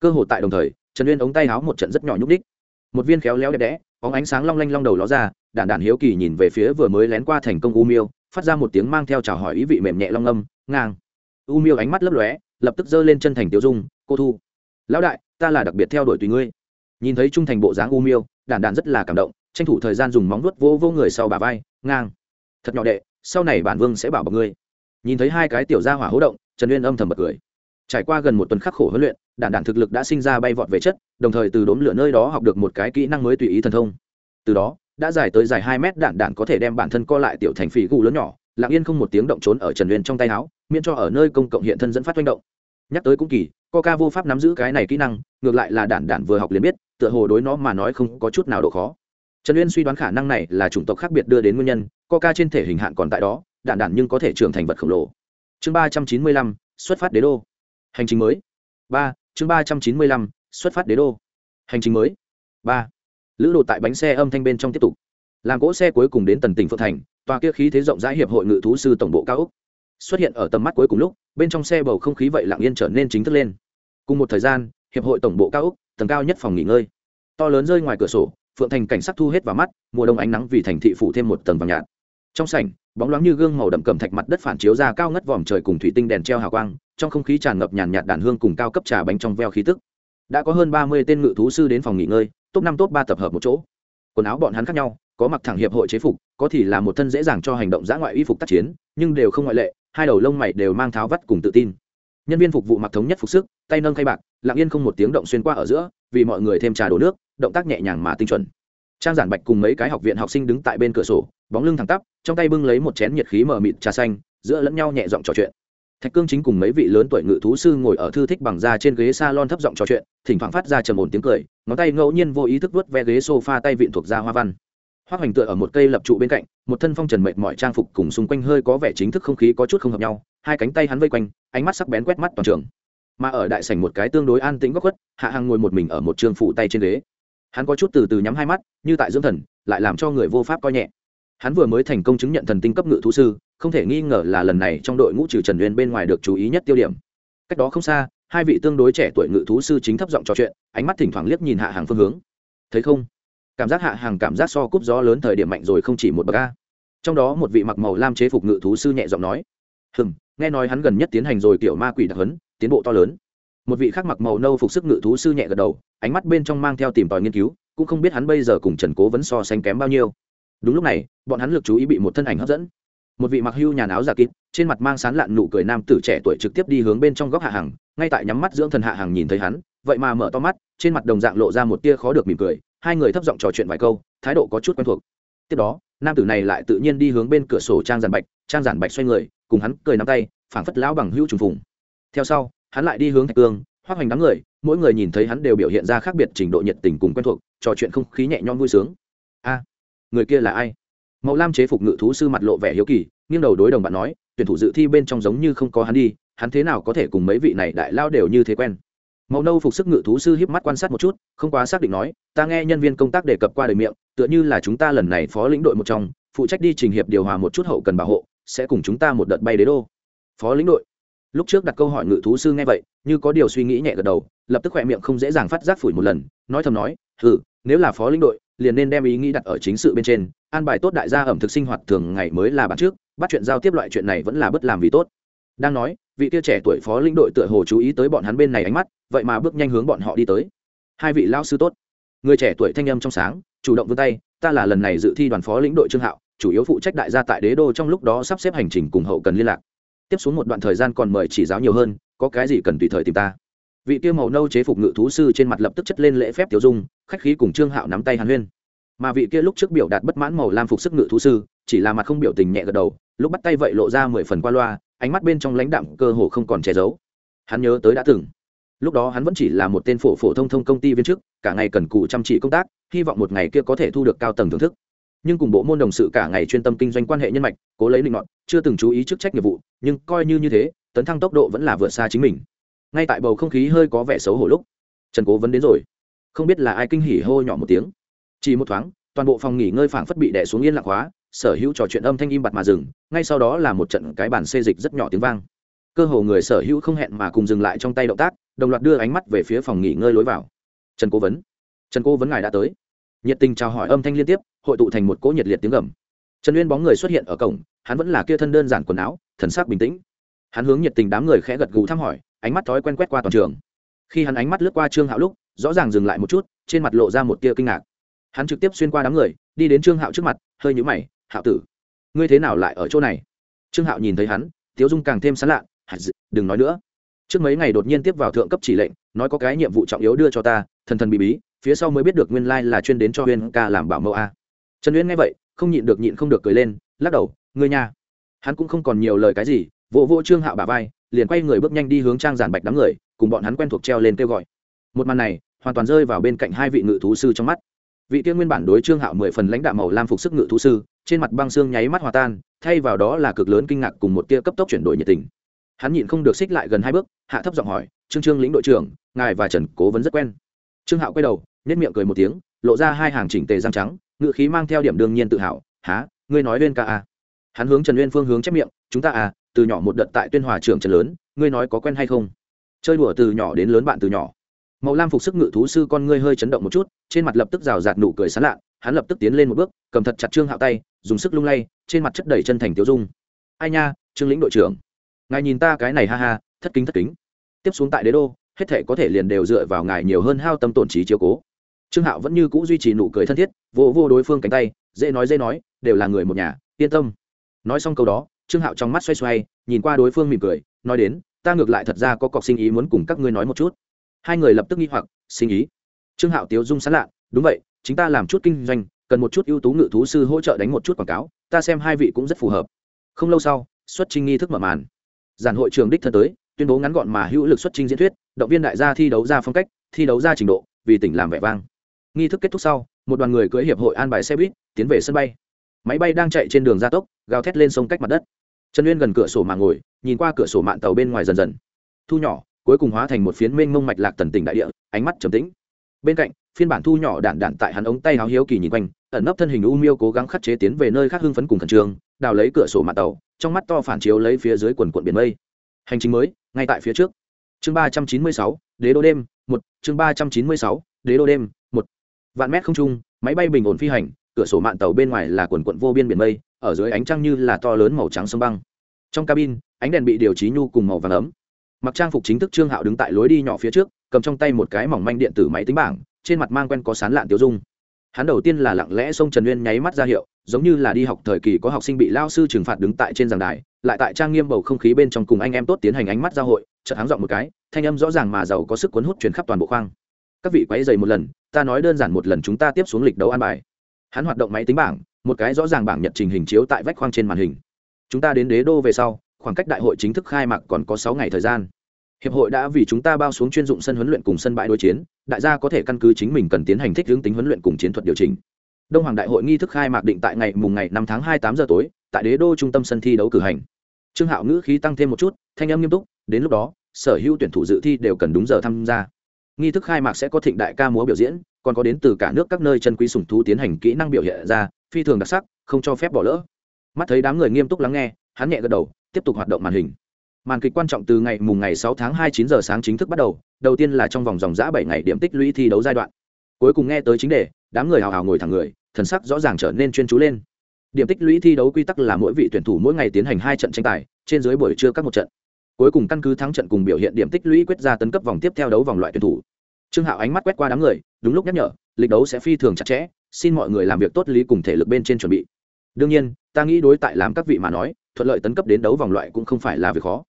Cơ hội tại đồng thời, trần uyên ống tay háo một trận rất nhỏ nhúc đích. Một viên khéo léo đẹp đẽ, bóng ánh sáng long lanh long đầu ló ra, đản đản hiếu kỳ nhìn về phía vừa mới lén qua thành công u miêu, phát ra một tiếng mang theo chào hỏi ý vị mềm nhẹ long âm, ngang u miêu ánh mắt lấp lóe, lập tức giơ lên chân thành tiêu dung, cô thu, lão đại, ta là đặc biệt theo đuổi tùy ngươi. Nhìn thấy trung thành bộ dáng u miêu, đản đản rất là cảm động, tranh thủ thời gian dùng móng nuốt vô vô người sau bà vai, ngang. Thật nhỏ đệ, sau này bản vương sẽ bảo bọc ngươi. Nhìn thấy hai cái tiểu gia hỏa hỗ động, trần uyên âm thầm bật cười. Trải qua gần một tuần khắc khổ huấn luyện, đản đản thực lực đã sinh ra bay vọt về chất, đồng thời từ đốm lửa nơi đó học được một cái kỹ năng mới tùy ý thần thông. Từ đó, đã dài tới dài hai mét đạn đạn có thể đem bản thân co lại tiểu thành phỉ gù lớn nhỏ lặng yên không một tiếng động trốn ở trần uyên trong tay áo miễn cho ở nơi công cộng hiện thân dẫn phát manh động nhắc tới cũng kỳ coca vô pháp nắm giữ cái này kỹ năng ngược lại là đản đản vừa học liền biết tựa hồ đối nó mà nói không có chút nào độ khó trần uyên suy đoán khả năng này là chủng tộc khác biệt đưa đến nguyên nhân coca trên thể hình hạn còn tại đó đản đản nhưng có thể trưởng thành vật khổng lồ chương ba trăm chín mươi lăm, xuất phát đế đô hành trình mới ba, chương ba trăm chín mươi lăm, xuất phát đế đô hành trình mới ba, lữ đồ tại bánh xe âm thanh bên trong tiếp tục làm cỗ xe cuối cùng đến tần tỉnh phượng thành tòa kia khí thế rộng rãi hiệp hội ngự thú sư tổng bộ cao úc xuất hiện ở tầm mắt cuối cùng lúc, bên trong xe bầu không khí vậy lặng yên trở nên chính thức lên. Cùng một thời gian, hiệp hội tổng bộ cao úc, tầng cao nhất phòng nghỉ ngơi. To lớn rơi ngoài cửa sổ, phượng thành cảnh sắc thu hết vào mắt, mùa đông ánh nắng vì thành thị phủ thêm một tầng vàng nhạt. Trong sảnh, bóng loáng như gương màu đậm cầm thạch mặt đất phản chiếu ra cao ngất vòm trời cùng thủy tinh đèn treo hào quang, trong không khí tràn ngập nhàn nhạt đàn hương cùng cao cấp trà bánh trong veo khí tức. Đã có hơn ba mươi tên ngự thú sư đến phòng nghỉ ngơi, top năm, top ba tập hợp một chỗ. Quần áo bọn hắn khác nhau có mặc thẳng hiệp hội chế phục, có thì là một thân dễ dàng cho hành động giã ngoại y phục tác chiến, nhưng đều không ngoại lệ, hai đầu lông mày đều mang tháo vắt cùng tự tin. Nhân viên phục vụ mặc thống nhất phục sức, tay nâng khay bạc, lặng yên không một tiếng động xuyên qua ở giữa, vì mọi người thêm trà đổ nước, động tác nhẹ nhàng mà tinh chuẩn. Trang giản bạch cùng mấy cái học viện học sinh đứng tại bên cửa sổ, bóng lưng thẳng tắp, trong tay bưng lấy một chén nhiệt khí mờ mịt trà xanh, giữa lẫn nhau nhẹ giọng trò chuyện. Thạch cương chính cùng mấy vị lớn tuổi ngự thú sư ngồi ở thư thích bằng da trên ghế s a lon thấp giọng trò chuyện, thỉnh thoảng phát ra trầm ổn tiếng cười, ngón tay ngẫu nhiên vô ý thức vớt ve ghế s o f a tay vịn thuộc da hoa văn hoa hoành tựa ở một cây lập trụ bên cạnh, một thân phong trần mệt mọi trang phục cùng xung quanh hơi có vẻ chính thức không khí có chút không hợp nhau, hai cánh tay hắn vây quanh, ánh mắt sắc bén quét mắt toàn trường. Mà ở đại sảnh một cái tương đối an tĩnh góc khuất, hạ hằng ngồi một mình ở một trường phủ tay trên ghế. Hắn có chút từ từ nhắm hai mắt, như tại dưỡng thần, lại làm cho người vô pháp coi nhẹ. Hắn vừa mới thành công chứng nhận thần tinh cấp ngự thú sư, không thể nghi ngờ là lần này trong đội ngũ trừ trần uyên bên ngoài được chú ý nhất tiêu điểm. Cách đó không xa, hai vị tương đối trẻ tuổi ngự thú sư chính thấp giọng trò chuyện, ánh mắt thỉnh thoảng liếc nhìn hạ hàng phương hướng. Thấy không? Cảm giác hạ hàng cảm giác so cúp gió lớn thời điểm mạnh rồi không chỉ một bậc a. Trong đó một vị mặc màu lam chế phục ngự thú sư nhẹ giọng nói, hừm, nghe nói hắn gần nhất tiến hành rồi kiểu ma quỷ đặc hấn tiến bộ to lớn. Một vị khác mặc màu nâu phục sức ngự thú sư nhẹ gật đầu, ánh mắt bên trong mang theo tìm tòi nghiên cứu, cũng không biết hắn bây giờ cùng trần cố vẫn so sánh kém bao nhiêu. Đúng lúc này, bọn hắn lực chú ý bị một thân ảnh hấp dẫn. Một vị mặc hưu nhà áo giả kín trên mặt mang sán lạn nụ cười nam tử trẻ tuổi trực tiếp đi hướng bên trong góc hạ hàng, ngay tại nhắm mắt dưỡng thần hạ hàng nhìn thấy hắn, vậy mà mở to mắt, trên mặt đồng dạng lộ ra một tia khó được mỉm cười hai người thấp giọng trò chuyện vài câu, thái độ có chút quen thuộc. Tiếp đó, nam tử này lại tự nhiên đi hướng bên cửa sổ trang giản bạch, trang giản bạch xoay người, cùng hắn cười nắm tay, phảng phất lão bằng hữu trùng phùng. Theo sau, hắn lại đi hướng thạch cương hoác hoành đám người, mỗi người nhìn thấy hắn đều biểu hiện ra khác biệt trình độ nhiệt tình cùng quen thuộc, trò chuyện không khí nhẹ nhõm vui sướng. A, người kia là ai? Mậu lam chế phục ngự thú sư mặt lộ vẻ hiếu kỳ, nghiêng đầu đối đồng bạn nói, tuyển thủ dự thi bên trong giống như không có hắn đi, hắn thế nào có thể cùng mấy vị này đại lao đều như thế quen? Màu nâu phục sức ngự thú sư hiếp mắt quan sát một chút, không quá xác định nói, ta nghe nhân viên công tác đề cập qua đời miệng, tựa như là chúng ta lần này phó lĩnh đội một trong, phụ trách đi trình hiệp điều hòa một chút hậu cần bảo hộ, sẽ cùng chúng ta một đợt bay đế đô. Phó lĩnh đội? Lúc trước đặt câu hỏi ngự thú sư nghe vậy, như có điều suy nghĩ nhẹ gật đầu, lập tức khỏe miệng không dễ dàng phát giác phủi một lần, nói thầm nói ừ nếu là phó lĩnh đội, liền nên đem ý nghĩ đặt ở chính sự bên trên, an bài tốt đại gia ẩm thực sinh hoạt thường ngày mới là bản trước, bắt chuyện giao tiếp loại chuyện này vẫn là bất làm vì tốt. Đang nói, vị kia trẻ tuổi phó lĩnh đội tựa hồ chú ý tới bọn hắn bên này ánh mắt vậy mà bước nhanh hướng bọn họ đi tới. Hai vị lao sư tốt. Người trẻ tuổi thanh âm trong sáng, chủ động vươn tay, ta là lần này dự thi đoàn phó lĩnh đội trương hạo, chủ yếu phụ trách đại gia tại đế đô trong lúc đó sắp xếp hành trình cùng hậu cần liên lạc. Tiếp xuống một đoạn thời gian còn mời chỉ giáo nhiều hơn, có cái gì cần tùy thời tìm ta. Vị kia màu nâu chế phục ngự thú sư trên mặt lập tức chất lên lễ phép tiểu dung, khách khí cùng trương hạo nắm tay hàn huyên. Mà vị kia lúc trước biểu đạt bất mãn màu lam phục sức ngự thú sư, chỉ là mặt không biểu tình nhẹ gật đầu, lúc bắt tay vậy lộ ra mười phần qua loa, ánh mắt bên trong lãnh đạm cơ hồ không còn che giấu. Hắn nhớ tới đã từng lúc đó hắn vẫn chỉ là một tên phổ phổ thông thông công ty viên chức, cả ngày cần cù chăm chỉ công tác, hy vọng một ngày kia có thể thu được cao tầng thưởng thức. Nhưng cùng bộ môn đồng sự cả ngày chuyên tâm kinh doanh quan hệ nhân mạch, cố lấy linh ngọn chưa từng chú ý chức trách nghiệp vụ, nhưng coi như như thế, tấn thăng tốc độ vẫn là vượt xa chính mình. Ngay tại bầu không khí hơi có vẻ xấu hổ lúc, trần cố vẫn đến rồi. Không biết là ai kinh hỉ hô nhỏ một tiếng. Chỉ một thoáng, toàn bộ phòng nghỉ ngơi phảng phất bị đè xuống yên lặng hóa, sở hữu trò chuyện âm thanh im bặt mà dừng, ngay sau đó là một trận cái bàn xê dịch rất nhỏ tiếng vang. Cơ hồ người sở hữu không hẹn mà cùng dừng lại trong tay động tác đồng loạt đưa ánh mắt về phía phòng nghỉ ngơi lối vào. Trần cố vấn. Trần cố vấn ngài đã tới. Nhiệt tình chào hỏi âm thanh liên tiếp, hội tụ thành một cỗ nhiệt liệt tiếng gầm. Trần uyên bóng người xuất hiện ở cổng, hắn vẫn là kia thân đơn giản quần áo, thần sắc bình tĩnh. Hắn hướng nhiệt tình đám người khẽ gật gù thăm hỏi, ánh mắt thói quen quét qua toàn trường. Khi hắn ánh mắt lướt qua trương hạo lúc, rõ ràng dừng lại một chút, trên mặt lộ ra một tia kinh ngạc. Hắn trực tiếp xuyên qua đám người, đi đến trương hạo trước mặt, hơi nhũ mày, hạo tử, ngươi thế nào lại ở chỗ này? Trương hạo nhìn thấy hắn, tiếu dung càng thêm sán lạ đừng nói nữa trước mấy ngày đột nhiên tiếp vào thượng cấp chỉ lệnh, nói có cái nhiệm vụ trọng yếu đưa cho ta, thần thần bị bí, phía sau mới biết được nguyên lai là chuyên đến cho huyên ca làm bảo mẫu a. Trần uyên nghe vậy, không nhịn được nhịn không được cười lên, lắc đầu, ngươi nha. Hắn cũng không còn nhiều lời cái gì, vỗ vỗ trương hạo bà vai, liền quay người bước nhanh đi hướng trang giản bạch đám người, cùng bọn hắn quen thuộc treo lên kêu gọi. Một màn này, hoàn toàn rơi vào bên cạnh hai vị ngự thú sư trong mắt. Vị tiên nguyên bản đối trương hạo mười phần lãnh đạo màu lam phục sức ngự thú sư, trên mặt băng xương nháy mắt hòa tan, thay vào đó là cực lớn kinh ngạc cùng một tia cấp tốc chuyển đổi nhiệt tình hắn nhịn không được xích lại gần hai bước, hạ thấp giọng hỏi, trương trương lĩnh đội trưởng, ngài và trần cố vấn rất quen. Trương hạo quay đầu nếp miệng cười một tiếng, lộ ra hai hàng chỉnh tề răng trắng ngự khí mang theo điểm đương nhiên tự hào, há, ngươi nói lên ca a hắn hướng trần uyên phương hướng chép miệng, chúng ta à từ nhỏ một đợt tại tuyên hòa trưởng trần lớn, ngươi nói có quen hay không? Chơi đùa từ nhỏ đến lớn bạn từ nhỏ. Màu lam phục sức ngự thú sư con ngươi hơi chấn động một chút, trên mặt lập tức rào rạt nụ cười sán lạ, hắn lập tức tiến lên một bước, cầm thật chặt trương hạo tay, dùng sức lung lay, trên mặt chất đầy chân thành tiêu dung. Ai nha, trương lĩnh đội trưởng ngài nhìn ta cái này ha ha, thất kính thất kính. Tiếp xuống tại đế đô, hết thể có thể liền đều dựa vào ngài nhiều hơn hao tâm tổn trí chiếu cố. Trương hạo vẫn như c ũ duy trì nụ cười thân thiết, vô vô đối phương cánh tay, dễ nói dễ nói, đều là người một nhà, yên tâm. Nói xong câu đó, trương hạo trong mắt xoay xoay, nhìn qua đối phương mỉm cười, nói đến, ta ngược lại thật ra có cọc sinh ý muốn cùng các ngươi nói một chút. Hai người lập tức nghi hoặc, sinh ý. Trương hạo tiếu dung sán lạ, đúng vậy chúng ta làm chút kinh doanh, cần một chút ưu tú ngự thú sư hỗ trợ đánh một chút quảng cáo, ta xem hai vị cũng rất phù hợp. Không lâu sau, xuất trình nghi thức mở màn giản hội trường đích thân tới, tuyên bố ngắn gọn mà hữu lực xuất trình diễn thuyết, động viên đại gia thi đấu ra phong cách, thi đấu ra trình độ, vì tỉnh làm vẻ vang. Nghi thức kết thúc sau, một đoàn người cưỡi hiệp hội an bài xe buýt, tiến về sân bay. Máy bay đang chạy trên đường gia tốc, gào thét lên sông cách mặt đất. Trần uyên gần cửa sổ mà ngồi, nhìn qua cửa sổ mạng tàu bên ngoài dần dần. Thu nhỏ, cuối cùng hóa thành một phiến mênh mông mạch lạc tần tỉnh đại địa, ánh mắt trầm tĩnh. Bên cạnh, phiên bản thu nhỏ đản đản tại hắn ống tay háo hiếu kỳ nhìn quanh, ẩn nấp thân hình u miêu cố gắng khắc chế tiến về nơi khác hưng phấn cùng khẩn trương, đào lấy cửa sổ mạng tàu trong mắt to phản chiếu lấy phía dưới quần quận biển mây. Hành trình mới, ngay tại phía trước. Chương ba trăm chín mươi sáu, đế đô đêm, một. Chương ba trăm chín mươi sáu, đế đô đêm, một. Vạn mét không trung, máy bay bình ổn phi hành, cửa sổ mạng tàu bên ngoài là quần quận vô biên biển mây, ở dưới ánh trăng như là to lớn màu trắng sông băng. Trong cabin, ánh đèn bị điều trí nhu cùng màu vàng ấm. Mặc trang phục chính thức trương hạo đứng tại lối đi nhỏ phía trước, cầm trong tay một cái mỏng manh điện tử máy tính bảng, trên mặt mang quen có sán lạn tiêu dung. Hắn đầu tiên là lặng lẽ xông trần uyên nháy mắt ra hiệu giống như là đi học thời kỳ có học sinh bị lao sư trừng phạt đứng tại trên giảng đài, lại tại trang nghiêm bầu không khí bên trong cùng anh em tốt tiến hành ánh mắt giao hội, chợt háng dọn một cái, thanh âm rõ ràng mà giàu có sức cuốn hút chuyển khắp toàn bộ khoang. Các vị quấy dày một lần, ta nói đơn giản một lần chúng ta tiếp xuống lịch đấu an bài. Hắn hoạt động máy tính bảng, một cái rõ ràng bảng nhật trình hình chiếu tại vách khoang trên màn hình. Chúng ta đến đế đô về sau, khoảng cách đại hội chính thức khai mạc còn có sáu ngày thời gian. Hiệp hội đã vì chúng ta bao xuống chuyên dụng sân huấn luyện cùng sân bãi đối chiến, đại gia có thể căn cứ chính mình cần tiến hành thích hướng tính huấn luyện cùng chiến thuật điều chỉnh đông hoàng đại hội nghi thức khai mạc định tại ngày mùng ngày năm tháng hai tám giờ tối, tại đế đô trung tâm sân thi đấu cử hành. Trương hạo ngữ khí tăng thêm một chút, thanh âm nghiêm túc, đến lúc đó, sở hữu tuyển thủ dự thi đều cần đúng giờ tham gia. Nghi thức khai mạc sẽ có thịnh đại ca múa biểu diễn, còn có đến từ cả nước các nơi chân quý sủng thú tiến hành kỹ năng biểu hiện ra, phi thường đặc sắc, không cho phép bỏ lỡ. Mắt thấy đám người nghiêm túc lắng nghe, hắn nhẹ gật đầu, tiếp tục hoạt động màn hình. Màn kịch quan trọng từ ngày mùng ngày 6 tháng 2 9 giờ sáng chính thức bắt đầu đầu tiên là trong vòng dòng giã bảy ngày điểm tích lũy thi đấu giai đoạn. Cuối cùng nghe tới chính đề đám người hào hào ngồi thẳng người, thần sắc rõ ràng trở nên chuyên chú lên. Điểm tích lũy thi đấu quy tắc là mỗi vị tuyển thủ mỗi ngày tiến hành hai trận tranh tài, trên dưới buổi trưa các một trận. Cuối cùng căn cứ thắng trận cùng biểu hiện điểm tích lũy quyết ra tấn cấp vòng tiếp theo đấu vòng loại tuyển thủ. Trương hạo ánh mắt quét qua đám người, đúng lúc nhắc nhở, lịch đấu sẽ phi thường chặt chẽ, xin mọi người làm việc tốt lý cùng thể lực bên trên chuẩn bị. Đương nhiên, ta nghĩ đối tại làm các vị mà nói, thuận lợi tấn cấp đến đấu vòng loại cũng không phải là việc khó.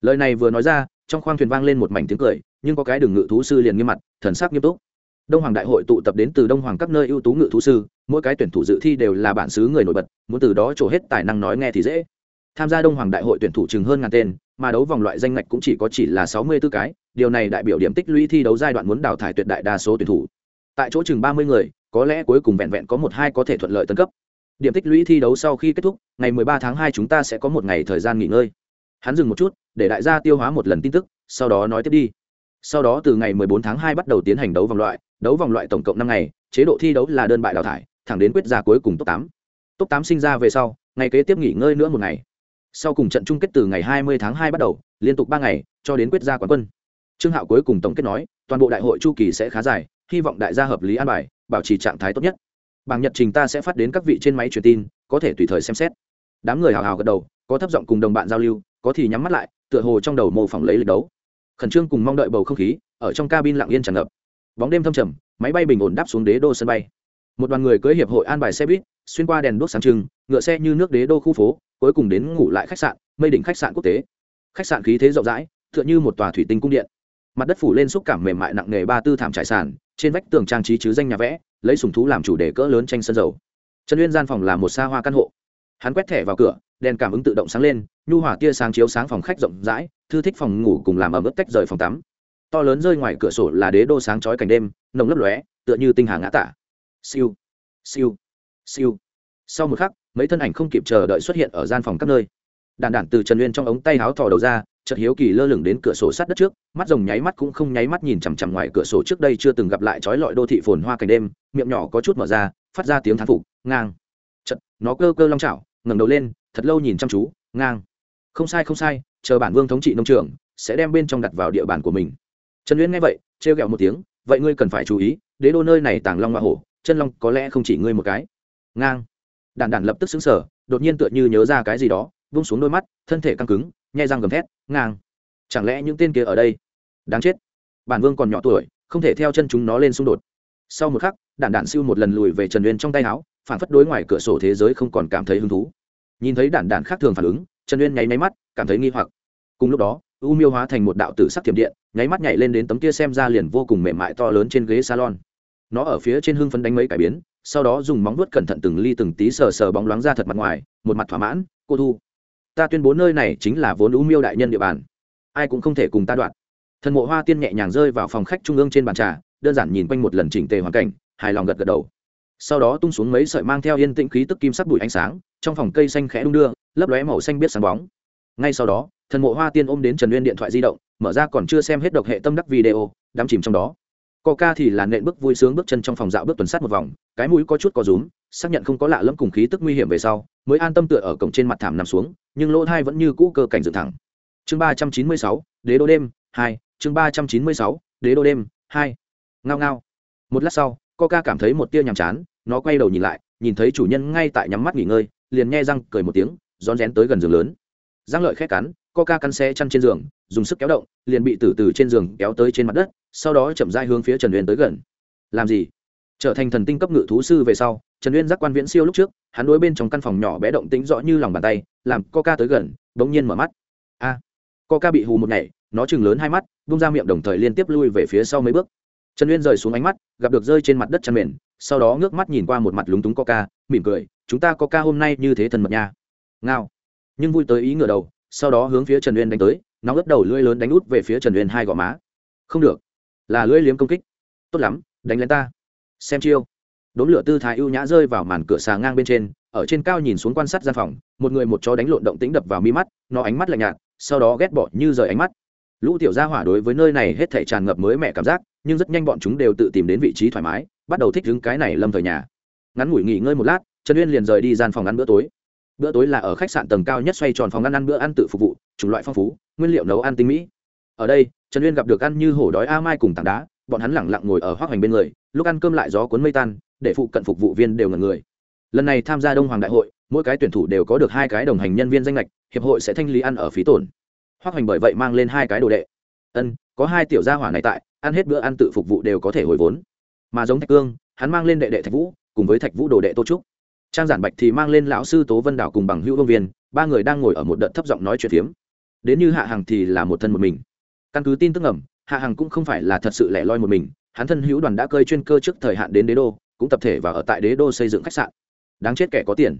Lời này vừa nói ra, trong khoang thuyền vang lên một mảnh tiếng cười, nhưng có cái đường ngự thú sư liền nghiêm mặt, thần sắc nghiêm túc đông hoàng đại hội tụ tập đến từ đông hoàng các nơi ưu tú ngự thú sư, mỗi cái tuyển thủ dự thi đều là bản xứ người nổi bật, muốn từ đó trổ hết tài năng nói nghe thì dễ. Tham gia đông hoàng đại hội tuyển thủ chừng hơn ngàn tên, mà đấu vòng loại danh ngạch cũng chỉ có chỉ là sáu mươi 64 cái, điều này đại biểu điểm tích lũy thi đấu giai đoạn muốn đào thải tuyệt đại đa số tuyển thủ. Tại chỗ chừng ba mươi người, có lẽ cuối cùng vẹn vẹn có một hai có thể thuận lợi tấn cấp. Điểm tích lũy thi đấu sau khi kết thúc, ngày mười ba tháng hai chúng ta sẽ có một ngày thời gian nghỉ ngơi. Hắn dừng một chút, để đại gia tiêu hóa một lần tin tức, sau đó nói tiếp đi sau đó từ ngày 14 tháng 2 bắt đầu tiến hành đấu vòng loại, đấu vòng loại tổng cộng năm ngày, chế độ thi đấu là đơn bại đào thải, thẳng đến quyết ra cuối cùng top 8. top 8 sinh ra về sau, ngày kế tiếp nghỉ ngơi nữa một ngày. Sau cùng trận chung kết từ ngày 20 tháng 2 bắt đầu, liên tục ba ngày, cho đến quyết ra quán quân. Trương hạo cuối cùng tổng kết nói, toàn bộ đại hội chu kỳ sẽ khá dài, hy vọng đại gia hợp lý an bài, bảo trì trạng thái tốt nhất. Bảng nhật trình ta sẽ phát đến các vị trên máy truyền tin, có thể tùy thời xem xét. Đám người hào hào gật đầu, có thấp giọng cùng đồng bạn giao lưu, có thì nhắm mắt lại, tựa hồ trong đầu mô phỏng lấy lịch đấu khẩn trương cùng mong đợi bầu không khí, ở trong cabin lặng yên tràn ngập. Bóng đêm thâm trầm, máy bay bình ổn đáp xuống đế đô sân bay. Một đoàn người cưới hiệp hội an bài xe buýt, xuyên qua đèn đốt sáng trưng, ngựa xe như nước đế đô khu phố, cuối cùng đến ngủ lại khách sạn, mây đỉnh khách sạn quốc tế. Khách sạn khí thế rộng rãi, tựa như một tòa thủy tinh cung điện. Mặt đất phủ lên xúc cảm mềm mại nặng nề ba tư thảm trải sàn, trên vách tường trang trí chứ danh nhà vẽ, lấy sùng thú làm chủ đề cỡ lớn tranh sân dầu. Trần uyên gian phòng là một xa hoa căn hộ. Hắn quét thẻ vào cửa, đèn cảm ứng tự động sáng lên nhu hỏa tia sáng chiếu sáng phòng khách rộng rãi, thư thích phòng ngủ cùng làm ẩm ướt tách rời phòng tắm. To lớn rơi ngoài cửa sổ là đế đô sáng chói cảnh đêm, nồng lấp lóe, tựa như tinh hà ngã tả. Siêu siêu siêu. Sau một khắc, mấy thân ảnh không kịp chờ đợi xuất hiện ở gian phòng các nơi. Đàn đản từ trần uyên trong ống tay háo thò đầu ra, chợt hiếu kỳ lơ lửng đến cửa sổ sát đất trước, mắt rồng nháy mắt cũng không nháy mắt nhìn chằm chằm ngoài cửa sổ trước đây chưa từng gặp lại trói lọi đô thị phồn hoa cảnh đêm, miệng nhỏ có chút mở ra, phát ra tiếng thán phục, ngang. Chật nó cơ cơ long chảo, ngẩng đầu lên, thật lâu nhìn chăm chú, ngang không sai không sai, chờ bản vương thống trị nông trường, sẽ đem bên trong đặt vào địa bàn của mình. Trần uyên nghe vậy, trêu ghẹo một tiếng, vậy ngươi cần phải chú ý, đế đô nơi này tàng long hoa hổ, chân long có lẽ không chỉ ngươi một cái. Ngang. Đàn đàn lập tức xứng sở đột nhiên tựa như nhớ ra cái gì đó, vung xuống đôi mắt, thân thể căng cứng, nhai răng gầm thét, ngang. Chẳng lẽ những tên kia ở đây? Đáng chết. Bản vương còn nhỏ tuổi, không thể theo chân chúng nó lên xung đột. Sau một khắc, Đản Đản siêu một lần lùi về trần uyên trong tay áo, phản phất đối ngoài cửa sổ thế giới không còn cảm thấy hứng thú. Nhìn thấy Đản Đản khác thường phản ứng trần uyên nháy máy mắt, cảm thấy nghi hoặc. Cùng lúc đó, u miêu hóa thành một đạo tử sắc thiểm điện, nháy mắt nhảy lên đến tấm kia xem ra liền vô cùng mềm mại to lớn trên ghế salon. Nó ở phía trên hưng phấn đánh mấy cải biến, sau đó dùng móng vuốt cẩn thận từng ly từng tí sờ sờ bóng loáng ra thật mặt ngoài, một mặt thỏa mãn, cô thu, ta tuyên bố nơi này chính là vốn u miêu đại nhân địa bàn. Ai cũng không thể cùng ta đoạn. Thần mộ hoa tiên nhẹ nhàng rơi vào phòng khách trung ương trên bàn trà, đơn giản nhìn quanh một lần chỉnh tề hoàn cảnh, hài lòng gật gật đầu. Sau đó tung xuống mấy sợi mang theo yên tĩnh khí tức kim sắc bụi ánh sáng trong phòng cây xanh khẽ đung đưa, lấp lóe màu xanh biết sáng bóng. Ngay sau đó, thần mộ hoa tiên ôm đến trần uyên điện thoại di động, mở ra còn chưa xem hết độc hệ tâm đắc video, đắm chìm trong đó. Coca thì là nện bước vui sướng bước chân trong phòng dạo bước tuần sát một vòng, cái mũi có chút có rúm, xác nhận không có lạ lẫm cùng khí tức nguy hiểm về sau, mới an tâm tựa ở cổng trên mặt thảm nằm xuống, nhưng lỗ thai vẫn như cũ cơ cảnh dựng thẳng. Chương ba trăm chín mươi sáu, đế đô đêm hai, chương ba trăm chín mươi sáu, đế đô đêm hai. Ngao ngao. Một lát sau, coca cảm thấy một tia nhàm chán, nó quay đầu nhìn lại, nhìn thấy chủ nhân ngay tại nhắm mắt nghỉ ngơi liền nghe răng cười một tiếng rón rén tới gần giường lớn. Răng lợi khét cắn coca cắn xe chăn trên giường dùng sức kéo động liền bị từ từ trên giường kéo tới trên mặt đất sau đó chậm dai hướng phía trần uyên tới gần. Làm gì? Trở thành thần tinh cấp ngự thú sư về sau trần uyên giác quan viễn siêu lúc trước hắn đối bên trong căn phòng nhỏ bé động tính rõ như lòng bàn tay làm coca tới gần bỗng nhiên mở mắt. A! À, coca bị hù một ngày nó chừng lớn hai mắt bung ra miệng đồng thời liên tiếp lui về phía sau mấy bước. Trần uyên rời xuống ánh mắt gặp được rơi trên mặt đất chăn mền sau đó ngước mắt nhìn qua một mặt lúng túng coca mỉm cười chúng ta có ca hôm nay như thế thần mật nha. Ngao. Nhưng vui tới ý ngửa đầu, sau đó hướng phía trần uyên đánh tới nó ướp đầu lưỡi lớn đánh út về phía trần uyên hai gò má. Không được. Là lưỡi liếm công kích. Tốt lắm, đánh lên ta. Xem chiêu. Đốn lửa tư thái ưu nhã rơi vào màn cửa xà ngang bên trên, ở trên cao nhìn xuống quan sát gian phòng, một người một chó đánh lộn động tĩnh đập vào mi mắt, nó ánh mắt lạnh nhạt, sau đó ghét bỏ như rời ánh mắt. Lũ tiểu gia hỏa đối với nơi này hết thể tràn ngập mới mẻ cảm giác, nhưng rất nhanh bọn chúng đều tự tìm đến vị trí thoải mái, bắt đầu thích đứng cái này lâm thời nhà. Ngắn ngủi nghỉ ngơi một lát trần uyên liền rời đi gian phòng ăn bữa tối. Bữa tối là ở khách sạn tầng cao nhất xoay tròn phòng ăn ăn bữa ăn tự phục vụ, chủng loại phong phú, nguyên liệu nấu ăn tinh mỹ. Ở đây, trần uyên gặp được ăn như hổ đói a mai cùng tảng đá, bọn hắn lẳng lặng ngồi ở hoác hoành bên người, lúc ăn cơm lại gió cuốn mây tan, để phụ cận phục vụ viên đều ngần người. Lần này tham gia đông hoàng đại hội, mỗi cái tuyển thủ đều có được hai cái đồng hành nhân viên danh lệch hiệp hội sẽ thanh lý ăn ở phí tổn. Hoác hoành bởi vậy mang lên hai cái đồ đệ. Ân, có hai tiểu gia hỏa này tại, ăn hết bữa ăn tự phục vụ đều có thể hồi vốn. Mà giống thạch cương, hắn mang lên đệ đệ thạch vũ, cùng với thạch vũ đồ đệ tô trúc trang giản bạch thì mang lên lão sư tố vân đảo cùng bằng hữu công viên, ba người đang ngồi ở một đợt thấp giọng nói chuyện phiếm. Đến như hạ hằng thì là một thân một mình. Căn cứ tin tức ẩm hạ hằng cũng không phải là thật sự lẻ loi một mình, hắn thân hữu đoàn đã cơi chuyên cơ trước thời hạn đến đế đô, cũng tập thể và ở tại đế đô xây dựng khách sạn. Đáng chết kẻ có tiền.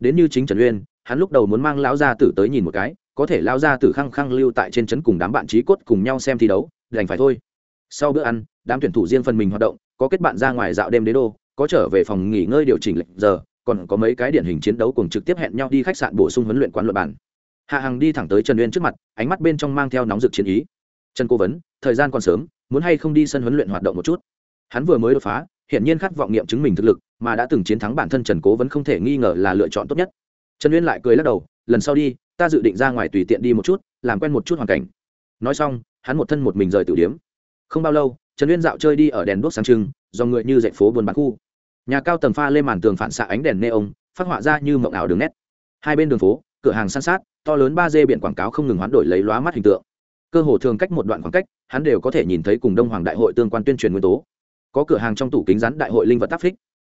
Đến như chính trần uyên, hắn lúc đầu muốn mang lão gia tử tới nhìn một cái, có thể lão gia tử khăng khăng lưu tại trên trấn cùng đám bạn trí cốt cùng nhau xem thi đấu, đành phải thôi. Sau bữa ăn, đám tuyển thủ riêng phần mình hoạt động, có kết bạn ra ngoài dạo đêm đế đô, có trở về phòng nghỉ ngơi điều chỉnh lệnh giờ còn có mấy cái điển hình chiến đấu cùng trực tiếp hẹn nhau đi khách sạn bổ sung huấn luyện quán luật bản. Hạ hằng đi thẳng tới trần uyên trước mặt, ánh mắt bên trong mang theo nóng rực chiến ý. Trần cố vấn, thời gian còn sớm, muốn hay không đi sân huấn luyện hoạt động một chút? Hắn vừa mới đột phá hiện nhiên khát vọng nghiệm chứng mình thực lực, mà đã từng chiến thắng bản thân trần cố vấn không thể nghi ngờ là lựa chọn tốt nhất. Trần uyên lại cười lắc đầu, lần sau đi, ta dự định ra ngoài tùy tiện đi một chút, làm quen một chút hoàn cảnh. Nói xong, hắn một thân một mình rời tử điếm. Không bao lâu, trần uyên dạo chơi đi ở đèn đuốc sáng trưng do người như dạy phố buôn bán khu nhà cao tầng pha lên màn tường phản xạ ánh đèn neon, phát họa ra như mộng ảo đường nét. Hai bên đường phố, cửa hàng san sát, to lớn ba d biển quảng cáo không ngừng hoán đổi lấy lóa mắt hình tượng. Cơ hồ thường cách một đoạn khoảng cách, hắn đều có thể nhìn thấy cùng đông hoàng đại hội tương quan tuyên truyền nguyên tố. Có cửa hàng trong tủ kính rắn đại hội linh vật tác phích.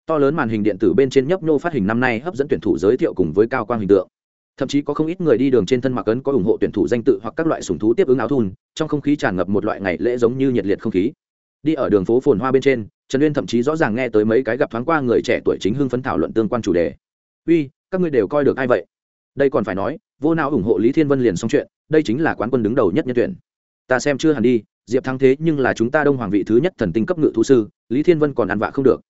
To lớn màn hình điện tử bên trên nhấp nhô phát hình năm nay hấp dẫn tuyển thủ giới thiệu cùng với cao quang hình tượng. Thậm chí có không ít người đi đường trên thân mặc ấn có ủng hộ tuyển thủ danh tự hoặc các loại sùng thú tiếp ứng áo thun, trong không khí tràn ngập một loại ngày lễ giống như nhiệt liệt không khí đi ở đường phố phồn hoa bên trên, trần uyên thậm chí rõ ràng nghe tới mấy cái gặp thoáng qua người trẻ tuổi chính hưng phấn thảo luận tương quan chủ đề. Uy, các ngươi đều coi được ai vậy? Đây còn phải nói, vô nào ủng hộ lý thiên vân liền xong chuyện, đây chính là quán quân đứng đầu nhất nhân tuyển. Ta xem chưa hẳn đi, diệp thắng thế nhưng là chúng ta đông hoàng vị thứ nhất thần tinh cấp ngự thú sư, lý thiên vân còn ăn vạ không được.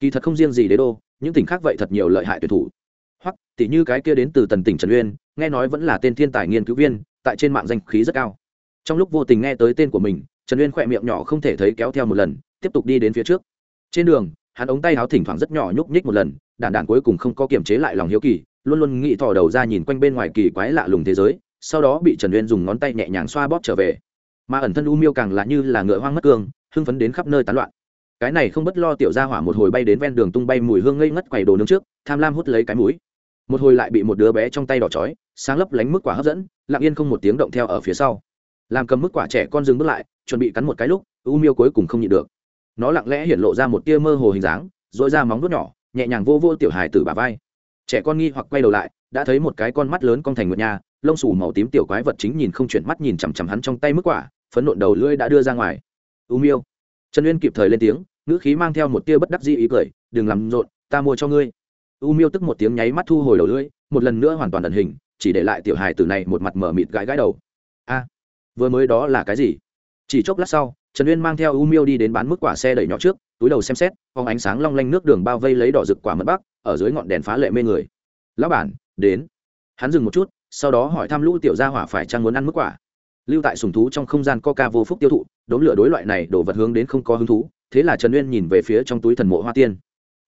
Kỳ thật không riêng gì đế đô, những tỉnh khác vậy thật nhiều lợi hại tuyển thủ. Hoặc tỷ như cái kia đến từ tần tỉnh trần uyên, nghe nói vẫn là tên thiên tài nghiên cứu viên, tại trên mạng danh khí rất cao. Trong lúc vô tình nghe tới tên của mình trần uyên khỏe miệng nhỏ không thể thấy kéo theo một lần, tiếp tục đi đến phía trước. Trên đường, hắn ống tay háo thỉnh thoảng rất nhỏ nhúc nhích một lần, đản đản cuối cùng không có kiềm chế lại lòng hiếu kỳ, luôn luôn nghĩ thò đầu ra nhìn quanh bên ngoài kỳ quái lạ lùng thế giới, sau đó bị trần uyên dùng ngón tay nhẹ nhàng xoa bóp trở về. Mà ẩn thân u miêu càng là như là ngựa hoang mất cương, hưng phấn đến khắp nơi tán loạn. Cái này không bất lo tiểu ra hỏa một hồi bay đến ven đường tung bay mùi hương ngây ngất quầy đồ nướng trước, tham lam hút lấy cái mũi. Một hồi lại bị một đứa bé trong tay đỏ chói, sáng lấp lánh mức quả hấp dẫn, lặng yên không một tiếng động theo ở phía sau làm cầm mức quả trẻ con dừng bước lại, chuẩn bị cắn một cái lúc, u miêu cuối cùng không nhịn được. Nó lặng lẽ hiện lộ ra một tia mơ hồ hình dáng dội ra móng vuốt nhỏ, nhẹ nhàng vô vô tiểu hài từ bà vai. Trẻ con nghi hoặc quay đầu lại, đã thấy một cái con mắt lớn con thành ngựa nhà lông xù màu tím tiểu quái vật chính nhìn không chuyển mắt nhìn chằm chằm hắn trong tay mức quả, phấn nộn đầu lưỡi đã đưa ra ngoài. U miêu. Trần uyên kịp thời lên tiếng, ngữ khí mang theo một tia bất đắc dĩ ý cười, đừng làm rộn, ta mua cho ngươi. U miêu tức một tiếng nháy mắt thu hồi đầu lưỡi, một lần nữa hoàn toàn ẩn hình, chỉ để lại tiểu hài từ này một mặt mở mịt gãi gãi đầu. A vừa mới đó là cái gì? Chỉ chốc lát sau, trần uyên mang theo u miêu đi đến bán mức quả xe đẩy nhỏ trước, túi đầu xem xét, phóng ánh sáng long lanh nước đường bao vây lấy đỏ rực quả mật bắc, ở dưới ngọn đèn phá lệ mê người. Lão bản, đến. Hắn dừng một chút, sau đó hỏi thăm lũ tiểu gia hỏa phải chăng muốn ăn mức quả. Lưu tại sùng thú trong không gian coca vô phúc tiêu thụ đốn lửa đối loại này đổ vật hướng đến không có hứng thú, thế là trần uyên nhìn về phía trong túi thần mộ hoa tiên.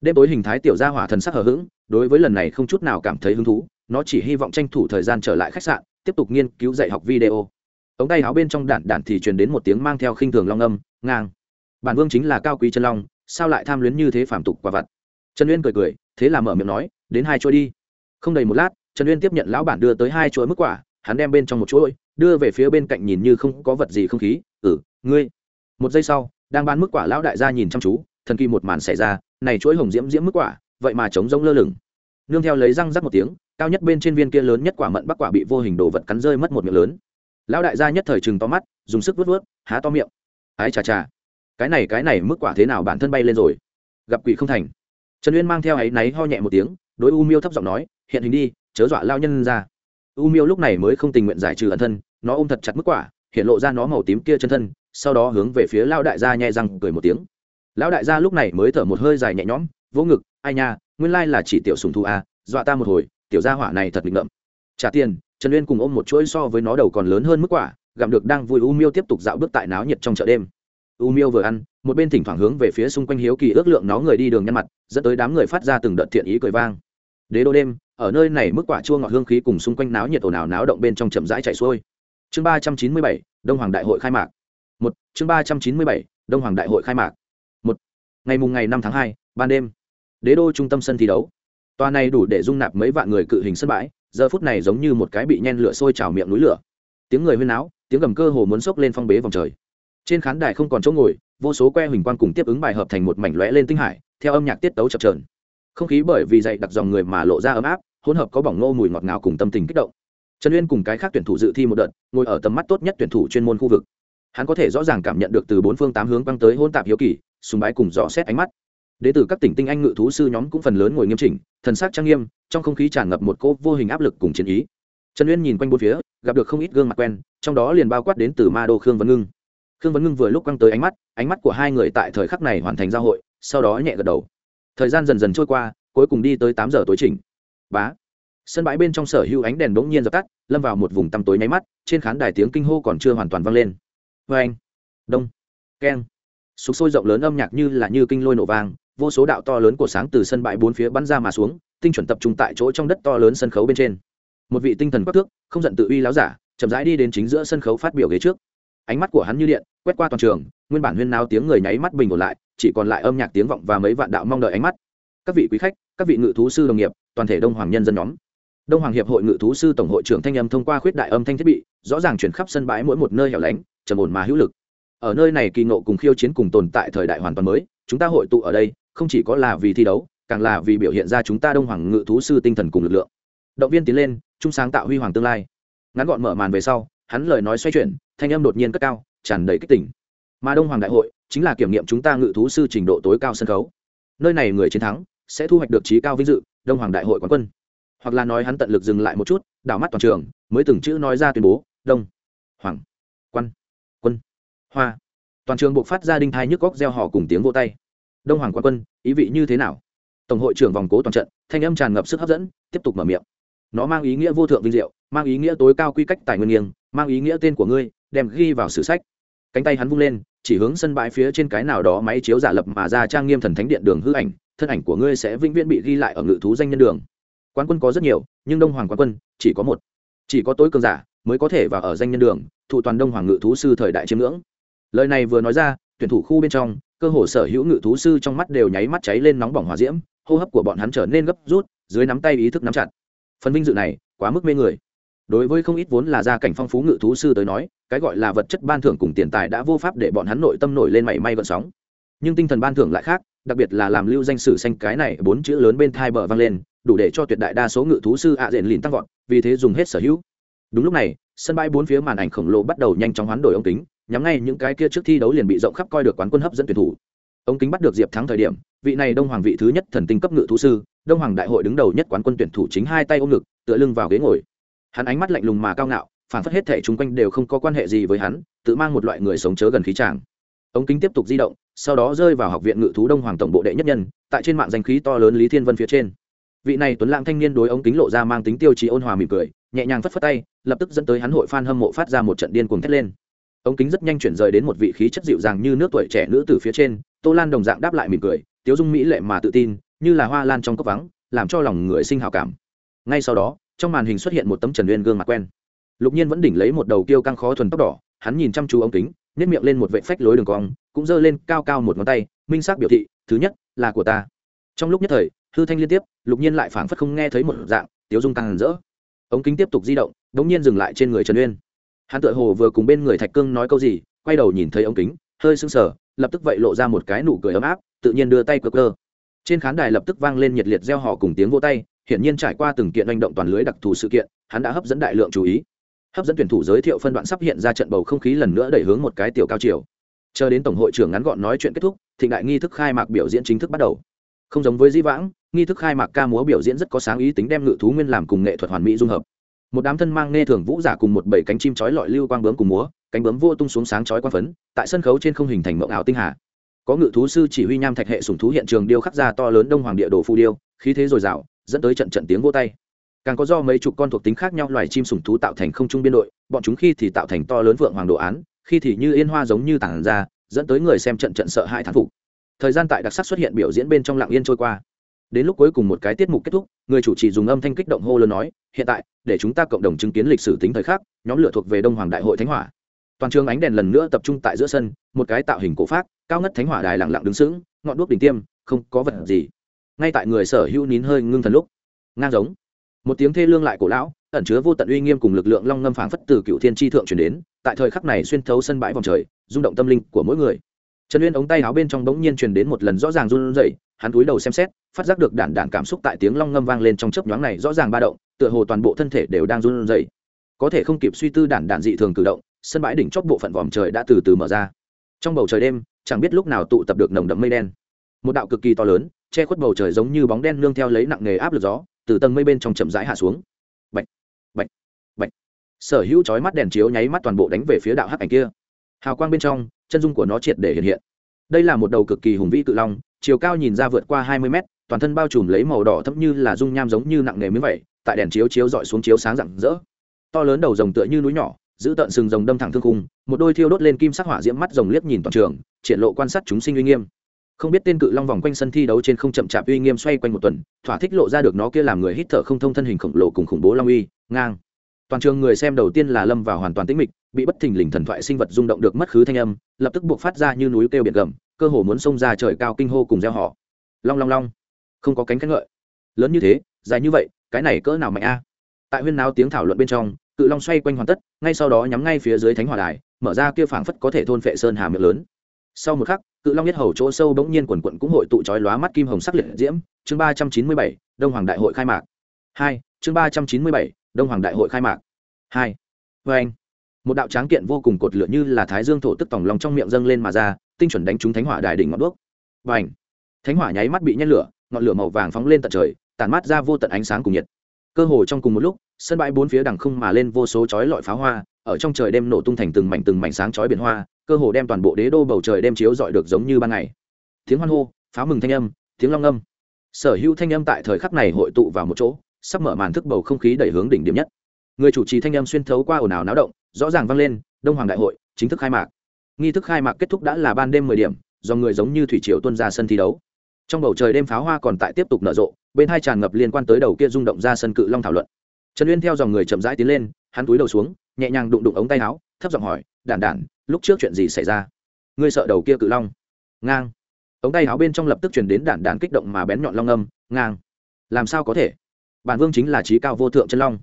Đêm tối hình thái tiểu gia hỏa thần sắc hờ hững, đối với lần này không chút nào cảm thấy hứng thú, nó chỉ hy vọng tranh thủ thời gian trở lại khách sạn, tiếp tục nghiên cứu dạy học video ống tay áo bên trong đạn đạn thì truyền đến một tiếng mang theo khinh thường long âm, ngang. Bản vương chính là cao quý chân long, sao lại tham luyến như thế phản tục quả vặt? Trần uyên cười cười, thế là mở miệng nói, đến hai chuỗi đi. Không đầy một lát, trần uyên tiếp nhận lão bản đưa tới hai chuỗi mức quả, hắn đem bên trong một chuỗi, đưa về phía bên cạnh nhìn như không có vật gì không khí ừ ngươi. Một giây sau, đang bán mức quả lão đại gia nhìn chăm chú, thần kỳ một màn xảy ra, này chuỗi hồng diễm diễm mức quả, vậy mà trống rỗng lơ lửng. Nương theo lấy răng rắc một tiếng, cao nhất bên trên viên kia lớn nhất quả mận bắc quả bị vô hình đồ vật cắn rơi mất một miệng lớn lão đại gia nhất thời chừng to mắt, dùng sức vớt vớt há to miệng. Ái chà chà. Cái này cái này mức quả thế nào bản thân bay lên rồi? Gặp quỷ không thành. Trần uyên mang theo áy náy ho nhẹ một tiếng, đối u miêu thấp giọng nói, hiện hình đi, chớ dọa lao nhân ra. U miêu lúc này mới không tình nguyện giải trừ ẩn thân, nó ôm thật chặt mức quả, hiện lộ ra nó màu tím kia chân thân, sau đó hướng về phía lao đại gia nhẹ răng cười một tiếng. Lão đại gia lúc này mới thở một hơi dài nhẹ nhõm vỗ ngực, ai nha, nguyên lai là chỉ tiểu sùng thu a à, dọa ta một hồi, tiểu gia hỏa này thật nghịch ngợm. Trả tiền trần uyên cùng ôm một chuỗi so với nó đầu còn lớn hơn mức quả, gặm được đang vui u miêu tiếp tục dạo bước tại náo nhiệt trong chợ đêm. U miêu vừa ăn, một bên thỉnh thoảng hướng về phía xung quanh hiếu kỳ ước lượng nó người đi đường nhăn mặt, dẫn tới đám người phát ra từng đợt thiện ý cười vang. Đế đô đêm, ở nơi này mức quả chua ngọt hương khí cùng xung quanh náo nhiệt ồn ào náo động bên trong chậm rãi chảy xuôi. Chương ba trăm chín mươi bảy, đông hoàng đại hội khai mạc. Một, chương ba trăm chín mươi bảy, đông hoàng đại hội khai mạc. Một, ngày mùng ngày năm tháng hai, ban đêm. Đế đô trung tâm sân thi đấu. Tòa này đủ để dung nạp mấy vạn người cự hình sân bãi giờ phút này giống như một cái bị nhen lửa sôi trào miệng núi lửa. Tiếng người huyên náo, tiếng gầm cơ hồ muốn xốc lên phong bế vòng trời. Trên khán đài không còn chỗ ngồi, vô số que huỳnh quang cùng tiếp ứng bài hợp thành một mảnh lóe lên tinh hải, theo âm nhạc tiết tấu chập trờn không khí bởi vì dậy đặc dòng người mà lộ ra ấm áp, hỗn hợp có bỏng nô mùi ngọt ngào cùng tâm tình kích động. Trần uyên cùng cái khác tuyển thủ dự thi một đợt, ngồi ở tầm mắt tốt nhất tuyển thủ chuyên môn khu vực. Hắn có thể rõ ràng cảm nhận được từ bốn phương tám hướng băng tới hôn tạp hiếu kỳ, sùng bái cùng dò xét ánh mắt đ ế từ các tỉnh tinh anh ngự thú sư nhóm cũng phần lớn ngồi nghiêm chỉnh, thần sắc trang nghiêm, trong không khí tràn ngập một cỗ vô hình áp lực cùng chiến ý. Trần uyên nhìn quanh bốn phía, gặp được không ít gương mặt quen, trong đó liền bao quát đến từ ma đô khương Văn ngưng. Khương Văn ngưng vừa lúc quăng tới ánh mắt ánh mắt của hai người tại thời khắc này hoàn thành giao hội, sau đó nhẹ gật đầu. Thời gian dần dần trôi qua, cuối cùng đi tới tám giờ tối trình bá. Sân bãi bên trong sở hữu ánh đèn bỗng nhiên dập tắt, lâm vào một vùng tăm tối nháy mắt, trên khán đài tiếng kinh hô còn chưa hoàn toàn vang lên. Vê anh đông. Keng. Sục sôi rộng lớn âm nhạc như là như kinh lôi nổ vang vô số đạo to lớn của sáng từ sân bãi bốn phía bắn ra mà xuống, tinh chuẩn tập trung tại chỗ trong đất to lớn sân khấu bên trên. Một vị tinh thần quắc thước, không giận tự uy láo giả, chậm rãi đi đến chính giữa sân khấu phát biểu ghế trước. Ánh mắt của hắn như điện, quét qua toàn trường, nguyên bản huyên náo tiếng người nháy mắt bình ổn lại, chỉ còn lại âm nhạc tiếng vọng và mấy vạn đạo mong đợi ánh mắt. Các vị quý khách, các vị ngự thú sư đồng nghiệp, toàn thể đông hoàng nhân dân nhóm. Đông hoàng hiệp hội ngự thú sư tổng hội trưởng thanh âm thông qua khuyết đại âm thanh thiết bị, rõ ràng chuyển khắp sân bãi mỗi một nơi hẻo lánh, trầm ổn mà hữu lực. Ở nơi này kỳ ngộ cùng khiêu chiến cùng tồn tại thời đại hoàn toàn mới, chúng ta hội tụ ở đây không chỉ có là vì thi đấu, càng là vì biểu hiện ra chúng ta đông hoàng ngự thú sư tinh thần cùng lực lượng. Động viên tiến lên, chung sáng tạo huy hoàng tương lai. Ngắn gọn mở màn về sau, hắn lời nói xoay chuyển, thanh âm đột nhiên cất cao, tràn đầy kích tỉnh. Mà đông hoàng đại hội, chính là kiểm nghiệm chúng ta ngự thú sư trình độ tối cao sân khấu. Nơi này người chiến thắng, sẽ thu hoạch được trí cao vinh dự, đông hoàng đại hội quán quân. Hoặc là nói hắn tận lực dừng lại một chút, đảo mắt toàn trường, mới từng chữ nói ra tuyên bố, đông hoàng quan quân hoa. Toàn trường buộc phát ra đinh thai nhức góc gieo họ cùng tiếng vô tay đông hoàng quan quân, ý vị như thế nào? Tổng hội trưởng vòng cố toàn trận, thanh âm tràn ngập sức hấp dẫn, tiếp tục mở miệng. Nó mang ý nghĩa vô thượng vinh diệu, mang ý nghĩa tối cao quy cách tài nguyên nghiêng, mang ý nghĩa tên của ngươi, đem ghi vào sử sách. Cánh tay hắn vung lên, chỉ hướng sân bãi phía trên cái nào đó máy chiếu giả lập mà ra trang nghiêm thần thánh điện đường hư ảnh, thân ảnh của ngươi sẽ vĩnh viễn bị ghi lại ở ngự thú danh nhân đường. Quán quân có rất nhiều, nhưng đông hoàng quán quân, chỉ có một. Chỉ có tối cường giả mới có thể vào ở danh nhân đường, thụ toàn đông hoàng ngự thú sư thời đại chiêm ngưỡng. Lời này vừa nói ra, tuyển thủ khu bên trong cơ hồ sở hữu ngự thú sư trong mắt đều nháy mắt cháy lên nóng bỏng hòa diễm, hô hấp của bọn hắn trở nên gấp rút, dưới nắm tay ý thức nắm chặt. Phần vinh dự này, quá mức mê người. Đối với không ít vốn là gia cảnh phong phú ngự thú sư tới nói, cái gọi là vật chất ban thưởng cùng tiền tài đã vô pháp để bọn hắn nội tâm nổi lên mảy may vận sóng. Nhưng tinh thần ban thưởng lại khác, đặc biệt là làm lưu danh sử xanh cái này, bốn chữ lớn bên thai bờ vang lên, đủ để cho tuyệt đại đa số ngự thú sư ạ à diện lìn tăng vọt, vì thế dùng hết sở hữu. Đúng lúc này, sân bãi bốn phía màn ảnh khổng lồ bắt đầu nhanh chóng hoán đổi ống kính nhắm ngay những cái kia trước thi đấu liền bị rộng khắp coi được quán quân hấp dẫn tuyển thủ. Ống kính bắt được diệp thắng thời điểm, vị này đông hoàng vị thứ nhất thần tinh cấp ngự thú sư, đông hoàng đại hội đứng đầu nhất quán quân tuyển thủ chính hai tay ôm ngực, tựa lưng vào ghế ngồi. Hắn ánh mắt lạnh lùng mà cao ngạo, phản phất hết thể chung quanh đều không có quan hệ gì với hắn, tự mang một loại người sống chớ gần khí tràng ống kính tiếp tục di động, sau đó rơi vào học viện ngự thú đông hoàng tổng bộ đệ nhất nhân, tại trên mạng danh khí to lớn lý thiên vân phía trên. Vị này tuấn lãng thanh niên đối ống kính lộ ra mang tính tiêu chí ôn hòa mỉm cười, nhẹ nhàng phất phất tay, lập tức dẫn tới hắn hội fan hâm mộ phát ra một trận điên cuồng thét lên ống kính rất nhanh chuyển rời đến một vị khí chất dịu dàng như nước tuổi trẻ nữ từ phía trên, tô lan đồng dạng đáp lại mỉm cười, tiếu dung mỹ lệ mà tự tin, như là hoa lan trong cốc vắng, làm cho lòng người sinh hào cảm. Ngay sau đó, trong màn hình xuất hiện một tấm trần uyên gương mặt quen. Lục nhiên vẫn đỉnh lấy một đầu kêu căng khó thuần tóc đỏ, hắn nhìn chăm chú ống kính nếp miệng lên một vệ phách lối đường cong, cũng giơ lên cao cao một ngón tay, minh xác biểu thị, thứ nhất là của ta. Trong lúc nhất thời, hư thanh liên tiếp, lục nhiên lại phảng phất không nghe thấy một dạng, tiếu dung càng rỡ. Ống kính tiếp tục di động đ ỗ n g nhiên dừng lại trên người trần uyên hắn tựa hồ vừa cùng bên người thạch cương nói câu gì, quay đầu nhìn thấy ống kính, hơi sưng sờ, lập tức vậy lộ ra một cái nụ cười ấm áp, tự nhiên đưa tay cơ cơ. Trên khán đài lập tức vang lên nhiệt liệt gieo họ cùng tiếng vô tay, hiển nhiên trải qua từng kiện hành động toàn lưới đặc thù sự kiện, hắn đã hấp dẫn đại lượng chú ý. Hấp dẫn tuyển thủ giới thiệu phân đoạn sắp hiện ra trận bầu không khí lần nữa đẩy hướng một cái tiểu cao chiều. Chờ đến tổng hội trưởng ngắn gọn nói chuyện kết thúc, thịnh đại nghi thức khai mạc biểu diễn chính thức bắt đầu. Không giống với di vãng, nghi thức khai mạc ca múa biểu diễn rất có sáng ý tính đem ngự thú nguyên làm cùng nghệ thuật hoàn mỹ dung hợp một đám thân mang nghe thường vũ giả cùng một bảy cánh chim chói lọi lưu quang bướm cùng múa, cánh bướm vô tung xuống sáng chói quang phấn, tại sân khấu trên không hình thành mộng ảo tinh hà. Có ngự thú sư chỉ huy nham thạch hệ sủng thú hiện trường điêu khắc ra to lớn đông hoàng địa đồ phù điêu, khí thế dồi dào, dẫn tới trận trận tiếng vô tay. Càng có do mấy chục con thuộc tính khác nhau loài chim sủng thú tạo thành không trung biên đội, bọn chúng khi thì tạo thành to lớn vượng hoàng đồ án, khi thì như yên hoa giống như tảng ra, dẫn tới người xem trận trận sợ hãi thán phục. Thời gian tại đặc sắc xuất hiện biểu diễn bên trong lặng yên trôi qua đến lúc cuối cùng một cái tiết mục kết thúc, người chủ trì dùng âm thanh kích động hô lớn nói, hiện tại, để chúng ta cộng đồng chứng kiến lịch sử tính thời khắc, nhóm lửa thuộc về đông hoàng đại hội thánh hỏa. Toàn trường ánh đèn lần nữa tập trung tại giữa sân, một cái tạo hình cổ pháp cao ngất thánh hỏa đài lặng lặng đứng sững, ngọn đuốc đỉnh tiêm, không có vật gì. Ngay tại người sở hữu nín hơi ngưng thần lúc, ngang giống, một tiếng thê lương lại cổ lão, ẩn chứa vô tận uy nghiêm cùng lực lượng long ngâm phảng phất từ cựu thiên tri thượng chuyển đến, tại thời khắc này xuyên thấu sân bãi vòng trời, rung động tâm linh của mỗi người. Trần uyên ống tay áo bên trong bỗng nhiên truyền đến một lần rõ ràng run rẩy, hắn cúi đầu xem xét phát giác được đản đản cảm xúc tại tiếng long ngâm vang lên trong chớp nhoáng này rõ ràng ba động, tựa hồ toàn bộ thân thể đều đang run rẩy. Có thể không kịp suy tư đản đản dị thường cử động, sân bãi đỉnh chót bộ phận vòm trời đã từ từ mở ra. Trong bầu trời đêm, chẳng biết lúc nào tụ tập được nồng đậm mây đen. Một đạo cực kỳ to lớn, che khuất bầu trời giống như bóng đen nương theo lấy nặng nghề áp lực gió, từ tầng mây bên trong chậm rãi hạ xuống. Bạch bạch bạch. Sở hữu chói mắt đèn chiếu nháy mắt toàn bộ đánh về phía đạo hắc ảnh kia. Hào quang bên trong, chân dung của nó triệt để hiện hiện. Đây là một đầu cực kỳ hùng vĩ cự long, chiều cao nhìn ra vượt qua hai mươi mét toàn thân bao trùm lấy màu đỏ thấp như là dung nham giống như nặng nề miếng vậy tại đèn chiếu chiếu dọi xuống chiếu sáng rạng rỡ. To lớn đầu rồng tựa như núi nhỏ, giữ tận sừng rồng đâm thẳng thương khung, một đôi thiêu đốt lên kim sắc hỏa diễm mắt rồng liếc nhìn toàn trường, triển lộ quan sát chúng sinh uy nghiêm. Không biết tên cự long vòng quanh sân thi đấu trên không chậm chạp uy nghiêm xoay quanh một tuần, thỏa thích lộ ra được nó kia làm người hít thở không thông thân hình khổng lồ cùng khủng bố long uy, ngang. Toàn trường người xem đầu tiên là lâm vào hoàn toàn tĩnh mịch, bị bất thình lình thần thoại sinh vật rung động được mất khứ thanh âm, lập tức buộc phát ra như núi kêu biển gầm, cơ hồ muốn xông ra trời cao kinh hô cùng gieo họ long long long không có cánh khen ngợi. Lớn như thế, dài như vậy, cái này cỡ nào mạnh a? Tại huyên náo tiếng thảo luận bên trong, cự long xoay quanh hoàn tất, ngay sau đó nhắm ngay phía dưới thánh hỏa đài, mở ra kia phảng phất có thể thôn phệ sơn hà miệng lớn. Sau một khắc, cự long nhất hầu chỗ sâu bỗng nhiên quần quận cũng hội tụ chói lóa mắt kim hồng sắc liệt diễm. Chương ba trăm chín mươi bảy, đông hoàng đại hội khai mạc. Hai, chương ba trăm chín mươi bảy, đông hoàng đại hội khai mạc. Hai. Vê anh, một đạo tráng kiện vô cùng cột lửa như là thái dương thổ tức tòng lòng trong miệng dâng lên mà ra, tinh chuẩn đánh trúng thánh hỏa đài đỉnh ngọn đuốc. Và ảnh thánh hỏa nháy mắt bị nhét lửa ngọn lửa màu vàng phóng lên tận trời tàn mát ra vô tận ánh sáng cùng nhiệt. Cơ hồ trong cùng một lúc, sân bãi bốn phía đằng không mà lên vô số chói lọi pháo hoa, ở trong trời đêm nổ tung thành từng mảnh từng mảnh sáng chói biển hoa, cơ hồ đem toàn bộ đế đô bầu trời đem chiếu dọi được giống như ban ngày. Tiếng hoan hô, pháo mừng thanh âm, tiếng long âm sở hữu thanh âm tại thời khắc này hội tụ vào một chỗ, sắp mở màn thức bầu không khí đẩy hướng đỉnh điểm nhất. Người chủ trì thanh âm xuyên thấu qua ồn ào náo động, rõ ràng vang lên, đông hoàng đại hội, chính thức khai mạc. Nghi thức khai mạc kết thúc đã là ban đêm mười điểm, do người giống như thủy triều tuân ra sân thi đấu trong bầu trời đêm pháo hoa còn tại tiếp tục nở rộ, bên hai tràn ngập liên quan tới đầu kia rung động ra sân cự long thảo luận. Trần uyên theo dòng người chậm rãi tiến lên, hắn túi đầu xuống, nhẹ nhàng đụng đụng ống tay áo, thấp giọng hỏi, đản đản, lúc trước chuyện gì xảy ra? Ngươi sợ đầu kia cự long? Ngang. Ống tay áo bên trong lập tức chuyển đến đản đản kích động mà bén nhọn long âm, ngang. Làm sao có thể? Bản vương chính là trí cao vô thượng chân long.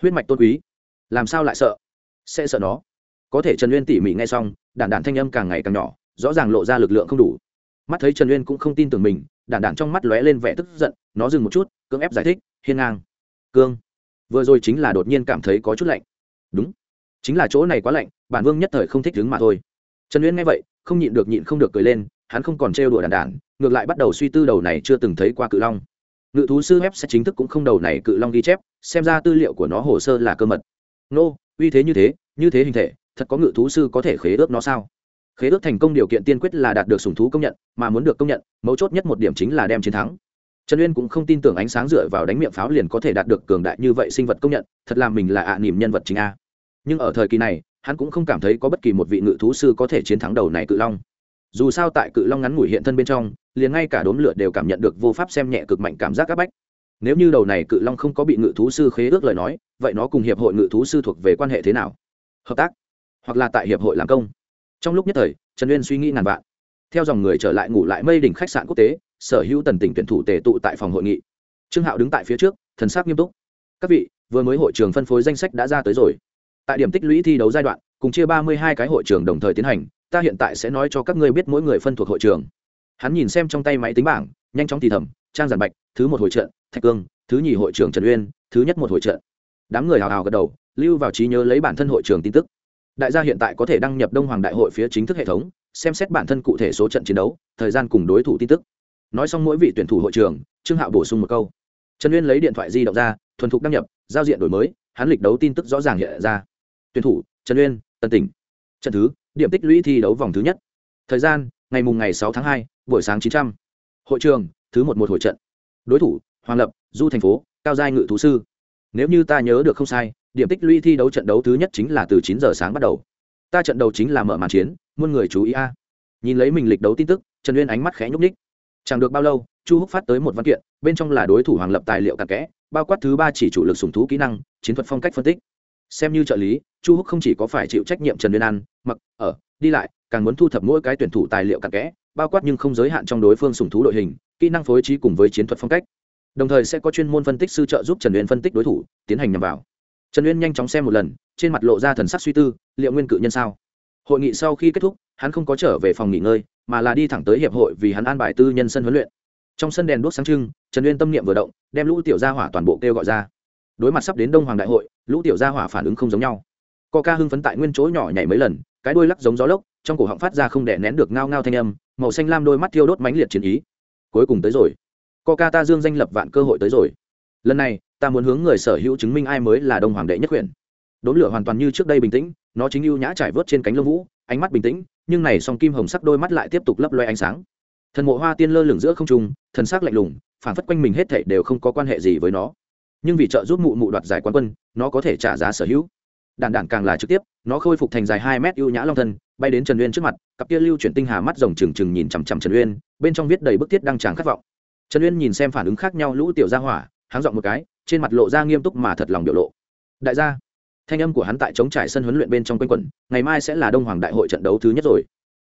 Huyết mạch tôn quý. Làm sao lại sợ? Sẽ sợ nó. Có thể trần uyên tỉ mỉ nghe xong, đản đản thanh âm càng ngày càng nhỏ, rõ ràng lộ ra lực lượng không đủ mắt thấy trần uyên cũng không tin tưởng mình đản đản trong mắt lóe lên vẻ tức giận, nó dừng một chút, cưỡng ép giải thích, hiên ngang. Cương. Vừa rồi chính là đột nhiên cảm thấy có chút lạnh. Đúng. Chính là chỗ này quá lạnh, bản vương nhất thời không thích đứng mà thôi. Trần uyên nghe vậy, không nhịn được nhịn không được cười lên, hắn không còn trêu đùa đản đản ngược lại bắt đầu suy tư đầu này chưa từng thấy qua cự long. Ngự thú sư web sẽ chính thức cũng không đầu này cự long ghi chép, xem ra tư liệu của nó hồ sơ là cơ mật. Nô, uy thế như thế như thế hình thể, thật có ngự thú sư có thể khế ước nó sao? Khế ước thành công điều kiện tiên quyết là đạt được sùng thú công nhận, mà muốn được công nhận, mấu chốt nhất một điểm chính là đem chiến thắng. Trần uyên cũng không tin tưởng ánh sáng dựa vào đánh miệng pháo liền có thể đạt được cường đại như vậy sinh vật công nhận, thật là mình là ạ à nhân vật chính a. Nhưng ở thời kỳ này, hắn cũng không cảm thấy có bất kỳ một vị ngự thú sư có thể chiến thắng đầu này cự long. Dù sao tại cự long ngắn ngủi hiện thân bên trong, liền ngay cả đốm lửa đều cảm nhận được vô pháp xem nhẹ cực mạnh cảm giác áp bách. Nếu như đầu này cự long không có bị ngự thú sư khế ước lời nói, vậy nó cùng hiệp hội ngự thú sư thuộc về quan hệ thế nào? Hợp tác, hoặc là tại hiệp hội làm công? Trong lúc nhất thời, trần uyên suy nghĩ ngàn vạn. Theo dòng người trở lại ngủ lại mây đỉnh khách sạn quốc tế, sở hữu tần tỉnh tuyển thủ tề tụ tại phòng hội nghị. Trương hạo đứng tại phía trước, thần sắc nghiêm túc. Các vị, vừa mới hội trường phân phối danh sách đã ra tới rồi. Tại điểm tích lũy thi đấu giai đoạn, cùng chia ba mươi hai cái hội trường đồng thời tiến hành, ta hiện tại sẽ nói cho các ngươi biết mỗi người phân thuộc hội trường. Hắn nhìn xem trong tay máy tính bảng, nhanh chóng thì thầm, trang giản bạch, thứ một hội trận, thạch cương, thứ nhì hội trưởng trần uyên, thứ nhất một hội trận. Đám người hào hào gật đầu, lưu vào trí nhớ lấy bản thân hội trường tin tức đại gia hiện tại có thể đăng nhập đông hoàng đại hội phía chính thức hệ thống, xem xét bản thân cụ thể số trận chiến đấu, thời gian cùng đối thủ tin tức. Nói xong mỗi vị tuyển thủ hội trường, trương hạo bổ sung một câu. Trần uyên lấy điện thoại di động ra, thuần thục đăng nhập, giao diện đổi mới, hắn lịch đấu tin tức rõ ràng hiện ra. Tuyển thủ, trần uyên, tân tỉnh. Trận thứ, điểm tích lũy thi đấu vòng thứ nhất. Thời gian, ngày mùng ngày sáu tháng hai, buổi sáng chín trăm. Hội trường, thứ một một hội trận. Đối thủ, hoàng lập, du thành phố, cao giai ngự thú sư. Nếu như ta nhớ được không sai điểm tích lũy thi đấu trận đấu thứ nhất chính là từ chín giờ sáng bắt đầu. Ta trận đầu chính là mở màn chiến, muôn người chú ý a. Nhìn lấy mình lịch đấu tin tức, trần uyên ánh mắt khẽ nhúc ních chẳng được bao lâu, chu húc phát tới một văn kiện, bên trong là đối thủ hoàng lập tài liệu cặn kẽ, bao quát thứ ba chỉ chủ lực sùng thú kỹ năng, chiến thuật phong cách phân tích. Xem như trợ lý, chu húc không chỉ có phải chịu trách nhiệm trần uyên ăn, mặc, ở, đi lại, càng muốn thu thập mỗi cái tuyển thủ tài liệu cặn kẽ, bao quát nhưng không giới hạn trong đối phương sùng thú đội hình, kỹ năng phối trí cùng với chiến thuật phong cách. Đồng thời sẽ có chuyên môn phân tích sư trợ giúp trần uyên phân tích đối thủ, tiến hành nhằm vào trần uyên nhanh chóng xem một lần, trên mặt lộ ra thần sắc suy tư, liệu nguyên cự nhân sao? Hội nghị sau khi kết thúc, hắn không có trở về phòng nghỉ ngơi, mà là đi thẳng tới hiệp hội vì hắn an bài tư nhân sân huấn luyện. Trong sân đèn đuốc sáng trưng, trần uyên tâm niệm vừa động, đem lũ tiểu gia hỏa toàn bộ kêu gọi ra. Đối mặt sắp đến đông hoàng đại hội, lũ tiểu gia hỏa phản ứng không giống nhau. Co ca hưng phấn tại nguyên chỗ nhỏ nhảy mấy lần, cái đuôi lắc giống gió lốc, trong cổ họng phát ra không đè nén được ngao ngao thanh âm, màu xanh lam đôi mắt thiêu đốt mãnh liệt chiến ý. Cuối cùng tới rồi. Co ca ta dương danh lập vạn cơ hội tới rồi. Lần này ta muốn hướng người sở hữu chứng minh ai mới là đông hoàng đệ nhất quyền. Đốn lửa hoàn toàn như trước đây bình tĩnh, nó chính ưu nhã trải vớt trên cánh lông vũ, ánh mắt bình tĩnh, nhưng này song kim hồng sắc đôi mắt lại tiếp tục lấp loe ánh sáng. Thần mộ hoa tiên lơ lửng giữa không trung, thần sắc lạnh lùng, phản phất quanh mình hết thảy đều không có quan hệ gì với nó. Nhưng vì trợ giúp mụ mụ đoạt giải quán quân, nó có thể trả giá sở hữu. Đàn đản càng là trực tiếp, nó khôi phục thành dài hai mét ưu nhã long thân, bay đến trần uyên trước mặt, cặp kia lưu chuyển tinh hà mắt rồng trừng trừng nhìn chằm chằm trần uyên, bên trong viết đầy bức thiết đăng tràng khát vọng. Trần uyên nhìn xem phản ứng khác nhau lũ tiểu gia hỏa, háng dọn một cái trên mặt lộ ra nghiêm túc mà thật lòng biểu lộ. Đại gia, thanh âm của hắn tại chống trải sân huấn luyện bên trong quanh quẩn, ngày mai sẽ là đông hoàng đại hội trận đấu thứ nhất rồi.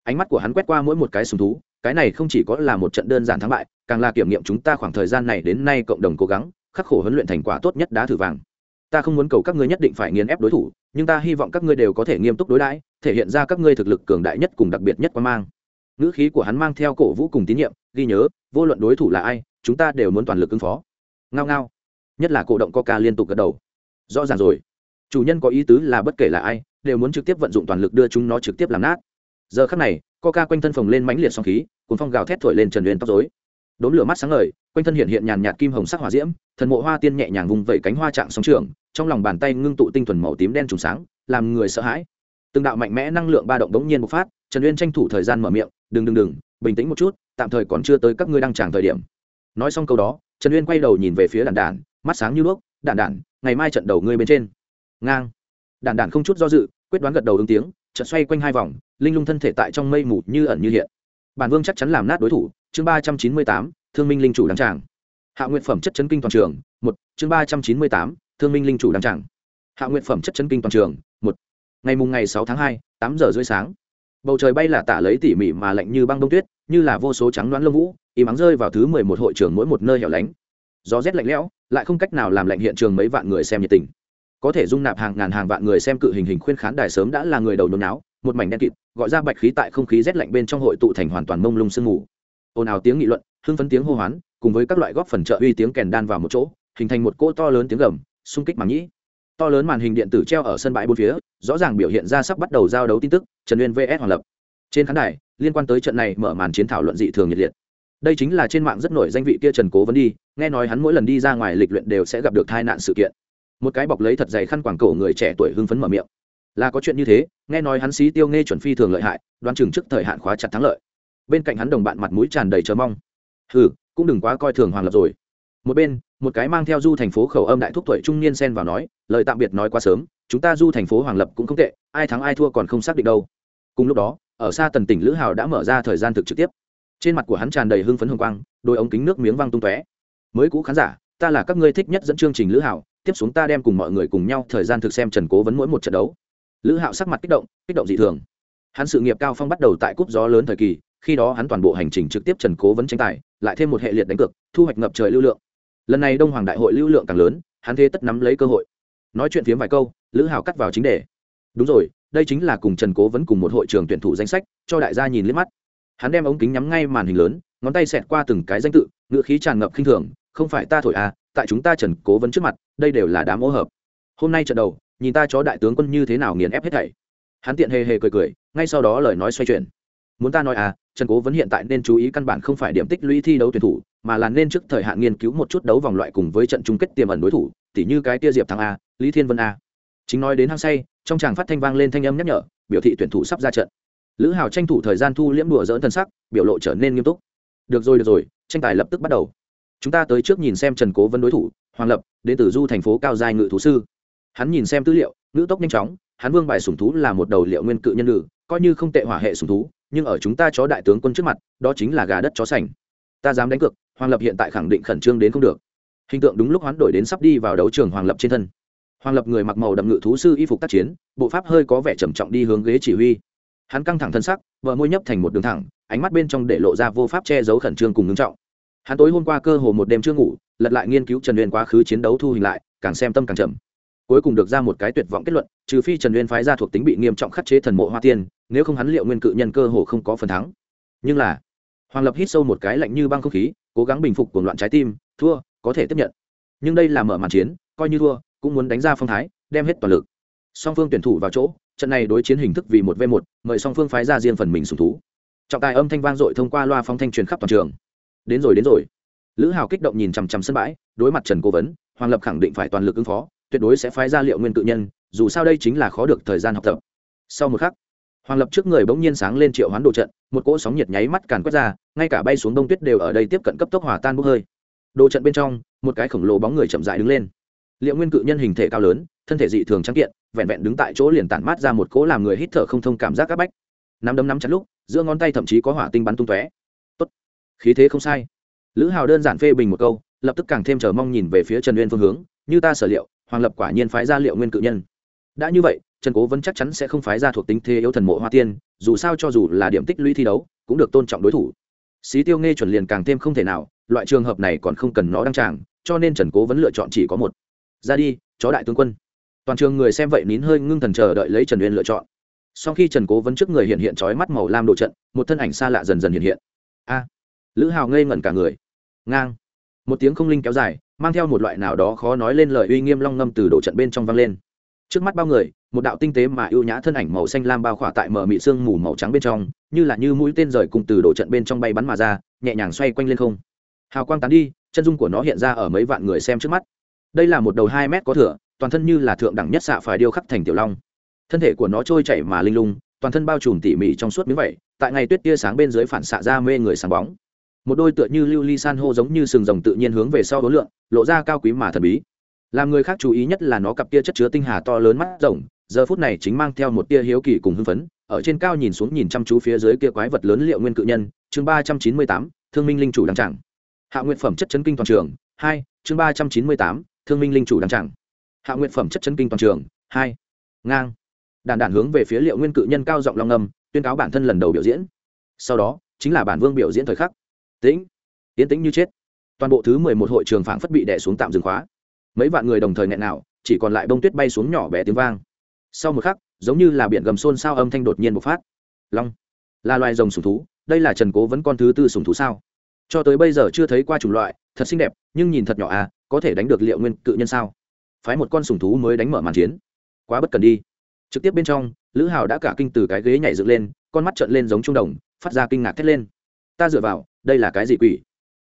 Ánh mắt của hắn quét qua mỗi một cái sùng thú, cái này không chỉ có là một trận đơn giản thắng bại, càng là kiểm nghiệm chúng ta khoảng thời gian này đến nay cộng đồng cố gắng, khắc khổ huấn luyện thành quả tốt nhất đá thử vàng. Ta không muốn cầu các ngươi nhất định phải nghiền ép đối thủ, nhưng ta hy vọng các ngươi đều có thể nghiêm túc đối đãi, thể hiện ra các ngươi thực lực cường đại nhất cùng đặc biệt nhất quan mang. Ngữ khí của hắn mang theo cổ vũ cùng tín nhiệm, ghi nhớ, vô luận đối thủ là ai, chúng ta đều muốn toàn lực ứng phó. Ngao ngao nhất là cổ động coca liên tục gật đầu. Rõ ràng rồi. Chủ nhân có ý tứ là bất kể là ai, đều muốn trực tiếp vận dụng toàn lực đưa chúng nó trực tiếp làm nát. Giờ khắc này, coca quanh thân phồng lên mãnh liệt song khí, cuốn phong gào thét thổi lên trần huyền tóc dối đốm lửa mắt sáng ngời, quanh thân hiện hiện nhàn nhạt kim hồng sắc hỏa diễm, thần mộ hoa tiên nhẹ nhàng vùng vẩy cánh hoa trạng sóng trường, trong lòng bàn tay ngưng tụ tinh thuần màu tím đen trùng sáng, làm người sợ hãi. Từng đạo mạnh mẽ năng lượng ba động bỗng nhiên bộc phát, trần uyên tranh thủ thời gian mở miệng, đừng đừng đừng, bình tĩnh một chút, tạm thời còn chưa tới các ngươi đang tràng thời điểm. Nói xong câu đó, trần uyên quay đầu nhìn về phía đàn đàn mắt sáng như đuốc đản đản ngày mai trận đầu ngươi bên trên. Ngang. Đản đản không chút do dự, quyết đoán gật đầu ứng tiếng trận xoay quanh hai vòng, linh lung thân thể tại trong mây mù như ẩn như hiện. Bản vương chắc chắn làm nát đối thủ, chương ba trăm chín mươi tám, thương minh linh chủ đăng tràng. Hạ nguyện phẩm chất chấn kinh toàn trường, một, chương ba trăm chín mươi tám, thương minh linh chủ đăng tràng. Hạ nguyện phẩm chất chấn kinh toàn trường, một, ngày mùng ngày sáu tháng hai, tám giờ rưỡi sáng. Bầu trời bay là tả lấy tỉ mỉ mà lạnh như băng đông tuyết, như là vô số trắng đoán lông vũ, im ắng rơi vào thứ mười một hội trường mỗi một nơi hẻo lánh gió rét lạnh lẽo, lại không cách nào làm lạnh hiện trường mấy vạn người xem nhiệt tình. Có thể dung nạp hàng ngàn hàng vạn người xem cự hình hình khuyên khán đài sớm đã là người đầu nôn náo một mảnh đen kịt, gọi ra bạch khí tại không khí rét lạnh bên trong hội tụ thành hoàn toàn mông lung sương mù. Ồn ào tiếng nghị luận, hưng phấn tiếng hô hoán, cùng với các loại góp phần trợ uy tiếng kèn đan vào một chỗ, hình thành một cỗ to lớn tiếng gầm, xung kích màng nhĩ. To lớn màn hình điện tử treo ở sân bãi bốn phía, rõ ràng biểu hiện ra sắp bắt đầu giao đấu tin tức, trần uyên vs hoàng lập. Trên khán đài, liên quan tới trận này mở màn chiến thảo luận dị thường nhiệt liệt đây chính là trên mạng rất nổi danh vị kia trần cố vấn đi, nghe nói hắn mỗi lần đi ra ngoài lịch luyện đều sẽ gặp được tai nạn sự kiện. Một cái bọc lấy thật dày khăn quảng cổ người trẻ tuổi hưng phấn mở miệng. Là có chuyện như thế, nghe nói hắn xí tiêu nghe chuẩn phi thường lợi hại, đoán chừng trước thời hạn khóa chặt thắng lợi. Bên cạnh hắn đồng bạn mặt mũi tràn đầy chờ mong. Hừ, cũng đừng quá coi thường hoàng lập rồi. Một bên, một cái mang theo du thành phố khẩu âm đại thúc tuổi trung niên xen vào nói, lời tạm biệt nói quá sớm, chúng ta du thành phố hoàng lập cũng không tệ, ai thắng ai thua còn không xác định đâu. Cùng lúc đó, ở xa tần tỉnh lữ hào đã mở ra thời gian thực trực tiếp trên mặt của hắn tràn đầy hưng phấn hồng quang, đôi ống kính nước miếng văng tung tóe. Mới cũ khán giả, ta là các ngươi thích nhất dẫn chương trình lữ hảo tiếp xuống ta đem cùng mọi người cùng nhau thời gian thực xem trần cố vấn mỗi một trận đấu. Lữ hạo sắc mặt kích động kích động dị thường. Hắn sự nghiệp cao phong bắt đầu tại cúp gió lớn thời kỳ, khi đó hắn toàn bộ hành trình trực tiếp trần cố vấn tranh tài, lại thêm một hệ liệt đánh cược, thu hoạch ngập trời lưu lượng. Lần này đông hoàng đại hội lưu lượng càng lớn, hắn thế tất nắm lấy cơ hội. Nói chuyện phiếm vài câu, lữ hào cắt vào chính đề. Đúng rồi, đây chính là cùng trần cố vấn cùng một hội trường tuyển thủ danh sách, cho đại gia nhìn liếc mắt hắn đem ống kính nhắm ngay màn hình lớn, ngón tay xẹt qua từng cái danh tự, ngữ khí tràn ngập khinh thường, không phải ta thổi à tại chúng ta trần cố vấn trước mặt, đây đều là đám ô hợp. Hôm nay trận đầu, nhìn ta chó đại tướng quân như thế nào nghiền ép hết thảy. Hắn tiện hề hề cười cười, ngay sau đó lời nói xoay chuyển. Muốn ta nói à trần cố vấn hiện tại nên chú ý căn bản không phải điểm tích lũy thi đấu tuyển thủ, mà là nên trước thời hạn nghiên cứu một chút đấu vòng loại cùng với trận chung kết tiềm ẩn đối thủ, tỉ như cái tia diệp thắng a, lý thiên vân a. Chính nói đến hăng say, trong tràng phát thanh vang lên thanh âm nhắc nhở, biểu thị tuyển thủ sắp ra trận lữ hào tranh thủ thời gian thu liễm đùa dỡn thân sắc, biểu lộ trở nên nghiêm túc. Được rồi được rồi, tranh tài lập tức bắt đầu. Chúng ta tới trước nhìn xem trần cố vấn đối thủ, hoàng lập, đến từ du thành phố cao giai ngự thú sư. Hắn nhìn xem tư liệu, ngữ tốc nhanh chóng, hắn vương bài sùng thú là một đầu liệu nguyên cự nhân ngự, coi như không tệ hỏa hệ sùng thú, nhưng ở chúng ta chó đại tướng quân trước mặt, đó chính là gà đất chó sành. Ta dám đánh cược, hoàng lập hiện tại khẳng định khẩn trương đến không được. Hình tượng đúng lúc hoán đổi đến sắp đi vào đấu trường hoàng lập trên thân. Hoàng lập người mặc màu đậm ngự thú sư y phục tác chiến, bộ pháp hơi có vẻ trầm trọng đi hướng ghế chỉ huy hắn căng thẳng thân sắc vợ môi nhấp thành một đường thẳng, ánh mắt bên trong để lộ ra vô pháp che giấu khẩn trương cùng ngưng trọng. Hắn tối hôm qua cơ hồ một đêm chưa ngủ, lật lại nghiên cứu trần uyên quá khứ chiến đấu thu hình lại, càng xem tâm càng chậm cuối cùng được ra một cái tuyệt vọng kết luận, trừ phi trần uyên phái ra thuộc tính bị nghiêm trọng khắc chế thần mộ hoa tiên, nếu không hắn liệu nguyên cự nhân cơ hồ không có phần thắng. Nhưng là, hoàng lập hít sâu một cái lạnh như băng không khí, cố gắng bình phục cuồng loạn trái tim, thua, có thể tiếp nhận. Nhưng đây là mở màn chiến, coi như thua, cũng muốn đánh ra phong thái, đem hết toàn lực. Song phương tuyển thủ vào chỗ trận này đối chiến hình thức vì một v một, mời song phương phái ra riêng phần mình sùng thú. Trọng tài âm thanh vang dội thông qua loa phong thanh truyền khắp toàn trường. Đến rồi đến rồi. Lữ hào kích động nhìn chằm chằm sân bãi, đối mặt trần cố vấn, hoàng lập khẳng định phải toàn lực ứng phó, tuyệt đối sẽ phái ra liệu nguyên cự nhân, dù sao đây chính là khó được thời gian học tập. Sau một khắc, hoàng lập trước người bỗng nhiên sáng lên triệu hoán đồ trận, một cỗ sóng nhiệt nháy mắt càn quét ra, ngay cả bay xuống đông tuyết đều ở đây tiếp cận cấp tốc hòa tan bốc hơi. Đồ trận bên trong, một cái khổng lồ bóng người chậm dại đứng lên. Liệu nguyên cự nhân hình thể cao lớn thân thể dị thường trắng kiện, vẹn vẹn đứng tại chỗ liền tản mát ra một cỗ làm người hít thở không thông cảm giác các bách. Nắm đấm nắm chặt lúc, giữa ngón tay thậm chí có hỏa tinh bắn tung tóe. Tốt. Khí thế không sai. Lữ hào đơn giản phê bình một câu, lập tức càng thêm chờ mong nhìn về phía trần uyên phương hướng. Như ta sở liệu, hoàng lập quả nhiên phái ra liệu nguyên cự nhân. Đã như vậy, trần cố vẫn chắc chắn sẽ không phái ra thuộc tính thế yếu thần mộ hoa tiên, dù sao cho dù là điểm tích lũy thi đấu, cũng được tôn trọng đối thủ. Xí tiêu nghe chuẩn liền càng thêm không thể nào, loại trường hợp này còn không cần nó đăng tràng, cho nên trần cố vẫn lựa chọn chỉ có một. Ra đi, chó đại tướng quân toàn trường người xem vậy nín hơi ngưng thần chờ đợi lấy trần uyên lựa chọn. Sau khi trần cố vẫn trước người hiện hiện trói mắt màu lam đồ trận, một thân ảnh xa lạ dần dần hiện hiện. A! Lữ hào ngây ngẩn cả người. Ngang! Một tiếng không linh kéo dài, mang theo một loại nào đó khó nói lên lời uy nghiêm long ngâm từ đồ trận bên trong vang lên. Trước mắt bao người, một đạo tinh tế mà ưu nhã thân ảnh màu xanh lam bao khỏa tại mở mị sương mù màu trắng bên trong, như là như mũi tên rời cùng từ đồ trận bên trong bay bắn mà ra, nhẹ nhàng xoay quanh lên không. Hào quang tán đi, chân dung của nó hiện ra ở mấy vạn người xem trước mắt. Đây là một đầu hai mét có thửa toàn thân như là thượng đẳng nhất xạ phải điêu khắc thành tiểu long. Thân thể của nó trôi chảy mà linh lung, toàn thân bao trùm tỉ mỉ trong suốt miếng vẩy tại ngày tuyết tia sáng bên dưới phản xạ ra mê người sáng bóng. Một đôi tựa như lưu ly san hô giống như sừng rồng tự nhiên hướng về sau đối lượng, lộ ra cao quý mà thần bí. Làm người khác chú ý nhất là nó cặp tia chất chứa tinh hà to lớn mắt rồng, giờ phút này chính mang theo một tia hiếu kỳ cùng hưng phấn, ở trên cao nhìn xuống nhìn chăm chú phía dưới kia quái vật lớn liệu nguyên cự nhân, chương ba trăm chín mươi tám, thương minh linh chủ đăng trảng hạ nguyện phẩm chất chấn kinh toàn trường, hai, chương ba trăm chín mươi tám, thương minh linh chủ đăng trảng hạ nguyện phẩm chất chân kinh toàn trường, hai, ngang. Đàn đàn hướng về phía liệu nguyên cự nhân cao giọng long ngầm tuyên cáo bản thân lần đầu biểu diễn. Sau đó, chính là bản vương biểu diễn thời khắc. Tĩnh. Tiến tĩnh như chết. Toàn bộ thứ mười một hội trường phảng phất bị đè xuống tạm dừng khóa. Mấy vạn người đồng thời nghẹn nào, chỉ còn lại bông tuyết bay xuống nhỏ bé tiếng vang. Sau một khắc, giống như là biển gầm xôn xao âm thanh đột nhiên bộc phát. Long. Là loài rồng sùng thú, đây là trần cố vẫn con thứ tư sùng thú sao? Cho tới bây giờ chưa thấy qua chủng loại, thật xinh đẹp, nhưng nhìn thật nhỏ à có thể đánh được liệu nguyên cự nhân sao? Phái một con sùng thú mới đánh mở màn chiến. Quá bất cần đi. Trực tiếp bên trong, lữ hào đã cả kinh từ cái ghế nhảy dựng lên, con mắt trợn lên giống trung đồng, phát ra kinh ngạc thét lên. Ta dựa vào, đây là cái gì quỷ?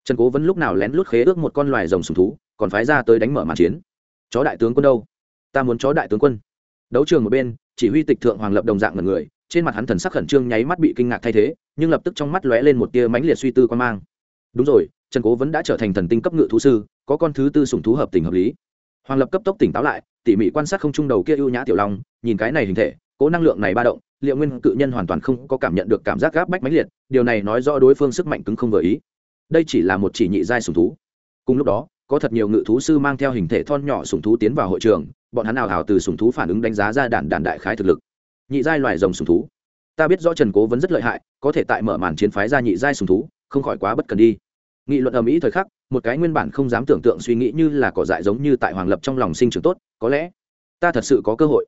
Trần cố vẫn lúc nào lén lút khế ước một con loài rồng sùng thú, còn phái ra tới đánh mở màn chiến. Chó đại tướng quân đâu? Ta muốn chó đại tướng quân. Đấu trường một bên, chỉ huy tịch thượng hoàng lập đồng dạng ngần người, trên mặt hắn thần sắc khẩn trương nháy mắt bị kinh ngạc thay thế, nhưng lập tức trong mắt lóe lên một tia mãnh liệt suy tư quan mang. Đúng rồi, trần cố vẫn đã trở thành thần tinh cấp ngự thú sư, có con thứ tư sủng thú hợp tình hợp lý hoàng lập cấp tốc tỉnh táo lại, tỉ mỉ quan sát không trung đầu kia ưu nhã tiểu long, nhìn cái này hình thể, cố năng lượng này ba động, liệu nguyên cự nhân hoàn toàn không có cảm nhận được cảm giác gáp bách mãnh liệt, điều này nói rõ đối phương sức mạnh cứng không vừa ý. Đây chỉ là một chỉ nhị giai sủng thú. Cùng lúc đó, có thật nhiều ngự thú sư mang theo hình thể thon nhỏ sủng thú tiến vào hội trường, bọn hắn ảo hào từ sủng thú phản ứng đánh giá ra đản đản đại khái thực lực. Nhị giai loài rồng sủng thú. Ta biết rõ trần cố vẫn rất lợi hại, có thể tại mở màn chiến phái ra nhị giai sùng thú, không khỏi quá bất cần đi nghị luận ở mỹ thời khắc, một cái nguyên bản không dám tưởng tượng suy nghĩ như là cỏ dại giống như tại hoàng lập trong lòng sinh trưởng tốt, có lẽ ta thật sự có cơ hội.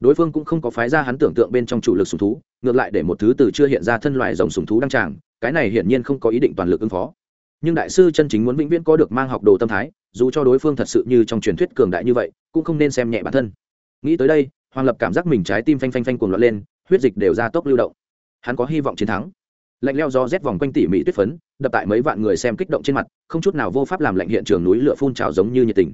Đối phương cũng không có phái ra hắn tưởng tượng bên trong chủ lực sùng thú, ngược lại để một thứ từ chưa hiện ra thân loài dòng sùng thú đăng tràng, cái này hiển nhiên không có ý định toàn lực ứng phó. Nhưng đại sư chân chính muốn vĩnh viễn có được mang học đồ tâm thái, dù cho đối phương thật sự như trong truyền thuyết cường đại như vậy, cũng không nên xem nhẹ bản thân. Nghĩ tới đây, hoàng lập cảm giác mình trái tim phanh phanh phanh cuồng loạn lên, huyết dịch đều ra tốc lưu động. Hắn có hy vọng chiến thắng. Lạnh leo do rét vòng quanh tỉ mỉ tuyết phấn đập tại mấy vạn người xem kích động trên mặt, không chút nào vô pháp làm lạnh hiện trường núi lửa phun trào giống như nhiệt tình.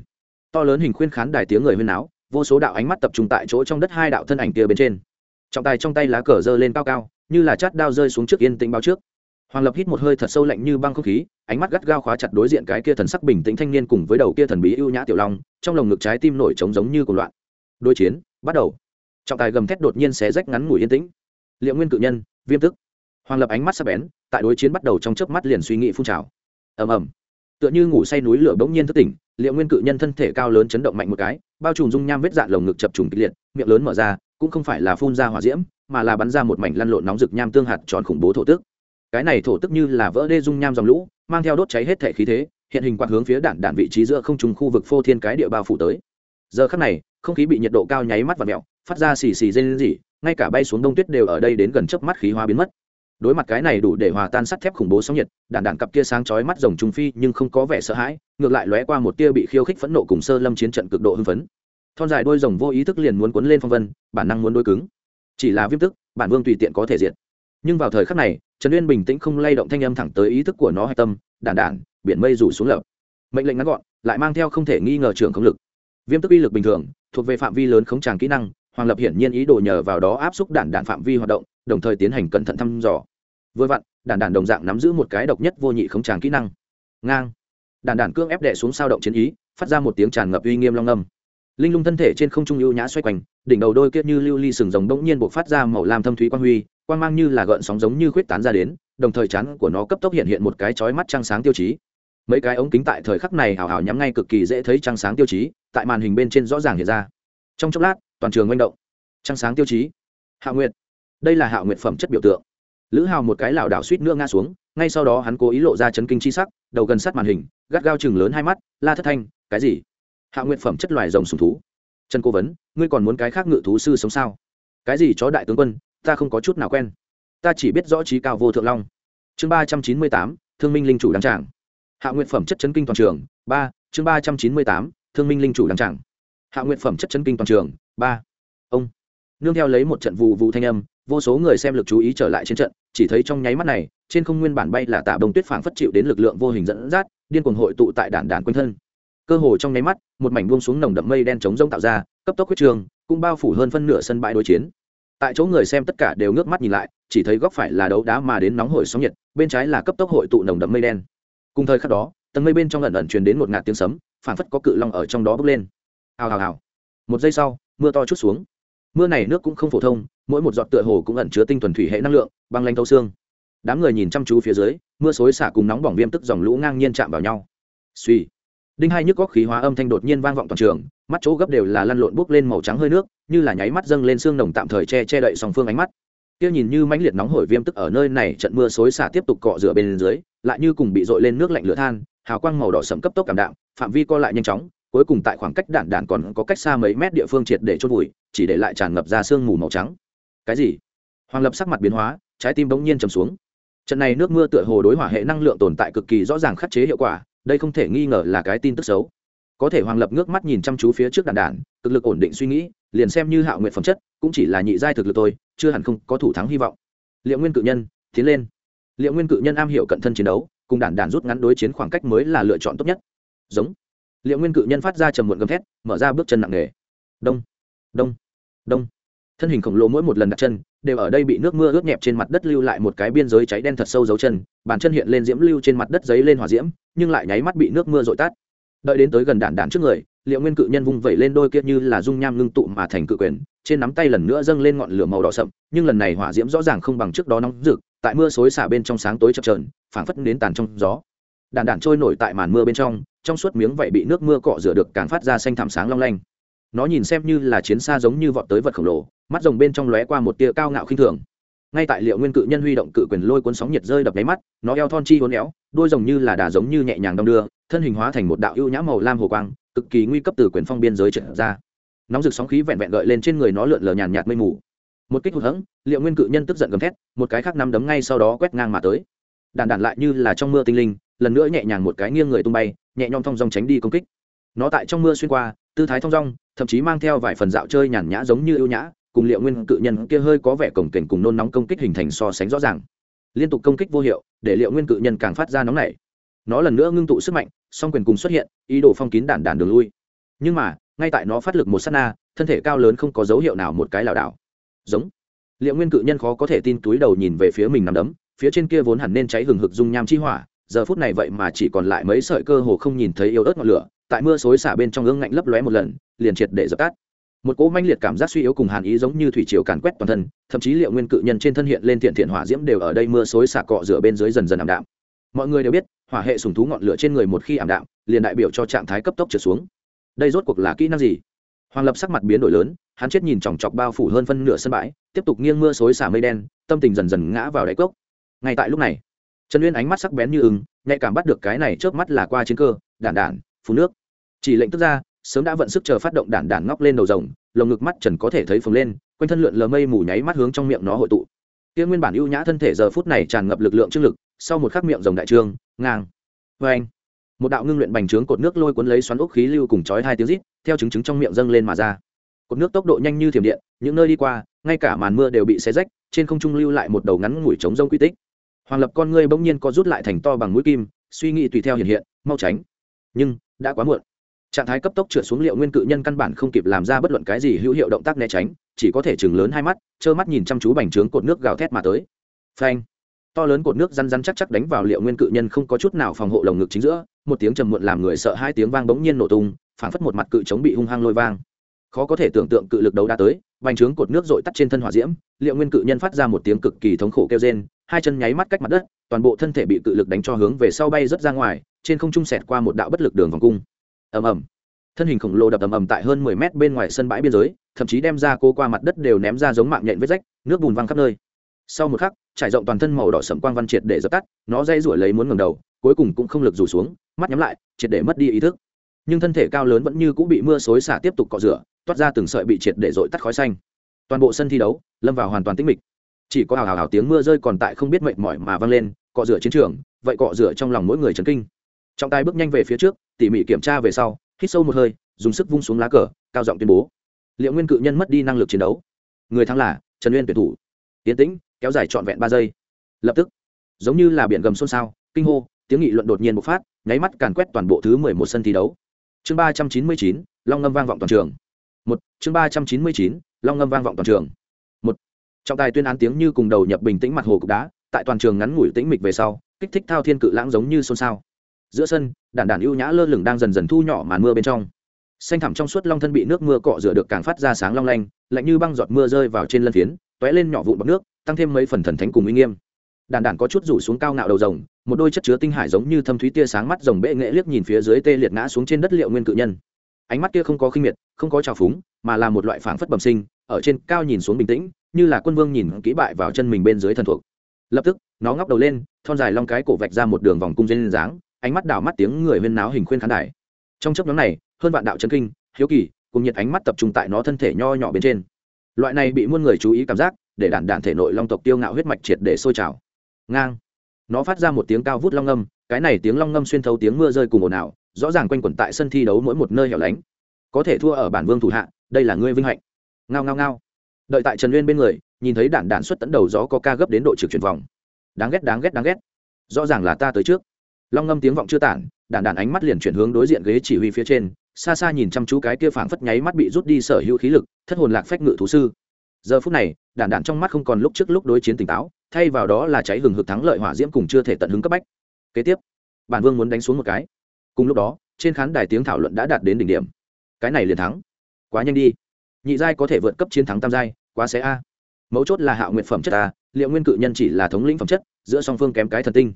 To lớn hình khuyên khán đài tiếng người huyên náo, vô số đạo ánh mắt tập trung tại chỗ trong đất hai đạo thân ảnh kia bên trên. Trọng tài trong tay lá cờ giơ lên cao cao, như là chát đao rơi xuống trước yên tĩnh bao trước. Hoàng lập hít một hơi thật sâu lạnh như băng không khí, ánh mắt gắt gao khóa chặt đối diện cái kia thần sắc bình tĩnh thanh niên cùng với đầu kia thần bí ưu nhã tiểu long, trong lồng ngực trái tim nổi trống giống như cuộc loạn. Đối chiến, bắt đầu. Trọng tài gầm thét đột nhiên xé rách ngắn ngủi yên tĩnh. Liệu nguyên cự nhân, viêm tức hoàng lập ánh mắt sắp bén, tại đối chiến bắt đầu trong chớp mắt liền suy nghĩ phun trào. Ầm ầm. Tựa như ngủ say núi lửa bỗng nhiên thức tỉnh liệu nguyên cự nhân thân thể cao lớn chấn động mạnh một cái, bao trùm dung nham vết dạn lồng ngực chập trùng kịch liệt, miệng lớn mở ra, cũng không phải là phun ra hỏa diễm, mà là bắn ra một mảnh lăn lộn nóng rực nham tương hạt tròn khủng bố thổ tức. Cái này thổ tức như là vỡ đê dung nham dòng lũ, mang theo đốt cháy hết thể khí thế, hiện hình quạt hướng phía đạn đạn vị trí giữa không trùng khu vực phô thiên cái địa bao phủ tới. Giờ khắc này, không khí bị nhiệt độ cao nháy mắt và mẹo phát ra xì xì rên rỉ, ngay cả bay xuống đông tuyết đều ở đây đến gần chớp mắt khí hóa biến mất đối mặt cái này đủ để hòa tan sắt thép khủng bố sóng nhiệt, đạn đạn cặp kia sáng chói mắt rồng trung phi nhưng không có vẻ sợ hãi, ngược lại lóe qua một tia bị khiêu khích phẫn nộ cùng sơ lâm chiến trận cực độ hưng phấn. Thon dài đôi rồng vô ý thức liền muốn cuốn lên phong vân, bản năng muốn đôi cứng. Chỉ là viêm tức, bản vương tùy tiện có thể diệt. Nhưng vào thời khắc này, trần uyên bình tĩnh không lay động thanh âm thẳng tới ý thức của nó hạch tâm, đạn đạn, biển mây rủ xuống lập. Mệnh lệnh ngắn gọn, lại mang theo không thể nghi ngờ trường không lực. Viêm tức uy lực bình thường, thuộc về phạm vi lớn khống tràng kỹ năng hoàng lập hiển nhiên ý đồ nhờ vào đó áp xúc đản đạn phạm vi hoạt động, đồng thời tiến hành cẩn thận thăm dò. Vừa vặn đản đạn đồng dạng nắm giữ một cái độc nhất vô nhị khống tràng kỹ năng. Ngang. Đản đạn cương ép đệ xuống sao động chiến ý, phát ra một tiếng tràn ngập uy nghiêm long âm. Linh lung thân thể trên không trung ưu nhã xoay quanh, đỉnh đầu đôi kiết như lưu ly sừng rồng bỗng nhiên buộc phát ra màu lam thâm thúy quang huy, quang mang như là gợn sóng giống như khuyết tán ra đến, đồng thời chắn của nó cấp tốc hiện hiện một cái chói mắt trăng sáng tiêu chí. Mấy cái ống kính tại thời khắc này hào hào nhắm ngay cực kỳ dễ thấy trăng sáng tiêu chí, tại màn hình bên trên rõ ràng hiện ra. Trong chốc lát toàn trường manh động. Trăng sáng tiêu chí. Hạ nguyệt. Đây là hạ nguyệt phẩm chất biểu tượng. Lữ hào một cái lảo đảo suýt nữa ngã xuống, ngay sau đó hắn cố ý lộ ra chấn kinh chi sắc, đầu gần sát màn hình, gắt gao chừng lớn hai mắt, la thất thanh, cái gì? Hạ nguyệt phẩm chất loài rồng sùng thú. Trần cố vấn, ngươi còn muốn cái khác ngự thú sư sống sao? Cái gì chó đại tướng quân, ta không có chút nào quen. Ta chỉ biết rõ trí cao vô thượng long. Chương ba trăm chín mươi tám, thương minh linh chủ đăng trảng hạ nguyện phẩm chất chấn kinh toàn trường, ba, chương ba trăm chín mươi tám, thương minh linh chủ đăng trảng hạ nguyện phẩm chất chấn kinh toàn trường ba. Ông. Nương theo lấy một trận vụ vụ thanh âm, vô số người xem lực chú ý trở lại trên trận, chỉ thấy trong nháy mắt này, trên không nguyên bản bay là tạ bông tuyết phảng phất chịu đến lực lượng vô hình dẫn dắt, điên cuồng hội tụ tại đản đản quanh thân. Cơ hồ trong nháy mắt, một mảnh buông xuống nồng đậm mây đen chống rông tạo ra, cấp tốc huyết trường, cũng bao phủ hơn phân nửa sân bãi đối chiến. Tại chỗ người xem tất cả đều ngước mắt nhìn lại, chỉ thấy góc phải là đấu đá mà đến nóng hổi sóng nhiệt, bên trái là cấp tốc hội tụ nồng đậm mây đen. Cùng thời khắc đó, tầng mây bên trong ẩn ẩn truyền đến một ngạt tiếng sấm, phảng phất có cự long ở trong đó bốc lên. Hào hào hào. Một giây sau mưa to chút xuống. Mưa này nước cũng không phổ thông, mỗi một giọt tựa hồ cũng ẩn chứa tinh thuần thủy hệ năng lượng, băng lanh thâu xương. Đám người nhìn chăm chú phía dưới, mưa xối xả cùng nóng bỏng viêm tức dòng lũ ngang nhiên chạm vào nhau. Suy đinh hai nhức góc khí hóa âm thanh đột nhiên vang vọng toàn trường, mắt chỗ gấp đều là lăn lộn bốc lên màu trắng hơi nước, như là nháy mắt dâng lên xương nồng tạm thời che che đậy song phương ánh mắt. Kia nhìn như mãnh liệt nóng hổi viêm tức ở nơi này trận mưa xối xả tiếp tục cọ rửa bên dưới, lại như cùng bị dội lên nước lạnh lửa than, hào quang màu đỏ sẫm cấp tốc cảm đạm, phạm vi co lại nhanh chóng cuối cùng tại khoảng cách đạn đạn còn có cách xa mấy mét địa phương triệt để chôn vùi, chỉ để lại tràn ngập ra sương mù màu trắng. Cái gì? Hoàng lập sắc mặt biến hóa, trái tim bỗng nhiên trầm xuống. Trận này nước mưa tựa hồ đối hỏa hệ năng lượng tồn tại cực kỳ rõ ràng khắc chế hiệu quả, đây không thể nghi ngờ là cái tin tức xấu. Có thể hoàng lập ngước mắt nhìn chăm chú phía trước đạn đạn, cực lực ổn định suy nghĩ, liền xem như hạo nguyện phẩm chất, cũng chỉ là nhị giai thực lực tôi chưa hẳn không có thủ thắng hy vọng. Liệu nguyên cự nhân, tiến lên. Liệu nguyên cự nhân am hiểu cận thân chiến đấu, cùng đản đản rút ngắn đối chiến khoảng cách mới là lựa chọn tốt nhất. Giống liệu nguyên cự nhân phát ra trầm muộn gầm thét, mở ra bước chân nặng nề. Đông đông đông. Thân hình khổng lồ mỗi một lần đặt chân, đều ở đây bị nước mưa ướt nhẹp trên mặt đất lưu lại một cái biên giới cháy đen thật sâu dấu chân, bàn chân hiện lên diễm lưu trên mặt đất giấy lên hỏa diễm, nhưng lại nháy mắt bị nước mưa dội tắt. Đợi đến tới gần đạn đạn trước người, liệu nguyên cự nhân vung vẩy lên đôi kia như là dung nham ngưng tụ mà thành cự quyền, trên nắm tay lần nữa dâng lên ngọn lửa màu đỏ sậm, nhưng lần này hỏa diễm rõ ràng không bằng trước đó nóng rực, tại mưa xối xả bên trong sáng tối chập trờn phảng phất đến tàn trong gió đàn đạn trôi nổi tại màn mưa bên trong trong suốt miếng vậy bị nước mưa cọ rửa được càng phát ra xanh thảm sáng long lanh. Nó nhìn xem như là chiến xa giống như vọt tới vật khổng lồ, mắt rồng bên trong lóe qua một tia cao ngạo khinh thường. Ngay tại liệu nguyên cự nhân huy động cự quyền lôi cuốn sóng nhiệt rơi đập đáy mắt, nó eo thon chi hôn éo đôi rồng như là đà giống như nhẹ nhàng đong đưa, thân hình hóa thành một đạo ưu nhã màu lam hồ quang, cực kỳ nguy cấp từ quyền phong biên giới trở ra. Nóng rực sóng khí vẹn vẹn gợi lên trên người nó lượn lờ nhàn nhạt mây mù. Một kích hụt hẫng, liệu nguyên cự nhân tức giận gầm thét, một cái khác nắm đấm ngay sau đó quét ngang mà tới. Đàn đàn lại như là trong mưa tinh linh lần nữa nhẹ nhàng một cái nghiêng người tung bay, nhẹ nhõm thong dong tránh đi công kích. Nó tại trong mưa xuyên qua, tư thái thong dong, thậm chí mang theo vài phần dạo chơi nhàn nhã giống như ưu nhã, cùng liệu nguyên cự nhân kia hơi có vẻ cổng kềnh cùng nôn nóng công kích hình thành so sánh rõ ràng. Liên tục công kích vô hiệu, để liệu nguyên cự nhân càng phát ra nóng nảy. Nó lần nữa ngưng tụ sức mạnh, song quyền cùng xuất hiện, ý đồ phong kín đản đản đường lui. Nhưng mà, ngay tại nó phát lực một s á t na, thân thể cao lớn không có dấu hiệu nào một cái lảo đảo. Giống. Liệu nguyên cự nhân khó có thể tin túi đầu nhìn về phía mình nằm đấm, phía trên kia vốn hẳn nên cháy hừng hực dung nham chi hỏa giờ phút này vậy mà chỉ còn lại mấy sợi cơ hồ không nhìn thấy yếu ớt ngọn lửa, tại mưa xối xả bên trong ương ngạnh lấp lóe một lần, liền triệt để dập tắt. Một cỗ manh liệt cảm giác suy yếu cùng hàn ý giống như thủy triều càn quét toàn thân, thậm chí liệu nguyên cự nhân trên thân hiện lên thiện thiện hỏa diễm đều ở đây mưa xối xả cọ rửa bên dưới dần dần ảm đạm. Mọi người đều biết, hỏa hệ sùng thú ngọn lửa trên người một khi ảm đạm, liền đại biểu cho trạng thái cấp tốc trở xuống. Đây rốt cuộc là kỹ năng gì? Hoàng lập sắc mặt biến đổi lớn, hắn chết nhìn chòng chọc bao phủ hơn phân nửa sân bãi, tiếp tục nghiêng mưa xối xả mây đen, tâm tình dần dần ngã vào đáy cốc. Ngay tại lúc này trần uyên ánh mắt sắc bén như ứng nhạy cảm bắt được cái này trước mắt là qua chiến cơ, đản đản phú nước. Chỉ lệnh tức ra, sớm đã vận sức chờ phát động đản đản ngóc lên đầu rồng, lồng ngực mắt trần có thể thấy phồng lên, quanh thân lượn lờ mây mù nháy mắt hướng trong miệng nó hội tụ. Kia nguyên bản ưu nhã thân thể giờ phút này tràn ngập lực lượng trước lực, sau một khắc miệng rồng đại trương, ngang. Vê anh, một đạo ngưng luyện bành trướng cột nước lôi cuốn lấy xoắn ốc khí lưu cùng chói hai tiếng rít, theo chứng chứng trong miệng dâng lên mà ra. Cột nước tốc độ nhanh như thiểm điện, những nơi đi qua, ngay cả màn mưa đều bị xé rách, trên không trung lưu lại một đầu ngắn ngủi trống rông quy tích hoàng lập con ngươi bỗng nhiên có rút lại thành to bằng mũi kim, suy nghĩ tùy theo hiện hiện, mau tránh. Nhưng, đã quá muộn. Trạng thái cấp tốc trượt xuống liệu nguyên cự nhân căn bản không kịp làm ra bất luận cái gì hữu hiệu động tác né tránh, chỉ có thể chừng lớn hai mắt, trơ mắt nhìn chăm chú bành trướng cột nước gào thét mà tới. Phanh. To lớn cột nước răn răn chắc chắc đánh vào liệu nguyên cự nhân không có chút nào phòng hộ lồng ngực chính giữa, một tiếng trầm muộn làm người sợ hai tiếng vang bỗng nhiên nổ tung, phảng phất một mặt cự chống bị hung hăng lôi vang. Khó có thể tưởng tượng cự lực đấu đã tới vành trướng cột nước dội tắt trên thân hỏa diễm, liệu nguyên cự nhân phát ra một tiếng cực kỳ thống khổ kêu rên, hai chân nháy mắt cách mặt đất, toàn bộ thân thể bị cự lực đánh cho hướng về sau bay rất ra ngoài, trên không trung sẹt qua một đạo bất lực đường vòng cung. Ầm ầm. Thân hình khổng lồ đập ầm ầm tại hơn mười mét bên ngoài sân bãi biên giới, thậm chí đem ra cô qua mặt đất đều ném ra giống mạng nhện vết rách, nước bùn văng khắp nơi. Sau một khắc, trải rộng toàn thân màu đỏ sẫm quang văn triệt để dập tắt, nó dây rủi lấy muốn ngẩng đầu, cuối cùng cũng không lực rủ xuống, mắt nhắm lại, triệt để mất đi ý thức nhưng thân thể cao lớn vẫn như cũng bị mưa xối xả tiếp tục cọ rửa, toát ra từng sợi bị triệt để dội tắt khói xanh. Toàn bộ sân thi đấu lâm vào hoàn toàn tĩnh mịch. Chỉ có hào hào hào tiếng mưa rơi còn tại không biết mệt mỏi mà vang lên, cọ rửa chiến trường, vậy cọ rửa trong lòng mỗi người chấn kinh. Trọng tài bước nhanh về phía trước, tỉ mỉ kiểm tra về sau, hít sâu một hơi, dùng sức vung xuống lá cờ, cao giọng tuyên bố. Liệu nguyên cự nhân mất đi năng lực chiến đấu? Người thắng là trần uyên tuyển thủ. Tiến tĩnh, kéo dài trọn vẹn ba giây. Lập tức, giống như là biển gầm xôn xao, kinh hô, tiếng nghị luận đột nhiên bộc phát, nháy mắt càn quét toàn bộ thứ mười một sân thi đấu chương ba trăm chín mươi chín, long ngâm vang vọng toàn trường. Một, chương ba trăm chín mươi chín, long ngâm vang vọng toàn trường. Một, trọng tài tuyên án tiếng như cùng đầu nhập bình tĩnh mặt hồ cục đá, tại toàn trường ngắn ngủi tĩnh mịch về sau, kích thích thao thiên cự lãng giống như xôn xao. Giữa sân, đản đàn ưu nhã lơ lửng đang dần dần thu nhỏ màn mưa bên trong. Xanh thẳm trong suốt long thân bị nước mưa cọ rửa được càng phát ra sáng long lanh, lạnh như băng giọt mưa rơi vào trên lân phiến t lên nhỏ vụn bọc nước, tăng thêm mấy phần thần thánh cùng uy nghiêm. Đàn đàn có chút rủ xuống cao ngạo đầu rồng một đôi chất chứa tinh hải giống như thâm thúy tia sáng mắt rồng bệ nghệ liếc nhìn phía dưới tê liệt ngã xuống trên đất liệu nguyên cự nhân. Ánh mắt kia không có khinh miệt, không có trào phúng, mà là một loại phảng phất bẩm sinh, ở trên cao nhìn xuống bình tĩnh, như là quân vương nhìn kỹ bại vào chân mình bên dưới thần thuộc. Lập tức, nó ngóc đầu lên, thon dài long cái cổ vạch ra một đường vòng cung dây dáng, ánh mắt đảo mắt tiếng người huyên náo hình khuyên khán đài. Trong chấp nhóm này, hơn vạn đạo chân kinh, hiếu kỳ, cùng nhiệt ánh mắt tập trung tại nó thân thể nho nhỏ bên trên. Loại này bị muôn người chú ý cảm giác, để đản đản thể nội long tộc tiêu ngạo huyết mạch triệt để sôi trào. Ngang nó phát ra một tiếng cao vút long ngâm, cái này tiếng long ngâm xuyên thấu tiếng mưa rơi cùng ồn ào, rõ ràng quanh quẩn tại sân thi đấu mỗi một nơi hẻo lánh. Có thể thua ở bản vương thủ hạ, đây là ngươi vinh hạnh. Ngao ngao ngao. Đợi tại trần uyên bên người, nhìn thấy đản đản xuất tấn đầu gió có ca gấp đến độ trực chuyển vòng. Đáng ghét đáng ghét đáng ghét. Rõ ràng là ta tới trước. Long ngâm tiếng vọng chưa tản đản đản ánh mắt liền chuyển hướng đối diện ghế chỉ huy phía trên, xa xa nhìn chăm chú cái kia phảng phất nháy mắt bị rút đi sở hữu khí lực, thất hồn lạc phách ngự thú sư. Giờ phút này đản đản trong mắt không còn lúc trước lúc đối chiến tỉnh táo thay vào đó là cháy hừng hực thắng lợi hỏa diễm cùng chưa thể tận hứng cấp bách. Kế tiếp, bản vương muốn đánh xuống một cái. Cùng lúc đó, trên khán đài tiếng thảo luận đã đạt đến đỉnh điểm. Cái này liền thắng. Quá nhanh đi. Nhị giai có thể vượt cấp chiến thắng tam giai, quá xé a. Mấu chốt là hạ nguyện phẩm chất a, liệu nguyên cự nhân chỉ là thống lĩnh phẩm chất, giữa song phương kém cái thần tinh.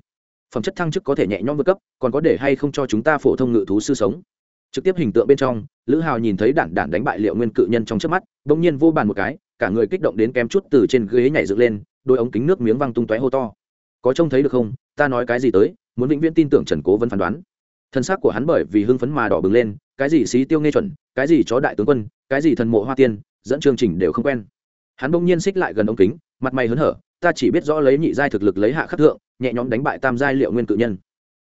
Phẩm chất thăng chức có thể nhẹ nhõm vượt cấp, còn có để hay không cho chúng ta phổ thông ngự thú sư sống. Trực tiếp hình tượng bên trong, lữ hào nhìn thấy đản đản đánh bại liệu nguyên cự nhân trong trước mắt đ ỗ n g nhiên vô bàn một cái cả người kích động đến kém chút từ trên ghế nhảy dựng lên, đôi ống kính nước miếng văng tung tóe hô to. Có trông thấy được không? Ta nói cái gì tới? Muốn vĩnh viễn tin tưởng trần cố vẫn phán đoán. Thân xác của hắn bởi vì hưng phấn mà đỏ bừng lên, cái gì xí tiêu nghe chuẩn, cái gì chó đại tướng quân, cái gì thần mộ hoa tiên, dẫn chương trình đều không quen. Hắn bỗng nhiên xích lại gần ống kính, mặt mày hớn hở, ta chỉ biết rõ lấy nhị giai thực lực lấy hạ khắc thượng, nhẹ nhõm đánh bại tam giai liệu nguyên cự nhân.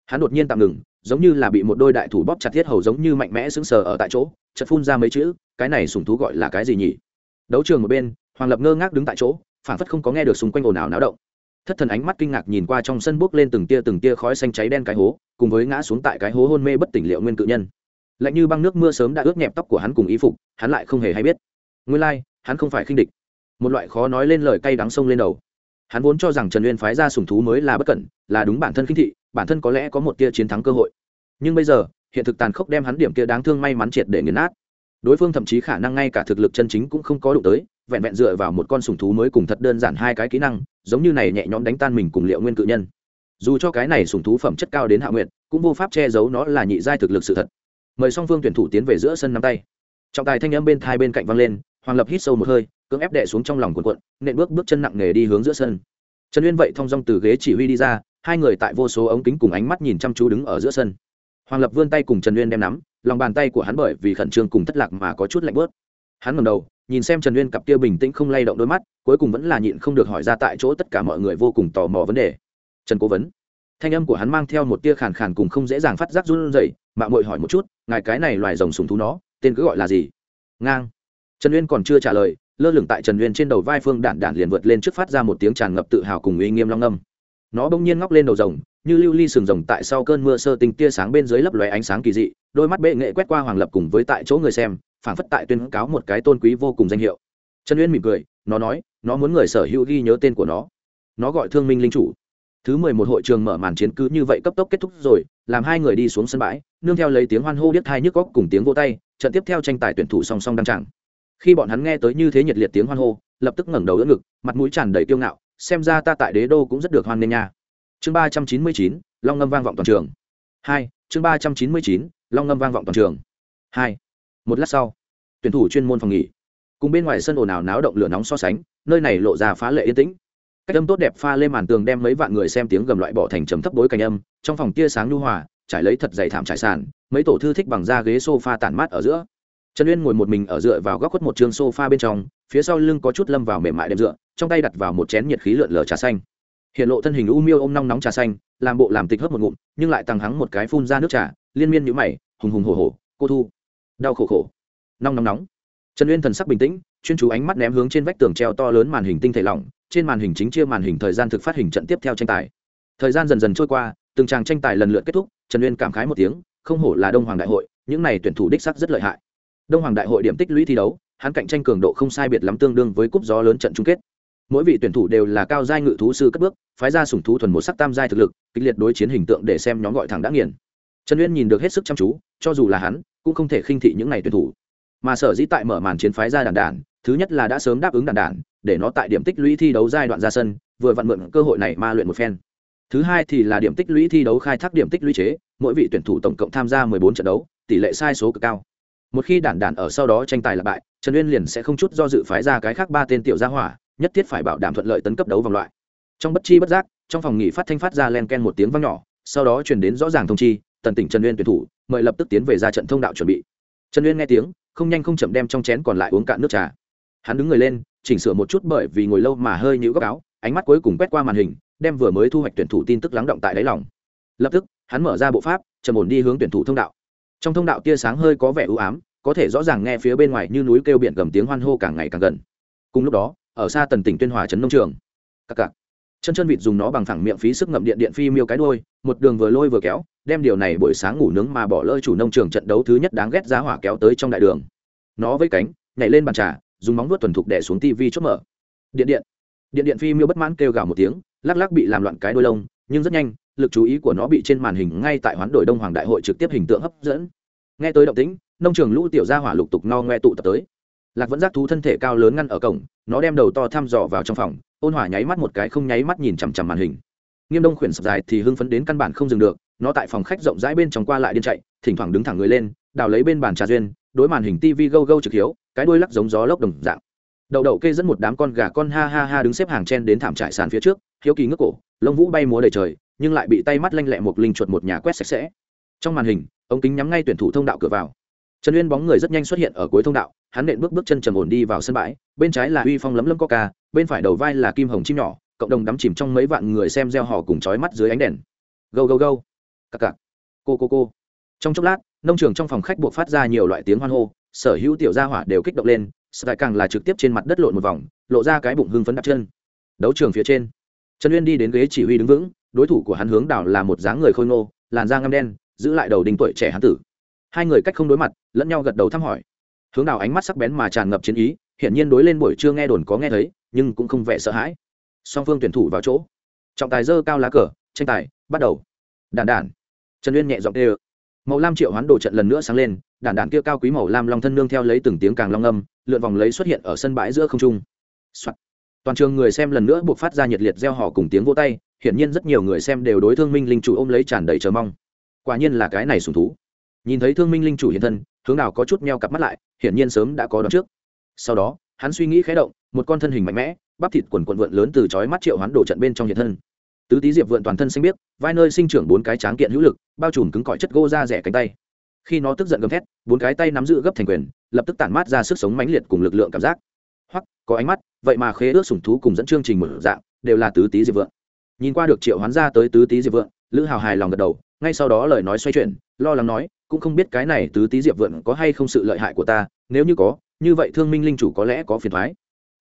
Hắn đột nhiên tạm ngừng, giống như là bị một đôi đại thủ bóp chặt thiết hầu giống như mạnh mẽ sững sờ ở tại chỗ, chợt phun ra mấy chữ, cái này sùng thú gọi là cái gì nhỉ? Đấu trường một bên, hoàng lập ngơ ngác đứng tại chỗ, phản phất không có nghe được xung quanh ồn ào náo động. Thất thần ánh mắt kinh ngạc nhìn qua trong sân bước lên từng tia từng tia khói xanh cháy đen cái hố, cùng với ngã xuống tại cái hố hôn mê bất tỉnh liệu nguyên cự nhân. Lạnh như băng nước mưa sớm đã ướt nhẹp tóc của hắn cùng y phục, hắn lại không hề hay biết. Nguyên lai, hắn không phải khinh địch. Một loại khó nói lên lời cay đắng sông lên đầu. Hắn vốn cho rằng trần uyên phái ra sùng thú mới là bất cẩn, là đúng bản thân khinh thị, bản thân có lẽ có một tia chiến thắng cơ hội. Nhưng bây giờ, hiện thực tàn khốc đem hắn điểm kia đáng thương may mắn triệt để nghiền nát đối phương thậm chí khả năng ngay cả thực lực chân chính cũng không có đụng tới, vẹn vẹn dựa vào một con sùng thú mới cùng thật đơn giản hai cái kỹ năng, giống như này nhẹ nhõm đánh tan mình cùng liệu nguyên cự nhân. Dù cho cái này sùng thú phẩm chất cao đến hạ nguyện cũng vô pháp che giấu nó là nhị giai thực lực sự thật. Mời song phương tuyển thủ tiến về giữa sân nắm tay. Trọng tài thanh âm bên thai bên cạnh văng lên, hoàng lập hít sâu một hơi, cưỡng ép đệ xuống trong lòng cuộn cuộn, nện bước bước chân nặng nề đi hướng giữa sân. Trần uyên vậy thong dong từ ghế chỉ huy đi ra, hai người tại vô số ống kính cùng ánh mắt nhìn chăm chú đứng ở giữa sân. Hoàng lập vươn tay cùng trần uyên đem nắm lòng bàn tay của hắn bởi vì khẩn trương cùng thất lạc mà có chút lạnh bớt. Hắn ngầm đầu, nhìn xem trần uyên cặp kia bình tĩnh không lay động đôi mắt, cuối cùng vẫn là nhịn không được hỏi ra tại chỗ tất cả mọi người vô cùng tò mò vấn đề. Trần cố vấn, thanh âm của hắn mang theo một tia khàn khàn cùng không dễ dàng phát giác run rẩy mạng mội hỏi một chút, ngài cái này loài rồng sùng thú nó, tên cứ gọi là gì? Ngang. Trần uyên còn chưa trả lời, lơ lửng tại trần uyên trên đầu vai phương đản đản liền vượt lên trước phát ra một tiếng tràn ngập tự hào cùng uy nghiêm long âm nó bỗng nhiên ngóc lên đầu rồng, như lưu ly sừng rồng tại sau cơn mưa sơ tinh tia sáng bên dưới lấp lóe ánh sáng kỳ dị, đôi mắt bệ nghệ quét qua hoàng lập cùng với tại chỗ người xem, phảng phất tại tuyên cáo một cái tôn quý vô cùng danh hiệu. Trần uyên mỉm cười, nó nói, nó muốn người sở hữu ghi nhớ tên của nó. Nó gọi thương minh linh chủ. Thứ mười một hội trường mở màn chiến cứ như vậy cấp tốc kết thúc rồi, làm hai người đi xuống sân bãi, nương theo lấy tiếng hoan hô biết hai nhức góc cùng tiếng vô tay, trận tiếp theo tranh tài tuyển thủ song song đăng tràng. Khi bọn hắn nghe tới như thế nhiệt liệt tiếng hoan hô, lập tức ngẩng đầu đỡ ngực, mặt mũi tràn đầy kiêu ngạo xem ra ta tại đế đô cũng rất được hoan nghênh nha. Chương ba trăm chín mươi chín, long ngâm vang vọng toàn trường. Hai, chương ba trăm chín mươi chín, long ngâm vang vọng toàn trường. Hai, một lát sau, tuyển thủ chuyên môn phòng nghỉ. Cùng bên ngoài sân ồn ào náo động lửa nóng so sánh, nơi này lộ ra phá lệ yên tĩnh. Cách âm tốt đẹp pha lên màn tường đem mấy vạn người xem tiếng gầm loại bỏ thành trầm thấp bối cảnh âm, trong phòng tia sáng nhu hòa, trải lấy thật dày thảm trải sàn, mấy tổ thư thích bằng da ghế sofa tản mát ở giữa. Trần uyên ngồi một mình ở dựa vào góc khuất một trường sofa bên trong, phía sau lưng có chút lâm vào mềm mại đệm dựa trong tay đặt vào một chén nhiệt khí lượn lờ trà xanh. Hiện lộ thân hình u miêu ôm nong nóng trà xanh, làm bộ làm tịch hớp một ngụm, nhưng lại tăng hắng một cái phun ra nước trà, liên miên nhũ mày, hùng hùng hổ hổ, cô thu. Đau khổ khổ. Nong nóng nóng. Trần uyên thần sắc bình tĩnh, chuyên chú ánh mắt ném hướng trên vách tường treo to lớn màn hình tinh thể lỏng, trên màn hình chính chia màn hình thời gian thực phát hình trận tiếp theo tranh tài. Thời gian dần dần trôi qua, từng tràng tranh tài lần lượt kết thúc, trần uyên cảm khái một tiếng, không hổ là đông hoàng đại hội, những này tuyển thủ đích sắc rất lợi hại. Đông hoàng đại hội điểm tích lũy thi đấu, hắn cạnh tranh cường độ không sai biệt lắm tương đương với cúp gió lớn trận chung kết mỗi vị tuyển thủ đều là cao giai ngự thú sư cất bước, phái ra sủng thú thuần một sắc tam giai thực lực, kịch liệt đối chiến hình tượng để xem nhóm gọi thẳng đã nghiền. Trần uyên nhìn được hết sức chăm chú, cho dù là hắn, cũng không thể khinh thị những này tuyển thủ. Mà sở dĩ tại mở màn chiến phái ra đàn đản thứ nhất là đã sớm đáp ứng đàn đản để nó tại điểm tích lũy thi đấu giai đoạn ra sân, vừa vặn mượn cơ hội này ma luyện một phen. Thứ hai thì là điểm tích lũy thi đấu khai thác điểm tích lũy chế, mỗi vị tuyển thủ tổng cộng tham gia mười bốn trận đấu, tỷ lệ sai số cực cao. Một khi đản đản ở sau đó tranh tài là bại, trần uyên liền sẽ không chút do dự phái ra cái khác ba tên tiểu gia hỏa nhất thiết phải bảo đảm thuận lợi tấn cấp đấu vòng loại. Trong bất chi bất giác, trong phòng nghỉ phát thanh phát ra len ken một tiếng vang nhỏ, sau đó truyền đến rõ ràng thông chi, tần tỉnh trần uyên tuyển thủ, mời lập tức tiến về ra trận thông đạo chuẩn bị. Trần uyên nghe tiếng, không nhanh không chậm đem trong chén còn lại uống cạn nước trà. Hắn đứng người lên, chỉnh sửa một chút bởi vì ngồi lâu mà hơi nhũ góc áo, ánh mắt cuối cùng quét qua màn hình, đem vừa mới thu hoạch tuyển thủ tin tức lắng động tại đáy lòng. Lập tức, hắn mở ra bộ pháp, trầm ổn đi hướng tuyển thủ thông đạo. Trong thông đạo tia sáng hơi có vẻ ưu ám, có thể rõ ràng nghe phía bên ngoài như núi kêu biển gầm tiếng hoan hô càng ngày càng gần. Cùng lúc đó ở xa tần tỉnh tuyên hòa trấn nông trường. Cặc cặc chân chân vịt dùng nó bằng thẳng miệng phí sức ngậm điện điện phi miêu cái đôi, một đường vừa lôi vừa kéo, đem điều này buổi sáng ngủ nướng mà bỏ lơi chủ nông trường trận đấu thứ nhất đáng ghét giá hỏa kéo tới trong đại đường. Nó với cánh, nhảy lên bàn trà, dùng móng vuốt thuần thục đẻ xuống tivi chốt mở. Điện điện. Điện điện phi miêu bất mãn kêu gào một tiếng, lắc lắc bị làm loạn cái đôi lông, nhưng rất nhanh, lực chú ý của nó bị trên màn hình ngay tại hoán đổi đông hoàng đại hội trực tiếp hình tượng hấp dẫn. Nghe tới động tĩnh, nông trường lũ tiểu gia hỏa lục tục no ngoe tụ tập tới lạc vẫn giác thú thân thể cao lớn ngăn ở cổng, nó đem đầu to thăm dò vào trong phòng, ôn hỏa nháy mắt một cái không nháy mắt nhìn chằm chằm màn hình. Nghiêm đông khuyển sập dài thì hưng phấn đến căn bản không dừng được, nó tại phòng khách rộng rãi bên trong qua lại điên chạy, thỉnh thoảng đứng thẳng người lên, đào lấy bên bàn trà duyên, đối màn hình tv gâu gâu trực hiếu, cái đuôi lắc giống gió lốc đồng dạng. Đậu đậu kê dẫn một đám con gà con ha ha ha đứng xếp hàng chen đến thảm trại sàn phía trước, hiếu kỳ ngước cổ, lông vũ bay múa đầy trời, nhưng lại bị tay mắt lanh lẹ một linh chuột một nhà quét sạch sẽ. Trong màn hình, ống kính nhắm ngay tuyển thủ thông đạo cửa vào. Trần uyên bóng người rất nhanh xuất hiện ở cuối thông đạo hắn nện bước bước chân trầm ổn đi vào sân bãi, bên trái là uy phong lấm lấm coca, bên phải đầu vai là kim hồng chim nhỏ, cộng đồng đắm chìm trong mấy vạn người xem gieo họ cùng chói mắt dưới ánh đèn. Go go go. Cặc cặc. Cô cô cô. Trong chốc lát, nông trường trong phòng khách buộc phát ra nhiều loại tiếng hoan hô, sở hữu tiểu gia hỏa đều kích động lên sài càng là trực tiếp trên mặt đất lộn một vòng, lộ ra cái bụng hưng phấn đặt chân. Đấu trường phía trên, trần uyên đi đến ghế chỉ huy đứng vững, đối thủ của hắn hướng đảo là một dáng người khôi ngô, làn da ngăm đen, giữ lại đầu đinh tuổi trẻ hán tử. Hai người cách không đối mặt, lẫn nhau gật đầu thăm hỏi hướng đào ánh mắt sắc bén mà tràn ngập chiến ý, hiển nhiên đối lên buổi trưa nghe đồn có nghe thấy, nhưng cũng không vẻ sợ hãi. Song phương tuyển thủ vào chỗ. Trọng tài dơ cao lá cờ, tranh tài, bắt đầu. Đàn đản. Trần uyên nhẹ giọng tê ơ màu lam triệu hoán đồ trận lần nữa sáng lên đàn đản kia cao quý màu lam long thân nương theo lấy từng tiếng càng long âm, lượn vòng lấy xuất hiện ở sân bãi giữa không trung、Soạn. toàn trường người xem lần nữa buộc phát ra nhiệt liệt gieo họ cùng tiếng vô tay, hiển nhiên rất nhiều người xem đều đối thương minh linh chủ ôm lấy tràn đầy chờ mong. Quả nhiên là cái này sùng thú. Nhìn thấy thương minh linh chủ hiện thân hướng nào có chút meo cặp mắt lại, hiển nhiên sớm đã có đón trước. Sau đó, hắn suy nghĩ khé động, một con thân hình mạnh mẽ, bắp thịt quần quần vượn lớn từ chói mắt triệu hoán đổ trận bên trong hiện thân. Tứ tý diệp vượn toàn thân xanh biếc, vai nơi sinh trưởng bốn cái tráng kiện hữu lực, bao trùm cứng cỏi chất gỗ ra rẻ cánh tay. Khi nó tức giận gầm thét, bốn cái tay nắm giữ gấp thành quyền, lập tức tản mát ra sức sống mãnh liệt cùng lực lượng cảm giác. Hoặc có ánh mắt, vậy mà khế ước sủng thú cùng dẫn chương trình mở dạng, đều là tứ tý diệp vượn. Nhìn qua được triệu hoán ra tới tứ tý diệp vượn, lữ hào hài lòng gật đầu, ngay sau đó lời nói xoay chuyển, lo lắng nói cũng không biết cái này tứ tý diệp vượn có hay không sự lợi hại của ta, nếu như có, như vậy thương minh linh chủ có lẽ có phiền thoái.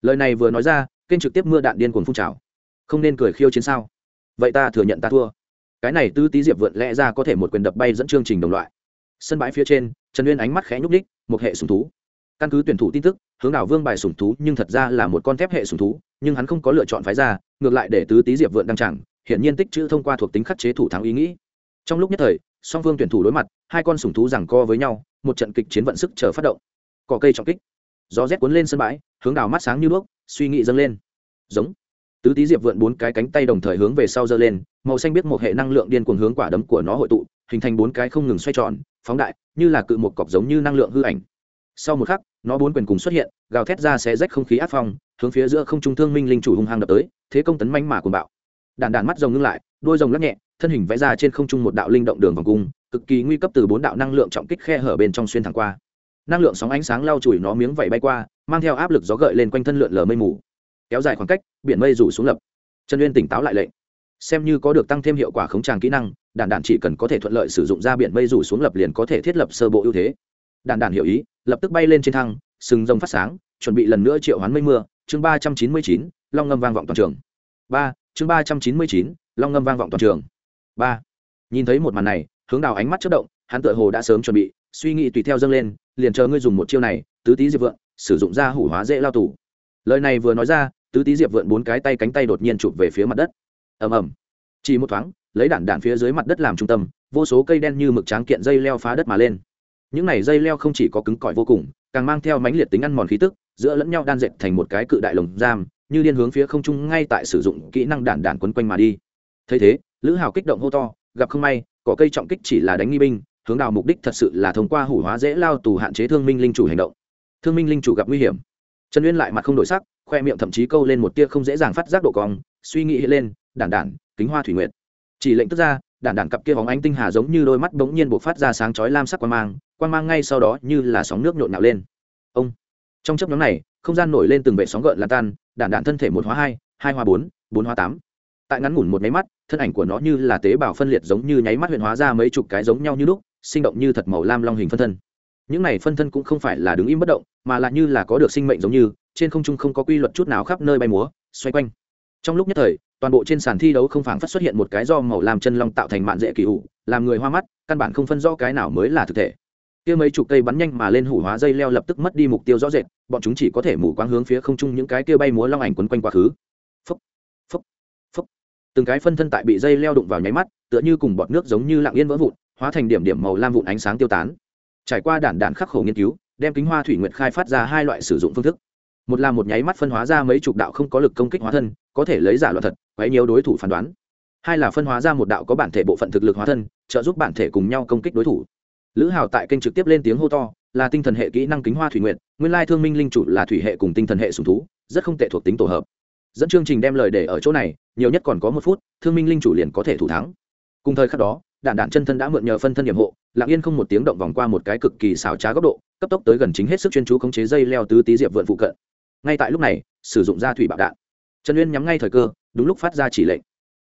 Lời này vừa nói ra, kênh trực tiếp mưa đạn điên cuồng phun trào. Không nên cười khiêu chiến sao? Vậy ta thừa nhận ta thua. Cái này tứ tý diệp vượn lẽ ra có thể một quyền đập bay dẫn chương trình đồng loại. Sân bãi phía trên, trần uyên ánh mắt khẽ nhúc đích một hệ sùng thú. Căn cứ tuyển thủ tin tức, hướng đảo vương bài sùng thú nhưng thật ra là một con thép hệ sùng thú, nhưng hắn không có lựa chọn phái ra, ngược lại để tứ tý diệp vượn đăng chẳng hiện nhiên tích chữ thông qua thuộc tính khắc chế thủ thắng ý nghĩ. Trong lúc nhất thời, song phương tuyển thủ đối mặt hai con sùng thú giằng co với nhau, một trận kịch chiến vận sức chờ phát động. Cỏ cây trọng kích. Gió rét cuốn lên sân bãi, hướng đào mắt sáng như đuốc, suy nghĩ dâng lên. Giống. Tứ tý diệp vượn bốn cái cánh tay đồng thời hướng về sau giơ lên, màu xanh biết một hệ năng lượng điên cuồng hướng quả đấm của nó hội tụ, hình thành bốn cái không ngừng xoay tròn, phóng đại, như là cự một cọc giống như năng lượng hư ảnh. Sau một khắc, nó bốn quyền cùng xuất hiện, gào thét ra xé rách không khí áp phong, hướng phía giữa không trung thương minh linh chủ hung hăng đập tới, thế công tấn manh mà cuồng bạo. Đàn đàn mắt rồng ngưng lại đôi rồng lắc nhẹ, thân hình vẽ ra trên không trung một đạo linh động đường vòng cung cực kỳ nguy cấp từ bốn đạo năng lượng trọng kích khe hở bên trong xuyên thẳng qua. Năng lượng sóng ánh sáng lau chùi nó miếng vẩy bay qua, mang theo áp lực gió gợi lên quanh thân lượn lờ mây mù. Kéo dài khoảng cách, biển mây rủ xuống lập. Trần uyên tỉnh táo lại lệnh. Xem như có được tăng thêm hiệu quả khống tràng kỹ năng đàn đàn chỉ cần có thể thuận lợi sử dụng ra biển mây rủ xuống lập liền có thể thiết lập sơ bộ ưu thế. Đàn đàn hiểu ý, lập tức bay lên trên thăng, sừng rồng phát sáng, chuẩn bị lần nữa triệu hoán mây mưa. Chương ba trăm chín mươi chín, long ngâm vang vọng toàn trường. Ba, chương ba trăm chín mươi chín, long ngâm vang vọng toàn trường. Ba, nhìn thấy một màn này hướng đào ánh mắt chất động, hắn tựa hồ đã sớm chuẩn bị, suy nghĩ tùy theo dâng lên, liền chờ ngươi dùng một chiêu này, tứ tý diệp vượn sử dụng ra hủ hóa dễ lao tù. Lời này vừa nói ra, tứ tý diệp vượn bốn cái tay cánh tay đột nhiên chụp về phía mặt đất. Ầm ầm. Chỉ một thoáng, lấy đạn đạn phía dưới mặt đất làm trung tâm, vô số cây đen như mực tráng kiện dây leo phá đất mà lên. Những này dây leo không chỉ có cứng cỏi vô cùng, càng mang theo mãnh liệt tính ăn mòn khí tức, giữa lẫn nhau đan dệt thành một cái cự đại lồng giam, như điên hướng phía không trung ngay tại sử dụng kỹ năng đạn đạn quấn quanh mà đi. Thấy thế, lữ hào kích động hô to, gặp không may cỏ cây trọng kích chỉ là đánh nghi binh, hướng đào mục đích thật sự là thông qua hủ hóa dễ lao tù hạn chế thương minh linh chủ hành động. Thương minh linh chủ gặp nguy hiểm. Trần uyên lại mặt không đổi sắc, khoe miệng thậm chí câu lên một tia không dễ dàng phát giác độ cong, suy nghĩ hiện lên, đản đản, kính hoa thủy nguyệt. Chỉ lệnh tức ra, đản đản cặp kia bóng ánh tinh hà giống như đôi mắt bỗng nhiên buộc phát ra sáng chói lam sắc quan mang quan mang ngay sau đó như là sóng nước nhộn nhạo lên. Ông. Trong chấp nhóm này, không gian nổi lên từng vệ sóng gợn là tan, đản đản thân thể một hóa hai hai hóa bốn bốn hóa tám tại ngắn ngủn một máy mắt, thân ảnh của nó như là tế bào phân liệt giống như nháy mắt huyện hóa ra mấy chục cái giống nhau như lúc, sinh động như thật màu lam long hình phân thân. Những này phân thân cũng không phải là đứng im bất động, mà là như là có được sinh mệnh giống như, trên không trung không có quy luật chút nào khắp nơi bay múa, xoay quanh. Trong lúc nhất thời, toàn bộ trên sàn thi đấu không phảng phất xuất hiện một cái do màu làm chân long tạo thành mạn dễ kỳ ủ, làm người hoa mắt, căn bản không phân rõ cái nào mới là thực thể. Kia mấy chục cây bắn nhanh mà lên hủ hóa dây leo lập tức mất đi mục tiêu rõ rệt, bọn chúng chỉ có thể mù quáng hướng phía không trung những cái kia bay múa long ảnh quấn quanh quá khứ từng cái phân thân tại bị dây leo đụng vào nháy mắt, tựa như cùng bọt nước giống như lặng yên vỡ vụn, hóa thành điểm điểm màu lam vụn ánh sáng tiêu tán. Trải qua đản đản khắc khổ nghiên cứu, đem kính hoa thủy nguyệt khai phát ra hai loại sử dụng phương thức. Một là một nháy mắt phân hóa ra mấy chục đạo không có lực công kích hóa thân, có thể lấy giả loạn thật, quấy nhiều đối thủ phán đoán. Hai là phân hóa ra một đạo có bản thể bộ phận thực lực hóa thân, trợ giúp bản thể cùng nhau công kích đối thủ. Lữ hào tại kênh trực tiếp lên tiếng hô to, là tinh thần hệ kỹ năng kính hoa thủy nguyện nguyên lai thương minh linh chủ là thủy hệ cùng tinh thần hệ sùng thú, rất không tệ thuộc tính tổ hợp dẫn chương trình đem lời để ở chỗ này, nhiều nhất còn có một phút, thương minh linh chủ liền có thể thủ thắng. Cùng thời khắc đó, đạn đạn chân thân đã mượn nhờ phân thân nhiệm hộ, lặng yên không một tiếng động vòng qua một cái cực kỳ xảo trá góc độ, cấp tốc tới gần chính hết sức chuyên chú khống chế dây leo tứ tý diệp vượn phụ cận. Ngay tại lúc này, sử dụng ra thủy bạo đạn. Trần uyên nhắm ngay thời cơ, đúng lúc phát ra chỉ lệnh.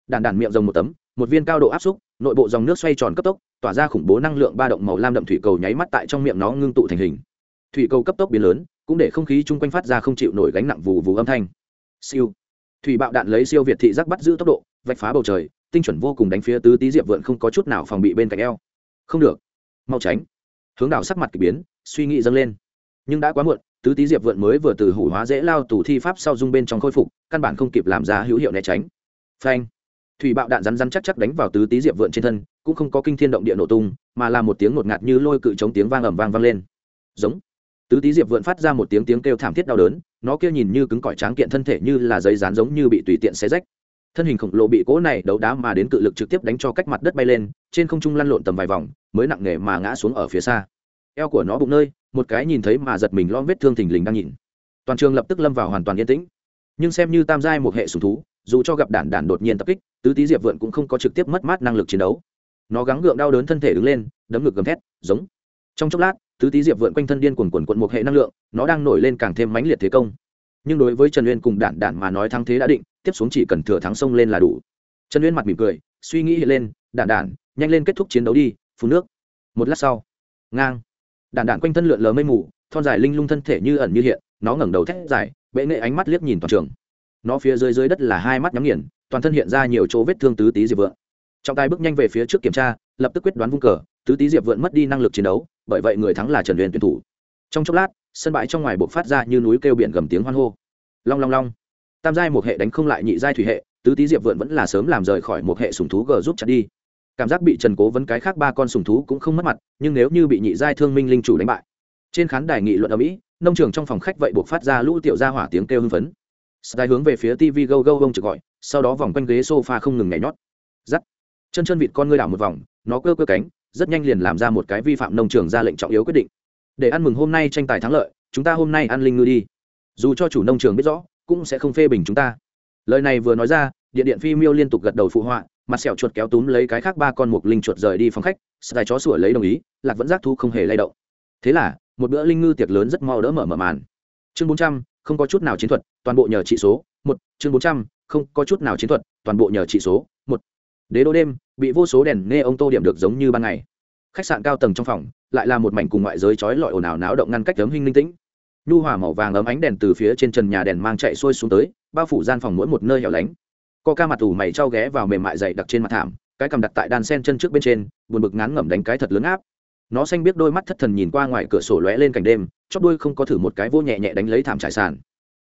Đạn đạn miệng rồng một tấm, một viên cao độ áp xúc, nội bộ dòng nước xoay tròn cấp tốc, tỏa ra khủng bố năng lượng ba động màu lam đậm thủy cầu nháy mắt tại trong miệng nó ngưng tụ thành hình. Thủy cầu cấp tốc biến lớn, cũng để không khí chung quanh phát ra không chịu nổi gánh nặng vù vù âm thanh. Siêu thủy bạo đạn lấy siêu việt thị giác bắt giữ tốc độ, vạch phá bầu trời, tinh chuẩn vô cùng đánh phía tứ tý diệp vượn không có chút nào phòng bị bên cạnh eo. Không được. Mau tránh. Hướng đảo sắc mặt k ỳ biến, suy nghĩ dâng lên. Nhưng đã quá muộn, tứ tý diệp vượn mới vừa từ hủ hóa dễ lao tù thi pháp sau dung bên trong khôi phục, căn bản không kịp làm ra hữu hiệu né tránh. Phanh. Thủy bạo đạn rắn rắn chắc chắc đánh vào tứ tý diệp vượn trên thân, cũng không có kinh thiên động địa nổ tung, mà là một tiếng ngột ngạt như lôi cự chống tiếng vang ầm vang vang lên. Giống tứ tý diệp vượn phát ra một tiếng tiếng kêu thảm thiết đau đớn, nó kia nhìn như cứng cỏi tráng kiện thân thể như là giấy dán giống như bị tùy tiện xé rách. Thân hình khổng lồ bị cỗ này đấu đá mà đến cự lực trực tiếp đánh cho cách mặt đất bay lên, trên không trung lăn lộn tầm vài vòng, mới nặng nề mà ngã xuống ở phía xa. Eo của nó bụng nơi, một cái nhìn thấy mà giật mình lom vết thương thình lình đang nhìn. Toàn trường lập tức lâm vào hoàn toàn yên tĩnh. Nhưng xem như tam giai một hệ sùng thú, dù cho gặp đản đản đột nhiên tập kích, tứ tý diệp vượn cũng không có trực tiếp mất mát năng lực chiến đấu. Nó gắng gượng đau đớn thân thể đứng lên, đấm ngực gầm thét, giống. Trong chốc lát tứ tý diệp vượn quanh thân điên quần quần quận một hệ năng lượng, nó đang nổi lên càng thêm mãnh liệt thế công. Nhưng đối với trần uyên cùng đản đản mà nói thắng thế đã định, tiếp xuống chỉ cần thừa thắng sông lên là đủ. Trần uyên mặt mỉm cười, suy nghĩ hiện lên, đản đản, nhanh lên kết thúc chiến đấu đi, phun nước. Một lát sau, ngang. Đản đản quanh thân lượn lờ mây mù, thon dài linh lung thân thể như ẩn như hiện, nó ngẩng đầu thét dài, bệ nghệ ánh mắt liếc nhìn toàn trường. Nó phía dưới dưới đất là hai mắt nhắm nghiền, toàn thân hiện ra nhiều chỗ vết thương tứ tí diệp vượn. Trọng tài bước nhanh về phía trước kiểm tra, lập tức quyết đoán vung cờ tứ tý diệp vượn mất đi năng lực chiến đấu bởi vậy người thắng là trần huyền tuyển thủ. Trong chốc lát sân bãi trong ngoài buộc phát ra như núi kêu biển gầm tiếng hoan hô. Long long long. Tam giai một hệ đánh không lại nhị giai thủy hệ tứ tý diệp vượn vẫn là sớm làm rời khỏi một hệ sùng thú g giúp chặt đi. Cảm giác bị trần cố vấn cái khác ba con sùng thú cũng không mất mặt nhưng nếu như bị nhị giai thương minh linh chủ đánh bại. Trên khán đài nghị luận ở mỹ nông trường trong phòng khách vậy buộc phát ra lũ tiểu gia hỏa tiếng kêu hưng phấn. Sky hướng về phía TV go go ông trực gọi, sau đó vòng quanh ghế sofa không ngừng nhảy nhót. giắt Chân chân vịt con ngươi đảo một vòng, nó cơ cơ cánh, rất nhanh liền làm ra một cái vi phạm nông trường ra lệnh trọng yếu quyết định. Để ăn mừng hôm nay tranh tài thắng lợi, chúng ta hôm nay ăn linh ngư đi. Dù cho chủ nông trường biết rõ, cũng sẽ không phê bình chúng ta. Lời này vừa nói ra, điện điện phi miêu liên tục gật đầu phụ họa, mặt sẹo chuột kéo túm lấy cái khác ba con mục linh chuột rời đi phòng khách, sài chó sủa lấy đồng ý, lạc vẫn giác thu không hề lay động. Thế là, một bữa linh ngư tiệc lớn rất mau đỡ mở mở màn. Chương bốn trăm không có chút nào chiến thuật toàn bộ nhờ trị số một chương bốn trăm không có chút nào chiến thuật toàn bộ nhờ trị số một đế đô đêm, bị vô số đèn nghe ông tô điểm được giống như ban ngày. Khách sạn cao tầng trong phòng, lại là một mảnh cùng ngoại giới trói lọi ồn ào náo động ngăn cách tấm hình linh tĩnh. Nhu hòa màu vàng ấm ánh đèn từ phía trên trần nhà đèn mang chạy xuôi xuống tới, bao phủ gian phòng mỗi một nơi hẻo lánh. Co ca mặt tủ mày trao ghé vào mềm mại dày đặc trên mặt thảm, cái cầm đặt tại đan sen chân trước bên trên, buồn bực ngán ngẩm đánh cái thật lớn áp. Nó xanh biết đôi mắt thất thần nhìn qua ngoài cửa sổ lóe lên cảnh đêm chóp đuôi không có thử một cái vô nhẹ nhẹ đánh lấy thảm trải sàn.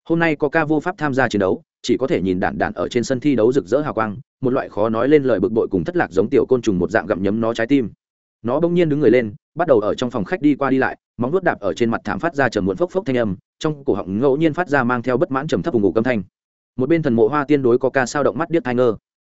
Hôm nay có ca vô pháp tham gia chiến đấu chỉ có thể nhìn đạn đạn ở trên sân thi đấu rực rỡ hào quang, một loại khó nói lên lời bực bội cùng thất lạc giống tiểu côn trùng một dạng gặm nhấm nó trái tim. Nó bỗng nhiên đứng người lên, bắt đầu ở trong phòng khách đi qua đi lại, móng vuốt đạp ở trên mặt thảm phát ra trầm muộn phốc phốc thanh âm, trong cổ họng ngẫu nhiên phát ra mang theo bất mãn trầm thấp vùng ngủ câm thanh. Một bên thần mộ hoa tiên đối có ca sao động mắt điếc thai ngơ.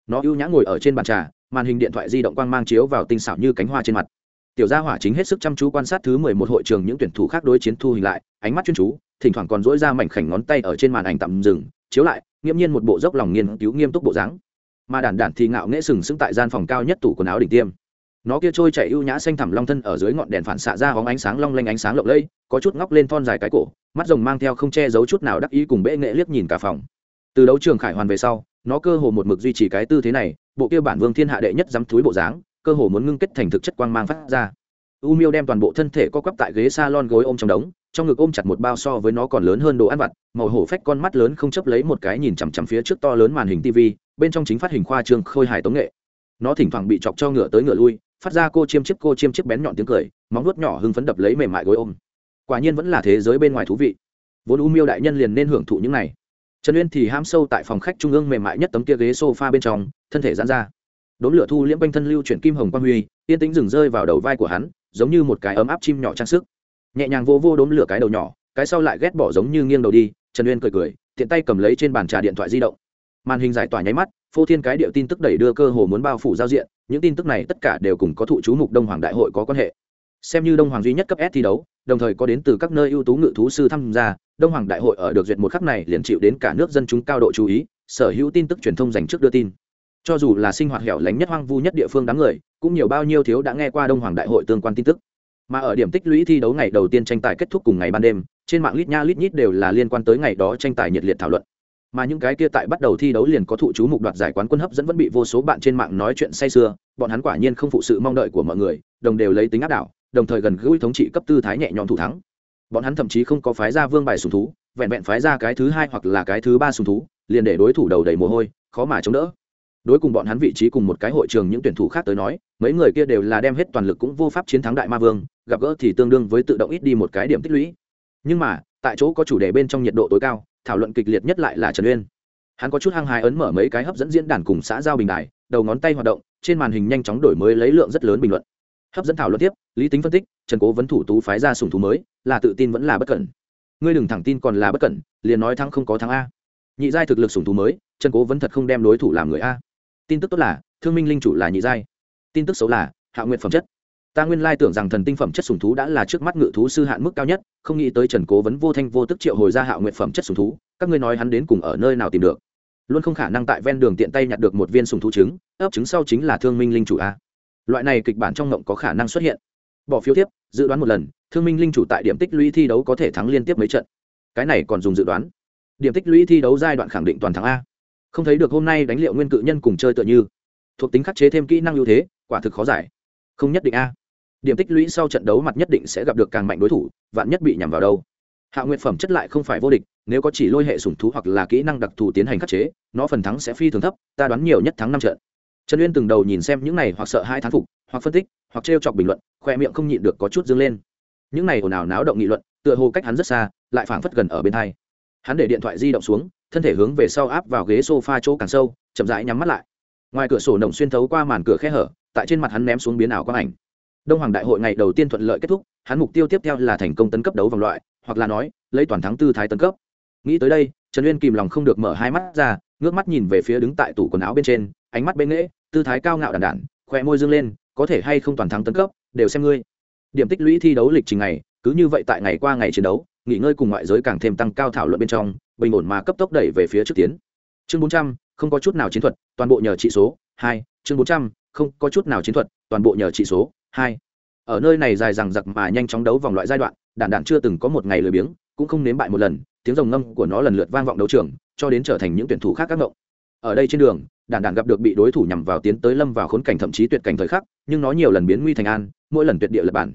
Nó ưu nhã ngồi ở trên bàn trà, màn hình điện thoại di động quang mang chiếu vào tinh xảo như cánh hoa trên mặt. Tiểu gia hỏa chính hết sức chăm chú quan sát thứ mười một hội trường những tuyển thủ khác đối chiến thu hình lại, ánh mắt chuyên chú, thỉnh thoảng còn dỗi ra mảnh khảnh ngón tay ở trên màn ảnh tạm dừng chiếu lại, nghiễm nhiên một bộ dốc lòng nghiên cứu nghiêm túc bộ dáng. Mà đản đản thì ngạo nghễ sừng sững tại gian phòng cao nhất tủ quần áo đỉnh tiêm. Nó kia trôi chạy ưu nhã xanh thẳm long thân ở dưới ngọn đèn phản xạ ra hóng ánh sáng long lanh ánh sáng lộng lẫy, có chút ngóc lên thon dài cái cổ, mắt rồng mang theo không che giấu chút nào đắc ý cùng bệ nghệ liếc nhìn cả phòng. Từ đấu trường khải hoàn về sau, nó cơ hồ một mực duy trì cái tư thế này, bộ kia bản vương thiên hạ đệ nhất dám thúi bộ dáng, cơ hồ muốn ngưng kết thành thực chất quang mang phát ra. U miêu đem toàn bộ thân thể co quắp tại ghế s a lon gối ôm trong đống trong ngực ôm chặt một bao so với nó còn lớn hơn đồ ăn vặt, màu hổ phách con mắt lớn không chấp lấy một cái nhìn chằm chằm phía trước to lớn màn hình tv bên trong chính phát hình khoa trương khôi hài tống nghệ. Nó thỉnh thoảng bị chọc cho ngựa tới ngựa lui, phát ra cô chiêm chiếc cô chiêm chiếc bén nhọn tiếng cười, móng nuốt nhỏ hưng phấn đập lấy mềm mại gối ôm. Quả nhiên vẫn là thế giới bên ngoài thú vị. Vốn u miêu đại nhân liền nên hưởng thụ những này. Trần uyên thì ham sâu tại phòng khách trung ương mềm mại nhất tấm kia ghế s o f a bên trong, thân thể giãn ra. Đốn lửa thu liễm quanh thân lưu chuyển kim hồng quang huy, yên tĩnh dừng rơi vào đầu vai của hắn, giống như một cái ấm áp chim nhỏ trang sức nhẹ nhàng vô vô đốm lửa cái đầu nhỏ, cái sau lại ghét bỏ giống như nghiêng đầu đi, trần uyên cười cười, tiện tay cầm lấy trên bàn trà điện thoại di động. Màn hình giải tỏa nháy mắt, phô thiên cái điệu tin tức đẩy đưa cơ hồ muốn bao phủ giao diện, những tin tức này tất cả đều cùng có thụ chú mục đông hoàng đại hội có quan hệ. Xem như đông hoàng duy nhất cấp s thi đấu, đồng thời có đến từ các nơi ưu tú ngự thú sư tham gia, đông hoàng đại hội ở được duyệt một khắc này liền chịu đến cả nước dân chúng cao độ chú ý, sở hữu tin tức truyền thông dành trước đưa tin. Cho dù là sinh hoạt hẻo lánh nhất hoang vu nhất địa phương đám người, cũng nhiều bao nhiêu thiếu đã nghe qua đông hoàng đại hội tương quan tin tức mà ở điểm tích lũy thi đấu ngày đầu tiên tranh tài kết thúc cùng ngày ban đêm, trên mạng lít nha lít nhít đều là liên quan tới ngày đó tranh tài nhiệt liệt thảo luận. Mà những cái kia tại bắt đầu thi đấu liền có thụ chú mục đoạt giải quán quân hấp dẫn vẫn bị vô số bạn trên mạng nói chuyện say sưa, bọn hắn quả nhiên không phụ sự mong đợi của mọi người, đồng đều lấy tính áp đảo, đồng thời gần gũi thống trị cấp tư thái nhẹ nhõm thủ thắng. Bọn hắn thậm chí không có phái ra vương bài sùng thú, vẹn vẹn phái ra cái thứ hai hoặc là cái thứ ba sùng thú, liền để đối thủ đầu đầy mồ hôi, khó mà chống đỡ. Đối cùng bọn hắn vị trí cùng một cái hội trường những tuyển thủ khác tới nói, mấy người kia đều là đem hết toàn lực cũng vô pháp chiến thắng đại ma vương gặp gỡ thì tương đương với tự động ít đi một cái điểm tích lũy. Nhưng mà, tại chỗ có chủ đề bên trong nhiệt độ tối cao, thảo luận kịch liệt nhất lại là trần uyên. Hắn có chút hăng hái ấn mở mấy cái hấp dẫn diễn đàn cùng xã giao bình đài, đầu ngón tay hoạt động, trên màn hình nhanh chóng đổi mới lấy lượng rất lớn bình luận. Hấp dẫn thảo luận tiếp, lý tính phân tích, trần cố vấn thủ tú phái ra sùng thú mới, là tự tin vẫn là bất cẩn. Ngươi đừng thẳng tin còn là bất cẩn, liền nói thắng không có thắng a. Nhị giai thực lực sùng thú mới, trần cố vẫn thật không đem đối thủ làm người a. Tin tức tốt là, thương minh linh chủ là nhị giai. Tin tức xấu là, hạ nguyện phẩm chất ta nguyên lai tưởng rằng thần tinh phẩm chất sùng thú đã là trước mắt ngự thú sư hạn mức cao nhất, không nghĩ tới trần cố vấn vô thanh vô tức triệu hồi ra hạ nguyện phẩm chất sùng thú, các ngươi nói hắn đến cùng ở nơi nào tìm được? Luôn không khả năng tại ven đường tiện tay nhặt được một viên sùng thú trứng, ấp trứng sau chính là thương minh linh chủ a. Loại này kịch bản trong ngộng có khả năng xuất hiện. Bỏ phiếu tiếp, dự đoán một lần, thương minh linh chủ tại điểm tích lũy thi đấu có thể thắng liên tiếp mấy trận. Cái này còn dùng dự đoán. Điểm tích lũy thi đấu giai đoạn khẳng định toàn thắng a. Không thấy được hôm nay đánh liệu nguyên cự nhân cùng chơi tựa như. Thuộc tính khắc chế thêm kỹ năng ưu thế, quả thực khó giải. Không nhất định a điểm tích lũy sau trận đấu mặt nhất định sẽ gặp được càng mạnh đối thủ, vạn nhất bị nhằm vào đâu. Hạ nguyện phẩm chất lại không phải vô địch, nếu có chỉ lôi hệ sủng thú hoặc là kỹ năng đặc thù tiến hành khắc chế, nó phần thắng sẽ phi thường thấp, ta đoán nhiều nhất thắng năm trận. Trần uyên từng đầu nhìn xem những này hoặc sợ hai thán phục, hoặc phân tích, hoặc trêu chọc bình luận, khoe miệng không nhịn được có chút dâng lên. Những này ồn ào náo động nghị luận, tựa hồ cách hắn rất xa, lại phảng phất gần ở bên thai hắn để điện thoại di động xuống, thân thể hướng về sau áp vào ghế sofa chỗ càng sâu, chậm rãi nhắm mắt lại. Ngoài cửa sổ nồng xuyên thấu qua màn cửa khe hở, tại trên mặt hắn ném xuống biến ảo quang ảnh đông hoàng đại hội ngày đầu tiên thuận lợi kết thúc, hắn mục tiêu tiếp theo là thành công tấn cấp đấu vòng loại, hoặc là nói, lấy toàn thắng tư thái tấn cấp. Nghĩ tới đây, trần uyên kìm lòng không được mở hai mắt ra, ngước mắt nhìn về phía đứng tại tủ quần áo bên trên, ánh mắt bên nghễ, tư thái cao ngạo đàn đản khoe môi dương lên, có thể hay không toàn thắng tấn cấp, đều xem ngươi. Điểm tích lũy thi đấu lịch trình này cứ như vậy tại ngày qua ngày chiến đấu, nghỉ ngơi cùng ngoại giới càng thêm tăng cao thảo luận bên trong, bình ổn mà cấp tốc đẩy về phía trước tiến. Chương bốn trăm, không có chút nào chiến thuật, toàn bộ nhờ trị số, hai, chương bốn trăm, không có chút nào chiến thuật, toàn bộ nhờ trị số hai. Ở nơi này dài dằng dặc mà nhanh chóng đấu vòng loại giai đoạn đản đản chưa từng có một ngày lười biếng, cũng không nếm bại một lần, tiếng rồng ngâm của nó lần lượt vang vọng đấu trường, cho đến trở thành những tuyển thủ khác các ngộng. Ở đây trên đường đản đản gặp được bị đối thủ nhằm vào tiến tới lâm vào khốn cảnh thậm chí tuyệt cảnh thời khắc, nhưng nó nhiều lần biến nguy thành an, mỗi lần tuyệt địa lập bản.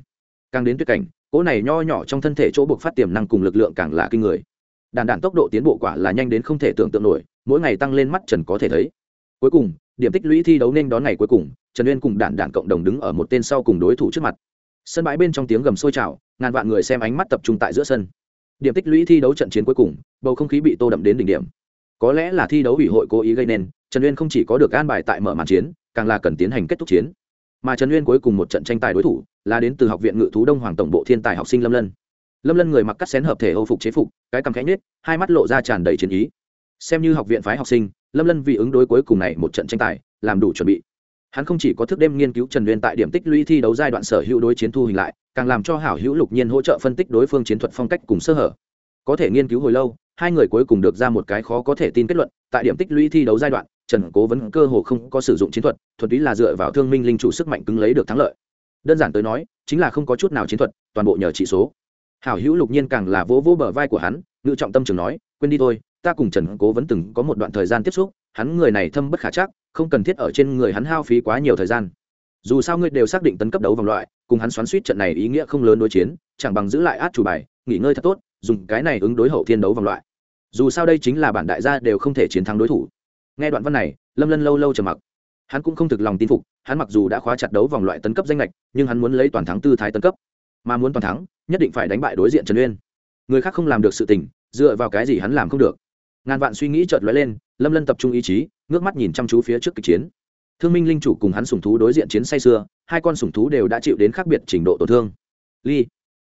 Càng đến tuyệt cảnh, cỗ này nho nhỏ trong thân thể chỗ buộc phát tiềm năng cùng lực lượng càng là kinh người. Đàn đàn tốc độ tiến bộ quả là nhanh đến không thể tưởng tượng nổi, mỗi ngày tăng lên mắt trần có thể thấy. Cuối cùng điểm tích lũy thi đấu nên đón ngày cuối cùng, trần uyên cùng đản đản cộng đồng đứng ở một tên sau cùng đối thủ trước mặt. Sân bãi bên trong tiếng gầm sôi trào, ngàn vạn người xem ánh mắt tập trung tại giữa sân. Điểm tích lũy thi đấu trận chiến cuối cùng, bầu không khí bị tô đậm đến đỉnh điểm. Có lẽ là thi đấu ủy hội cố ý gây nên, trần uyên không chỉ có được an bài tại mở màn chiến, càng là cần tiến hành kết thúc chiến. Mà trần uyên cuối cùng một trận tranh tài đối thủ, là đến từ học viện ngự thú đông hoàng tổng bộ thiên tài học sinh lâm lân. Lâm lân người mặc cắt xén hợp thể âu phục chế phục, cái cằm khẽ nhết hai mắt lộ ra tràn đầy chiến ý. Xem như học viện phái học sinh lâm lân vì ứng đối cuối cùng này một trận tranh tài, làm đủ chuẩn bị. Hắn không chỉ có thức đêm nghiên cứu trần uyên tại điểm tích lũy thi đấu giai đoạn sở hữu đối chiến thu hình lại, càng làm cho hảo hữu lục nhiên hỗ trợ phân tích đối phương chiến thuật phong cách cùng sơ hở. Có thể nghiên cứu hồi lâu, hai người cuối cùng được ra một cái khó có thể tin kết luận, tại điểm tích lũy thi đấu giai đoạn, trần cố vấn cơ hồ không có sử dụng chiến thuật thuật túy là dựa vào thương minh linh chủ sức mạnh cứng lấy được thắng lợi. Đơn giản tới nói, chính là không có chút nào chiến thuật, toàn bộ nhờ chỉ số. Hảo hữu lục nhiên càng là vỗ vỗ bờ vai của hắn, ngự trọng tâm trường nói, quên đi thôi ta cùng trần cố vẫn từng có một đoạn thời gian tiếp xúc, hắn người này thâm bất khả chắc, không cần thiết ở trên người hắn hao phí quá nhiều thời gian. Dù sao ngươi đều xác định tấn cấp đấu vòng loại, cùng hắn xoắn suýt trận này ý nghĩa không lớn đối chiến, chẳng bằng giữ lại át chủ bài, nghỉ ngơi thật tốt, dùng cái này ứng đối hậu thiên đấu vòng loại. Dù sao đây chính là bản đại gia đều không thể chiến thắng đối thủ. Nghe đoạn văn này, lâm lân lâu lâu trầm mặc. Hắn cũng không thực lòng tin phục, hắn mặc dù đã khóa chặt đấu vòng loại tấn cấp danh lệch nhưng hắn muốn lấy toàn thắng tư thái tấn cấp. Mà muốn toàn thắng, nhất định phải đánh bại đối diện trần uyên. Người khác không làm được sự tình, dựa vào cái gì hắn làm không được? Ngàn vạn suy nghĩ chợt lóe lên, lâm lân tập trung ý chí, ngước mắt nhìn chăm chú phía trước kịch chiến. Thương minh linh chủ cùng hắn sùng thú đối diện chiến say xưa hai con sùng thú đều đã chịu đến khác biệt trình độ tổn thương. Ly,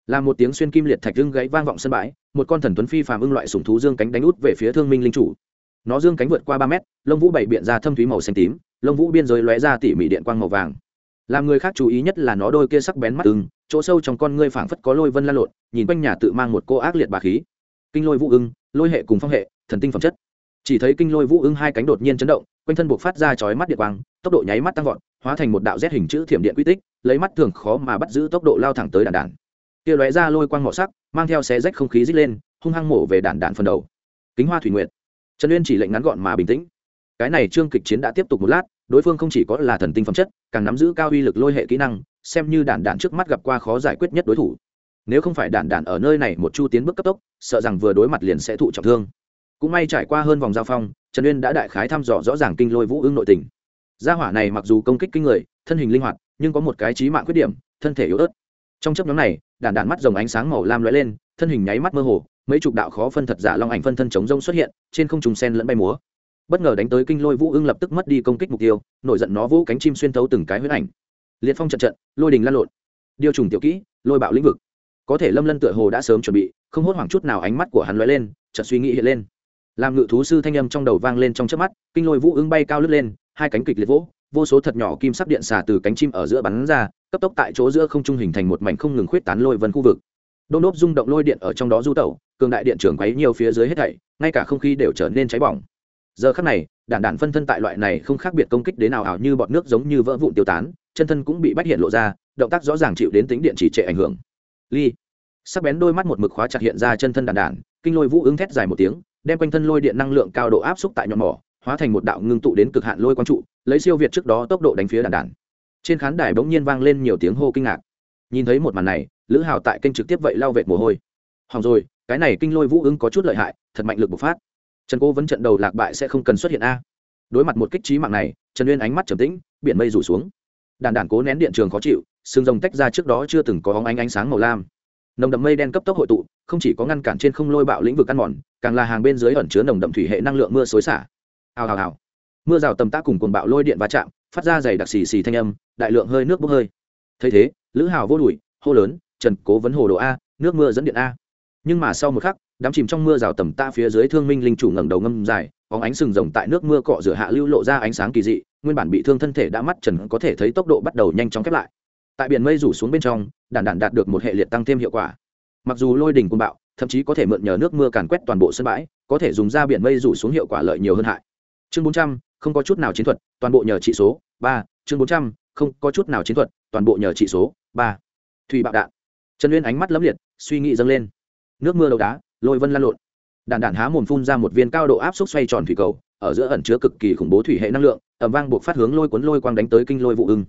là một tiếng xuyên kim liệt thạch hưng gãy vang vọng sân bãi, một con thần tuấn phi phàm ưng loại sùng thú dương cánh đánh út về phía thương minh linh chủ. Nó dương cánh vượt qua ba mét, lông vũ bảy biện ra thâm thúy màu xanh tím, lông vũ biên giới lóe ra tỉ mỉ điện quang màu vàng. Làm người khác chú ý nhất là nó đôi kia sắc bén mắt ưng, chỗ sâu trong con ngươi phảng phất có lôi vân lan lộn, nhìn quanh nhà tự mang một cô ác liệt bà khí. Kinh lôi vũ ưng, lôi hệ cùng phong hệ thần tinh phẩm chất. Chỉ thấy kinh lôi vũ ưng hai cánh đột nhiên chấn động, quanh thân buộc phát ra chói mắt điện quang, tốc độ nháy mắt tăng vọt, hóa thành một đạo rét hình chữ thiểm điện quy tích, lấy mắt thường khó mà bắt giữ tốc độ lao thẳng tới đàn đàn kia lóe ra lôi quang mỏ sắc, mang theo xé rách không khí rít lên, hung hăng mổ về đàn đàn phần đầu. Kính hoa thủy nguyệt. Trần uyên chỉ lệnh ngắn gọn mà bình tĩnh. Cái này trương kịch chiến đã tiếp tục một lát, đối phương không chỉ có là thần tinh phẩm chất, càng nắm giữ cao uy lực lôi hệ kỹ năng, xem như đàn đàn trước mắt gặp qua khó giải quyết nhất đối thủ. Nếu không phải đàn đàn ở nơi này một chu tiến bước cấp tốc, sợ rằng vừa đối mặt liền sẽ thụ trọng thương cũng may trải qua hơn vòng giao phong, trần uyên đã đại khái thăm dò rõ ràng kinh lôi vũ ưng nội tình. Gia hỏa này mặc dù công kích kinh người, thân hình linh hoạt, nhưng có một cái trí mạng khuyết điểm, thân thể yếu ớt. Trong chấp nhóm này đàn đàn mắt dòng ánh sáng màu lam lóe lên, thân hình nháy mắt mơ hồ, mấy chục đạo khó phân thật giả long ảnh phân thân chống rông xuất hiện, trên không trùng sen lẫn bay múa. Bất ngờ đánh tới kinh lôi vũ ưng lập tức mất đi công kích mục tiêu, nổi giận nó vũ cánh chim xuyên thấu từng cái huyết ảnh. Liệt phong trận trận, lôi đình lan lộn. Điều trùng tiểu kỹ, lôi bạo lĩnh vực. Có thể lâm lân tựa hồ đã sớm chuẩn bị, không hốt hoảng chút nào ánh mắt của hắn lóe lên, chợt suy nghĩ hiện lên làm ngự thú sư thanh âm trong đầu vang lên trong chớp mắt, kinh lôi vũ ứng bay cao lướt lên, hai cánh kịch liệt vỗ, vô số thật nhỏ kim sắc điện xả từ cánh chim ở giữa bắn ra, cấp tốc tại chỗ giữa không trung hình thành một mảnh không ngừng khuyết tán lôi vân khu vực. Đôn đốp rung động lôi điện ở trong đó du tẩu, cường đại điện trưởng quấy nhiều phía dưới hết thảy, ngay cả không khí đều trở nên cháy bỏng. Giờ khắc này, đạn đạn phân thân tại loại này không khác biệt công kích đến nào ảo như bọt nước giống như vỡ vụn tiêu tán, chân thân cũng bị bách hiện lộ ra, động tác rõ ràng chịu đến tính điện chỉ trệ ảnh hưởng. Ly. Sắc bén đôi mắt một mực khóa chặt hiện ra chân thân đàn đàn kinh lôi vũ ứng thét dài một tiếng đem quanh thân lôi điện năng lượng cao độ áp xúc tại nhọn mỏ, hóa thành một đạo ngưng tụ đến cực hạn lôi quang trụ, lấy siêu việt trước đó tốc độ đánh phía đàn đàn. Trên khán đài bỗng nhiên vang lên nhiều tiếng hô kinh ngạc. Nhìn thấy một màn này, lữ hào tại kênh trực tiếp vậy lao vệt mồ hôi. Hỏng rồi, cái này kinh lôi vũ ứng có chút lợi hại, thật mạnh lực bộc phát. Trần cố vẫn trận đầu lạc bại sẽ không cần xuất hiện a. Đối mặt một kích trí mạng này, trần uyên ánh mắt trầm tĩnh, biển mây rủ xuống. Đàn đàn cố nén điện trường khó chịu, xương rồng tách ra trước đó chưa từng có hóng ánh ánh sáng màu lam nồng đậm mây đen cấp tốc hội tụ, không chỉ có ngăn cản trên không lôi bạo lĩnh vực ăn mòn, càng là hàng bên dưới ẩn chứa nồng đậm thủy hệ năng lượng mưa xối xả. Hào hào hào. Mưa rào tầm tác cùng cuồng bạo lôi điện va chạm, phát ra dày đặc xì xì thanh âm, đại lượng hơi nước bốc hơi. Thấy thế, lữ hào vô đùi hô lớn, trần cố vấn hồ đồ a, nước mưa dẫn điện a. Nhưng mà sau một khắc, đám chìm trong mưa rào tầm ta phía dưới thương minh linh chủ ngẩng đầu ngâm dài, bóng ánh sừng rồng tại nước mưa cọ rửa hạ lưu lộ ra ánh sáng kỳ dị, nguyên bản bị thương thân thể đã mắt trần có thể thấy tốc độ bắt đầu nhanh chóng khép lại. Tại biển mây rủ xuống bên trong đàn đàn đạt được một hệ liệt tăng thêm hiệu quả. Mặc dù lôi đỉnh cuồng bạo, thậm chí có thể mượn nhờ nước mưa càn quét toàn bộ sân bãi, có thể dùng ra biển mây rủ xuống hiệu quả lợi nhiều hơn hại. Chương bốn trăm, không có chút nào chiến thuật, toàn bộ nhờ trị số, ba. Chương bốn trăm, không có chút nào chiến thuật, toàn bộ nhờ trị số, ba. Thủy bạo đạn. Trần uyên ánh mắt lấm liệt, suy nghĩ dâng lên. Nước mưa đầu đá, lôi vân lan lộn. Đạn đạn há mồm phun ra một viên cao độ áp suất xoay tròn thủy cầu, ở giữa ẩn chứa cực kỳ khủng bố thủy hệ năng lượng ẩm vang buộc phát hướng lôi cuốn lôi quang đánh tới kinh lôi vụ ưng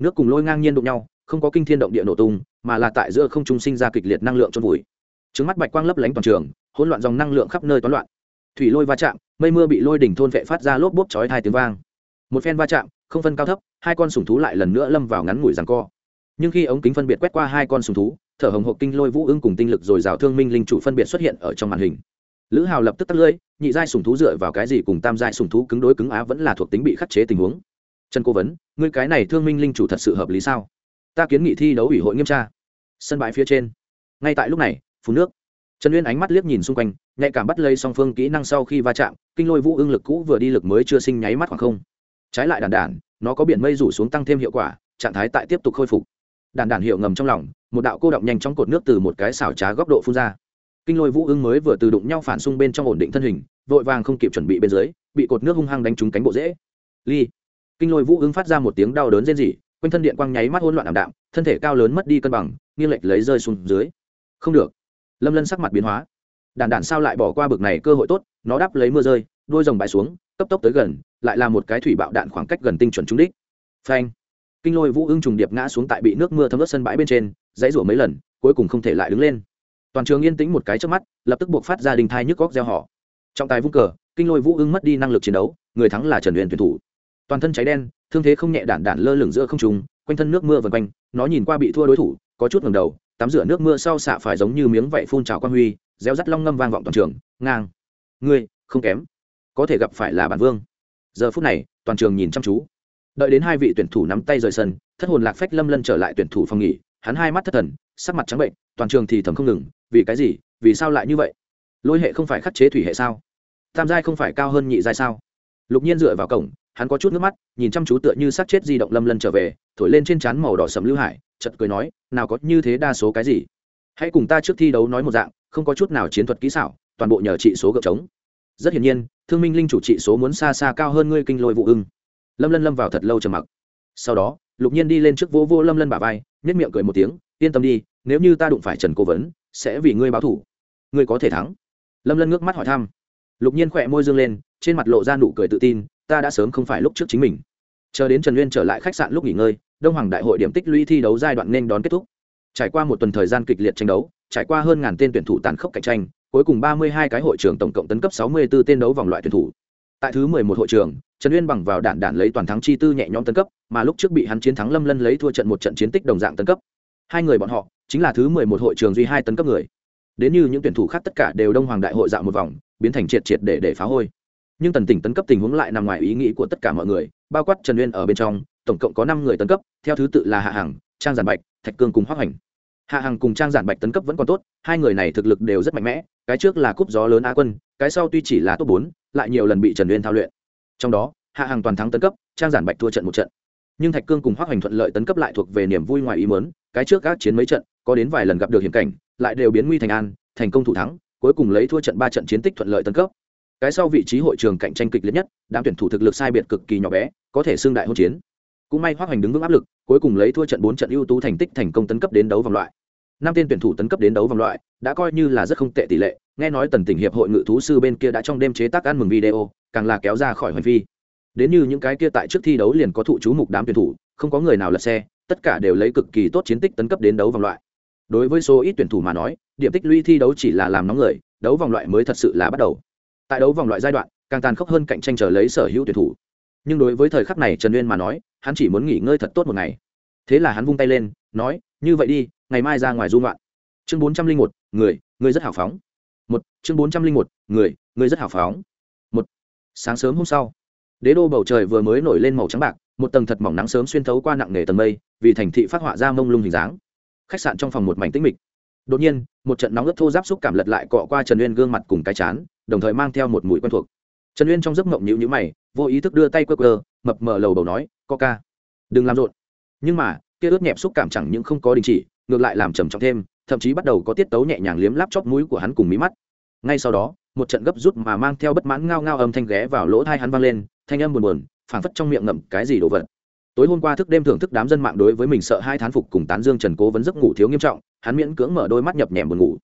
nước cùng lôi ngang nhiên đụng nhau, không có kinh thiên động địa nổ tung, mà là tại giữa không trung sinh ra kịch liệt năng lượng trong vùi. Trứng mắt bạch quang lấp lánh toàn trường, hỗn loạn dòng năng lượng khắp nơi toán loạn. Thủy lôi va chạm, mây mưa bị lôi đỉnh thôn vệ phát ra lốp bốp chói hai tiếng vang. Một phen va chạm, không phân cao thấp, hai con sùng thú lại lần nữa lâm vào ngắn ngủi rằng co. Nhưng khi ống kính phân biệt quét qua hai con sùng thú, thở hồng hộc kinh lôi vũ ưng cùng tinh lực rồi rào thương minh linh chủ phân biệt xuất hiện ở trong màn hình. Lữ hào lập tức tắt lưỡi nhị giai sùng thú dựa vào cái gì cùng tam giai sùng thú cứng đối cứng á vẫn là thuộc tính bị khắc chế tình huống trần cố vấn, ngươi cái này thương minh linh chủ thật sự hợp lý sao? Ta kiến nghị thi đấu ủy hội nghiêm tra. Sân bãi phía trên. Ngay tại lúc này phú nước. Trần uyên ánh mắt liếc nhìn xung quanh, nhạy cảm bắt lây song phương kỹ năng sau khi va chạm, kinh lôi vũ ưng lực cũ vừa đi lực mới chưa sinh nháy mắt khoảng không. Trái lại đàn đản nó có biển mây rủ xuống tăng thêm hiệu quả, trạng thái tại tiếp tục khôi phục. Đàn đản hiệu ngầm trong lòng, một đạo cô động nhanh trong cột nước từ một cái xảo trá góc độ phun ra. Kinh lôi vũ ưng mới vừa từ đụng nhau phản xung bên trong ổn định thân hình, vội vàng không kịp chuẩn bị bên dưới, bị cột nước hung hăng đánh trúng cánh bộ dễ. Ly kinh lôi vũ ứng phát ra một tiếng đau đớn rên rỉ, quanh thân điện quang nháy mắt hỗn loạn ảm đạm, thân thể cao lớn mất đi cân bằng, nghiêng lệch lấy rơi xuống dưới. Không được. Lâm lân sắc mặt biến hóa. Đàn đản sao lại bỏ qua bực này cơ hội tốt, nó đáp lấy mưa rơi, đôi rồng bãi xuống, cấp tốc tới gần, lại là một cái thủy bạo đạn khoảng cách gần tinh chuẩn trúng đích. Phanh. Kinh lôi vũ ưng trùng điệp ngã xuống tại bị nước mưa thấm ướt sân bãi bên trên, dãy rủa mấy lần, cuối cùng không thể lại đứng lên. Toàn trường yên tĩnh một cái trước mắt, lập tức buộc phát ra đình thai nhức góc gieo họ. Trọng tài vung cờ, kinh lôi vũ ưng mất đi năng lực chiến đấu, người thắng là trần huyền tuyển thủ toàn thân cháy đen, thương thế không nhẹ đản đản lơ lửng giữa không trung, quanh thân nước mưa vần quanh, nó nhìn qua bị thua đối thủ, có chút ngầm đầu, tắm rửa nước mưa sau xạ phải giống như miếng vạy phun trào quan huy, reo rắt long ngâm vang vọng toàn trường, ngang. Ngươi, không kém. Có thể gặp phải là bản vương. Giờ phút này, toàn trường nhìn chăm chú. Đợi đến hai vị tuyển thủ nắm tay rời sân, thất hồn lạc phách lâm lân trở lại tuyển thủ phòng nghỉ, hắn hai mắt thất thần, sắc mặt trắng bệnh, toàn trường thì thầm không ngừng, vì cái gì, vì sao lại như vậy? Lôi hệ không phải khắc chế thủy hệ sao? Tam giai không phải cao hơn nhị giai sao? Lục nhiên dựa vào cổng hắn có chút nước mắt, nhìn chăm chú tựa như sát chết di động lâm lân trở về, thổi lên trên trán màu đỏ sầm lưu hải chật cười nói, nào có như thế đa số cái gì? Hãy cùng ta trước thi đấu nói một dạng, không có chút nào chiến thuật kỹ xảo, toàn bộ nhờ trị số gợp trống. Rất hiển nhiên, thương minh linh chủ trị số muốn xa xa cao hơn ngươi kinh lôi vụ ưng. Lâm lân lâm vào thật lâu trầm mặc. Sau đó, lục nhiên đi lên trước vô vô lâm lân bả vai nhất miệng cười một tiếng, yên tâm đi, nếu như ta đụng phải trần cố vấn, sẽ vì ngươi báo thủ. Ngươi có thể thắng. Lâm lân ngước mắt hỏi thăm. Lục nhiên khỏe môi dương lên, trên mặt lộ ra nụ cười tự tin ta đã sớm không phải lúc trước chính mình. Chờ đến trần uyên trở lại khách sạn lúc nghỉ ngơi, đông hoàng đại hội điểm tích lũy thi đấu giai đoạn nên đón kết thúc. Trải qua một tuần thời gian kịch liệt tranh đấu, trải qua hơn ngàn tên tuyển thủ tàn khốc cạnh tranh, cuối cùng ba mươi hai cái hội trưởng tổng cộng tấn cấp sáu mươi 64 tên đấu vòng loại tuyển thủ. Tại thứ mười một hội trường, trần uyên bằng vào đạn đạn lấy toàn thắng chi tư nhẹ nhõm tấn cấp, mà lúc trước bị hắn chiến thắng lâm lân lấy thua trận một trận chiến tích đồng dạng tấn cấp. Hai người bọn họ, chính là thứ mười một hội trường duy hai tấn cấp người. Đến như những tuyển thủ khác tất cả đều đông hoàng đại hội dạo một vòng, biến thành triệt triệt để để phá hôi nhưng tần tỉnh tấn cấp tình huống lại nằm ngoài ý nghĩ của tất cả mọi người, bao quát trần uyên ở bên trong, tổng cộng có năm người tấn cấp, theo thứ tự là hạ hằng, trang giản bạch, thạch cương cùng hoác hành hạ hằng cùng trang giản bạch tấn cấp vẫn còn tốt, hai người này thực lực đều rất mạnh mẽ, cái trước là cúp gió lớn á quân, cái sau tuy chỉ là top bốn, lại nhiều lần bị trần uyên thao luyện. Trong đó, hạ hằng toàn thắng tấn cấp, trang giản bạch thua trận một trận. Nhưng thạch cương cùng hoác hành thuận lợi tấn cấp lại thuộc về niềm vui ngoài ý mớn cái trước các chiến mấy trận, có đến vài lần gặp được hiểm cảnh, lại đều biến nguy thành an, thành công thủ thắng, cuối cùng lấy thua trận ba trận chiến tích thuận lợi tấn cấp cái sau vị trí hội trường cạnh tranh kịch liệt nhất, đám tuyển thủ thực lực sai biệt cực kỳ nhỏ bé, có thể xương đại hôn chiến. Cũng may hoác hoành đứng vững áp lực, cuối cùng lấy thua trận bốn trận ưu tú thành tích thành công tấn cấp đến đấu vòng loại. Năm tên tuyển thủ tấn cấp đến đấu vòng loại, đã coi như là rất không tệ tỷ lệ, nghe nói tần tỉnh hiệp hội ngự thú sư bên kia đã trong đêm chế tác ăn mừng video, càng là kéo ra khỏi hành vi. Đến như những cái kia tại trước thi đấu liền có thụ chú mục đám tuyển thủ, không có người nào lật xe, tất cả đều lấy cực kỳ tốt chiến tích tấn cấp đến đấu vòng loại. Đối với số ít tuyển thủ mà nói, điểm tích lũy thi đấu chỉ là làm nóng người, đấu vòng loại mới thật sự là bắt đầu tại đấu vòng loại giai đoạn, càng tàn khốc hơn cạnh tranh chờ lấy sở hữu tuyển thủ. Nhưng đối với thời khắc này trần uyên mà nói, hắn chỉ muốn nghỉ ngơi thật tốt một ngày. Thế là hắn vung tay lên, nói, như vậy đi, ngày mai ra ngoài dung loạn chương bốn trăm linh một, người người rất hào phóng. Một, chương bốn trăm linh một, người người rất hào phóng. Một, sáng sớm hôm sau, đế đô bầu trời vừa mới nổi lên màu trắng bạc, một tầng thật mỏng nắng sớm xuyên thấu qua nặng nề tầng mây, vì thành thị phát họa ra mông lung hình dáng. Khách sạn trong phòng một mảnh tĩnh mịch. Đột nhiên, một trận nóng ướt thô giáp xúc cảm lật lại cọ qua trần uyên gương mặt cùng cái chán đồng thời mang theo một mùi quen thuộc. Trần uyên trong giấc mộng nhịu nhữ mày, vô ý thức đưa tay quơ quơ, mập mờ lầu bầu nói coca đừng làm rộn. Nhưng mà, kia ướt nhẹp xúc cảm chẳng những không có đình chỉ, ngược lại làm trầm trọng thêm, thậm chí bắt đầu có tiết tấu nhẹ nhàng liếm láp chóp mũi của hắn cùng mí mắt. Ngay sau đó, một trận gấp rút mà mang theo bất mãn ngao ngao âm thanh ghé vào lỗ thai hắn vang lên, thanh âm buồn buồn, phảng phất trong miệng ngậm cái gì đồ vật. Tối hôm qua thức đêm thưởng thức đám dân mạng đối với mình sợ hai thán phục cùng tán dương trần cố vẫn giấc ngủ thiếu nghiêm trọng, hắn miễn cưỡng mở đôi mắt nhập nhèm buồn ngủ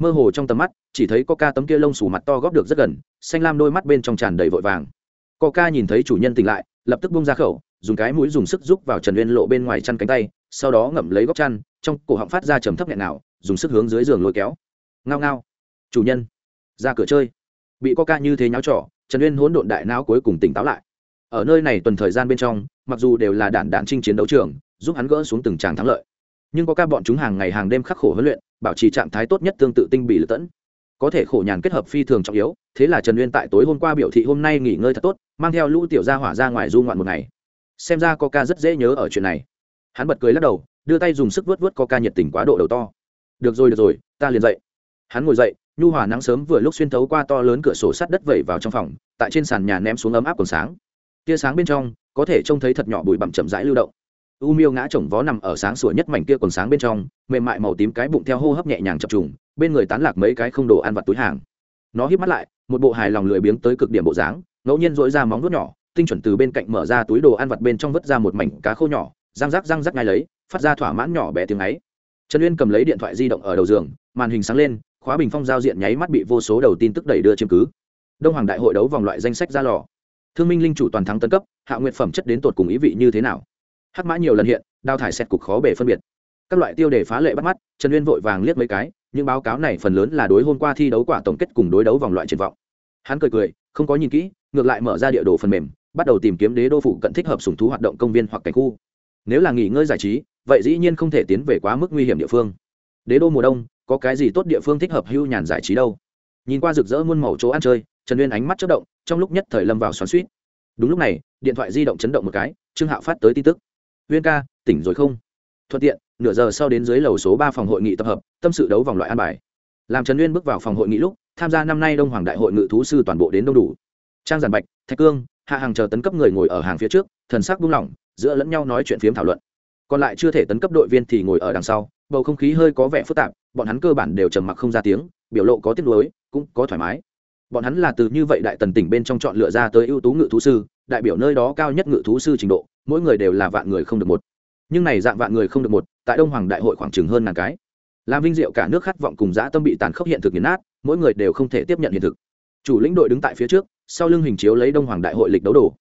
mơ hồ trong tầm mắt, chỉ thấy coca tấm kia lông xù mặt to góp được rất gần, xanh lam đôi mắt bên trong tràn đầy vội vàng. Coca nhìn thấy chủ nhân tỉnh lại, lập tức bung ra khẩu, dùng cái mũi dùng sức giúp vào trần uyên lộ bên ngoài chăn cánh tay, sau đó ngậm lấy góc chăn, trong cổ họng phát ra trầm thấp nhẹ nào dùng sức hướng dưới giường lôi kéo. Ngao ngao. Chủ nhân, ra cửa chơi. Bị coca như thế nháo trỏ trần uyên hỗn độn đại não cuối cùng tỉnh táo lại. Ở nơi này tuần thời gian bên trong, mặc dù đều là đạn đạn chinh chiến đấu trường, giúp hắn gỡ xuống từng tràng thắng lợi. Nhưng có ca bọn chúng hàng ngày hàng đêm khắc khổ huấn luyện bảo trì trạng thái tốt nhất tương tự tinh bị lựa tẫn. Có thể khổ nhàn kết hợp phi thường trọng yếu, thế là trần uyên tại tối hôm qua biểu thị hôm nay nghỉ ngơi thật tốt, mang theo lũ tiểu gia hỏa ra ngoài du ngoạn một ngày. Xem ra coca rất dễ nhớ ở chuyện này. Hắn bật cười lắc đầu, đưa tay dùng sức vớt vớt coca nhiệt tình quá độ đầu to. Được rồi được rồi, ta liền dậy. Hắn ngồi dậy, nhu hòa nắng sớm vừa lúc xuyên thấu qua to lớn cửa sổ sắt đất vẩy vào trong phòng, tại trên sàn nhà ném xuống ấm áp còn sáng. Tia sáng bên trong, có thể trông thấy thật nhỏ bụi bặm chậm rãi lưu động u miêu ngã chồng vó nằm ở sáng sủa nhất mảnh kia còn sáng bên trong, mềm mại màu tím cái bụng theo hô hấp nhẹ nhàng chập trùng, bên người tán lạc mấy cái không đồ ăn vặt túi hàng. Nó hít mắt lại, một bộ hài lòng lười biếng tới cực điểm bộ dáng, ngẫu nhiên dỗi ra móng vuốt nhỏ, tinh chuẩn từ bên cạnh mở ra túi đồ ăn vặt bên trong vứt ra một mảnh cá khô nhỏ, răng rắc răng rắc ngay lấy, phát ra thỏa mãn nhỏ bé tiếng ấy. Trần uyên cầm lấy điện thoại di động ở đầu giường, màn hình sáng lên, khóa bình phong giao diện nháy mắt bị vô số đầu tin tức đẩy đưa chiếm cứ. Đông hoàng đại hội đấu vòng loại danh sách ra lò. Thương minh linh chủ toàn thắng tân cấp, hạ nguyện phẩm chất đến tột cùng ý vị như thế nào? Hắc mã nhiều lần hiện, đào thải xét cục khó bể phân biệt. Các loại tiêu đề phá lệ bắt mắt, trần uyên vội vàng liếc mấy cái, những báo cáo này phần lớn là đối hôm qua thi đấu quả tổng kết cùng đối đấu vòng loại triển vọng. Hắn cười cười, không có nhìn kỹ, ngược lại mở ra địa đồ phần mềm, bắt đầu tìm kiếm đế đô phụ cận thích hợp sùng thú hoạt động công viên hoặc cảnh khu. Nếu là nghỉ ngơi giải trí, vậy dĩ nhiên không thể tiến về quá mức nguy hiểm địa phương. Đế đô mùa đông, có cái gì tốt địa phương thích hợp hưu nhàn giải trí đâu? Nhìn qua rực rỡ muôn màu chỗ ăn chơi, trần uyên ánh mắt chất động, trong lúc nhất thời lâm vào xoắn suýt đúng lúc này, điện thoại di động chấn động một cái, trương hạo phát tới tin tức uyên ca, tỉnh rồi không? Thuận tiện, nửa giờ sau đến dưới lầu số ba phòng hội nghị tập hợp, tâm sự đấu vòng loại an bài. Làm trần uyên bước vào phòng hội nghị lúc, tham gia năm nay đông hoàng đại hội ngự thú sư toàn bộ đến đông đủ. Trang giản bạch, thạch cương, hạ hàng chờ tấn cấp người ngồi ở hàng phía trước, thần sắc buông lỏng, giữa lẫn nhau nói chuyện phiếm thảo luận. Còn lại chưa thể tấn cấp đội viên thì ngồi ở đằng sau, bầu không khí hơi có vẻ phức tạp, bọn hắn cơ bản đều trầm mặc không ra tiếng, biểu lộ có tiếc nuối, cũng có thoải mái. Bọn hắn là từ như vậy đại tần tỉnh bên trong chọn lựa ra tới ưu tú ngự thú sư đại biểu nơi đó cao nhất ngự thú sư trình độ, mỗi người đều là vạn người không được một. Nhưng này dạng vạn người không được một, tại đông hoàng đại hội khoảng chừng hơn ngàn cái. Làm vinh diệu cả nước khát vọng cùng dã tâm bị tàn khốc hiện thực nghiền nát, mỗi người đều không thể tiếp nhận hiện thực. Chủ lĩnh đội đứng tại phía trước, sau lưng hình chiếu lấy đông hoàng đại hội lịch đấu đồ.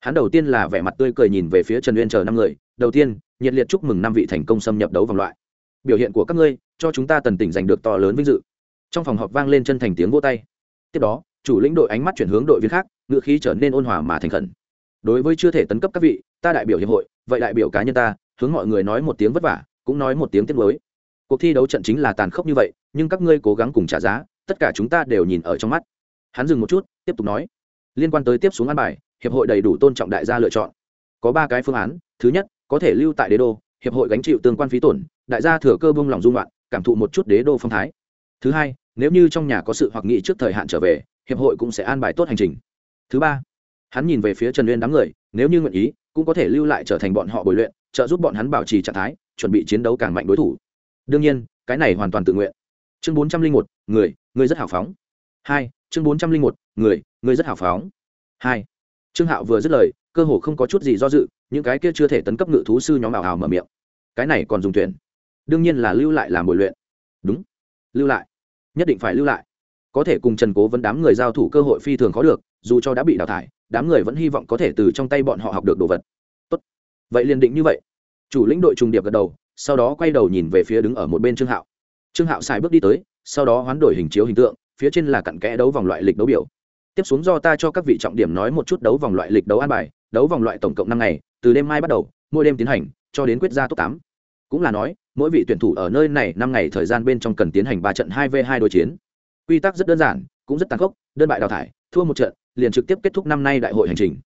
Hắn đầu tiên là vẻ mặt tươi cười nhìn về phía trần uyên chờ năm người, đầu tiên, nhiệt liệt chúc mừng năm vị thành công xâm nhập đấu vòng loại. Biểu hiện của các ngươi, cho chúng ta tần tỉnh giành được to lớn vinh dự. Trong phòng họp vang lên chân thành tiếng vô tay. Tiếp đó chủ lĩnh đội ánh mắt chuyển hướng đội viên khác, ngựa khí trở nên ôn hòa mà thành khẩn. Đối với chưa thể tấn cấp các vị, ta đại biểu hiệp hội, vậy đại biểu cá nhân ta, hướng mọi người nói một tiếng vất vả, cũng nói một tiếng tiếc mới cuộc thi đấu trận chính là tàn khốc như vậy, nhưng các ngươi cố gắng cùng trả giá, tất cả chúng ta đều nhìn ở trong mắt. Hắn dừng một chút, tiếp tục nói. Liên quan tới tiếp xuống ăn bài, hiệp hội đầy đủ tôn trọng đại gia lựa chọn. Có ba cái phương án, thứ nhất, có thể lưu tại đế đô, hiệp hội gánh chịu tương quan phí tổn, đại gia thừa cơ bông lòng dung loạn, cảm thụ một chút đế đô phong thái. Thứ hai, nếu như trong nhà có sự hoặc nghị trước thời hạn trở về hiệp hội cũng sẽ an bài tốt hành trình. Thứ ba, hắn nhìn về phía trần uyên đám người, nếu như nguyện ý, cũng có thể lưu lại trở thành bọn họ bồi luyện, trợ giúp bọn hắn bảo trì trạng thái, chuẩn bị chiến đấu càng mạnh đối thủ. Đương nhiên, cái này hoàn toàn tự nguyện. Chương bốn trăm linh một, người người rất hào phóng. Hai, chương bốn trăm linh một, người người rất hào phóng. Hai, trương hạo vừa dứt lời, cơ hồ không có chút gì do dự, những cái kia chưa thể tấn cấp ngự thú sư nhóm ảo hào mở miệng. Cái này còn dùng tuyển. Đương nhiên là lưu lại làm bồi luyện. Đúng. Lưu lại. Nhất định phải lưu lại có thể cùng trần cố vẫn đám người giao thủ cơ hội phi thường khó được, dù cho đã bị đào thải, đám người vẫn hy vọng có thể từ trong tay bọn họ học được đồ vật. Tốt. vậy liền định như vậy. Chủ lĩnh đội trùng điệp gật đầu, sau đó quay đầu nhìn về phía đứng ở một bên trương hạo. Trương hạo xài bước đi tới, sau đó hoán đổi hình chiếu hình tượng, phía trên là cặn kẽ đấu vòng loại lịch đấu biểu. Tiếp xuống do ta cho các vị trọng điểm nói một chút đấu vòng loại lịch đấu an bài, đấu vòng loại tổng cộng năm ngày, từ đêm mai bắt đầu, mỗi đêm tiến hành, cho đến quyết ra top tám. Cũng là nói, mỗi vị tuyển thủ ở nơi này năm ngày thời gian bên trong cần tiến hành ba trận hai v hai đối chiến quy tắc rất đơn giản, cũng rất tàn khốc, đơn bại đào thải, thua một trận, liền trực tiếp kết thúc năm nay đại hội hành trình.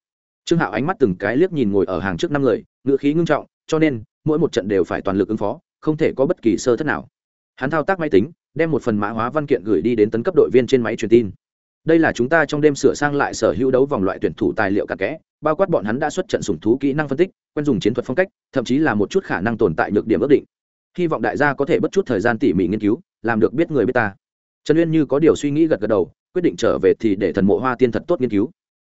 Trương hạo ánh mắt từng cái liếc nhìn ngồi ở hàng trước năm người ngựa khí ngưng trọng, cho nên, mỗi một trận đều phải toàn lực ứng phó, không thể có bất kỳ sơ thất nào. Hắn thao tác máy tính, đem một phần mã hóa văn kiện gửi đi đến tấn cấp đội viên trên máy truyền tin. Đây là chúng ta trong đêm sửa sang lại sở hữu đấu vòng loại tuyển thủ tài liệu cặn kẽ, bao quát bọn hắn đã xuất trận sủng thú kỹ năng phân tích, quen dùng chiến thuật phong cách, thậm chí là một chút khả năng tồn tại nhược điểm ước định. Hy vọng đại gia có thể bất chút thời gian tỉ mỉ nghiên cứu, làm được biết người biết ta trần uyên như có điều suy nghĩ gật gật đầu, quyết định trở về thì để thần mộ hoa tiên thật tốt nghiên cứu.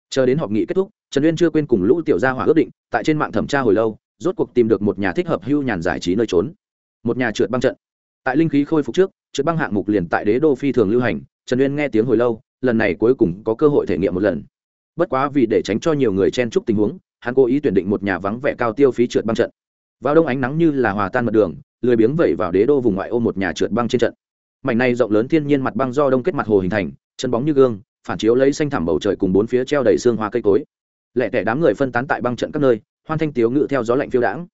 Chờ đến họp nghị kết thúc, trần uyên chưa quên cùng lũ tiểu gia hỏa ước định, tại trên mạng thẩm tra hồi lâu, rốt cuộc tìm được một nhà thích hợp hưu nhàn giải trí nơi trốn. Một nhà trượt băng trận. Tại linh khí khôi phục trước, trượt băng hạng mục liền tại đế đô phi thường lưu hành, trần uyên nghe tiếng hồi lâu, lần này cuối cùng có cơ hội thể nghiệm một lần. Bất quá vì để tránh cho nhiều người chen chúc tình huống, hắn cố ý tuyển định một nhà vắng vẻ cao tiêu phí trượt băng trận. Vào đông ánh nắng như là hòa tan mật đường, lười biếng vẩy vào đế đô vùng ngoại ô một nhà trượt băng trên trận mảnh này rộng lớn thiên nhiên mặt băng do đông kết mặt hồ hình thành, chân bóng như gương, phản chiếu lấy xanh thảm bầu trời cùng bốn phía treo đầy xương hoa cây cối. Lẹ tẻ đám người phân tán tại băng trận các nơi, hoan thanh tiếu ngự theo gió lạnh phiêu đãng.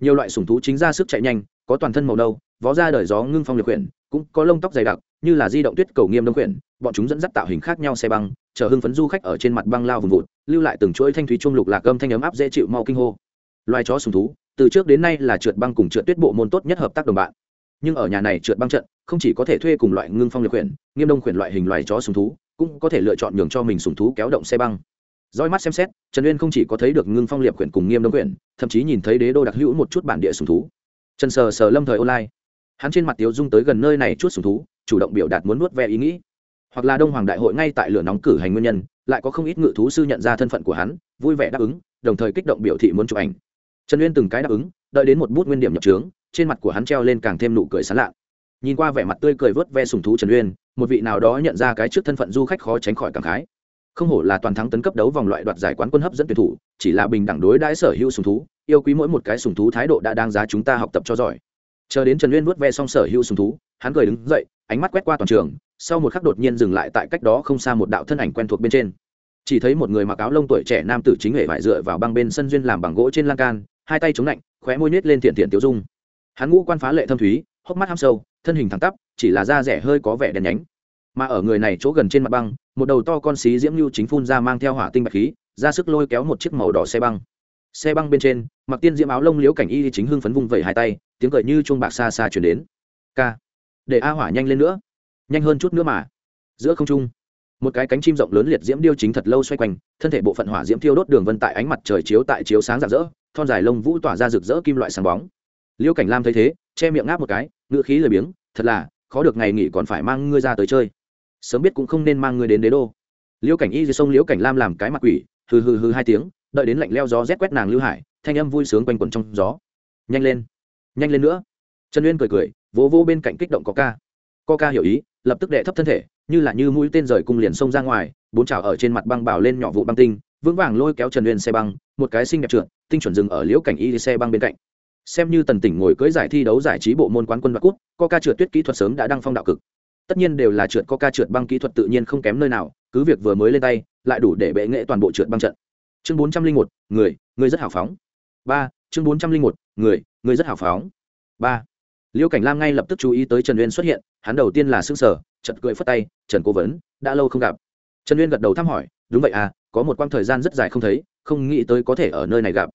Nhiều loại sủng thú chính ra sức chạy nhanh, có toàn thân màu nâu, vó ra đời gió ngưng phong liệt quyển, cũng có lông tóc dày đặc, như là di động tuyết cầu nghiêm đông quyển, bọn chúng dẫn dắt tạo hình khác nhau xe băng, chở hưng phấn du khách ở trên mặt băng lao vùng vụt, lưu lại từng chuỗi thanh thúy chuông lục lạc âm thanh ấm áp dễ chịu mau kinh hô. Loài chó sùng thú, từ trước đến nay là trượt băng cùng trượt tuyết bộ môn tốt nhất hợp tác đồng bạn. Nhưng ở nhà này trượt băng trận không chỉ có thể thuê cùng loại ngưng phong liệt quyển nghiêm đông quyển loại hình loài chó sùng thú, cũng có thể lựa chọn nhường cho mình sùng thú kéo động xe băng. Roi mắt xem xét, trần uyên không chỉ có thấy được ngưng phong liệt quyển cùng nghiêm đông quyển thậm chí nhìn thấy đế đô đặc hữu một chút bản địa sùng thú. Trần sờ sờ lâm thời online. Hắn trên mặt tiếu dung tới gần nơi này chút sùng thú, chủ động biểu đạt muốn nuốt ve ý nghĩ. Hoặc là đông hoàng đại hội ngay tại lửa nóng cử hành nguyên nhân, lại có không ít ngự thú sư nhận ra thân phận của hắn, vui vẻ đáp ứng, đồng thời kích động biểu thị muốn chụp ảnh. Trần uyên từng cái đáp ứng, đợi đến một bút nguyên điểm nhập trướng, trên mặt của hắn treo lên càng thêm nụ cười sán lạ nhìn qua vẻ mặt tươi cười vớt ve sùng thú trần uyên, một vị nào đó nhận ra cái trước thân phận du khách khó tránh khỏi cảm khái. Không hổ là toàn thắng tấn cấp đấu vòng loại đoạt giải quán quân hấp dẫn tuyển thủ, chỉ là bình đẳng đối đãi sở hữu sùng thú, yêu quý mỗi một cái sùng thú thái độ đã đáng giá chúng ta học tập cho giỏi. Chờ đến trần uyên vớt ve xong sở hữu sùng thú, hắn cười đứng dậy, ánh mắt quét qua toàn trường, sau một khắc đột nhiên dừng lại tại cách đó không xa một đạo thân ảnh quen thuộc bên trên. Chỉ thấy một người mặc áo lông tuổi trẻ nam tử chính hệ vải dựa vào băng bên sân duyên làm bằng gỗ trên lan can, hai tay chống lạnh, khóe môi nhếch lên thiện thiện tiêu dung. Hắn ngũ quan phá lệ thâm thúy, hốc mắt ham sâu thân hình thẳng tắp, chỉ là da rẻ hơi có vẻ đèn nhánh. Mà ở người này chỗ gần trên mặt băng, một đầu to con xí diễm lưu chính phun ra mang theo hỏa tinh bạch khí, ra sức lôi kéo một chiếc màu đỏ xe băng. Xe băng bên trên, mặc tiên diễm áo lông liễu cảnh y chính hưng phấn vung vẩy hai tay, tiếng cười như chuông bạc xa xa chuyển đến. K để a hỏa nhanh lên nữa, nhanh hơn chút nữa mà. Giữa không trung, một cái cánh chim rộng lớn liệt diễm điêu chính thật lâu xoay quanh, thân thể bộ phận hỏa diễm thiêu đốt đường vân tại ánh mặt trời chiếu tại chiếu sáng rạng rỡ, thon dài lông vũ tỏa ra rực rỡ kim loại sáng bóng. Liễu cảnh lam thấy thế, che miệng ngáp một cái, ngữ khí lười biếng, thật là, khó được ngày nghỉ còn phải mang ngươi ra tới chơi. Sớm biết cũng không nên mang ngươi đến đế đô. Liễu cảnh y dưới sông liễu cảnh lam làm cái mặt quỷ, hừ hừ hừ hai tiếng, đợi đến lạnh leo gió rét quét nàng lưu hải, thanh âm vui sướng quanh quẩn trong gió. Nhanh lên nhanh lên nữa. Trần uyên cười cười, vỗ vỗ bên cạnh kích động có ca có ca hiểu ý, lập tức đệ thấp thân thể, như là như mũi tên rời cung liền xông ra ngoài, bốn chảo ở trên mặt băng bảo lên nhỏ vụ băng tinh, vững vàng lôi kéo trần uyên xe băng, một cái xinh đẹp trượt, tinh chuẩn dừng ở liễu cảnh y xe băng bên cạnh xem như tần tỉnh ngồi cưới giải thi đấu giải trí bộ môn quán quân và cút ca trượt tuyết kỹ thuật sớm đã đăng phong đạo cực. Tất nhiên đều là trượt ca trượt băng kỹ thuật tự nhiên không kém nơi nào, cứ việc vừa mới lên tay, lại đủ để bệ nghệ toàn bộ trượt băng trận. Chương bốn trăm linh một, người người rất hào phóng. Ba, chương bốn trăm linh một, người người rất hào phóng. Ba liễu cảnh lam ngay lập tức chú ý tới trần uyên xuất hiện, hắn đầu tiên là s ư n g sở chật cười phất tay, trần cố vấn, đã lâu không gặp. Trần uyên gật đầu thăm hỏi, đúng vậy à có một quãng thời gian rất dài không thấy, không nghĩ tới có thể ở nơi này gặp.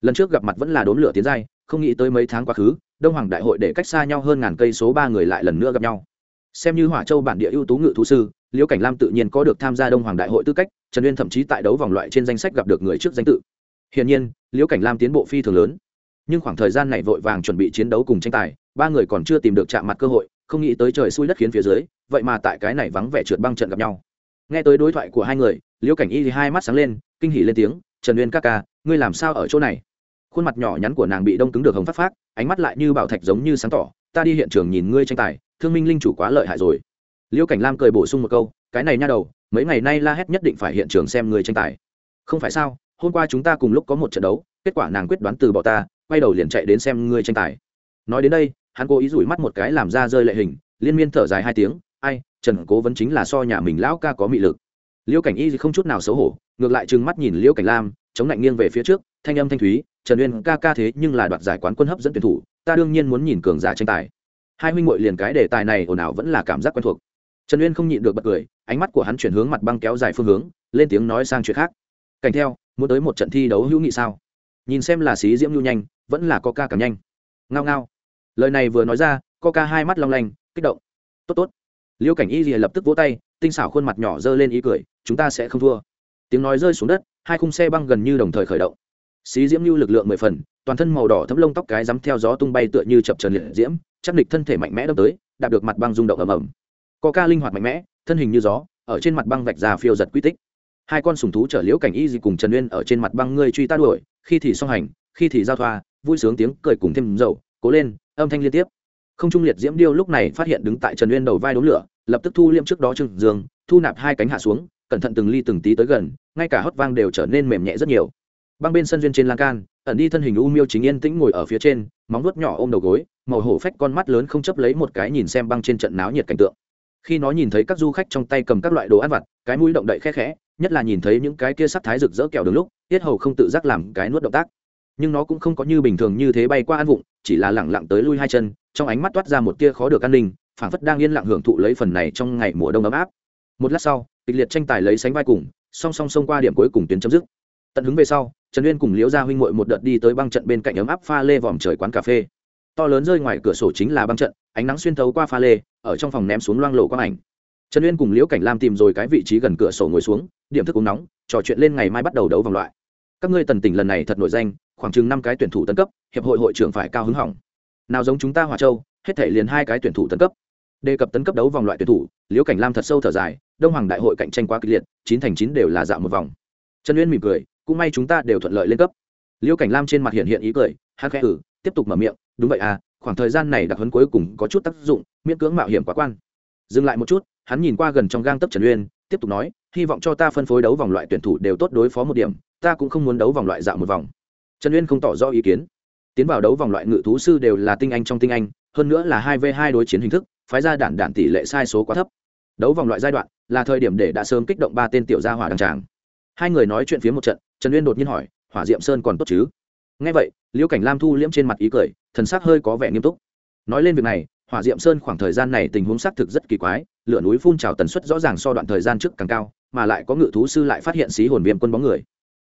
Lần trước gặp mặt vẫn là đốn lửa tiến giai không nghĩ tới mấy tháng quá khứ, đông hoàng đại hội để cách xa nhau hơn ngàn cây số ba người lại lần nữa gặp nhau. Xem như hỏa châu bản địa ưu tú ngự thú sư liễu cảnh lam tự nhiên có được tham gia đông hoàng đại hội tư cách, trần uyên thậm chí tại đấu vòng loại trên danh sách gặp được người trước danh tự. Hiển nhiên liễu cảnh lam tiến bộ phi thường lớn. Nhưng khoảng thời gian này vội vàng chuẩn bị chiến đấu cùng tranh tài, ba người còn chưa tìm được chạm mặt cơ hội, không nghĩ tới trời xui đất khiến phía dưới, vậy mà tại cái này vắng vẻ trượt băng trận gặp nhau. Nghe tới đối thoại của hai người liễu cảnh y thì hai mắt sáng lên, kinh hỉ lên tiếng, trần uyên ca ca, ngươi làm sao ở chỗ này? Khuôn mặt nhỏ nhắn của nàng bị đông cứng được hồng phát phát, ánh mắt lại như bảo thạch giống như sáng tỏ, ta đi hiện trường nhìn ngươi tranh tài, thương minh linh chủ quá lợi hại rồi. Liễu cảnh lam cười bổ sung một câu, cái này nha đầu, mấy ngày nay la hét nhất định phải hiện trường xem người tranh tài. Không phải sao, hôm qua chúng ta cùng lúc có một trận đấu, kết quả nàng quyết đoán từ bỏ ta, quay đầu liền chạy đến xem ngươi tranh tài. Nói đến đây, hắn cố ý rủi mắt một cái làm ra rơi lệ hình, liên miên thở dài hai tiếng, ai, trần cố vấn chính là so nhà mình lão ca có mị lực. Liễu cảnh y không chút nào xấu hổ, ngược lại trừng mắt nhìn liễu cảnh lam, chống lạnh nghiêng về phía trước, thanh âm thanh thúy trần uyên ca ca thế nhưng là đoạt giải quán quân hấp dẫn tuyển thủ, ta đương nhiên muốn nhìn cường giả tranh tài. Hai huynh muội liền cái đề tài này ồn ào vẫn là cảm giác quen thuộc. Trần uyên không nhịn được bật cười, ánh mắt của hắn chuyển hướng mặt băng kéo dài phương hướng, lên tiếng nói sang chuyện khác. Cảnh theo, muốn tới một trận thi đấu hữu nghị sao? Nhìn xem là xí diễm nhu nhanh, vẫn là coca càng nhanh. Ngao ngao. Lời này vừa nói ra coca hai mắt long lanh, kích động. Tốt tốt. Liêu cảnh y rìa lập tức vỗ tay, tinh xảo khuôn mặt nhỏ giơ lên ý cười, chúng ta sẽ không thua. Tiếng nói rơi xuống đất, hai khung xe băng gần như đồng thời khởi động xí diễm lưu lực lượng mười phần, toàn thân màu đỏ thấm lông tóc cái dám theo gió tung bay tựa như chập trần liệt diễm, chắc địch thân thể mạnh mẽ đâm tới, đạp được mặt băng rung động ầm ầm. Ca linh hoạt mạnh mẽ, thân hình như gió, ở trên mặt băng vạch ra phiêu giật quy tích. Hai con sùng thú chở liễu cảnh y gì cùng trần uyên ở trên mặt băng ngươi truy ta đuổi, khi thì song hành, khi thì giao thoa, vui sướng tiếng cười cùng thêm dầu, cố lên, âm thanh liên tiếp. Không trung liệt diễm điêu lúc này phát hiện đứng tại trần uyên đầu vai đốn lửa, lập tức thu liêm trước đó trừng dương thu nạp hai cánh hạ xuống, cẩn thận từng ly từng tí tới gần, ngay cả hót vang đều trở nên mềm nhẹ rất nhiều băng bên sân duyên trên lan can, ẩn đi thân hình u miêu chính yên tĩnh ngồi ở phía trên, móng vuốt nhỏ ôm đầu gối, màu hổ phách con mắt lớn không chấp lấy một cái nhìn xem băng trên trận náo nhiệt cảnh tượng. Khi nó nhìn thấy các du khách trong tay cầm các loại đồ ăn vặt, cái mũi động đậy khẽ khẽ, nhất là nhìn thấy những cái kia sắc thái rực rỡ kẹo đường lúc, tiết hầu không tự giác làm cái nuốt động tác. Nhưng nó cũng không có như bình thường như thế bay qua ăn vụng, chỉ là lẳng lặng tới lui hai chân, trong ánh mắt toát ra một tia khó được an ninh, phảng phất đang yên lặng hưởng thụ lấy phần này trong ngày mùa đông ấm áp. Một lát sau, kịch liệt tranh tài lấy sánh vai cùng, song song xông qua điểm cuối cùng tuyến chấm dứt. Tận hứng về sau trần uyên cùng liễu gia huynh muội một đợt đi tới băng trận bên cạnh ấm áp pha lê vòm trời quán cà phê. To lớn rơi ngoài cửa sổ chính là băng trận, ánh nắng xuyên thấu qua pha lê, ở trong phòng ném xuống loang lộ quang ảnh. Trần uyên cùng liễu cảnh lam tìm rồi cái vị trí gần cửa sổ ngồi xuống, điểm thức uống nóng, trò chuyện lên ngày mai bắt đầu đấu vòng loại. Các ngươi tần tỉnh lần này thật nổi danh, khoảng chừng năm cái tuyển thủ tấn cấp, hiệp hội hội trưởng phải cao hứng hỏng. Nào giống chúng ta hòa châu, hết thể liền hai cái tuyển thủ tấn cấp. Đề cập tấn cấp đấu vòng loại tuyển thủ, liễu cảnh lam thật sâu thở dài, đông hoàng đại hội cạnh tranh quá kịch liệt, chín thành chín đều là dạo một vòng. Trần uyên mỉm cười cũng may chúng ta đều thuận lợi lên cấp. Liễu cảnh lam trên mặt hiện hiện ý cười hát khẽ ử tiếp tục mở miệng, đúng vậy à khoảng thời gian này đặc huấn cuối cùng có chút tác dụng, miễn cưỡng mạo hiểm quá quan. Dừng lại một chút, hắn nhìn qua gần trong gang tấp trần uyên, tiếp tục nói, hy vọng cho ta phân phối đấu vòng loại tuyển thủ đều tốt đối phó một điểm, ta cũng không muốn đấu vòng loại dạo một vòng. Trần uyên không tỏ rõ ý kiến. Tiến vào đấu vòng loại ngự thú sư đều là tinh anh trong tinh anh, hơn nữa là hai v hai đối chiến hình thức, phái ra đản đản tỷ lệ sai số quá thấp. Đấu vòng loại giai đoạn là thời điểm để đã sớm kích động ba tên tiểu gia hỏa đăng tràng hai người nói chuyện phía một trận trần uyên đột nhiên hỏi, hỏa diệm sơn còn tốt chứ? Nghe vậy, liễu cảnh lam thu liễm trên mặt ý cười, thần sắc hơi có vẻ nghiêm túc. Nói lên việc này, hỏa diệm sơn khoảng thời gian này tình huống xác thực rất kỳ quái, lửa núi phun trào tần suất rõ ràng so đoạn thời gian trước càng cao, mà lại có ngự thú sư lại phát hiện xí hồn viêm quân bóng người.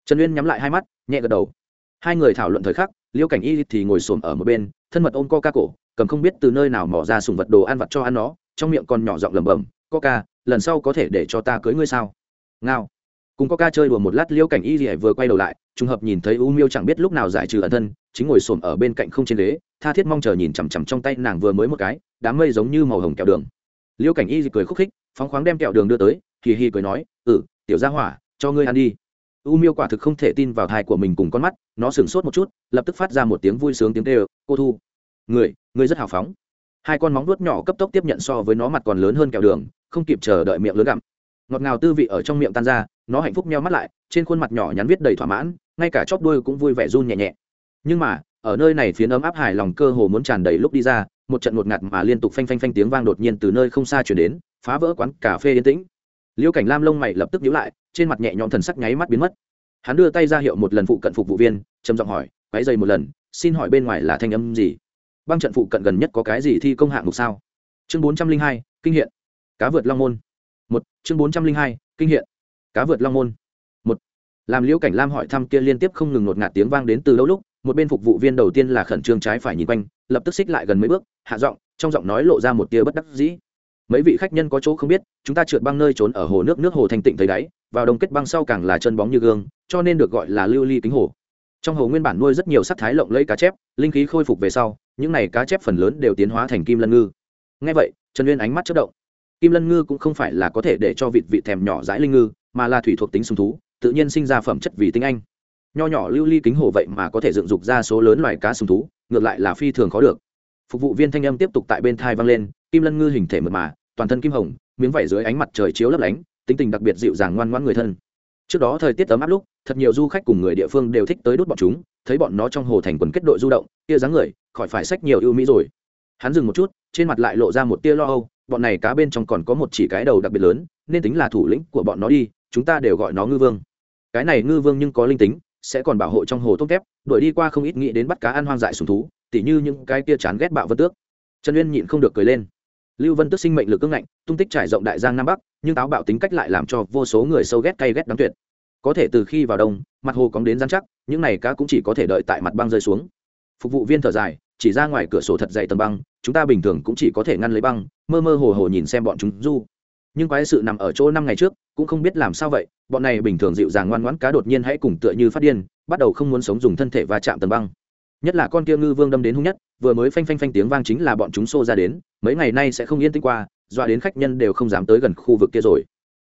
Trần uyên nhắm lại hai mắt, nhẹ gật đầu. Hai người thảo luận thời khắc, liễu cảnh y thì ngồi xổm ở một bên, thân mật ôm coca cổ cầm không biết từ nơi nào mỏ ra sùng vật đồ ăn vặt cho ăn nó, trong miệng còn nhỏ giọng lẩm bẩm, coca, lần sau có thể để cho ta cưới ngươi sao? Ngao cùng có ca chơi đùa một lát liễu cảnh y thì vừa quay đầu lại, trùng hợp nhìn thấy u miêu chẳng biết lúc nào giải trừ ẩn thân, chính ngồi xổm ở bên cạnh không trên ghế, tha thiết mong chờ nhìn chằm chằm trong tay nàng vừa mới một cái, đám mây giống như màu hồng kẹo đường. Liễu cảnh y thì cười khúc khích, phóng khoáng đem kẹo đường đưa tới, hì hì cười nói ừ tiểu gia hỏa, cho ngươi ăn đi. U miêu quả thực không thể tin vào thai của mình cùng con mắt, nó sửng sốt một chút, lập tức phát ra một tiếng vui sướng tiếng tê cô thu, người người rất hào phóng. Hai con móng vuốt nhỏ cấp tốc tiếp nhận so với nó mặt còn lớn hơn kẹo đường, không kịp chờ đợi miệng lớn gặm. Ngọt ngào tư vị ở trong miệng tan ra nó hạnh phúc meo mắt lại, trên khuôn mặt nhỏ nhắn viết đầy thỏa mãn, ngay cả chóp đuôi cũng vui vẻ run nhẹ nhẹ. Nhưng mà, ở nơi này phiến ấm áp hài lòng cơ hồ muốn tràn đầy lúc đi ra, một trận ngột ngạt mà liên tục phanh phanh phanh tiếng vang đột nhiên từ nơi không xa chuyển đến, phá vỡ quán cà phê yên tĩnh. Liêu cảnh lam lông mày lập tức nhíu lại, trên mặt nhẹ nhõm thần sắc nháy mắt biến mất. Hắn đưa tay ra hiệu một lần phụ cận phục vụ viên, trầm giọng hỏi quáy dày một lần, xin hỏi bên ngoài là thanh âm gì? Băng trận phụ cận gần nhất có cái gì thi công hạng mục sao? Chương bốn trăm linh hai, kinh hiện. Cá vượt long môn. Một, chương bốn trăm linh hai, kinh hiện cá vượt long môn. Một, làm liễu cảnh lam hỏi thăm kia liên tiếp không ngừng ngột ngạt tiếng vang đến từ lâu lúc, một bên phục vụ viên đầu tiên là khẩn trương trái phải nhìn quanh, lập tức xích lại gần mấy bước, hạ giọng, trong giọng nói lộ ra một tia bất đắc dĩ. Mấy vị khách nhân có chỗ không biết, chúng ta trượt băng nơi trốn ở hồ nước nước hồ thành tịnh thấy đáy, vào đồng kết băng sau càng là chân bóng như gương, cho nên được gọi là lưu ly kính hồ. Trong hồ nguyên bản nuôi rất nhiều sắc thái lộng lẫy cá chép, linh khí khôi phục về sau, những này cá chép phần lớn đều tiến hóa thành kim lân ngư. Ngay vậy, trần uyên ánh mắt chất động. Kim lân ngư cũng không phải là có thể để cho vịt vị thèm nhỏ dãi linh ngư mà là thủy thuộc tính sùng thú, tự nhiên sinh ra phẩm chất vì tinh anh. Nho nhỏ lưu ly kính hồ vậy mà có thể dựng dục ra số lớn loài cá sùng thú, ngược lại là phi thường khó được. Phục vụ viên thanh âm tiếp tục tại bên thai vang lên, kim lân ngư hình thể mật mà, toàn thân kim hồng, miếng vảy dưới ánh mặt trời chiếu lấp lánh, tính tình đặc biệt dịu dàng ngoan ngoãn người thân. Trước đó thời tiết ấm áp lúc, thật nhiều du khách cùng người địa phương đều thích tới đốt bọn chúng, thấy bọn nó trong hồ thành quần kết đội du động tia dáng người, khỏi phải sách nhiều ưu mỹ rồi. Hắn dừng một chút, trên mặt lại lộ ra một tia lo âu, bọn này cá bên trong còn có một chỉ cái đầu đặc biệt lớn, nên tính là thủ lĩnh của bọn nó đi chúng ta đều gọi nó ngư vương. Cái này ngư vương nhưng có linh tính, sẽ còn bảo hộ trong hồ tôm kép đuổi đi qua không ít nghĩ đến bắt cá ăn hoang dại sùng thú, tỉ như những cái kia chán ghét bạo vân tước. Trần uyên nhịn không được cười lên. Lưu vân tước sinh mệnh lực ưng ngạnh, tung tích trải rộng đại giang nam bắc, nhưng táo bạo tính cách lại làm cho vô số người sâu ghét cay ghét đáng tuyệt. Có thể từ khi vào đông, mặt hồ cóng đến giám chắc, những này cá cũng chỉ có thể đợi tại mặt băng rơi xuống. Phục vụ viên thở dài, chỉ ra ngoài cửa sổ thật dày tầng băng, chúng ta bình thường cũng chỉ có thể ngăn lấy băng, mơ mơ hồ hồ nhìn xem bọn chúng du nhưng quái sự nằm ở chỗ năm ngày trước, cũng không biết làm sao vậy, bọn này bình thường dịu dàng ngoan ngoãn cá đột nhiên hãy cùng tựa như phát điên, bắt đầu không muốn sống dùng thân thể và chạm tầng băng. Nhất là con kia ngư vương đâm đến hung nhất, vừa mới phanh phanh phanh tiếng vang chính là bọn chúng xô ra đến, mấy ngày nay sẽ không yên tĩnh qua, dọa đến khách nhân đều không dám tới gần khu vực kia rồi.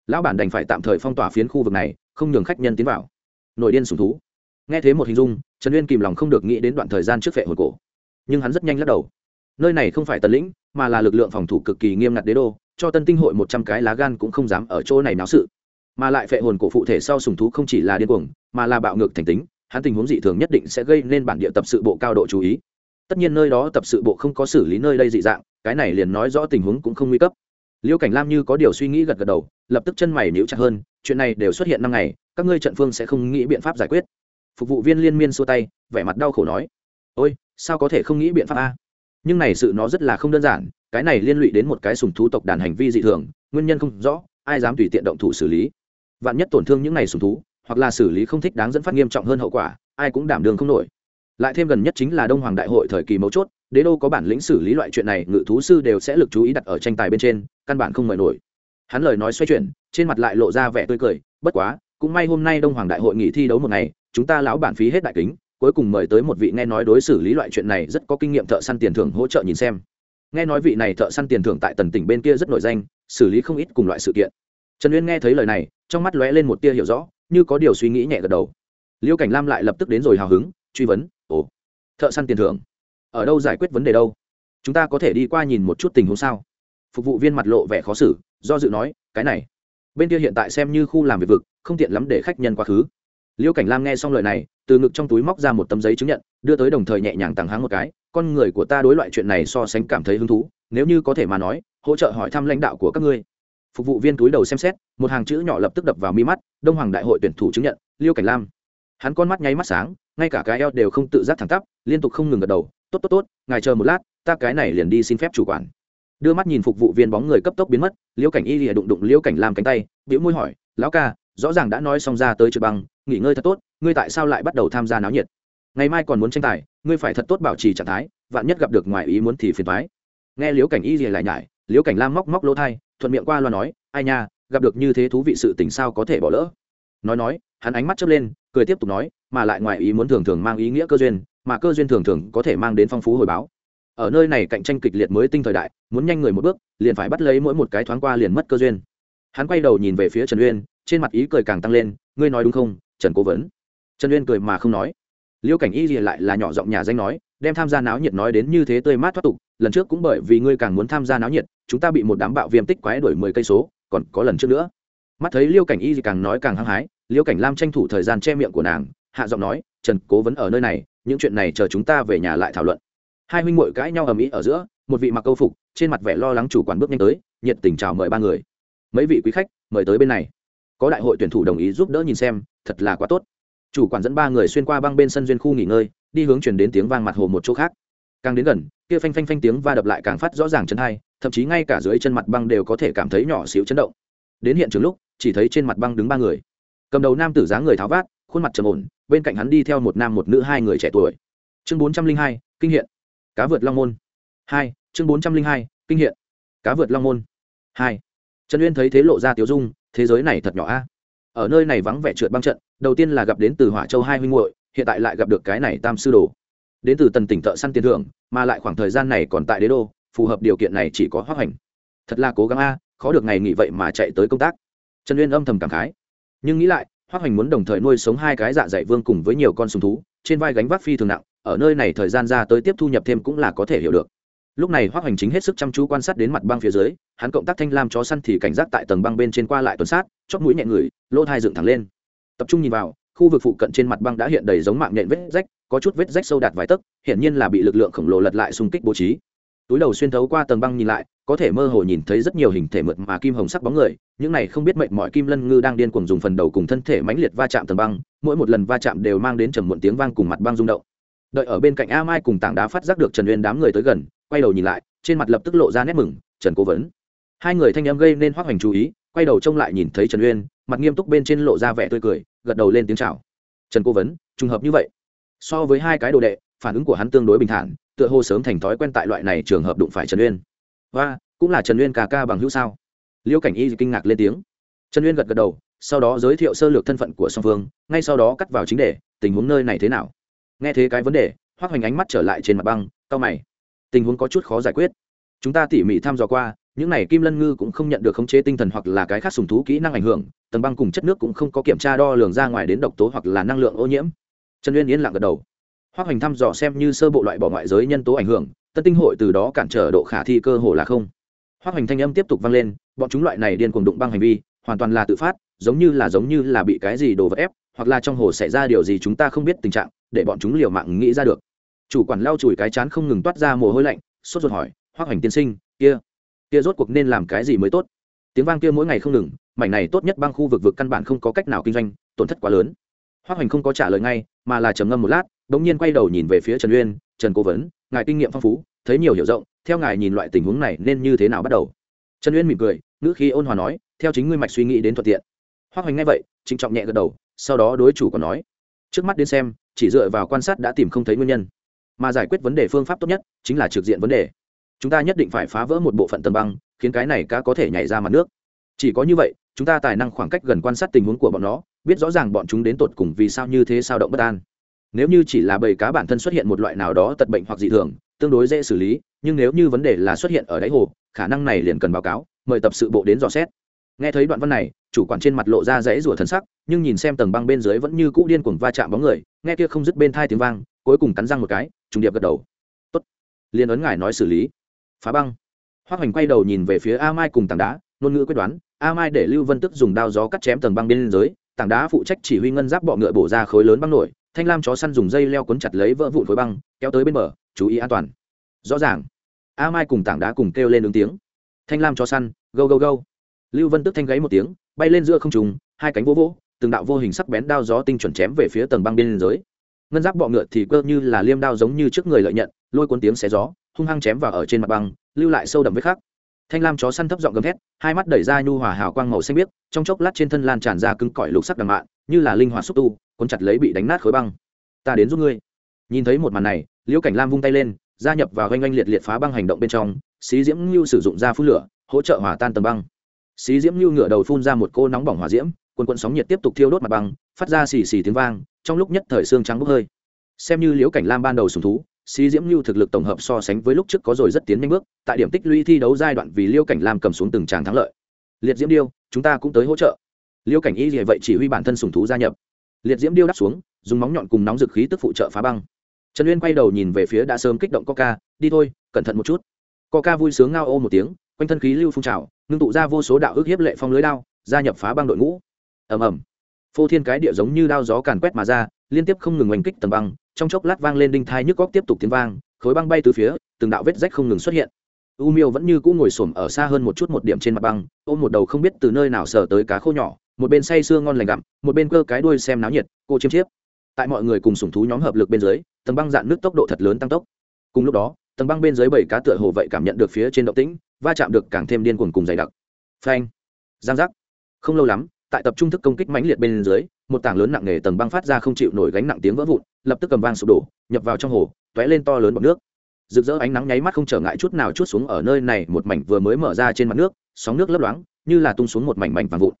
Lão bản đành phải tạm thời phong tỏa phiến khu vực này, không nhường khách nhân tiến vào. Nội điên sùng thú. Nghe thế một hình dung, trần uyên kìm lòng không được nghĩ đến đoạn thời gian trước vệ hồi cổ. Nhưng hắn rất nhanh lắc đầu. Nơi này không phải tần lĩnh, mà là lực lượng phòng thủ cực kỳ nghiêm ngặt đế đô cho tân tinh hội một trăm cái lá gan cũng không dám ở chỗ này náo sự. Mà lại phệ hồn cổ phụ thể sau sùng thú không chỉ là điên cuồng, mà là bạo ngược thành tính, hắn tình huống dị thường nhất định sẽ gây nên bản địa tập sự bộ cao độ chú ý. Tất nhiên nơi đó tập sự bộ không có xử lý nơi đây dị dạng, cái này liền nói rõ tình huống cũng không nguy cấp. Liễu cảnh lam như có điều suy nghĩ gật gật đầu, lập tức chân mày níu chặt hơn, chuyện này đều xuất hiện năm ngày, các ngươi trận phương sẽ không nghĩ biện pháp giải quyết. Phục vụ viên liên miên xua tay, vẻ mặt đau khổ nói, ôi, sao có thể không nghĩ biện pháp a? Nhưng này sự nó rất là không đơn giản cái này liên lụy đến một cái sùng thú tộc đàn hành vi dị thường, nguyên nhân không rõ, ai dám tùy tiện động thủ xử lý. Vạn nhất tổn thương những này sùng thú, hoặc là xử lý không thích đáng dẫn phát nghiêm trọng hơn hậu quả, ai cũng đảm đường không nổi. Lại thêm gần nhất chính là đông hoàng đại hội thời kỳ mấu chốt, đế đô có bản lĩnh xử lý loại chuyện này, ngự thú sư đều sẽ lực chú ý đặt ở tranh tài bên trên, căn bản không mời nổi. Hắn lời nói xoay chuyển, trên mặt lại lộ ra vẻ tươi cười, bất quá, cũng may hôm nay đông hoàng đại hội nghỉ thi đấu một ngày, chúng ta lão bản phí hết đại kính, cuối cùng mời tới một vị nghe nói đối xử lý loại chuyện này rất có kinh nghiệm thợ săn tiền thưởng hỗ trợ nhìn xem nghe nói vị này thợ săn tiền thưởng tại tần tỉnh bên kia rất nổi danh, xử lý không ít cùng loại sự kiện. Trần uyên nghe thấy lời này, trong mắt lóe lên một tia hiểu rõ, như có điều suy nghĩ nhẹ gật đầu. Liêu cảnh lam lại lập tức đến rồi hào hứng, truy vấn, ồ, thợ săn tiền thưởng, ở đâu giải quyết vấn đề đâu? Chúng ta có thể đi qua nhìn một chút tình huống sao? Phục vụ viên mặt lộ vẻ khó xử, do dự nói, cái này, bên kia hiện tại xem như khu làm việc vực, không tiện lắm để khách nhân quá khứ. Liêu cảnh lam nghe xong lời này, từ ngực trong túi móc ra một tấm giấy chứng nhận, đưa tới đồng thời nhẹ nhàng tàng háng một cái con người của ta đối loại chuyện này so sánh cảm thấy hứng thú, nếu như có thể mà nói, hỗ trợ hỏi thăm lãnh đạo của các ngươi. Phục vụ viên túi đầu xem xét, một hàng chữ nhỏ lập tức đập vào mi mắt, đông hoàng đại hội tuyển thủ chứng nhận, liêu cảnh lam. Hắn con mắt nháy mắt sáng, ngay cả cái eo đều không tự giác thẳng tắp, liên tục không ngừng gật đầu, tốt tốt tốt, ngài chờ một lát, ta cái này liền đi xin phép chủ quản. Đưa mắt nhìn phục vụ viên bóng người cấp tốc biến mất, liêu cảnh y lìa đụng đụng liêu cảnh lam cánh tay biểu môi hỏi, lão ca, rõ ràng đã nói xong ra tới trượt băng, nghỉ ngơi thật tốt, ngươi tại sao lại bắt đầu tham gia náo nhiệt? Ngày mai còn muốn tranh tài, ngươi phải thật tốt bảo trì trạng thái, vạn nhất gặp được ngoài ý muốn thì phiền thoái nghe Liễu cảnh y gì lại nhải, Liễu cảnh lam móc móc lỗ thai, thuận miệng qua loa nói, ai nha, gặp được như thế thú vị sự tình sao có thể bỏ lỡ? Nói nói, hắn ánh mắt chớp lên, cười tiếp tục nói, mà lại ngoài ý muốn thường thường mang ý nghĩa cơ duyên, mà cơ duyên thường thường có thể mang đến phong phú hồi báo. Ở nơi này cạnh tranh kịch liệt mới tinh thời đại, muốn nhanh người một bước, liền phải bắt lấy mỗi một cái thoáng qua liền mất cơ duyên. Hắn quay đầu nhìn về phía trần uyên, trên mặt ý cười càng tăng lên, ngươi nói đúng không, trần cố vấn? Trần uyên cười mà không nói liêu cảnh y lìa lại là nhỏ giọng nhà danh nói, đem tham gia náo nhiệt nói đến như thế tươi mát thoát tục, lần trước cũng bởi vì ngươi càng muốn tham gia náo nhiệt, chúng ta bị một đám bạo viêm tích quái đuổi mười cây số, còn có lần trước nữa. Mắt thấy liêu cảnh y gì càng nói càng hăng hái, liêu cảnh lam tranh thủ thời gian che miệng của nàng, hạ giọng nói, trần cố vẫn ở nơi này, những chuyện này chờ chúng ta về nhà lại thảo luận. Hai huynh muội cãi nhau ầm ĩ ở giữa, một vị mặc câu phục, trên mặt vẻ lo lắng chủ quản bước nhanh tới, nhiệt tình chào mời ba người. Mấy vị quý khách, mời tới bên này. Có đại hội tuyển thủ đồng ý giúp đỡ nhìn xem, thật là quá tốt chủ quản dẫn ba người xuyên qua băng bên sân duyên khu nghỉ ngơi, đi hướng chuyển đến tiếng vang mặt hồ một chỗ khác. Càng đến gần, kia phanh phanh phanh tiếng va đập lại càng phát rõ ràng chân hai, thậm chí ngay cả dưới chân mặt băng đều có thể cảm thấy nhỏ xíu chấn động. Đến hiện trường lúc, chỉ thấy trên mặt băng đứng ba người. Cầm đầu nam tử dáng người tháo vát, khuôn mặt trầm ổn, bên cạnh hắn đi theo một nam một nữ hai người trẻ tuổi. Chương bốn trăm linh hai, kinh hiện. Cá vượt long môn. Hai, chương bốn trăm linh hai, kinh hiện. Cá vượt long môn. Hai. Trần uyên thấy thế lộ ra tiếu dung, thế giới này thật nhỏ a ở nơi này vắng vẻ trượt băng trận, đầu tiên là gặp đến từ hỏa châu hai huynh muội, hiện tại lại gặp được cái này tam sư đồ. Đến từ tần tỉnh thợ săn tiền thưởng, mà lại khoảng thời gian này còn tại đế đô, phù hợp điều kiện này chỉ có hoác hành. Thật là cố gắng a, khó được ngày nghỉ vậy mà chạy tới công tác. Trần uyên âm thầm cảm khái. Nhưng nghĩ lại hoác hành muốn đồng thời nuôi sống hai cái dạ dày vương cùng với nhiều con sùng thú, trên vai gánh vác phi thường nặng, ở nơi này thời gian ra tới tiếp thu nhập thêm cũng là có thể hiểu được. Lúc này hoác hành chính hết sức chăm chú quan sát đến mặt băng phía dưới, hắn cộng tác thanh lam chó săn thì cảnh giác tại tầng băng bên trên qua lại tuần sát, chót mũi nhẹ người lỗ thai dựng thẳng lên. Tập trung nhìn vào, khu vực phụ cận trên mặt băng đã hiện đầy giống mạng nhện vết rách, có chút vết rách sâu đạt vài tấc, hiển nhiên là bị lực lượng khổng lồ lật lại xung kích bố trí. Túi đầu xuyên thấu qua tầng băng nhìn lại, có thể mơ hồ nhìn thấy rất nhiều hình thể mượt mà kim hồng sắc bóng người, những này không biết mệnh mọi kim lân ngư đang điên cuồng dùng phần đầu cùng thân thể mãnh liệt va chạm tầng băng, mỗi một lần va chạm đều mang đến trầm muộn tiếng vang cùng mặt băng rung động. Đợi ở bên cạnh a mai cùng tảng đá phát giác được trần uyên đám người tới gần, quay đầu nhìn lại, trên mặt lập tức lộ ra nét mừng, trần cố vấn. Hai người thanh âm gây nên hoác hoành chú ý, quay đầu trông lại nhìn thấy trần uyên mặt nghiêm túc bên trên lộ ra vẻ tươi cười, gật đầu lên tiếng chào. Trần cố vấn, trùng hợp như vậy. So với hai cái đồ đệ, phản ứng của hắn tương đối bình thản, tựa hồ sớm thành thói quen tại loại này trường hợp đụng phải trần uyên. Và, cũng là trần uyên ca ca bằng hữu sao? Liễu cảnh y kinh ngạc lên tiếng. Trần uyên gật gật đầu, sau đó giới thiệu sơ lược thân phận của song phương, ngay sau đó cắt vào chính đề, tình huống nơi này thế nào? Nghe thế cái vấn đề hoác hoành ánh mắt trở lại trên mặt băng cao mày. Tình huống có chút khó giải quyết. Chúng ta tỉ mỉ thăm dò qua những này kim lân ngư cũng không nhận được khống chế tinh thần hoặc là cái khác sùng thú kỹ năng ảnh hưởng, tầng băng cùng chất nước cũng không có kiểm tra đo lường ra ngoài đến độc tố hoặc là năng lượng ô nhiễm. Trần uyên yên lặng gật đầu. Hoác hoành thăm dò xem như sơ bộ loại bỏ ngoại giới nhân tố ảnh hưởng, tân tinh hội từ đó cản trở độ khả thi cơ hồ là không. Hoác hoành thanh âm tiếp tục vang lên, bọn chúng loại này điên cuồng đụng băng hành vi, hoàn toàn là tự phát, giống như là giống như là bị cái gì đồ vật ép, hoặc là trong hồ xảy ra điều gì chúng ta không biết tình trạng, để bọn chúng liều mạng nghĩ ra được. Chủ quản lau chùi cái chán không ngừng toát ra mồ hôi lạnh, sốt ruột hỏi hoác hoành tiên sinh, kia kia rốt cuộc nên làm cái gì mới tốt? Tiếng vang kia mỗi ngày không ngừng, mảnh này tốt nhất băng khu vực vực căn bản không có cách nào kinh doanh, tổn thất quá lớn. Hoa hoành không có trả lời ngay, mà là trầm ngâm một lát đ ỗ n g nhiên quay đầu nhìn về phía trần uyên, trần cố vấn, ngài kinh nghiệm phong phú, thấy nhiều hiểu rộng, theo ngài nhìn loại tình huống này nên như thế nào bắt đầu? Trần uyên mỉm cười, ngữ khi ôn hòa nói, theo chính ngươi mạch suy nghĩ đến thuận tiện. Hoa hoành nghe vậy, trịnh trọng nhẹ gật đầu, sau đó đối chủ còn nói, trước mắt đến xem, chỉ dựa vào quan sát đã tìm không thấy nguyên nhân, mà giải quyết vấn đề phương pháp tốt nhất chính là trực diện vấn đề chúng ta nhất định phải phá vỡ một bộ phận tầng băng, khiến cái này cá có thể nhảy ra mặt nước. Chỉ có như vậy, chúng ta tài năng khoảng cách gần quan sát tình huống của bọn nó, biết rõ ràng bọn chúng đến tột cùng vì sao như thế sao động bất an. Nếu như chỉ là bầy cá bản thân xuất hiện một loại nào đó tật bệnh hoặc dị thường, tương đối dễ xử lý, nhưng nếu như vấn đề là xuất hiện ở đáy hồ, khả năng này liền cần báo cáo, mời tập sự bộ đến dò xét. Nghe thấy đoạn văn này, chủ quản trên mặt lộ ra dãy rủa thần sắc, nhưng nhìn xem tầng băng bên dưới vẫn như cũ điên cuồng va chạm bóng người, nghe kia không dứt bên thai tiếng vang, cuối cùng cắn răng một cái, trùng điệp gật đầu. Tốt liên ấn ngài nói xử lý phá băng. Hoác hoành quay đầu nhìn về phía a mai cùng tảng đá, ngôn ngữ quyết đoán, a mai để lưu vân tức dùng đao gió cắt chém tầng băng bên dưới tảng đá phụ trách chỉ huy ngân giáp bọ ngựa bổ ra khối lớn băng nổi, thanh lam chó săn dùng dây leo cuốn chặt lấy vỡ vụn khối băng, kéo tới bên bờ, chú ý an toàn. Rõ ràng, a mai cùng tảng đá cùng kêu lên ứng tiếng. Thanh lam chó săn go go go lưu vân tức thanh gáy một tiếng, bay lên giữa không trùng hai cánh vỗ vỗ, từng đạo vô hình sắc bén đao gió tinh chuẩn chém về phía tầng băng bên liên giới. Ngân giáp bọ ngựa thì cơ như là liêm đao giống như trước người lợi nhận, lôi cuốn tiếng xé gió hung hăng chém vào ở trên mặt băng, lưu lại sâu đậm vết khắc. Thanh lam chó săn thấp giọng gầm thét, hai mắt đẩy ra nhu hòa hào quang màu xanh biếc, trong chốc lát trên thân lan tràn ra cứng cỏi lục sắc đằng mạn, như là linh hoạt xúc tu, cuốn chặt lấy bị đánh nát khối băng. Ta đến giúp ngươi. Nhìn thấy một màn này, liễu cảnh lam vung tay lên, gia nhập vào oanh oanh liệt liệt phá băng hành động bên trong, xí diễm ngưu sử dụng ra phun lửa, hỗ trợ hòa tan tầng băng. Xí diễm ngưu ngửa đầu phun ra một cô nóng bỏng hỏa diễm quần quần sóng nhiệt tiếp tục thiêu đốt mặt băng, phát ra xì xì tiếng vang, trong lúc nhất thời xương trắng bốc hơi. Xem như liễu cảnh lam ban đầu sùng thú xí diễm lưu thực lực tổng hợp so sánh với lúc trước có rồi rất tiến nhanh bước, tại điểm tích lũy thi đấu giai đoạn vì liêu cảnh lam cầm xuống từng tràng thắng lợi. Liệt diễm điêu, chúng ta cũng tới hỗ trợ. Liêu cảnh y gì vậy chỉ huy bản thân sủng thú gia nhập. Liệt diễm điêu đáp xuống, dùng móng nhọn cùng nóng dực khí tức phụ trợ phá băng. Trần uyên quay đầu nhìn về phía đã sớm kích động coca, đi thôi, cẩn thận một chút. Coca vui sướng ngao ô một tiếng, quanh thân khí lưu phun trào, ngưng tụ ra vô số đạo ước hiếp lệ phong lưới đao, gia nhập phá băng đội ngũ. Ầm ầm. Phô thiên cái địa giống như đao gió càn quét mà ra, liên tiếp không ngừng oanh kích tầng băng trong chốc lát vang lên đinh thai nhức góc tiếp tục tiếng vang, khối băng bay từ phía, từng đạo vết rách không ngừng xuất hiện. U miêu vẫn như cũ ngồi xổm ở xa hơn một chút một điểm trên mặt băng, ôm một đầu không biết từ nơi nào sờ tới cá khô nhỏ, một bên say sưa ngon lành gặm, một bên cơ cái đuôi xem náo nhiệt, cô chiêm chiếp. Tại mọi người cùng sủng thú nhóm hợp lực bên dưới, tầng băng dạn nước tốc độ thật lớn tăng tốc. Cùng lúc đó, tầng băng bên dưới bảy cá tựa hồ vậy cảm nhận được phía trên động tĩnh, va chạm được càng thêm điên cuồng cùng dày đặc. Phanh. Giang giác. Không lâu lắm tại tập trung thức công kích mãnh liệt bên dưới, một tảng lớn nặng nề tầng băng phát ra không chịu nổi gánh nặng tiếng vỡ vụn, lập tức cầm vang sụp đổ, nhập vào trong hồ t lên to lớn bọt nước. Rực rỡ ánh nắng nháy mắt không trở ngại chút nào chút xuống ở nơi này, một mảnh vừa mới mở ra trên mặt nước, sóng nước lấp loáng, như là tung xuống một mảnh mảnh vàng vụn.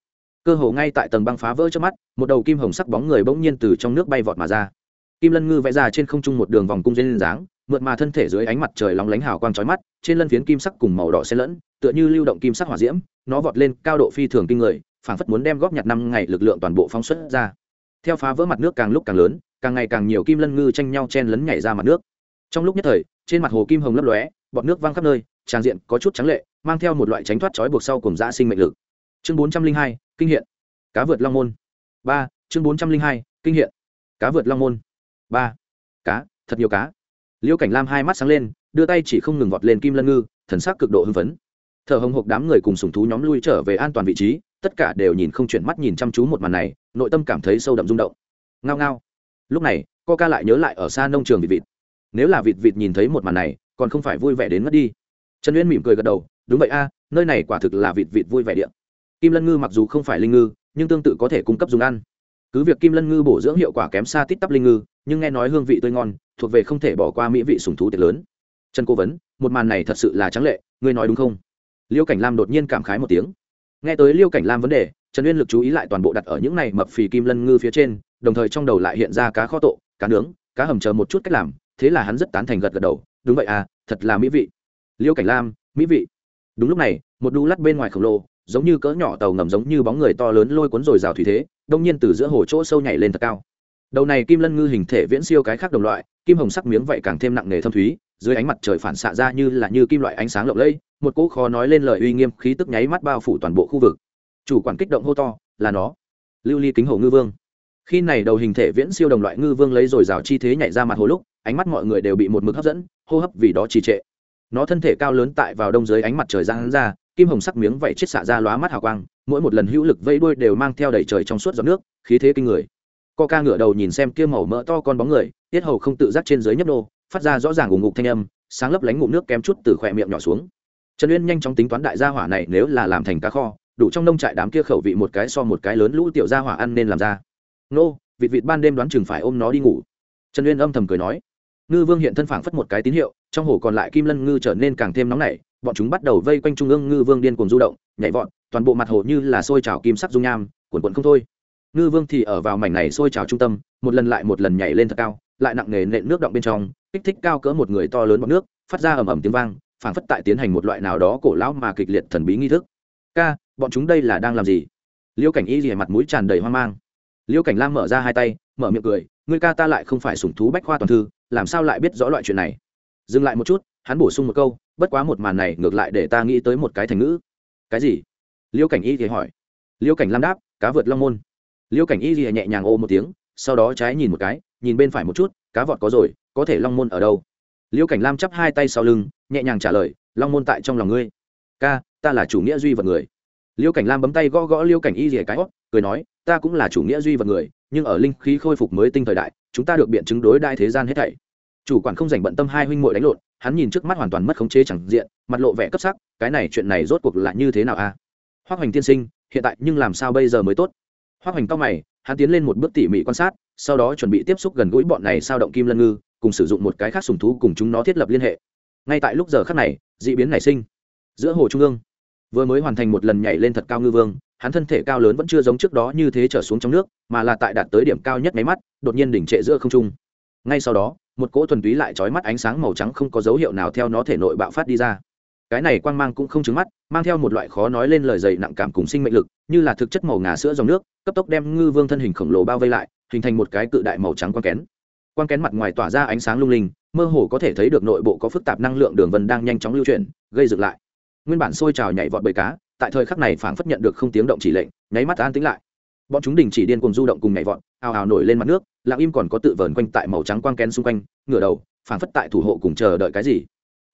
Cơ hồ ngay tại tầng băng phá vỡ trước mắt, một đầu kim hồng sắc bóng người bỗng nhiên từ trong nước bay vọt mà ra. Kim lân ngư vẽ ra trên không trung một đường vòng cung dây dáng, mượt mà thân thể dưới ánh mặt trời lóng lánh hào quang chói mắt, trên lân phiến kim sắc cùng màu đỏ xen lẫn, tựa như lưu động kim sắc hỏa diễm, nó vọt lên cao độ phi thường kinh người phảng phất muốn đem góp nhặt năm ngày lực lượng toàn bộ phóng xuất ra. Theo phá vỡ mặt nước càng lúc càng lớn, càng ngày càng nhiều kim lân ngư tranh nhau chen lấn nhảy ra mặt nước. Trong lúc nhất thời, trên mặt hồ kim hồng lấp lóe, bọt nước văng khắp nơi tràng diện có chút trắng lệ, mang theo một loại tránh thoát trói buộc sau cùng giã sinh mệnh lực. Chương bốn trăm linh hai, kinh hiện. Cá vượt long môn. Ba, chương bốn trăm linh hai, kinh hiện. Cá vượt long môn. Ba, cá, thật nhiều cá. Liễu cảnh lam hai mắt sáng lên, đưa tay chỉ không ngừng vọt lên kim lân ngư, thần sắc cực độ hưng phấn. Thở hồng hộc đám người cùng sùng thú nhóm lui trở về an toàn vị trí tất cả đều nhìn không chuyển mắt nhìn chăm chú một màn này, nội tâm cảm thấy sâu đậm rung động. Ngao ngao. Lúc này co ca lại nhớ lại ở xa nông trường vịt vịt. Nếu là vịt vịt nhìn thấy một màn này, còn không phải vui vẻ đến mất đi. Trần uyên mỉm cười gật đầu, đúng vậy a, nơi này quả thực là vịt vịt vui vẻ điện kim lân ngư mặc dù không phải linh ngư, nhưng tương tự có thể cung cấp dùng ăn. Cứ việc kim lân ngư bổ dưỡng hiệu quả kém xa tít tắp linh ngư, nhưng nghe nói hương vị tươi ngon, thuộc về không thể bỏ qua mỹ vị sùng thú tiệc lớn. Trần cố vấn, một màn này thật sự là trắng lệ, ngươi nói đúng không? Liêu cảnh lam đột nhiên cảm khái một tiếng nghe tới liêu cảnh lam vấn đề, trần uyên lực chú ý lại toàn bộ đặt ở những này mập phì kim lân ngư phía trên, đồng thời trong đầu lại hiện ra cá kho tộ cá nướng, cá hầm chờ một chút cách làm, thế là hắn rất tán thành gật gật đầu, đúng vậy à thật là mỹ vị. Liêu cảnh lam, mỹ vị. Đúng lúc này, một đu lắt bên ngoài khổng lồ, giống như cỡ nhỏ tàu ngầm giống như bóng người to lớn lôi cuốn rồi rào thủy thế, đông nhiên từ giữa hồ chỗ sâu nhảy lên thật cao. Đầu này kim lân ngư hình thể viễn siêu cái khác đồng loại, kim hồng sắc miếng vậy càng thêm nặng nề thâm thúy dưới ánh mặt trời phản xạ ra như là như kim loại ánh sáng lộng lẫy, một cỗ khó nói lên lời uy nghiêm khí tức nháy mắt bao phủ toàn bộ khu vực. Chủ quản kích động hô to, là nó. Lưu ly kính hồ ngư vương. Khi này đầu hình thể viễn siêu đồng loại ngư vương lấy rồi rào chi thế nhảy ra mặt hồ lúc, ánh mắt mọi người đều bị một mực hấp dẫn, hô hấp vì đó trì trệ. Nó thân thể cao lớn tại vào đông dưới ánh mặt trời ra hắn ra, kim hồng sắc miếng vảy chết xạ ra lóa mắt hào quang, mỗi một lần hữu lực vây đuôi đều mang theo đầy trời trong suốt giọt nước, khí thế kinh người. Co ca ngửa đầu nhìn xem kia màu mỡ to con bóng người, tiết hầu không tự giác trên dưới nhấp nô phát ra rõ ràng ủng ngục thanh âm, sáng lấp lánh ngụm nước kém chút từ khỏe miệng nhỏ xuống. Trần uyên nhanh chóng tính toán đại gia hỏa này nếu là làm thành cá kho, đủ trong nông trại đám kia khẩu vị một cái so một cái lớn lũ tiểu gia hỏa ăn nên làm ra. Nô, vịt vịt ban đêm đoán chừng phải ôm nó đi ngủ. Trần uyên âm thầm cười nói. Ngư vương hiện thân phảng phất một cái tín hiệu, trong hồ còn lại kim lân ngư trở nên càng thêm nóng nảy, bọn chúng bắt đầu vây quanh trung ương ngư vương điên cuồng du động, nhảy vọt, toàn bộ mặt hồ như là sôi trào kim sắc dung nham cuồn cuộn không thôi. Ngư vương thì ở vào mảnh này sôi trào trung tâm, một lần lại một lần nhảy lên thật cao lại nặng nề nện nước động bên trong, kích thích cao cỡ một người to lớn bọc nước, phát ra ầm ầm tiếng vang, phảng phất tại tiến hành một loại nào đó cổ lão mà kịch liệt thần bí nghi thức. Ca, bọn chúng đây là đang làm gì? Liêu cảnh y rìa mặt mũi tràn đầy hoang mang. Liêu cảnh lam mở ra hai tay, mở miệng cười, ngươi ca ta lại không phải sủng thú bách khoa toàn thư, làm sao lại biết rõ loại chuyện này? Dừng lại một chút, hắn bổ sung một câu, bất quá một màn này ngược lại để ta nghĩ tới một cái thành ngữ. Cái gì? Liêu cảnh y thì hỏi. Liêu cảnh lam đáp, cá vượt long môn. Liêu cảnh y thì nhẹ nhàng ô một tiếng, sau đó trái nhìn một cái nhìn bên phải một chút, cá vọt có rồi, có thể long môn ở đâu? Liễu cảnh lam chắp hai tay sau lưng, nhẹ nhàng trả lời, long môn tại trong lòng ngươi. Ca, ta là chủ nghĩa duy vật người. Liễu cảnh lam bấm tay gõ gõ Liễu cảnh y rỉa cái hót, cười nói, ta cũng là chủ nghĩa duy vật người, nhưng ở linh khí khôi phục mới tinh thời đại, chúng ta được biện chứng đối đại thế gian hết thảy. Chủ quản không dành bận tâm hai huynh muội đánh lộn, hắn nhìn trước mắt hoàn toàn mất khống chế chẳng diện, mặt lộ vẻ cấp sắc, cái này chuyện này rốt cuộc là như thế nào a? À? hoác hoành tiên sinh, hiện tại nhưng làm sao bây giờ mới tốt? Hoác hoành cao mày, hắn tiến lên một bước tỉ mỉ quan sát sau đó chuẩn bị tiếp xúc gần gũi bọn này sao động kim lân ngư, cùng sử dụng một cái khác sùng thú cùng chúng nó thiết lập liên hệ. Ngay tại lúc giờ khác này d ị biến nảy sinh. Giữa hồ trung ương, vừa mới hoàn thành một lần nhảy lên thật cao ngư vương, hắn thân thể cao lớn vẫn chưa giống trước đó như thế trở xuống trong nước, mà là tại đạt tới điểm cao nhất máy mắt, đột nhiên đỉnh trệ giữa không trung. Ngay sau đó, một cỗ thuần túy lại trói mắt ánh sáng màu trắng không có dấu hiệu nào theo nó thể nội bạo phát đi ra. Cái này quang mang cũng không trứng mắt, mang theo một loại khó nói lên lời dày nặng cảm cùng sinh mệnh lực, như là thực chất màu ngà sữa dòng nước, cấp tốc đem ngư vương thân hình khổng lồ bao vây lại hình thành một cái cự đại màu trắng quang kén. Quang kén mặt ngoài tỏa ra ánh sáng lung linh, mơ hồ có thể thấy được nội bộ có phức tạp năng lượng đường vân đang nhanh chóng lưu chuyển, gây dựng lại. Nguyên bản sôi trào nhảy vọt bầy cá, tại thời khắc này phảng phất nhận được không tiếng động chỉ lệnh, nháy mắt an tĩnh lại. Bọn chúng đình chỉ điên cùng du động cùng nhảy vọt, ào ào nổi lên mặt nước, lặng im còn có tự vờn quanh tại màu trắng quang kén xung quanh, ngửa đầu, phảng phất tại thủ hộ cùng chờ đợi cái gì.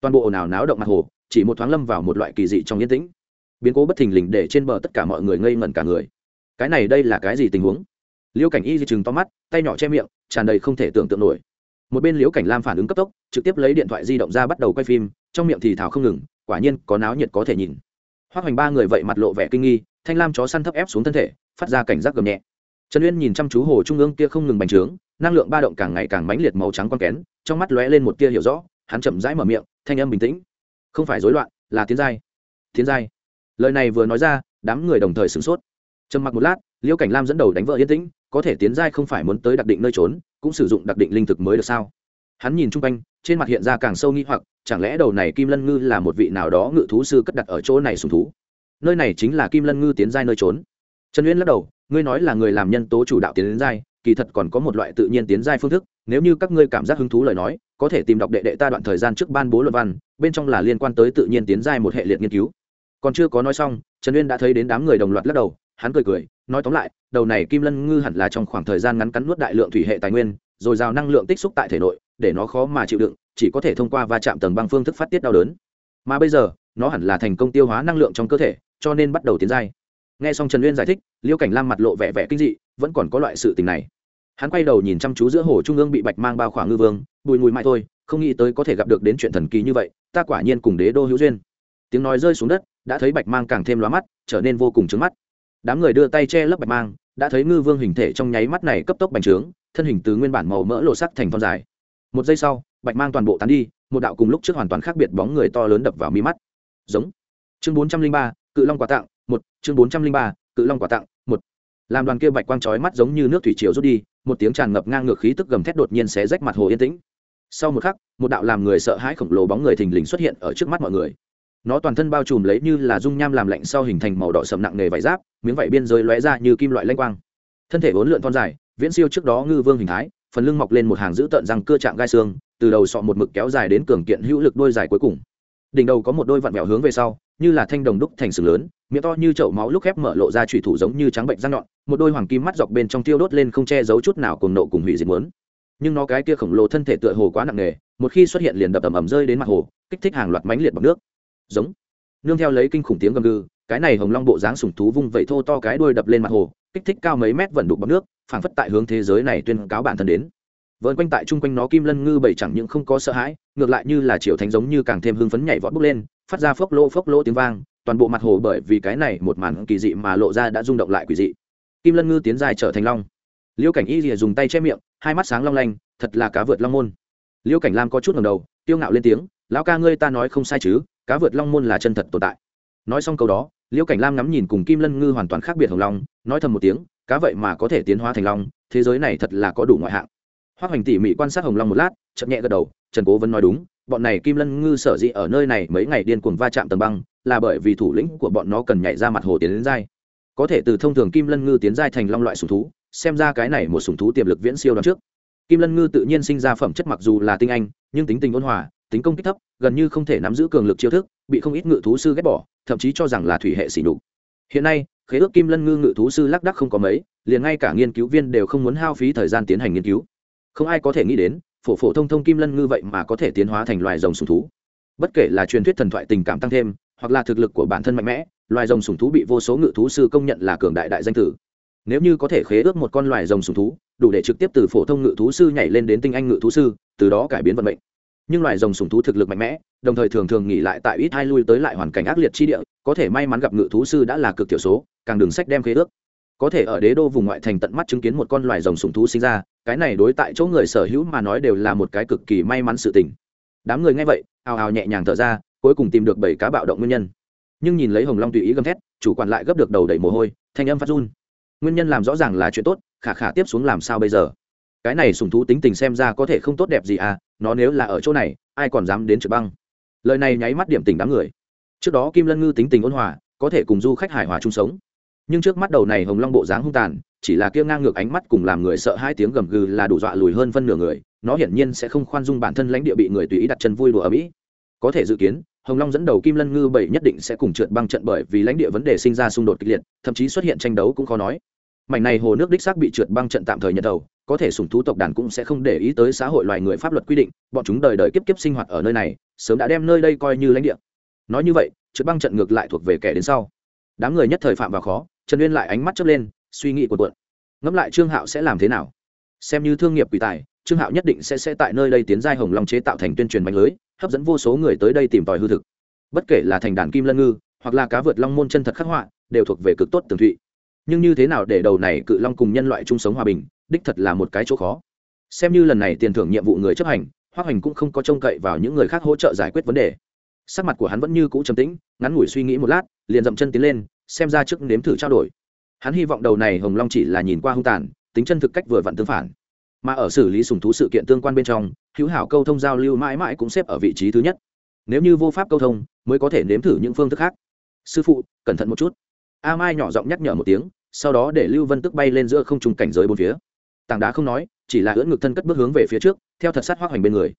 Toàn bộ ồn ào náo động mặt hồ, chỉ một thoáng lâm vào một loại kỳ dị trong yên tĩnh. Biến cố bất thình lình để trên bờ tất cả mọi người ngây ngẩn cả người. Cái này đây là cái gì tình huống? Liễu cảnh y di chừng to mắt, tay nhỏ che miệng, tràn đầy không thể tưởng tượng nổi. Một bên liễu cảnh lam phản ứng cấp tốc, trực tiếp lấy điện thoại di động ra bắt đầu quay phim, trong miệng thì thảo không ngừng, quả nhiên có náo nhiệt có thể nhìn. Hoa hoành ba người vậy mặt lộ vẻ kinh nghi, thanh lam chó săn thấp ép xuống thân thể, phát ra cảnh giác gầm nhẹ. Trần uyên nhìn chăm chú hồ trung ương kia không ngừng bành trướng, năng lượng ba động càng ngày càng mãnh liệt màu trắng con kén, trong mắt lóe lên một tia hiểu rõ, hắn chậm rãi mở miệng, thanh âm bình tĩnh. Không phải rối loạn, là tiến giai. Tiến giai. Lời này vừa nói ra, đám người đồng thời sửng sốt. Trầm mặc một lát, Liễu cảnh lam dẫn đầu đánh vợ yên tĩnh có thể tiến giai không phải muốn tới đặc định nơi trốn, cũng sử dụng đặc định linh thực mới được sao? Hắn nhìn chung quanh, trên mặt hiện ra càng sâu nghi hoặc, chẳng lẽ đầu này kim lân ngư là một vị nào đó ngự thú sư cất đặt ở chỗ này sùng thú? Nơi này chính là kim lân ngư tiến giai nơi trốn. Trần uyên lắc đầu, ngươi nói là người làm nhân tố chủ đạo tiến giai, kỳ thật còn có một loại tự nhiên tiến giai phương thức, nếu như các ngươi cảm giác hứng thú lời nói, có thể tìm đọc đệ đệ ta đoạn thời gian trước ban bố luận văn, bên trong là liên quan tới tự nhiên tiến giai một hệ liệt nghiên cứu. Còn chưa có nói xong, trần uyên đã thấy đến đám người đồng loạt lắc đầu, hắn cười cười nói tóm lại, đầu này kim lân ngư hẳn là trong khoảng thời gian ngắn cắn nuốt đại lượng thủy hệ tài nguyên, rồi rào năng lượng tích xúc tại thể nội, để nó khó mà chịu đựng, chỉ có thể thông qua va chạm tầng băng phương thức phát tiết đau đớn. Mà bây giờ, nó hẳn là thành công tiêu hóa năng lượng trong cơ thể, cho nên bắt đầu tiến giai. Nghe xong trần uyên giải thích, liêu cảnh lam mặt lộ vẻ vẻ kinh dị, vẫn còn có loại sự tình này. Hắn quay đầu nhìn chăm chú giữa hồ trung ương bị bạch mang bao khoảng ngư vương, bùi mùi mãi thôi, không nghĩ tới có thể gặp được đến chuyện thần kỳ như vậy, ta quả nhiên cùng đế đô hữu duyên. Tiếng nói rơi xuống đất, đã thấy bạch mang càng thêm loa mắt, trở nên vô cùng trứng mắt đám người đưa tay che lấp bạch mang, đã thấy ngư vương hình thể trong nháy mắt này cấp tốc bành trướng, thân hình từ nguyên bản màu mỡ lộ sắc thành thon dài. Một giây sau, bạch mang toàn bộ tán đi, một đạo cùng lúc trước hoàn toàn khác biệt bóng người to lớn đập vào mi mắt. Giống. Chương bốn trăm linh ba, cự long quà tặng, một, chương bốn trăm linh ba, cự long quà tặng, một. Làm đoàn kia bạch quang trói mắt giống như nước thủy triều rút đi, một tiếng tràn ngập ngang ngược khí tức gầm thét đột nhiên xé rách mặt hồ yên tĩnh. Sau một khắc, một đạo làm người sợ hãi khổng lồ bóng người thình lình xuất hiện ở trước mắt mọi người nó toàn thân bao trùm lấy như là dung nham làm lạnh sau hình thành màu đỏ sầm nặng nề vải giáp, miếng vải biên giới lóe ra như kim loại lanh quang. Thân thể vốn lượn thon dài, viễn siêu trước đó ngư vương hình thái, phần lưng mọc lên một hàng giữ tợn răng cưa chạm gai xương, từ đầu sọ một mực kéo dài đến cường kiện hữu lực đôi dài cuối cùng. Đỉnh đầu có một đôi vặn vẹo hướng về sau, như là thanh đồng đúc thành sừng lớn, miệng to như chậu máu lúc khép mở lộ ra thủy thủ giống như trắng bệnh răng nhọn, một đôi hoàng kim mắt dọc bên trong tiêu đốt lên không che giấu chút nào cùng nộ cùng hủy diệt muốn. Nhưng nó cái kia khổng lồ thân thể tựa hồ quá nặng nề, một khi xuất hiện liền đập ầm ầm rơi đến mặt hồ, kích thích hàng loạt mánh liệt bọc nước giống. Nương theo lấy kinh khủng tiếng gầm gừ, cái này hồng long bộ dáng sùng thú vung vẩy thô to cái đuôi đập lên mặt hồ, kích thích cao mấy mét vận đục bọc nước, phảng phất tại hướng thế giới này tuyên cáo bản thân đến. Vợn quanh tại chung quanh nó kim lân ngư bảy chẳng những không có sợ hãi, ngược lại như là triệu thánh giống như càng thêm hưng phấn nhảy vọt bốc lên, phát ra phốc lỗ phốc lỗ tiếng vang, toàn bộ mặt hồ bởi vì cái này một màn kỳ dị mà lộ ra đã rung động lại quỷ dị. Kim lân ngư tiến dài trở thành long. Liễu cảnh y rìa dùng tay che miệng, hai mắt sáng long lanh, thật là cá vượt long môn. Liễu cảnh lam có chút ngầm đầu tiêu ngạo lên tiếng, lão ca ngươi ta nói không sai chứ cá vượt long môn là chân thật tồn tại. Nói xong câu đó, Liễu cảnh lam ngắm nhìn cùng kim lân ngư hoàn toàn khác biệt hồng long, nói thầm một tiếng, cá vậy mà có thể tiến hóa thành long, thế giới này thật là có đủ ngoại hạng. Hoác hoành tỉ mỉ quan sát hồng long một lát chậm nhẹ gật đầu, trần cố vẫn nói đúng, bọn này kim lân ngư sở dĩ ở nơi này mấy ngày điên cuồng va chạm tầng băng, là bởi vì thủ lĩnh của bọn nó cần nhảy ra mặt hồ tiến đến dai có thể từ thông thường kim lân ngư tiến giai thành long loại sùng thú, xem ra cái này một sùng thú tiềm lực viễn siêu đón trước. Kim lân ngư tự nhiên sinh ra phẩm chất mặc dù là tinh anh, nhưng tính tình ôn hòa tính công kích thấp, gần như không thể nắm giữ cường lực chiêu thức, bị không ít ngự thú sư ghét bỏ, thậm chí cho rằng là thủy hệ xỉ đục hiện nay, khế ước kim lân ngư ngự thú sư lác đắc không có mấy, liền ngay cả nghiên cứu viên đều không muốn hao phí thời gian tiến hành nghiên cứu. Không ai có thể nghĩ đến, phổ phổ thông thông kim lân ngư vậy mà có thể tiến hóa thành loài rồng sùng thú. Bất kể là truyền thuyết thần thoại tình cảm tăng thêm, hoặc là thực lực của bản thân mạnh mẽ, loài rồng sùng thú bị vô số ngự thú sư công nhận là cường đại đại danh tử. Nếu như có thể khế ước một con loài rồng sùng thú, đủ để trực tiếp từ phổ thông ngự thú sư nhảy lên đến tinh anh ngự thú sư, từ đó cải biến vận mệnh nhưng loài rồng sùng thú thực lực mạnh mẽ, đồng thời thường thường nghỉ lại tại ít hai lui tới lại hoàn cảnh ác liệt chi địa, có thể may mắn gặp ngự thú sư đã là cực thiểu số, càng đường sách đem khế ước. Có thể ở đế đô vùng ngoại thành tận mắt chứng kiến một con loài rồng sùng thú sinh ra, cái này đối tại chỗ người sở hữu mà nói đều là một cái cực kỳ may mắn sự tình. Đám người nghe vậy, ào ào nhẹ nhàng thở ra, cuối cùng tìm được bảy cá bạo động nguyên nhân. Nhưng nhìn lấy hồng long tùy ý gầm thét, chủ quản lại gấp được đầu đầy mồ hôi, thanh âm phát run. Nguyên nhân làm rõ ràng là chuyện tốt, khả khả tiếp xuống làm sao bây giờ? Cái này sùng thú tính tình xem ra có thể không tốt đẹp gì à nó nếu là ở chỗ này, ai còn dám đến trượt băng? Lời này nháy mắt điểm tình đám người. Trước đó kim lân ngư tính tình ôn hòa, có thể cùng du khách hải hòa chung sống. Nhưng trước mắt đầu này hồng long bộ dáng hung tàn, chỉ là kia ngang ngược ánh mắt cùng làm người sợ hai tiếng gầm gừ là đủ dọa lùi hơn phân nửa người, nó hiển nhiên sẽ không khoan dung bản thân lãnh địa bị người tùy ý đặt chân vui đùa ở mỹ. Có thể dự kiến, hồng long dẫn đầu kim lân ngư bảy nhất định sẽ cùng trượt băng trận bởi vì lãnh địa vấn đề sinh ra xung đột kịch liệt, thậm chí xuất hiện tranh đấu cũng khó nói mảnh này hồ nước đích xác bị trượt băng trận tạm thời nhận đầu, có thể sủng thú tộc đàn cũng sẽ không để ý tới xã hội loài người pháp luật quy định, bọn chúng đời đời kiếp kiếp sinh hoạt ở nơi này, sớm đã đem nơi đây coi như lãnh địa. Nói như vậy, trượt băng trận ngược lại thuộc về kẻ đến sau. Đám người nhất thời phạm vào khó, trần uyên lại ánh mắt chớp lên, suy nghĩ của cuộn. Ngẫm lại trương hạo sẽ làm thế nào? Xem như thương nghiệp quỷ tài, trương hạo nhất định sẽ sẽ tại nơi đây tiến giai hồng long chế tạo thành tuyên truyền mạnh lưới, hấp dẫn vô số người tới đây tìm tòi hư thực. Bất kể là thành đàn kim lân ngư, hoặc là cá vượt long môn chân thật khắc họa, đều thuộc về cực tốt tường thụy nhưng như thế nào để đầu này cự long cùng nhân loại chung sống hòa bình, đích thật là một cái chỗ khó. Xem như lần này tiền thưởng nhiệm vụ người chấp hành hoa hành cũng không có trông cậy vào những người khác hỗ trợ giải quyết vấn đề. Sắc mặt của hắn vẫn như cũ trầm tĩnh, ngắn ngủi suy nghĩ một lát, liền dậm chân tiến lên, xem ra trước nếm thử trao đổi. Hắn hy vọng đầu này hồng long chỉ là nhìn qua hung tàn, tính chân thực cách vừa vặn tương phản. Mà ở xử lý sùng thú sự kiện tương quan bên trong, hữu hảo câu thông giao lưu mãi mãi cũng xếp ở vị trí thứ nhất. Nếu như vô pháp câu thông, mới có thể nếm thử những phương thức khác. Sư phụ, cẩn thận một chút a mai nhỏ giọng nhắc nhở một tiếng, sau đó để lưu vân tức bay lên giữa không trung cảnh giới bốn phía. Tảng đá không nói, chỉ là ưỡn ngực thân cất bước hướng về phía trước, theo thật sát hoác hoành bên người.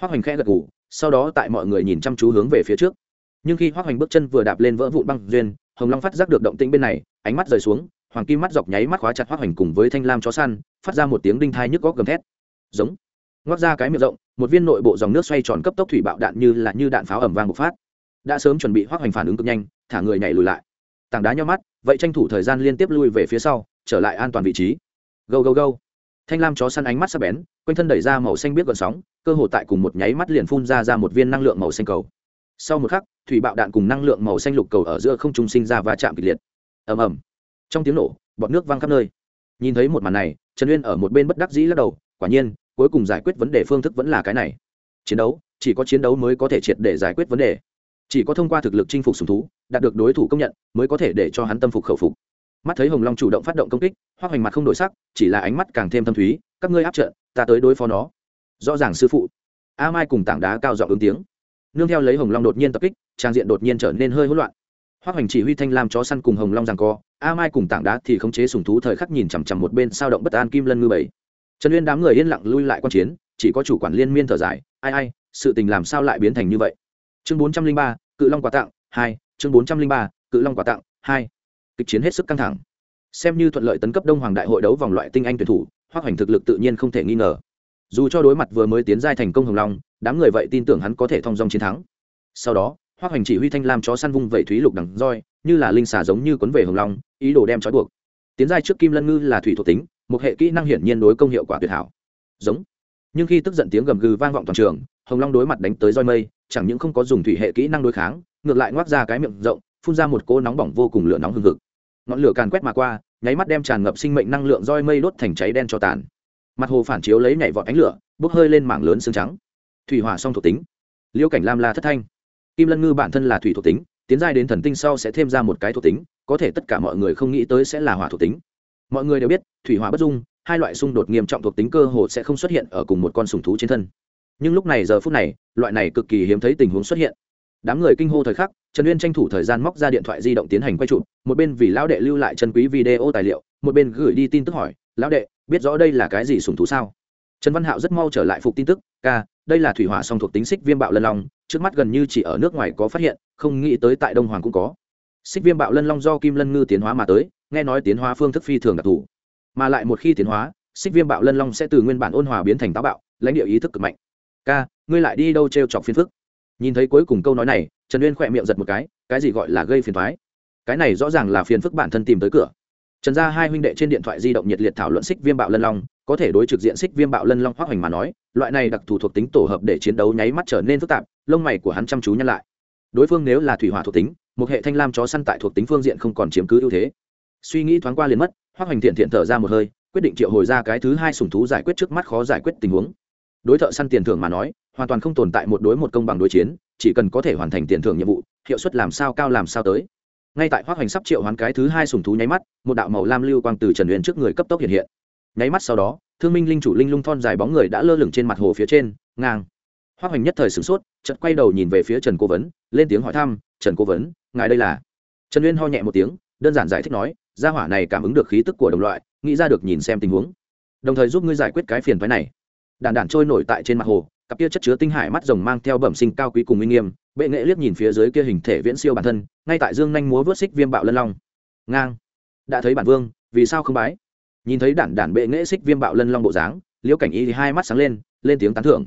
Hoác hoành khẽ gật ngủ sau đó tại mọi người nhìn chăm chú hướng về phía trước. Nhưng khi hoác hoành bước chân vừa đạp lên vỡ vụn băng duyên, hồng long phát giác được động tĩnh bên này, ánh mắt rời xuống, hoàng kim mắt dọc nháy mắt khóa chặt hoác hoành cùng với thanh lam chó săn, phát ra một tiếng đinh thai nhức góc gầm thét. Giống. Ngoác ra cái miệng rộng, một viên nội bộ dòng nước xoay tròn cấp tốc thủy bạo đạn như là như đạn pháo ẩm vang bộc phát. Đã sớm chuẩn bị hoác hoành phản ứng cực nhanh, thả người nhảy lùi lại tảng đá nhau mắt, vậy tranh thủ thời gian liên tiếp lui về phía sau, trở lại an toàn vị trí. Go go go thanh lam chó săn ánh mắt sắc bén, quanh thân đẩy ra màu xanh biết gọn sóng, cơ hồ tại cùng một nháy mắt liền phun ra ra một viên năng lượng màu xanh cầu. Sau một khắc, thủy bạo đạn cùng năng lượng màu xanh lục cầu ở giữa không trung sinh ra va chạm kịch liệt. Ầm ầm. Trong tiếng nổ bọt nước văng khắp nơi. Nhìn thấy một màn này, trần uyên ở một bên bất đắc dĩ lắc đầu, quả nhiên, cuối cùng giải quyết vấn đề phương thức vẫn là cái này. Chiến đấu, chỉ có chiến đấu mới có thể triệt để giải quyết vấn đề. Chỉ có thông qua thực lực chinh phục sùng thú đạt được đối thủ công nhận, mới có thể để cho hắn tâm phục khẩu phục. Mắt thấy hồng long chủ động phát động công kích hoa hoành mặt không đổi sắc, chỉ là ánh mắt càng thêm thâm thúy, các ngươi áp trận, ta tới đối phó nó. Rõ ràng sư phụ, a mai cùng tảng đá cao dọn ứng tiếng. Nương theo lấy hồng long đột nhiên tập kích, trang diện đột nhiên trở nên hơi hỗn loạn. Hoa hoành chỉ huy thanh lam chó săn cùng hồng long rằng co, a mai cùng tảng đá thì khống chế sùng thú thời khắc nhìn chằm chằm một bên sao động bất an kim lân ngư bảy. Trần uyên đám người yên lặng lui lại quan chiến, chỉ có chủ quản liên miên thở dài, ai ai, sự tình làm sao lại biến thành như vậy? Chương bốn trăm linh ba, cự long quà tặng hai chương bốn trăm linh ba, cự long quà tặng, hai. Kịch chiến hết sức căng thẳng. Xem như thuận lợi tấn cấp đông hoàng đại hội đấu vòng loại tinh anh tuyển thủ hoác hoành thực lực tự nhiên không thể nghi ngờ. Dù cho đối mặt vừa mới tiến giai thành công hồng long, đám người vậy tin tưởng hắn có thể thông dong chiến thắng. Sau đó hoác hoành chỉ huy thanh lam chó săn vung vẩy thúy lục đằng roi, như là linh xà giống như quấn về hồng long, ý đồ đem trói buộc. Tiến giai trước kim lân ngư là thủy thuộc tính, một hệ kỹ năng hiển nhiên đối công hiệu quả tuyệt hảo. Giống. Nhưng khi tức giận tiếng gầm gừ vang vọng toàn trường, hồng long đối mặt đánh tới roi mây, chẳng những không có dùng thủy hệ kỹ năng đối kháng ngược lại ngoác ra cái miệng rộng, phun ra một cỗ nóng bỏng vô cùng lửa nóng hừng hực. Ngọn lửa càn quét mà qua, nháy mắt đem tràn ngập sinh mệnh năng lượng roi mây đốt thành cháy đen cho tàn. Mặt hồ phản chiếu lấy nhảy vọt ánh lửa, bốc hơi lên mảng lớn xương trắng. Thủy hỏa song thuộc tính. Liễu cảnh lam la thất thanh. Kim lân ngư bản thân là thủy thuộc tính, tiến giai đến thần tinh sau sẽ thêm ra một cái thuộc tính, có thể tất cả mọi người không nghĩ tới sẽ là hỏa thuộc tính. Mọi người đều biết, thủy hỏa bất dung, hai loại xung đột nghiêm trọng thuộc tính cơ hồ sẽ không xuất hiện ở cùng một con sùng thú trên thân. Nhưng lúc này giờ phút này, loại này cực kỳ hiếm thấy tình huống xuất hiện đám người kinh hô thời khắc, trần uyên tranh thủ thời gian móc ra điện thoại di động tiến hành quay chụp, một bên vì lão đệ lưu lại chân quý video tài liệu, một bên gửi đi tin tức hỏi, lão đệ, biết rõ đây là cái gì sùng thú sao? Trần văn hạo rất mau trở lại phục tin tức, ca, đây là thủy hỏa song thuộc tính xích viêm bạo lân long, trước mắt gần như chỉ ở nước ngoài có phát hiện, không nghĩ tới tại đông hoàng cũng có. Xích viêm bạo lân long do kim lân ngư tiến hóa mà tới, nghe nói tiến hóa phương thức phi thường đặc thù. Mà lại một khi tiến hóa, xích viêm bạo lân long sẽ từ nguyên bản ôn hòa biến thành táo bạo, lãnh địa ý thức cực mạnh. Ca, ngươi lại đi đâu t r e o chọc phiền phức? Nhìn thấy cuối cùng câu nói này, trần uyên khỏe miệng giật một cái cái gì gọi là gây phiền thoái cái này rõ ràng là phiền phức bản thân tìm tới cửa. Trần gia hai huynh đệ trên điện thoại di động nhiệt liệt thảo luận xích viêm bạo lân long, có thể đối trực diện xích viêm bạo lân long hoác hoành mà nói, loại này đặc thù thuộc tính tổ hợp để chiến đấu nháy mắt trở nên phức tạp, lông mày của hắn chăm chú nhăn lại. Đối phương nếu là thủy hỏa thuộc tính, một hệ thanh lam chó săn tại thuộc tính phương diện không còn chiếm cứ ưu thế. Suy nghĩ thoáng qua liền mất hoác hoành thiện thiện thở ra một hơi, quyết định triệu hồi ra cái thứ hai sùng thú giải quyết trước mắt khó giải quyết tình huống. Đối thợ săn tiền thưởng mà nói hoàn toàn không tồn tại một đối một công bằng đối chiến, chỉ cần có thể hoàn thành tiền thưởng nhiệm vụ, hiệu suất làm sao cao làm sao tới. Ngay tại hoác hoành sắp triệu hoán cái thứ hai sùng thú nháy mắt, một đạo màu lam lưu quang từ trần huyền trước người cấp tốc hiện hiện. Nháy mắt sau đó, thương minh linh chủ linh lung thon dài bóng người đã lơ lửng trên mặt hồ phía trên, ngang. Hoác hoành nhất thời sửng sốt, chợt quay đầu nhìn về phía trần cố vấn, lên tiếng hỏi thăm, trần cố vấn, ngài đây là? Trần uyên ho nhẹ một tiếng, đơn giản giải thích nói, gia hỏa này cảm ứng được khí tức của đồng loại, nghĩ ra được nhìn xem tình huống. Đồng thời giúp ngươi giải quyết cái phiền phái này. Đàn đàn trôi nổi tại trên mặt hồ cặp kia chất chứa tinh hải mắt rồng mang theo bẩm sinh cao quý cùng uy nghiêm, bệ nghệ liếc nhìn phía dưới kia hình thể viễn siêu bản thân, ngay tại dương nhanh múa vớt xích viêm bạo lân long. Ngang. Đã thấy bản vương, vì sao không bái? Nhìn thấy đản đản bệ nghệ xích viêm bạo lân long bộ dáng, liễu cảnh y thì hai mắt sáng lên lên tiếng tán thưởng.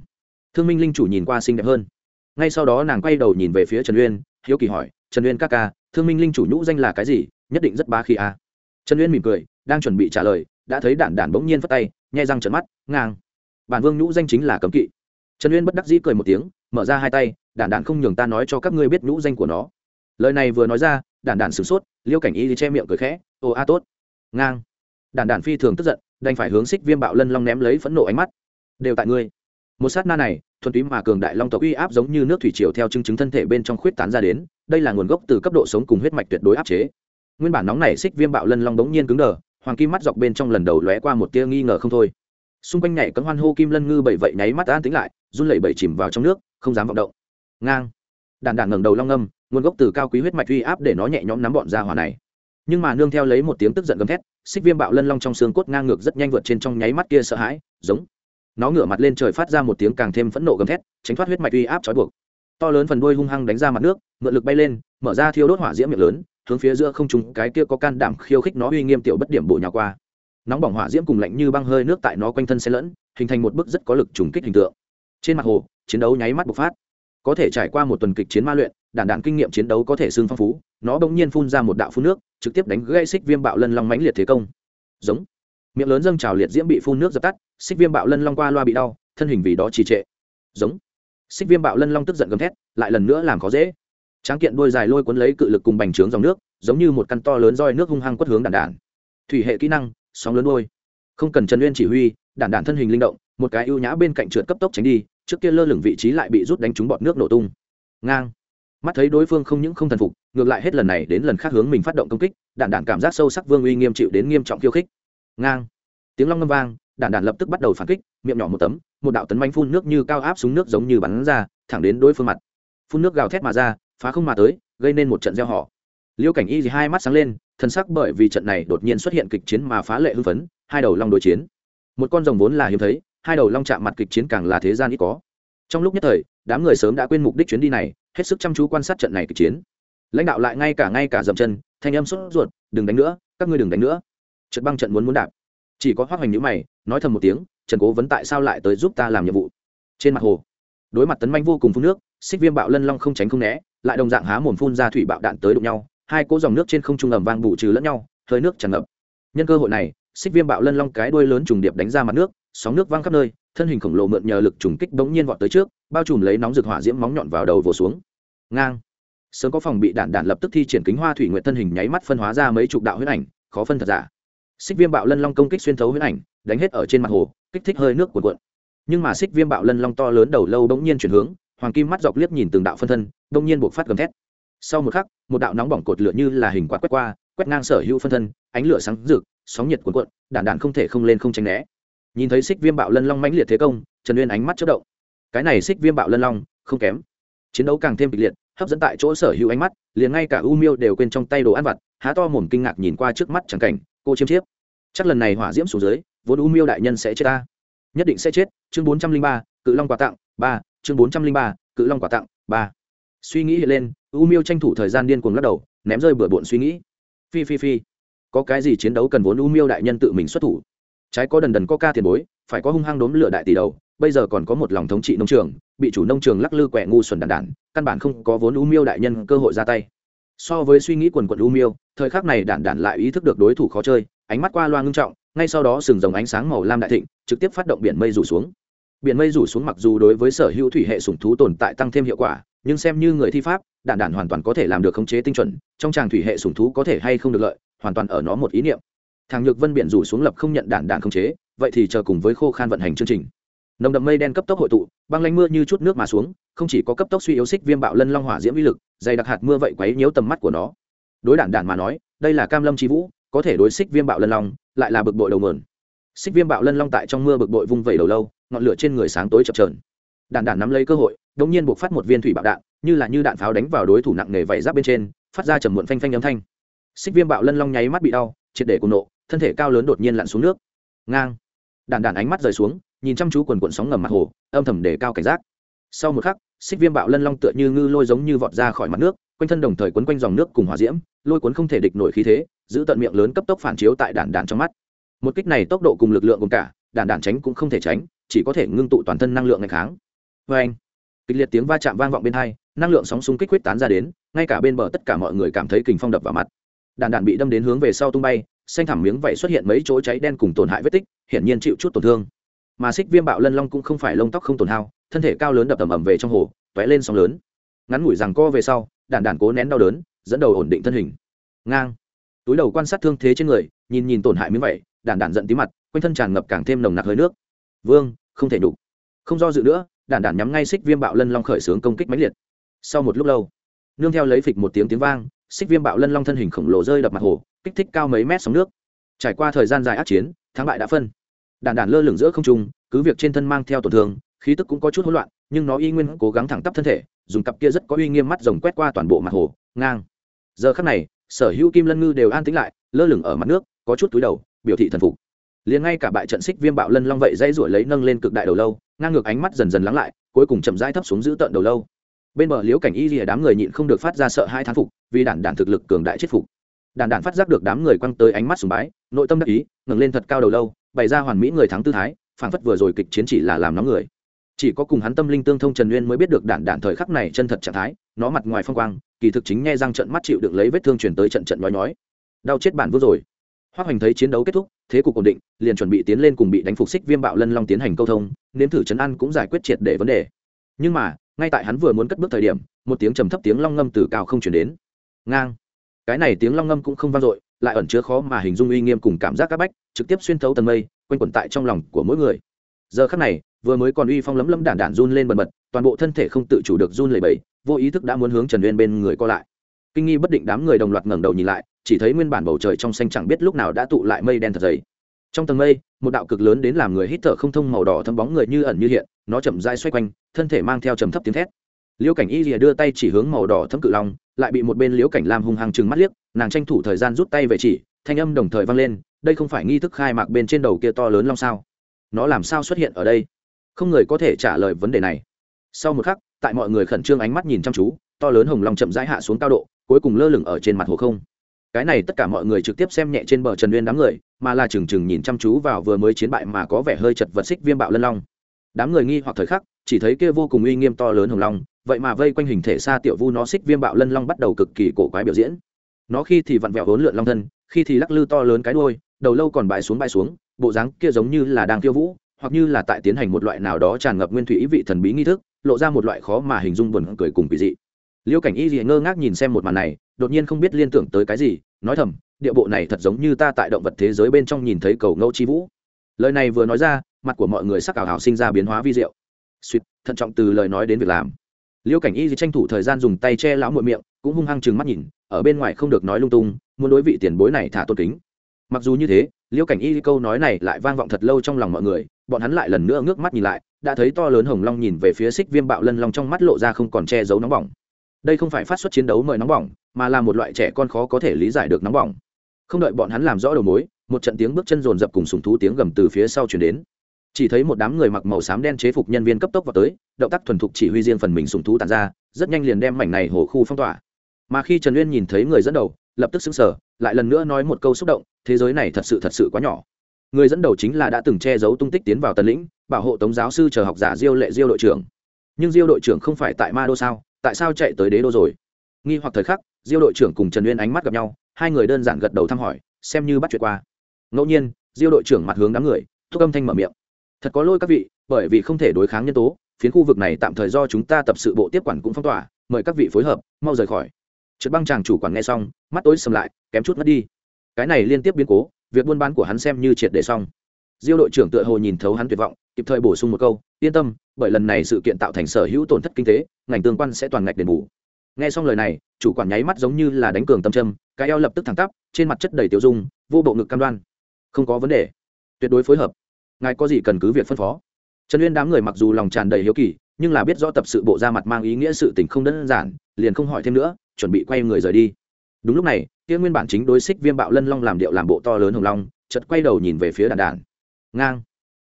Thương minh linh chủ nhìn qua xinh đẹp hơn. Ngay sau đó nàng quay đầu nhìn về phía trần uyên, hiếu kỳ hỏi, trần uyên các ca, thương minh linh chủ nhũ danh là cái gì? Nhất định rất ba khi a à. trần uyên mỉm cười, đang chuẩn bị trả lời, đã thấy đản đản bỗng nhiên phất tay, nhai răng trợn mắt, ngang. Bản vương nhũ danh chính là cấm kỵ trần uyên bất đắc dĩ cười một tiếng, mở ra hai tay, đản đản không nhường ta nói cho các ngươi biết nhũ danh của nó. Lời này vừa nói ra, đản đản sửng sốt, liêu cảnh y che miệng cười khẽ, ồ, a, tốt. Ngang. Đản đản phi thường tức giận, đành phải hướng xích viêm bạo lân long ném lấy phẫn nộ ánh mắt. Đều tại ngươi. Một sát na này, thuần túy mà cường đại long tộc uy áp giống như nước thủy triều theo chứng chứng thân thể bên trong khuyết tán ra đến, đây là nguồn gốc từ cấp độ sống cùng huyết mạch tuyệt đối áp chế. Nguyên bản nóng này xích viêm bạo lân long đống nhiên cứng đờ, hoàng kim mắt dọc bên trong lần đầu lóe qua một tia nghi ngờ không thôi xung quanh nhảy cấm hoan hô kim lân ngư bảy vậy nháy mắt an tính lại, run lẩy bẩy chìm vào trong nước, không dám vọng động. Ngang. Đàn đàn ngẩng đầu long ngâm, nguồn gốc từ cao quý huyết mạch uy áp để nó nhẹ nhõm nắm bọn ra hỏa này. Nhưng mà nương theo lấy một tiếng tức giận gầm thét, xích viêm bạo lân long trong xương cốt ngang ngược rất nhanh vượt trên trong nháy mắt kia sợ hãi, giống. Nó ngửa mặt lên trời phát ra một tiếng càng thêm phẫn nộ gầm thét, tránh thoát huyết mạch uy áp trói buộc. To lớn phần đuôi hung hăng đánh ra mặt nước, mượn lực bay lên, mở ra thiêu đốt hỏa diễm miệng lớn, hướng phía giữa không trùng cái kia có can đảm khiêu khích nó uy nghiêm tiểu bất điểm bộ nhà qua nóng bỏng hỏa diễm cùng lạnh như băng hơi nước tại nó quanh thân xen lẫn, hình thành một bức rất có lực trùng kích hình tượng. Trên mặt hồ, chiến đấu nháy mắt bộc phát. Có thể trải qua một tuần kịch chiến ma luyện đản đản kinh nghiệm chiến đấu có thể xương phong phú, nó bỗng nhiên phun ra một đạo phun nước, trực tiếp đánh gây xích viêm bạo lân long mãnh liệt thế công. Giống. Miệng lớn dâng trào liệt diễm bị phun nước dập tắt, xích viêm bạo lân long qua loa bị đau, thân hình vì đó trì trệ. Giống. Xích viêm bạo lân long tức giận gầm thét, lại lần nữa làm khó dễ. Tráng kiện đôi dài lôi cuốn lấy cự lực cùng bành trướng dòng nước, giống như một căn to lớn roi nước hung hăng quất hướng đản đản thủy hệ kỹ năng sóng lớn đôi không cần trần Uyên chỉ huy, đản đản thân hình linh động, một cái ưu nhã bên cạnh trượt cấp tốc tránh đi, trước kia lơ lửng vị trí lại bị rút đánh trúng bọt nước nổ tung. Ngang. Mắt thấy đối phương không những không thần phục, ngược lại hết lần này đến lần khác hướng mình phát động công kích đạn đạn cảm giác sâu sắc vương uy nghiêm chịu đến nghiêm trọng khiêu khích. Ngang. Tiếng long ngâm vang đạn đạn lập tức bắt đầu phản kích, miệng nhỏ một tấm, một đạo tấn manh phun nước như cao áp súng nước giống như bắn ra, thẳng đến đối phương mặt. Phun nước gào thét mà ra, phá không mà tới, gây nên một trận gieo họ. Liêu cảnh y hai mắt sáng lên thân sắc bởi vì trận này đột nhiên xuất hiện kịch chiến mà phá lệ hưng phấn, hai đầu long đối chiến. Một con rồng vốn là hiếm thấy, hai đầu long chạm mặt kịch chiến càng là thế gian ít có. Trong lúc nhất thời, đám người sớm đã quên mục đích chuyến đi này, hết sức chăm chú quan sát trận này kịch chiến. Lãnh đạo lại ngay cả ngay cả dậm chân, thanh âm sốt ruột, đừng đánh nữa, các ngươi đừng đánh nữa. Trận băng trận muốn muốn đạp. Chỉ có hoác hoành nhữ mày, nói thầm một tiếng, trần cố vấn tại sao lại tới giúp ta làm nhiệm vụ? Trên mặt hồ, đối mặt tấn manh vô cùng phun nước, xích viêm bạo lân long không tránh không né, lại đồng dạng há mồm phun ra thủy bạo đạn tới đụng nhau hai cỗ dòng nước trên không trung ầm vang bù trừ lẫn nhau, hơi nước tràn ngập. Nhân cơ hội này, xích viêm bạo lân long cái đuôi lớn trùng điệp đánh ra mặt nước, sóng nước văng khắp nơi, thân hình khổng lồ mượn nhờ lực trùng kích bỗng nhiên vọt tới trước, bao trùm lấy nóng rực hỏa diễm móng nhọn vào đầu vồ xuống. Ngang. Sớm có phòng bị đạn đạn lập tức thi triển kính hoa thủy nguyện thân hình nháy mắt phân hóa ra mấy chục đạo huyết ảnh, khó phân thật giả. Xích viêm bạo lân long công kích xuyên thấu huyết ảnh, đánh hết ở trên mặt hồ, kích thích hơi nước cuộn cuộn. Nhưng mà xích viêm bạo lân long to lớn đầu lâu bỗng nhiên chuyển hướng, hoàng kim mắt dọc liếc nhìn từng đạo phân thân, bỗng nhiên buộc phát gầm thét sau một khắc, một đạo nóng bỏng cột lửa như là hình quạt quét qua, quét ngang sở hữu phân thân, ánh lửa sáng rực, sóng nhiệt cuộn cuộn, đạn đạn không thể không lên không tránh né. Nhìn thấy xích viêm bạo lân long mãnh liệt thế công, trần uyên ánh mắt chất động. Cái này xích viêm bạo lân long, không kém. Chiến đấu càng thêm kịch liệt, hấp dẫn tại chỗ sở hữu ánh mắt, liền ngay cả u miêu đều quên trong tay đồ ăn vặt, há to mồm kinh ngạc nhìn qua trước mắt chẳng cảnh, cô chiêm chiếp. Chắc lần này hỏa diễm xuống dưới, vốn u miêu đại nhân sẽ chết ta. Nhất định sẽ chết, chương bốn trăm linh ba, cự long quà tặng ba, chương bốn trăm linh ba, cự long quà tặng ba. Suy nghĩ hiện lên u miêu tranh thủ thời gian điên cuồng lắc đầu, ném rơi bừa bộn suy nghĩ. Phi phi phi. Có cái gì chiến đấu cần vốn u miêu đại nhân tự mình xuất thủ? Trái có đần đần có ca tiền bối, phải có hung hăng đốm lửa đại tỷ đầu, bây giờ còn có một lòng thống trị nông trường, bị chủ nông trường lắc lư quẹ ngu xuẩn đàn đản, căn bản không có vốn u miêu đại nhân cơ hội ra tay. So với suy nghĩ quần quận u miêu, thời khắc này đản đản lại ý thức được đối thủ khó chơi, ánh mắt qua loa ngưng trọng, ngay sau đó sừng rồng ánh sáng màu lam đại thịnh, trực tiếp phát động biển mây rủ xuống. Biển mây rủ xuống mặc dù đối với sở hữu thủy hệ sủng thú tồn tại tăng thêm hiệu quả, nhưng xem như người thi pháp đản đản hoàn toàn có thể làm được khống chế tinh chuẩn, trong tràng thủy hệ sủng thú có thể hay không được lợi, hoàn toàn ở nó một ý niệm. Thằng nhược vân biển rủ xuống lập không nhận đản đản khống chế, vậy thì chờ cùng với khô khan vận hành chương trình. Nồng đậm mây đen cấp tốc hội tụ, băng lanh mưa như chút nước mà xuống, không chỉ có cấp tốc suy yếu xích viêm bạo lân long hỏa diễm uy lực, dày đặc hạt mưa vậy quấy nhiễu tầm mắt của nó. Đối đản đản mà nói, đây là cam lâm chi vũ, có thể đối xích viêm bạo lân long, lại là bực bội đầu mườn xích viêm bạo lân long tại trong mưa bực bội vung vẩy đầu lâu, ngọn lửa trên người sáng tối chập trờn đạn đạn nắm lấy cơ hội đ ỗ n g nhiên buộc phát một viên thủy bạo đạn, như là như đạn pháo đánh vào đối thủ nặng nề vẩy giáp bên trên, phát ra trầm muộn phanh phanh âm thanh. Xích viêm bạo lân long nháy mắt bị đau, triệt để cùng nộ, thân thể cao lớn đột nhiên lặn xuống nước. Ngang. Đạn đạn ánh mắt rời xuống, nhìn chăm chú quần cuộn sóng ngầm mặt hồ, âm thầm để cao cảnh giác. Sau một khắc, xích viêm bạo lân long tựa như ngư lôi giống như vọt ra khỏi mặt nước, quanh thân đồng thời quấn quanh dòng nước cùng hỏa diễm, lôi cuốn không thể địch nổi khí thế, giữ tận miệng lớn cấp tốc phản chiếu tại đạn đạn trong mắt. Một kích này tốc độ cùng lực lượng cùng cả, đạn đạn tránh cũng không thể tránh, chỉ có thể ngưng tụ toàn thân năng lượng ngày kháng. Vê anh kịch liệt tiếng va chạm vang vọng bên hai, năng lượng sóng súng kích quyết tán ra đến, ngay cả bên bờ tất cả mọi người cảm thấy kình phong đập vào mặt. Đạn đạn bị đâm đến hướng về sau tung bay, xanh thảm miếng vảy xuất hiện mấy chỗ cháy đen cùng tổn hại vết tích, hiển nhiên chịu chút tổn thương. Mà xích viêm bạo lân long cũng không phải lông tóc không tổn hao, thân thể cao lớn đập tầm ầm về trong hồ t lên sóng lớn. Ngắn ngủi rằng co về sau đạn đạn cố nén đau đớn, dẫn đầu ổn định thân hình. Ngang. Túi đầu quan sát thương thế trên người, nhìn nhìn tổn hại miếng vậy đạn đạn giận tí mặt, quanh thân tràn ngập càng thêm nồng nặc hơi nước. Vương, không thể đủ không do dự nữa đạn đạn nhắm ngay xích viêm bạo lân long khởi xướng công kích mãnh liệt. Sau một lúc lâu, nương theo lấy phịch một tiếng tiếng vang xích viêm bạo lân long thân hình khổng lồ rơi đập mặt hồ, kích thích cao mấy mét sóng nước. Trải qua thời gian dài ác chiến, thắng bại đã phân. Đạn đạn lơ lửng giữa không trung, cứ việc trên thân mang theo tổn thương, khí tức cũng có chút hỗn loạn, nhưng nó y nguyên cố gắng thẳng tắp thân thể, dùng cặp kia rất có uy nghiêm mắt rồng quét qua toàn bộ mặt hồ, ngang. Giờ khắc này, sở hữu kim lân ngư đều an tĩnh lại, lơ lửng ở mặt nước, có chút túi đầu, biểu thị thần phục. Liền ngay cả bại trận xích viêm bạo lân long vậy dây rủi lấy nâng lên cực đại đầu lâu ngang ngược ánh mắt dần dần lắng lại cuối cùng chậm rãi thấp xuống giữ tận đầu lâu. Bên bờ liễu cảnh y lìa đám người nhịn không được phát ra sợ hai thán phục vì đản đản thực lực cường đại chết phục. Đản đản phát giác được đám người quăng tới ánh mắt sùng bái nội tâm đắc ý ngẩng lên thật cao đầu lâu bày ra hoàn mỹ người thắng tư thái phảng phất vừa rồi kịch chiến chỉ là làm nóng người. Chỉ có cùng hắn tâm linh tương thông trần nguyên mới biết được đản đản thời khắc này chân thật trạng thái nó mặt ngoài phong quang kỳ thực chính nghe răng trận mắt chịu được lấy vết thương truyền tới trận trận nói nói, đau chết bản vô rồi. Hoắc hoành thấy chiến đấu kết thúc, thế cục ổn định, liền chuẩn bị tiến lên cùng bị đánh phục xích viêm bạo lân long tiến hành câu thông, nếm thử chấn ăn cũng giải quyết triệt để vấn đề. Nhưng mà, ngay tại hắn vừa muốn cất bước thời điểm, một tiếng trầm thấp tiếng long ngâm từ cao không chuyển đến. Ngang. Cái này tiếng long ngâm cũng không vang dội, lại ẩn chứa khó mà hình dung uy nghiêm cùng cảm giác các bách, trực tiếp xuyên thấu tầng mây, quanh quẩn tại trong lòng của mỗi người. Giờ khắc này, vừa mới còn uy phong lấm lấm đản đản run lên bần bật, toàn bộ thân thể không tự chủ được run lẩy bẩy, vô ý thức đã muốn hướng trần uyên bên người co lại. Kinh nghi bất định đám người đồng loạt ngẩng đầu nhìn lại chỉ thấy nguyên bản bầu trời trong xanh chẳng biết lúc nào đã tụ lại mây đen thật dày. Trong tầng mây, một đạo cực lớn đến làm người hít thở không thông màu đỏ thâm bóng người như ẩn như hiện, nó chậm dai xoay quanh, thân thể mang theo trầm thấp tiếng thét. Liễu cảnh y rìa đưa tay chỉ hướng màu đỏ thâm cự long, lại bị một bên liễu cảnh lam hung hăng chừng mắt liếc, nàng tranh thủ thời gian rút tay về chỉ, thanh âm đồng thời vang lên, đây không phải nghi thức khai mạc bên trên đầu kia to lớn long sao. Nó làm sao xuất hiện ở đây? Không người có thể trả lời vấn đề này. Sau một khắc, tại mọi người khẩn trương ánh mắt nhìn chăm chú, to lớn hồng long chậm rãi hạ xuống cao độ, cuối cùng lơ lửng ở trên mặt hồ không cái này tất cả mọi người trực tiếp xem nhẹ trên bờ trần uyên đám người, mà là trừng trừng nhìn chăm chú vào vừa mới chiến bại mà có vẻ hơi chật vật xích viêm bạo lân long. Đám người nghi hoặc thời khắc, chỉ thấy kia vô cùng uy nghiêm to lớn hồng long, vậy mà vây quanh hình thể xa tiểu vu nó xích viêm bạo lân long bắt đầu cực kỳ cổ quái biểu diễn. Nó khi thì vặn vẹo hốn lượn long thân, khi thì lắc lư to lớn cái đôi đầu lâu còn bại xuống bại xuống, bộ dáng kia giống như là đang tiêu vũ, hoặc như là tại tiến hành một loại nào đó tràn ngập nguyên thủy ý vị thần bí nghi thức, lộ ra một loại khó mà hình dung buồn cười cùng kỳ dị. Liêu cảnh y dị ngơ ngác nhìn xem một màn này đột nhiên không biết liên tưởng tới cái gì, nói thầm, địa bộ này thật giống như ta tại động vật thế giới bên trong nhìn thấy cầu ngẫu chi vũ. Lời này vừa nói ra, mặt của mọi người sắc ảo hảo sinh ra biến hóa vi diệu. Suýt thận trọng từ lời nói đến việc làm. Liễu cảnh y tranh thủ thời gian dùng tay che lão muội miệng, cũng hung hăng chừng mắt nhìn, ở bên ngoài không được nói lung tung, muốn đối vị tiền bối này thả tôn kính. Mặc dù như thế Liễu cảnh y câu nói này lại vang vọng thật lâu trong lòng mọi người, bọn hắn lại lần nữa ngước mắt nhìn lại, đã thấy to lớn hồng long nhìn về phía xích viêm bạo lân long trong mắt lộ ra không còn che giấu nóng bỏng đây không phải phát xuất chiến đấu mời nóng bỏng, mà là một loại trẻ con khó có thể lý giải được nóng bỏng. Không đợi bọn hắn làm rõ đầu mối, một trận tiếng bước chân rồn rập cùng sùng thú tiếng gầm từ phía sau chuyển đến. Chỉ thấy một đám người mặc màu xám đen chế phục nhân viên cấp tốc vào tới, động tác thuần thục chỉ huy riêng phần mình sùng thú tàn ra, rất nhanh liền đem mảnh này hồ khu phong tỏa. Mà khi trần uyên nhìn thấy người dẫn đầu, lập tức xứng sở lại lần nữa nói một câu xúc động, thế giới này thật sự thật sự quá nhỏ. Người dẫn đầu chính là đã từng che giấu tung tích tiến vào tần lĩnh, bảo hộ tống giáo sư chờ học giả diêu lệ diêu đội trưởng. Nhưng diêu đội trưởng không phải tại ma đô sao? Tại sao chạy tới đế đô rồi? Nghi hoặc thời khắc, diêu đội trưởng cùng trần uyên ánh mắt gặp nhau, hai người đơn giản gật đầu thăm hỏi, xem như bắt chuyện qua. Ngẫu nhiên, diêu đội trưởng mặt hướng đám người, thúc âm thanh mở miệng. Thật có lỗi các vị, bởi vì không thể đối kháng nhân tố, phiến khu vực này tạm thời do chúng ta tập sự bộ tiếp quản cũng phong tỏa, mời các vị phối hợp, mau rời khỏi. Trượt băng chàng chủ quản nghe xong, mắt tối sầm lại, kém chút mất đi. Cái này liên tiếp biến cố, việc buôn bán của hắn xem như triệt để xong diêu đội trưởng tựa hồ nhìn thấu hắn tuyệt vọng kịp thời bổ sung một câu yên tâm bởi lần này sự kiện tạo thành sở hữu tổn thất kinh tế ngành tương quan sẽ toàn ngạch đền bù. Nghe xong lời này chủ quản nháy mắt giống như là đánh cường tâm châm, cái eo lập tức thẳng tắp trên mặt chất đầy tiêu dung vô bộ ngực cam đoan. Không có vấn đề tuyệt đối phối hợp. Ngài có gì cần cứ việc phân phó. Trần uyên đám người mặc dù lòng tràn đầy hiếu kỳ nhưng là biết rõ tập sự bộ ra mặt mang ý nghĩa sự tình không đơn giản liền không hỏi thêm nữa chuẩn bị quay người rời đi. Đúng lúc này kia nguyên bản chính đối xích viêm bạo lân long làm điệu làm bộ to lớn hồng long chợt quay đầu nhìn về phía đàn đàn ngang.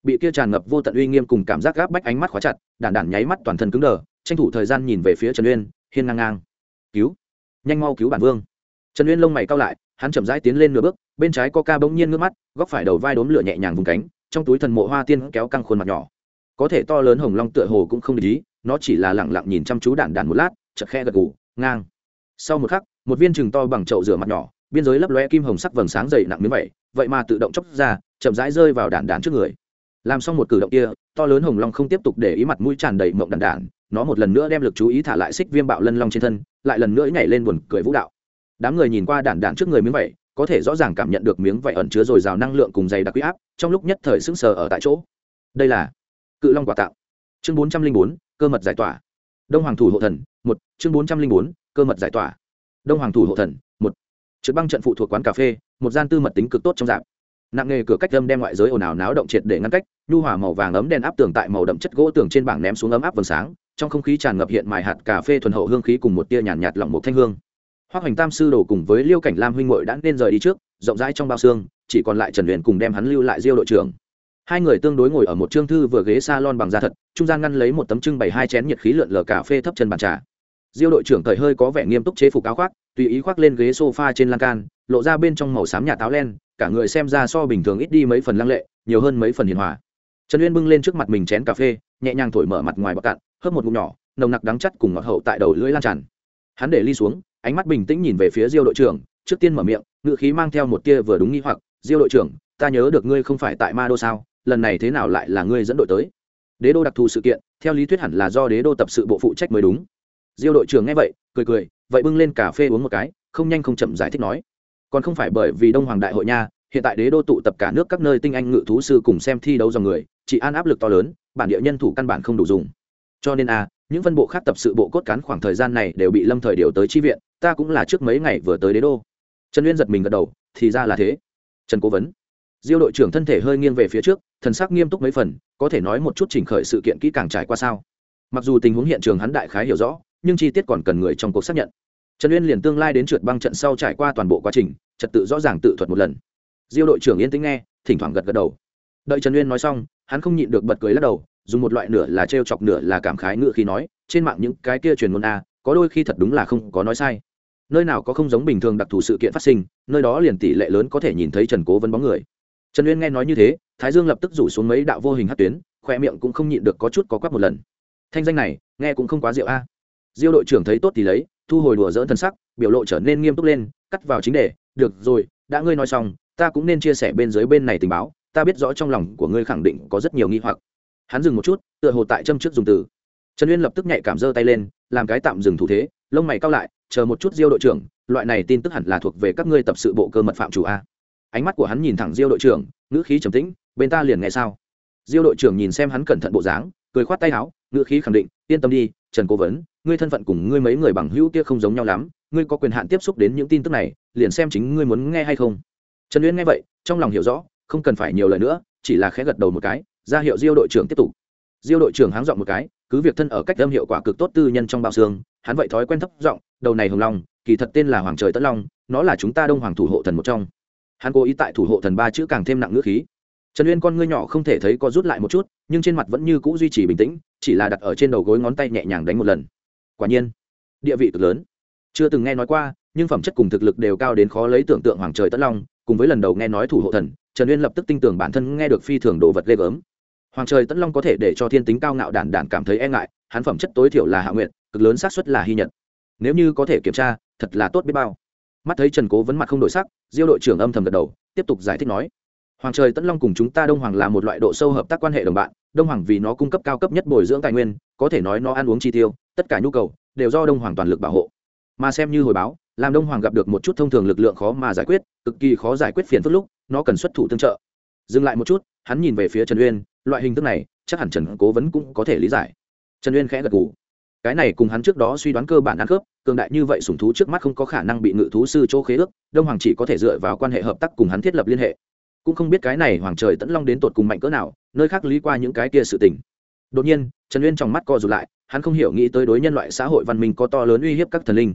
Bị kia tràn ngập vô tận uy nghiêm cùng cảm giác gáp bách ánh mắt khóa chặt, đản đản nháy mắt toàn thân cứng đờ, tranh thủ thời gian nhìn về phía trần uyên, hiên ngang ngang. Cứu, nhanh mau cứu bản vương. Trần uyên lông mày cao lại, hắn chậm rãi tiến lên nửa bước, bên trái có ca bỗng nhiên ngước mắt, góc phải đầu vai đốm lửa nhẹ nhàng vùng cánh, trong túi thần mộ hoa tiên kéo căng khuôn mặt nhỏ. Có thể to lớn hồng long tựa hồ cũng không để ý, nó chỉ là lẳng lặng nhìn chăm chú đản đản một lát, chợt khe gật gù, ngang. Sau một khắc, một viên chừng to bằng chậu rửa mặt nhỏ, biên giới lấp lóe kim hồng sắc vầng sáng dày nặng miếng vẩy vậy mà tự động chốc ra chậm rãi rơi vào đạn đạn trước người. Làm xong một cử động kia to lớn hồng long không tiếp tục để ý mặt mũi tràn đầy mộng đạn đạn, nó một lần nữa đem lực chú ý thả lại xích viêm bạo lân long trên thân lại lần nữa nhảy lên buồn cười vũ đạo. Đám người nhìn qua đạn đạn trước người miếng vậy có thể rõ ràng cảm nhận được miếng vậy ẩn chứa dồi dào năng lượng cùng dày đặc huy áp trong lúc nhất thời sững sờ ở tại chỗ. Đây là cự long quả tạo. Chương bốn trăm linh bốn cơ mật giải tỏa. Đông hoàng thủ hộ thần một. Chương bốn trăm linh bốn cơ mật giải tỏa. Đông hoàng thủ hộ thần một. Trượt băng trận phụ thuộc quán cà phê một gian tư mật tính cực tốt trong dạp nặng nghề cửa cách âm đem ngoại giới ồn ào náo động triệt để ngăn cách nhu hòa màu vàng ấm đèn áp tường tại màu đậm chất gỗ tường trên bảng ném xuống ấm áp vầng sáng trong không khí tràn ngập hiện mài hạt cà phê thuần hậu hương khí cùng một tia nhàn nhạt, nhạt lỏng một thanh hương hoa Hoành Tam sư đồ cùng với Liêu Cảnh Lam huynh muội đã nên rời đi trước, rộng rãi trong bao xương, chỉ còn lại Trần luyện cùng đem hắn lưu lại Diêu đội trưởng. Hai người tương đối ngồi ở một trương thư vừa ghế salon bằng da thật, trung gian ngăn lấy một tấm trưng bày hai chén nhiệt khí lượn lờ cà phê thấp chân bàn trà. Diêu đội trưởng thời hơi có vẻ nghiêm túc chế phục áo khoác, tùy ý khoác lên ghế sofa trên lan can, lộ ra bên trong màu xám nhà táo len, cả người xem ra so bình thường ít đi mấy phần lăng lệ, nhiều hơn mấy phần hiền hòa. Trần Uyên bưng lên trước mặt mình chén cà phê, nhẹ nhàng thổi mở mặt ngoài bọt cạn, hớp một ngụm nhỏ, nồng nặc đắng chắt cùng ngọt hậu tại đầu lưỡi lan tràn. Hắn để ly xuống, ánh mắt bình tĩnh nhìn về phía diêu đội trưởng trước tiên mở miệng ngữ khí mang theo một tia vừa đúng nghi hoặc diêu đội trưởng ta nhớ được ngươi không phải tại ma đô sao lần này thế nào lại là ngươi dẫn đội tới đế đô đặc thù sự kiện theo lý thuyết hẳn là do đế đô tập sự bộ phụ trách mới đúng diêu đội trưởng nghe vậy cười cười vậy bưng lên cà phê uống một cái, không nhanh không chậm giải thích nói. Còn không phải bởi vì đông hoàng đại hội nha, hiện tại đế đô tụ tập cả nước các nơi tinh anh ngự thú sư cùng xem thi đấu dòng người chỉ an áp lực to lớn, bản địa nhân thủ căn bản không đủ dùng. Cho nên a những phân bộ khác tập sự bộ cốt cán khoảng thời gian này đều bị lâm thời điều tới chi viện, ta cũng là trước mấy ngày vừa tới đế đô. Trần uyên giật mình gật đầu, thì ra là thế. Trần cố vấn. Diêu đội trưởng thân thể hơi nghiêng về phía trước, thần sắc nghiêm túc mấy phần, có thể nói một chút chỉnh khởi sự kiện kỹ càng trải qua sao? Mặc dù tình huống hiện trường hắn đại khái hiểu rõ nhưng chi tiết còn cần người trong cuộc xác nhận. Trần uyên liền tương lai đến trượt băng trận sau trải qua toàn bộ quá trình, trật tự rõ ràng tự thuật một lần. Diêu đội trưởng yên tĩnh nghe, thỉnh thoảng gật gật đầu. Đợi trần uyên nói xong, hắn không nhịn được bật cười lắc đầu, dùng một loại nửa là trêu chọc nửa là cảm khái ngựa khi nói, trên mạng những cái kia truyền ngôn a, có đôi khi thật đúng là không có nói sai. Nơi nào có không giống bình thường đặc thù sự kiện phát sinh, nơi đó liền tỷ lệ lớn có thể nhìn thấy trần cố vấn bóng người. Trần uyên nghe nói như thế, thái dương lập tức rủ xuống mấy đạo vô hình hát tuyến, khoe miệng cũng không nhịn được có chút có quắc một lần. Thanh danh này, nghe cũng không quá rượu a diêu đội trưởng thấy tốt thì lấy, thu hồi đùa dỡn thân sắc, biểu lộ trở nên nghiêm túc lên, cắt vào chính đề, được rồi, đã ngươi nói xong, ta cũng nên chia sẻ bên dưới bên này tình báo, ta biết rõ trong lòng của ngươi khẳng định có rất nhiều nghi hoặc. Hắn dừng một chút, tựa hồ tại châm trước dùng từ. Trần uyên lập tức nhạy cảm giơ tay lên, làm cái tạm dừng thủ thế, lông mày cao lại, chờ một chút diêu đội trưởng, loại này tin tức hẳn là thuộc về các ngươi tập sự bộ cơ mật phạm chủ a. Ánh mắt của hắn nhìn thẳng diêu đội trưởng, ngữ khí trầm tĩnh, bên ta liền nghe sao? Diêu đội trưởng nhìn xem hắn cẩn thận bộ dáng, cười khoát tay áo, ngữ khí khẳng định, yên tâm đi trần cố vấn, ngươi thân phận cùng ngươi mấy người bằng hữu kia không giống nhau lắm, ngươi có quyền hạn tiếp xúc đến những tin tức này, liền xem chính ngươi muốn nghe hay không. Trần uyên nghe vậy, trong lòng hiểu rõ, không cần phải nhiều lời nữa, chỉ là khẽ gật đầu một cái, ra hiệu diêu đội trưởng tiếp tục. Diêu đội trưởng háng dọn một cái, cứ việc thân ở cách âm hiệu quả cực tốt tư nhân trong bao xương, hắn vậy thói quen thấp giọng, đầu này hồng long, kỳ thật tên là hoàng trời tất long, nó là chúng ta đông hoàng thủ hộ thần một trong. Hắn cố ý tại thủ hộ thần ba chữ càng thêm nặng ngữ khí trần uyên con ngươi nhỏ không thể thấy có rút lại một chút, nhưng trên mặt vẫn như c ũ duy trì bình tĩnh, chỉ là đặt ở trên đầu gối ngón tay nhẹ nhàng đánh một lần. Quả nhiên, địa vị cực lớn. Chưa từng nghe nói qua, nhưng phẩm chất cùng thực lực đều cao đến khó lấy tưởng tượng hoàng trời tất long, cùng với lần đầu nghe nói thủ hộ thần, trần uyên lập tức tin tưởng bản thân nghe được phi thường đồ vật ghê gớm. Hoàng trời tất long có thể để cho thiên tính cao ngạo đản đản cảm thấy e ngại, hắn phẩm chất tối thiểu là hạ nguyện cực lớn xác suất là hy nhật. Nếu như có thể kiểm tra, thật là tốt biết bao. Mắt thấy trần cố vấn mặt không đổi sắc, diêu đội trưởng âm thầm gật đầu, tiếp tục giải thích nói hoàng trời Tấn long cùng chúng ta đông hoàng là một loại độ sâu hợp tác quan hệ đồng bạn, đông hoàng vì nó cung cấp cao cấp nhất bồi dưỡng tài nguyên, có thể nói nó ăn uống chi tiêu, tất cả nhu cầu, đều do đông hoàng toàn lực bảo hộ. Mà xem như hồi báo, làm đông hoàng gặp được một chút thông thường lực lượng khó mà giải quyết, cực kỳ khó giải quyết phiền phức lúc, nó cần xuất thủ tương trợ. Dừng lại một chút, hắn nhìn về phía trần uyên, loại hình thức này, chắc hẳn trần cố vấn cũng có thể lý giải. Trần uyên khẽ gật g ủ cái này cùng hắn trước đó suy đoán cơ bản ăn khớp, cường đại như vậy sùng thú trước mắt không có khả năng bị ngự thú sư chỗ khế ước, đông hoàng chỉ có thể dựa vào quan hệ hợp tác cùng hắn thiết lập liên hệ cũng không biết cái này hoàng trời tẫn long đến tột cùng mạnh cỡ nào, nơi khác lý qua những cái kia sự tình. Đột nhiên, trần uyên trong mắt co rụt lại, hắn không hiểu nghĩ tới đối nhân loại xã hội văn minh có to lớn uy hiếp các thần linh.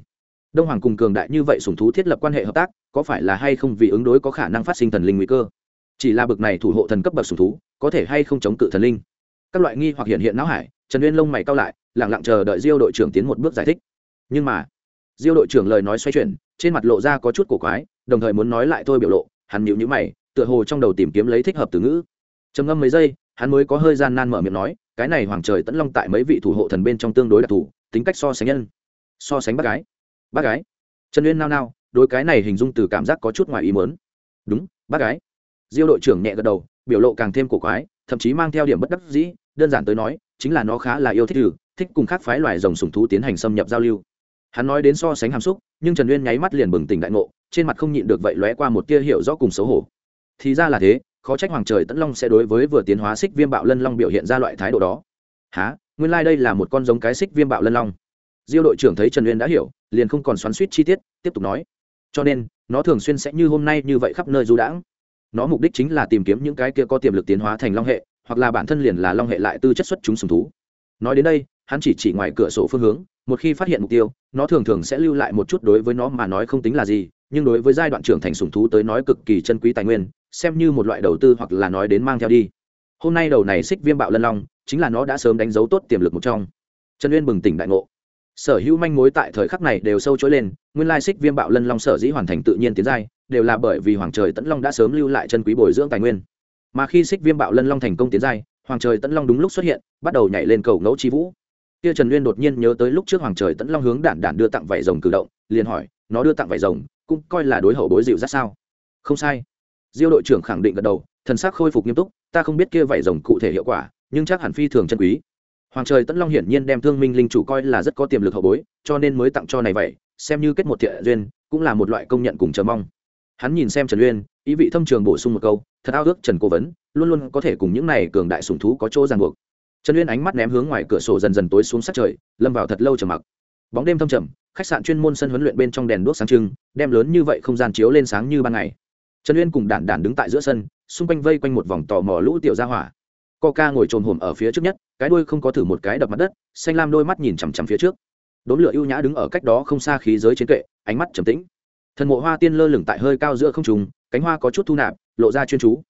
Đông hoàng cùng cường đại như vậy sùng thú thiết lập quan hệ hợp tác, có phải là hay không vì ứng đối có khả năng phát sinh thần linh nguy cơ? Chỉ là bực này thủ hộ thần cấp bậc sùng thú, có thể hay không chống cự thần linh? Các loại nghi hoặc hiện hiện não hải, trần uyên lông mày cao lại lẳng lặng chờ đợi diêu đội trưởng tiến một bước giải thích. Nhưng mà, diêu đội trưởng lời nói xoay chuyển, trên mặt lộ ra có chút cổ quái, đồng thời muốn nói lại thôi biểu lộ, hắn nhịu nhữ mày tựa hồ trong đầu tìm kiếm lấy thích hợp từ ngữ. Trầm ngâm mấy giây, hắn mới có hơi gian nan mở miệng nói, cái này hoàng trời tẫn long tại mấy vị thủ hộ thần bên trong tương đối đặc thù, tính cách so sánh nhân, so sánh bác gái. Bác gái? Trần uyên nao nao đôi cái này hình dung từ cảm giác có chút ngoài ý mớn đúng, bác gái. Diêu đội trưởng nhẹ gật đầu, biểu lộ càng thêm cổ quái, thậm chí mang theo điểm bất đắc dĩ, đơn giản tới nói, chính là nó khá là yêu thích thử, thích cùng khác phái loài rồng sùng thú tiến hành xâm nhập giao lưu. Hắn nói đến so sánh hàm xúc, nhưng trần uyên nháy mắt liền bừng tỉnh đại ngộ, trên mặt không nhịn được vậy lóe qua một tia hiểu rõ cùng xấu hổ thì ra là thế, khó trách hoàng trời tẫn long sẽ đối với vừa tiến hóa xích viêm bạo lân long biểu hiện ra loại thái độ đó. Há nguyên lai、like、đây là một con giống cái xích viêm bạo lân long. Diêu đội trưởng thấy trần uyên đã hiểu, liền không còn xoắn suýt chi tiết, tiếp tục nói. Cho nên, nó thường xuyên sẽ như hôm nay như vậy khắp nơi du đãng. Nó mục đích chính là tìm kiếm những cái kia có tiềm lực tiến hóa thành long hệ, hoặc là bản thân liền là long hệ lại tư chất xuất chúng sùng thú. Nói đến đây, hắn chỉ chỉ ngoài cửa sổ phương hướng, một khi phát hiện mục tiêu, nó thường thường sẽ lưu lại một chút đối với nó mà nói không tính là gì, nhưng đối với giai đoạn trưởng thành sùng thú tới nói cực kỳ chân quý tài nguyên xem như một loại đầu tư hoặc là nói đến mang theo đi. Hôm nay đầu này xích viêm bạo lân long, chính là nó đã sớm đánh dấu tốt tiềm lực một trong. Trần uyên bừng tỉnh đại ngộ. Sở hữu manh mối tại thời khắc này đều sâu chối lên, nguyên lai xích viêm bạo lân long sở dĩ hoàn thành tự nhiên tiến giai, đều là bởi vì hoàng trời tẫn long đã sớm lưu lại chân quý bồi dưỡng tài nguyên. Mà khi xích viêm bạo lân long thành công tiến giai, hoàng trời tẫn long đúng lúc xuất hiện, bắt đầu nhảy lên cầu ngẫu chi vũ. Kia trần Uyên đột nhiên nhớ tới lúc trước hoàng trời tẫn long hướng đản đản đưa tặng vảy rồng cử động, liền hỏi, nó đưa tặng vảy rồng, cũng coi là đối hậu bối dịu rất sao? Không sai diêu đội trưởng khẳng định gật đầu, thần sắc khôi phục nghiêm túc, ta không biết kia vảy rồng cụ thể hiệu quả, nhưng chắc hẳn phi thường chân quý. Hoàng trời tẫn long hiển nhiên đem thương minh linh chủ coi là rất có tiềm lực hậu bối, cho nên mới tặng cho này vậy, xem như kết một thiện duyên, cũng là một loại công nhận cùng chờ mong. Hắn nhìn xem trần uyên, ý vị thâm trường bổ sung một câu, thật ao ước trần cố vấn, luôn luôn có thể cùng những này cường đại sùng thú có chỗ ràng buộc. Trần uyên ánh mắt ném hướng ngoài cửa sổ dần dần tối xuống sát trời, lâm vào thật lâu trầm mặc. Bóng đêm thâm trầm, khách sạn chuyên môn sân huấn luyện bên trong đèn đuốc sáng trưng, đem lớn như vậy không gian chiếu lên sáng như ban ngày trần uyên cùng đản đản đứng tại giữa sân, xung quanh vây quanh một vòng tò mò lũ tiểu gia hỏa. Coca ngồi trồm hổm ở phía trước nhất, cái đuôi không có thử một cái đập mặt đất, xanh lam đôi mắt nhìn chằm chằm phía trước. Đốn lửa ưu nhã đứng ở cách đó không xa khí giới chiến kệ, ánh mắt trầm tĩnh. Thần mộ hoa tiên lơ lửng tại hơi cao giữa không trùng cánh hoa có chút thu nạp, lộ ra chuyên chú.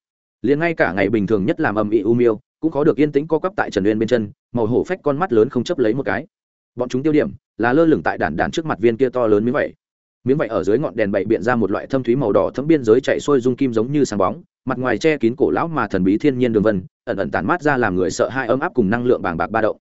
Liền ngay cả ngày bình thường nhất làm ầm ĩ u miêu, cũng có được yên tĩnh co quắp tại trần uyên bên chân, màu hổ phách con mắt lớn không chấp lấy một cái. Bọn chúng tiêu điểm là lơ lửng tại đàn đàn trước mặt viên kia to lớn mới vậy miếng vảy ở dưới ngọn đèn bậy biện ra một loại thâm thúy màu đỏ thấm biên giới chạy xuôi dung kim giống như sáng bóng, mặt ngoài che kín cổ lão mà thần bí thiên nhiên đường vân, ẩn ẩn tản mát ra làm người sợ hai ấm áp cùng năng lượng bàng bạc ba động.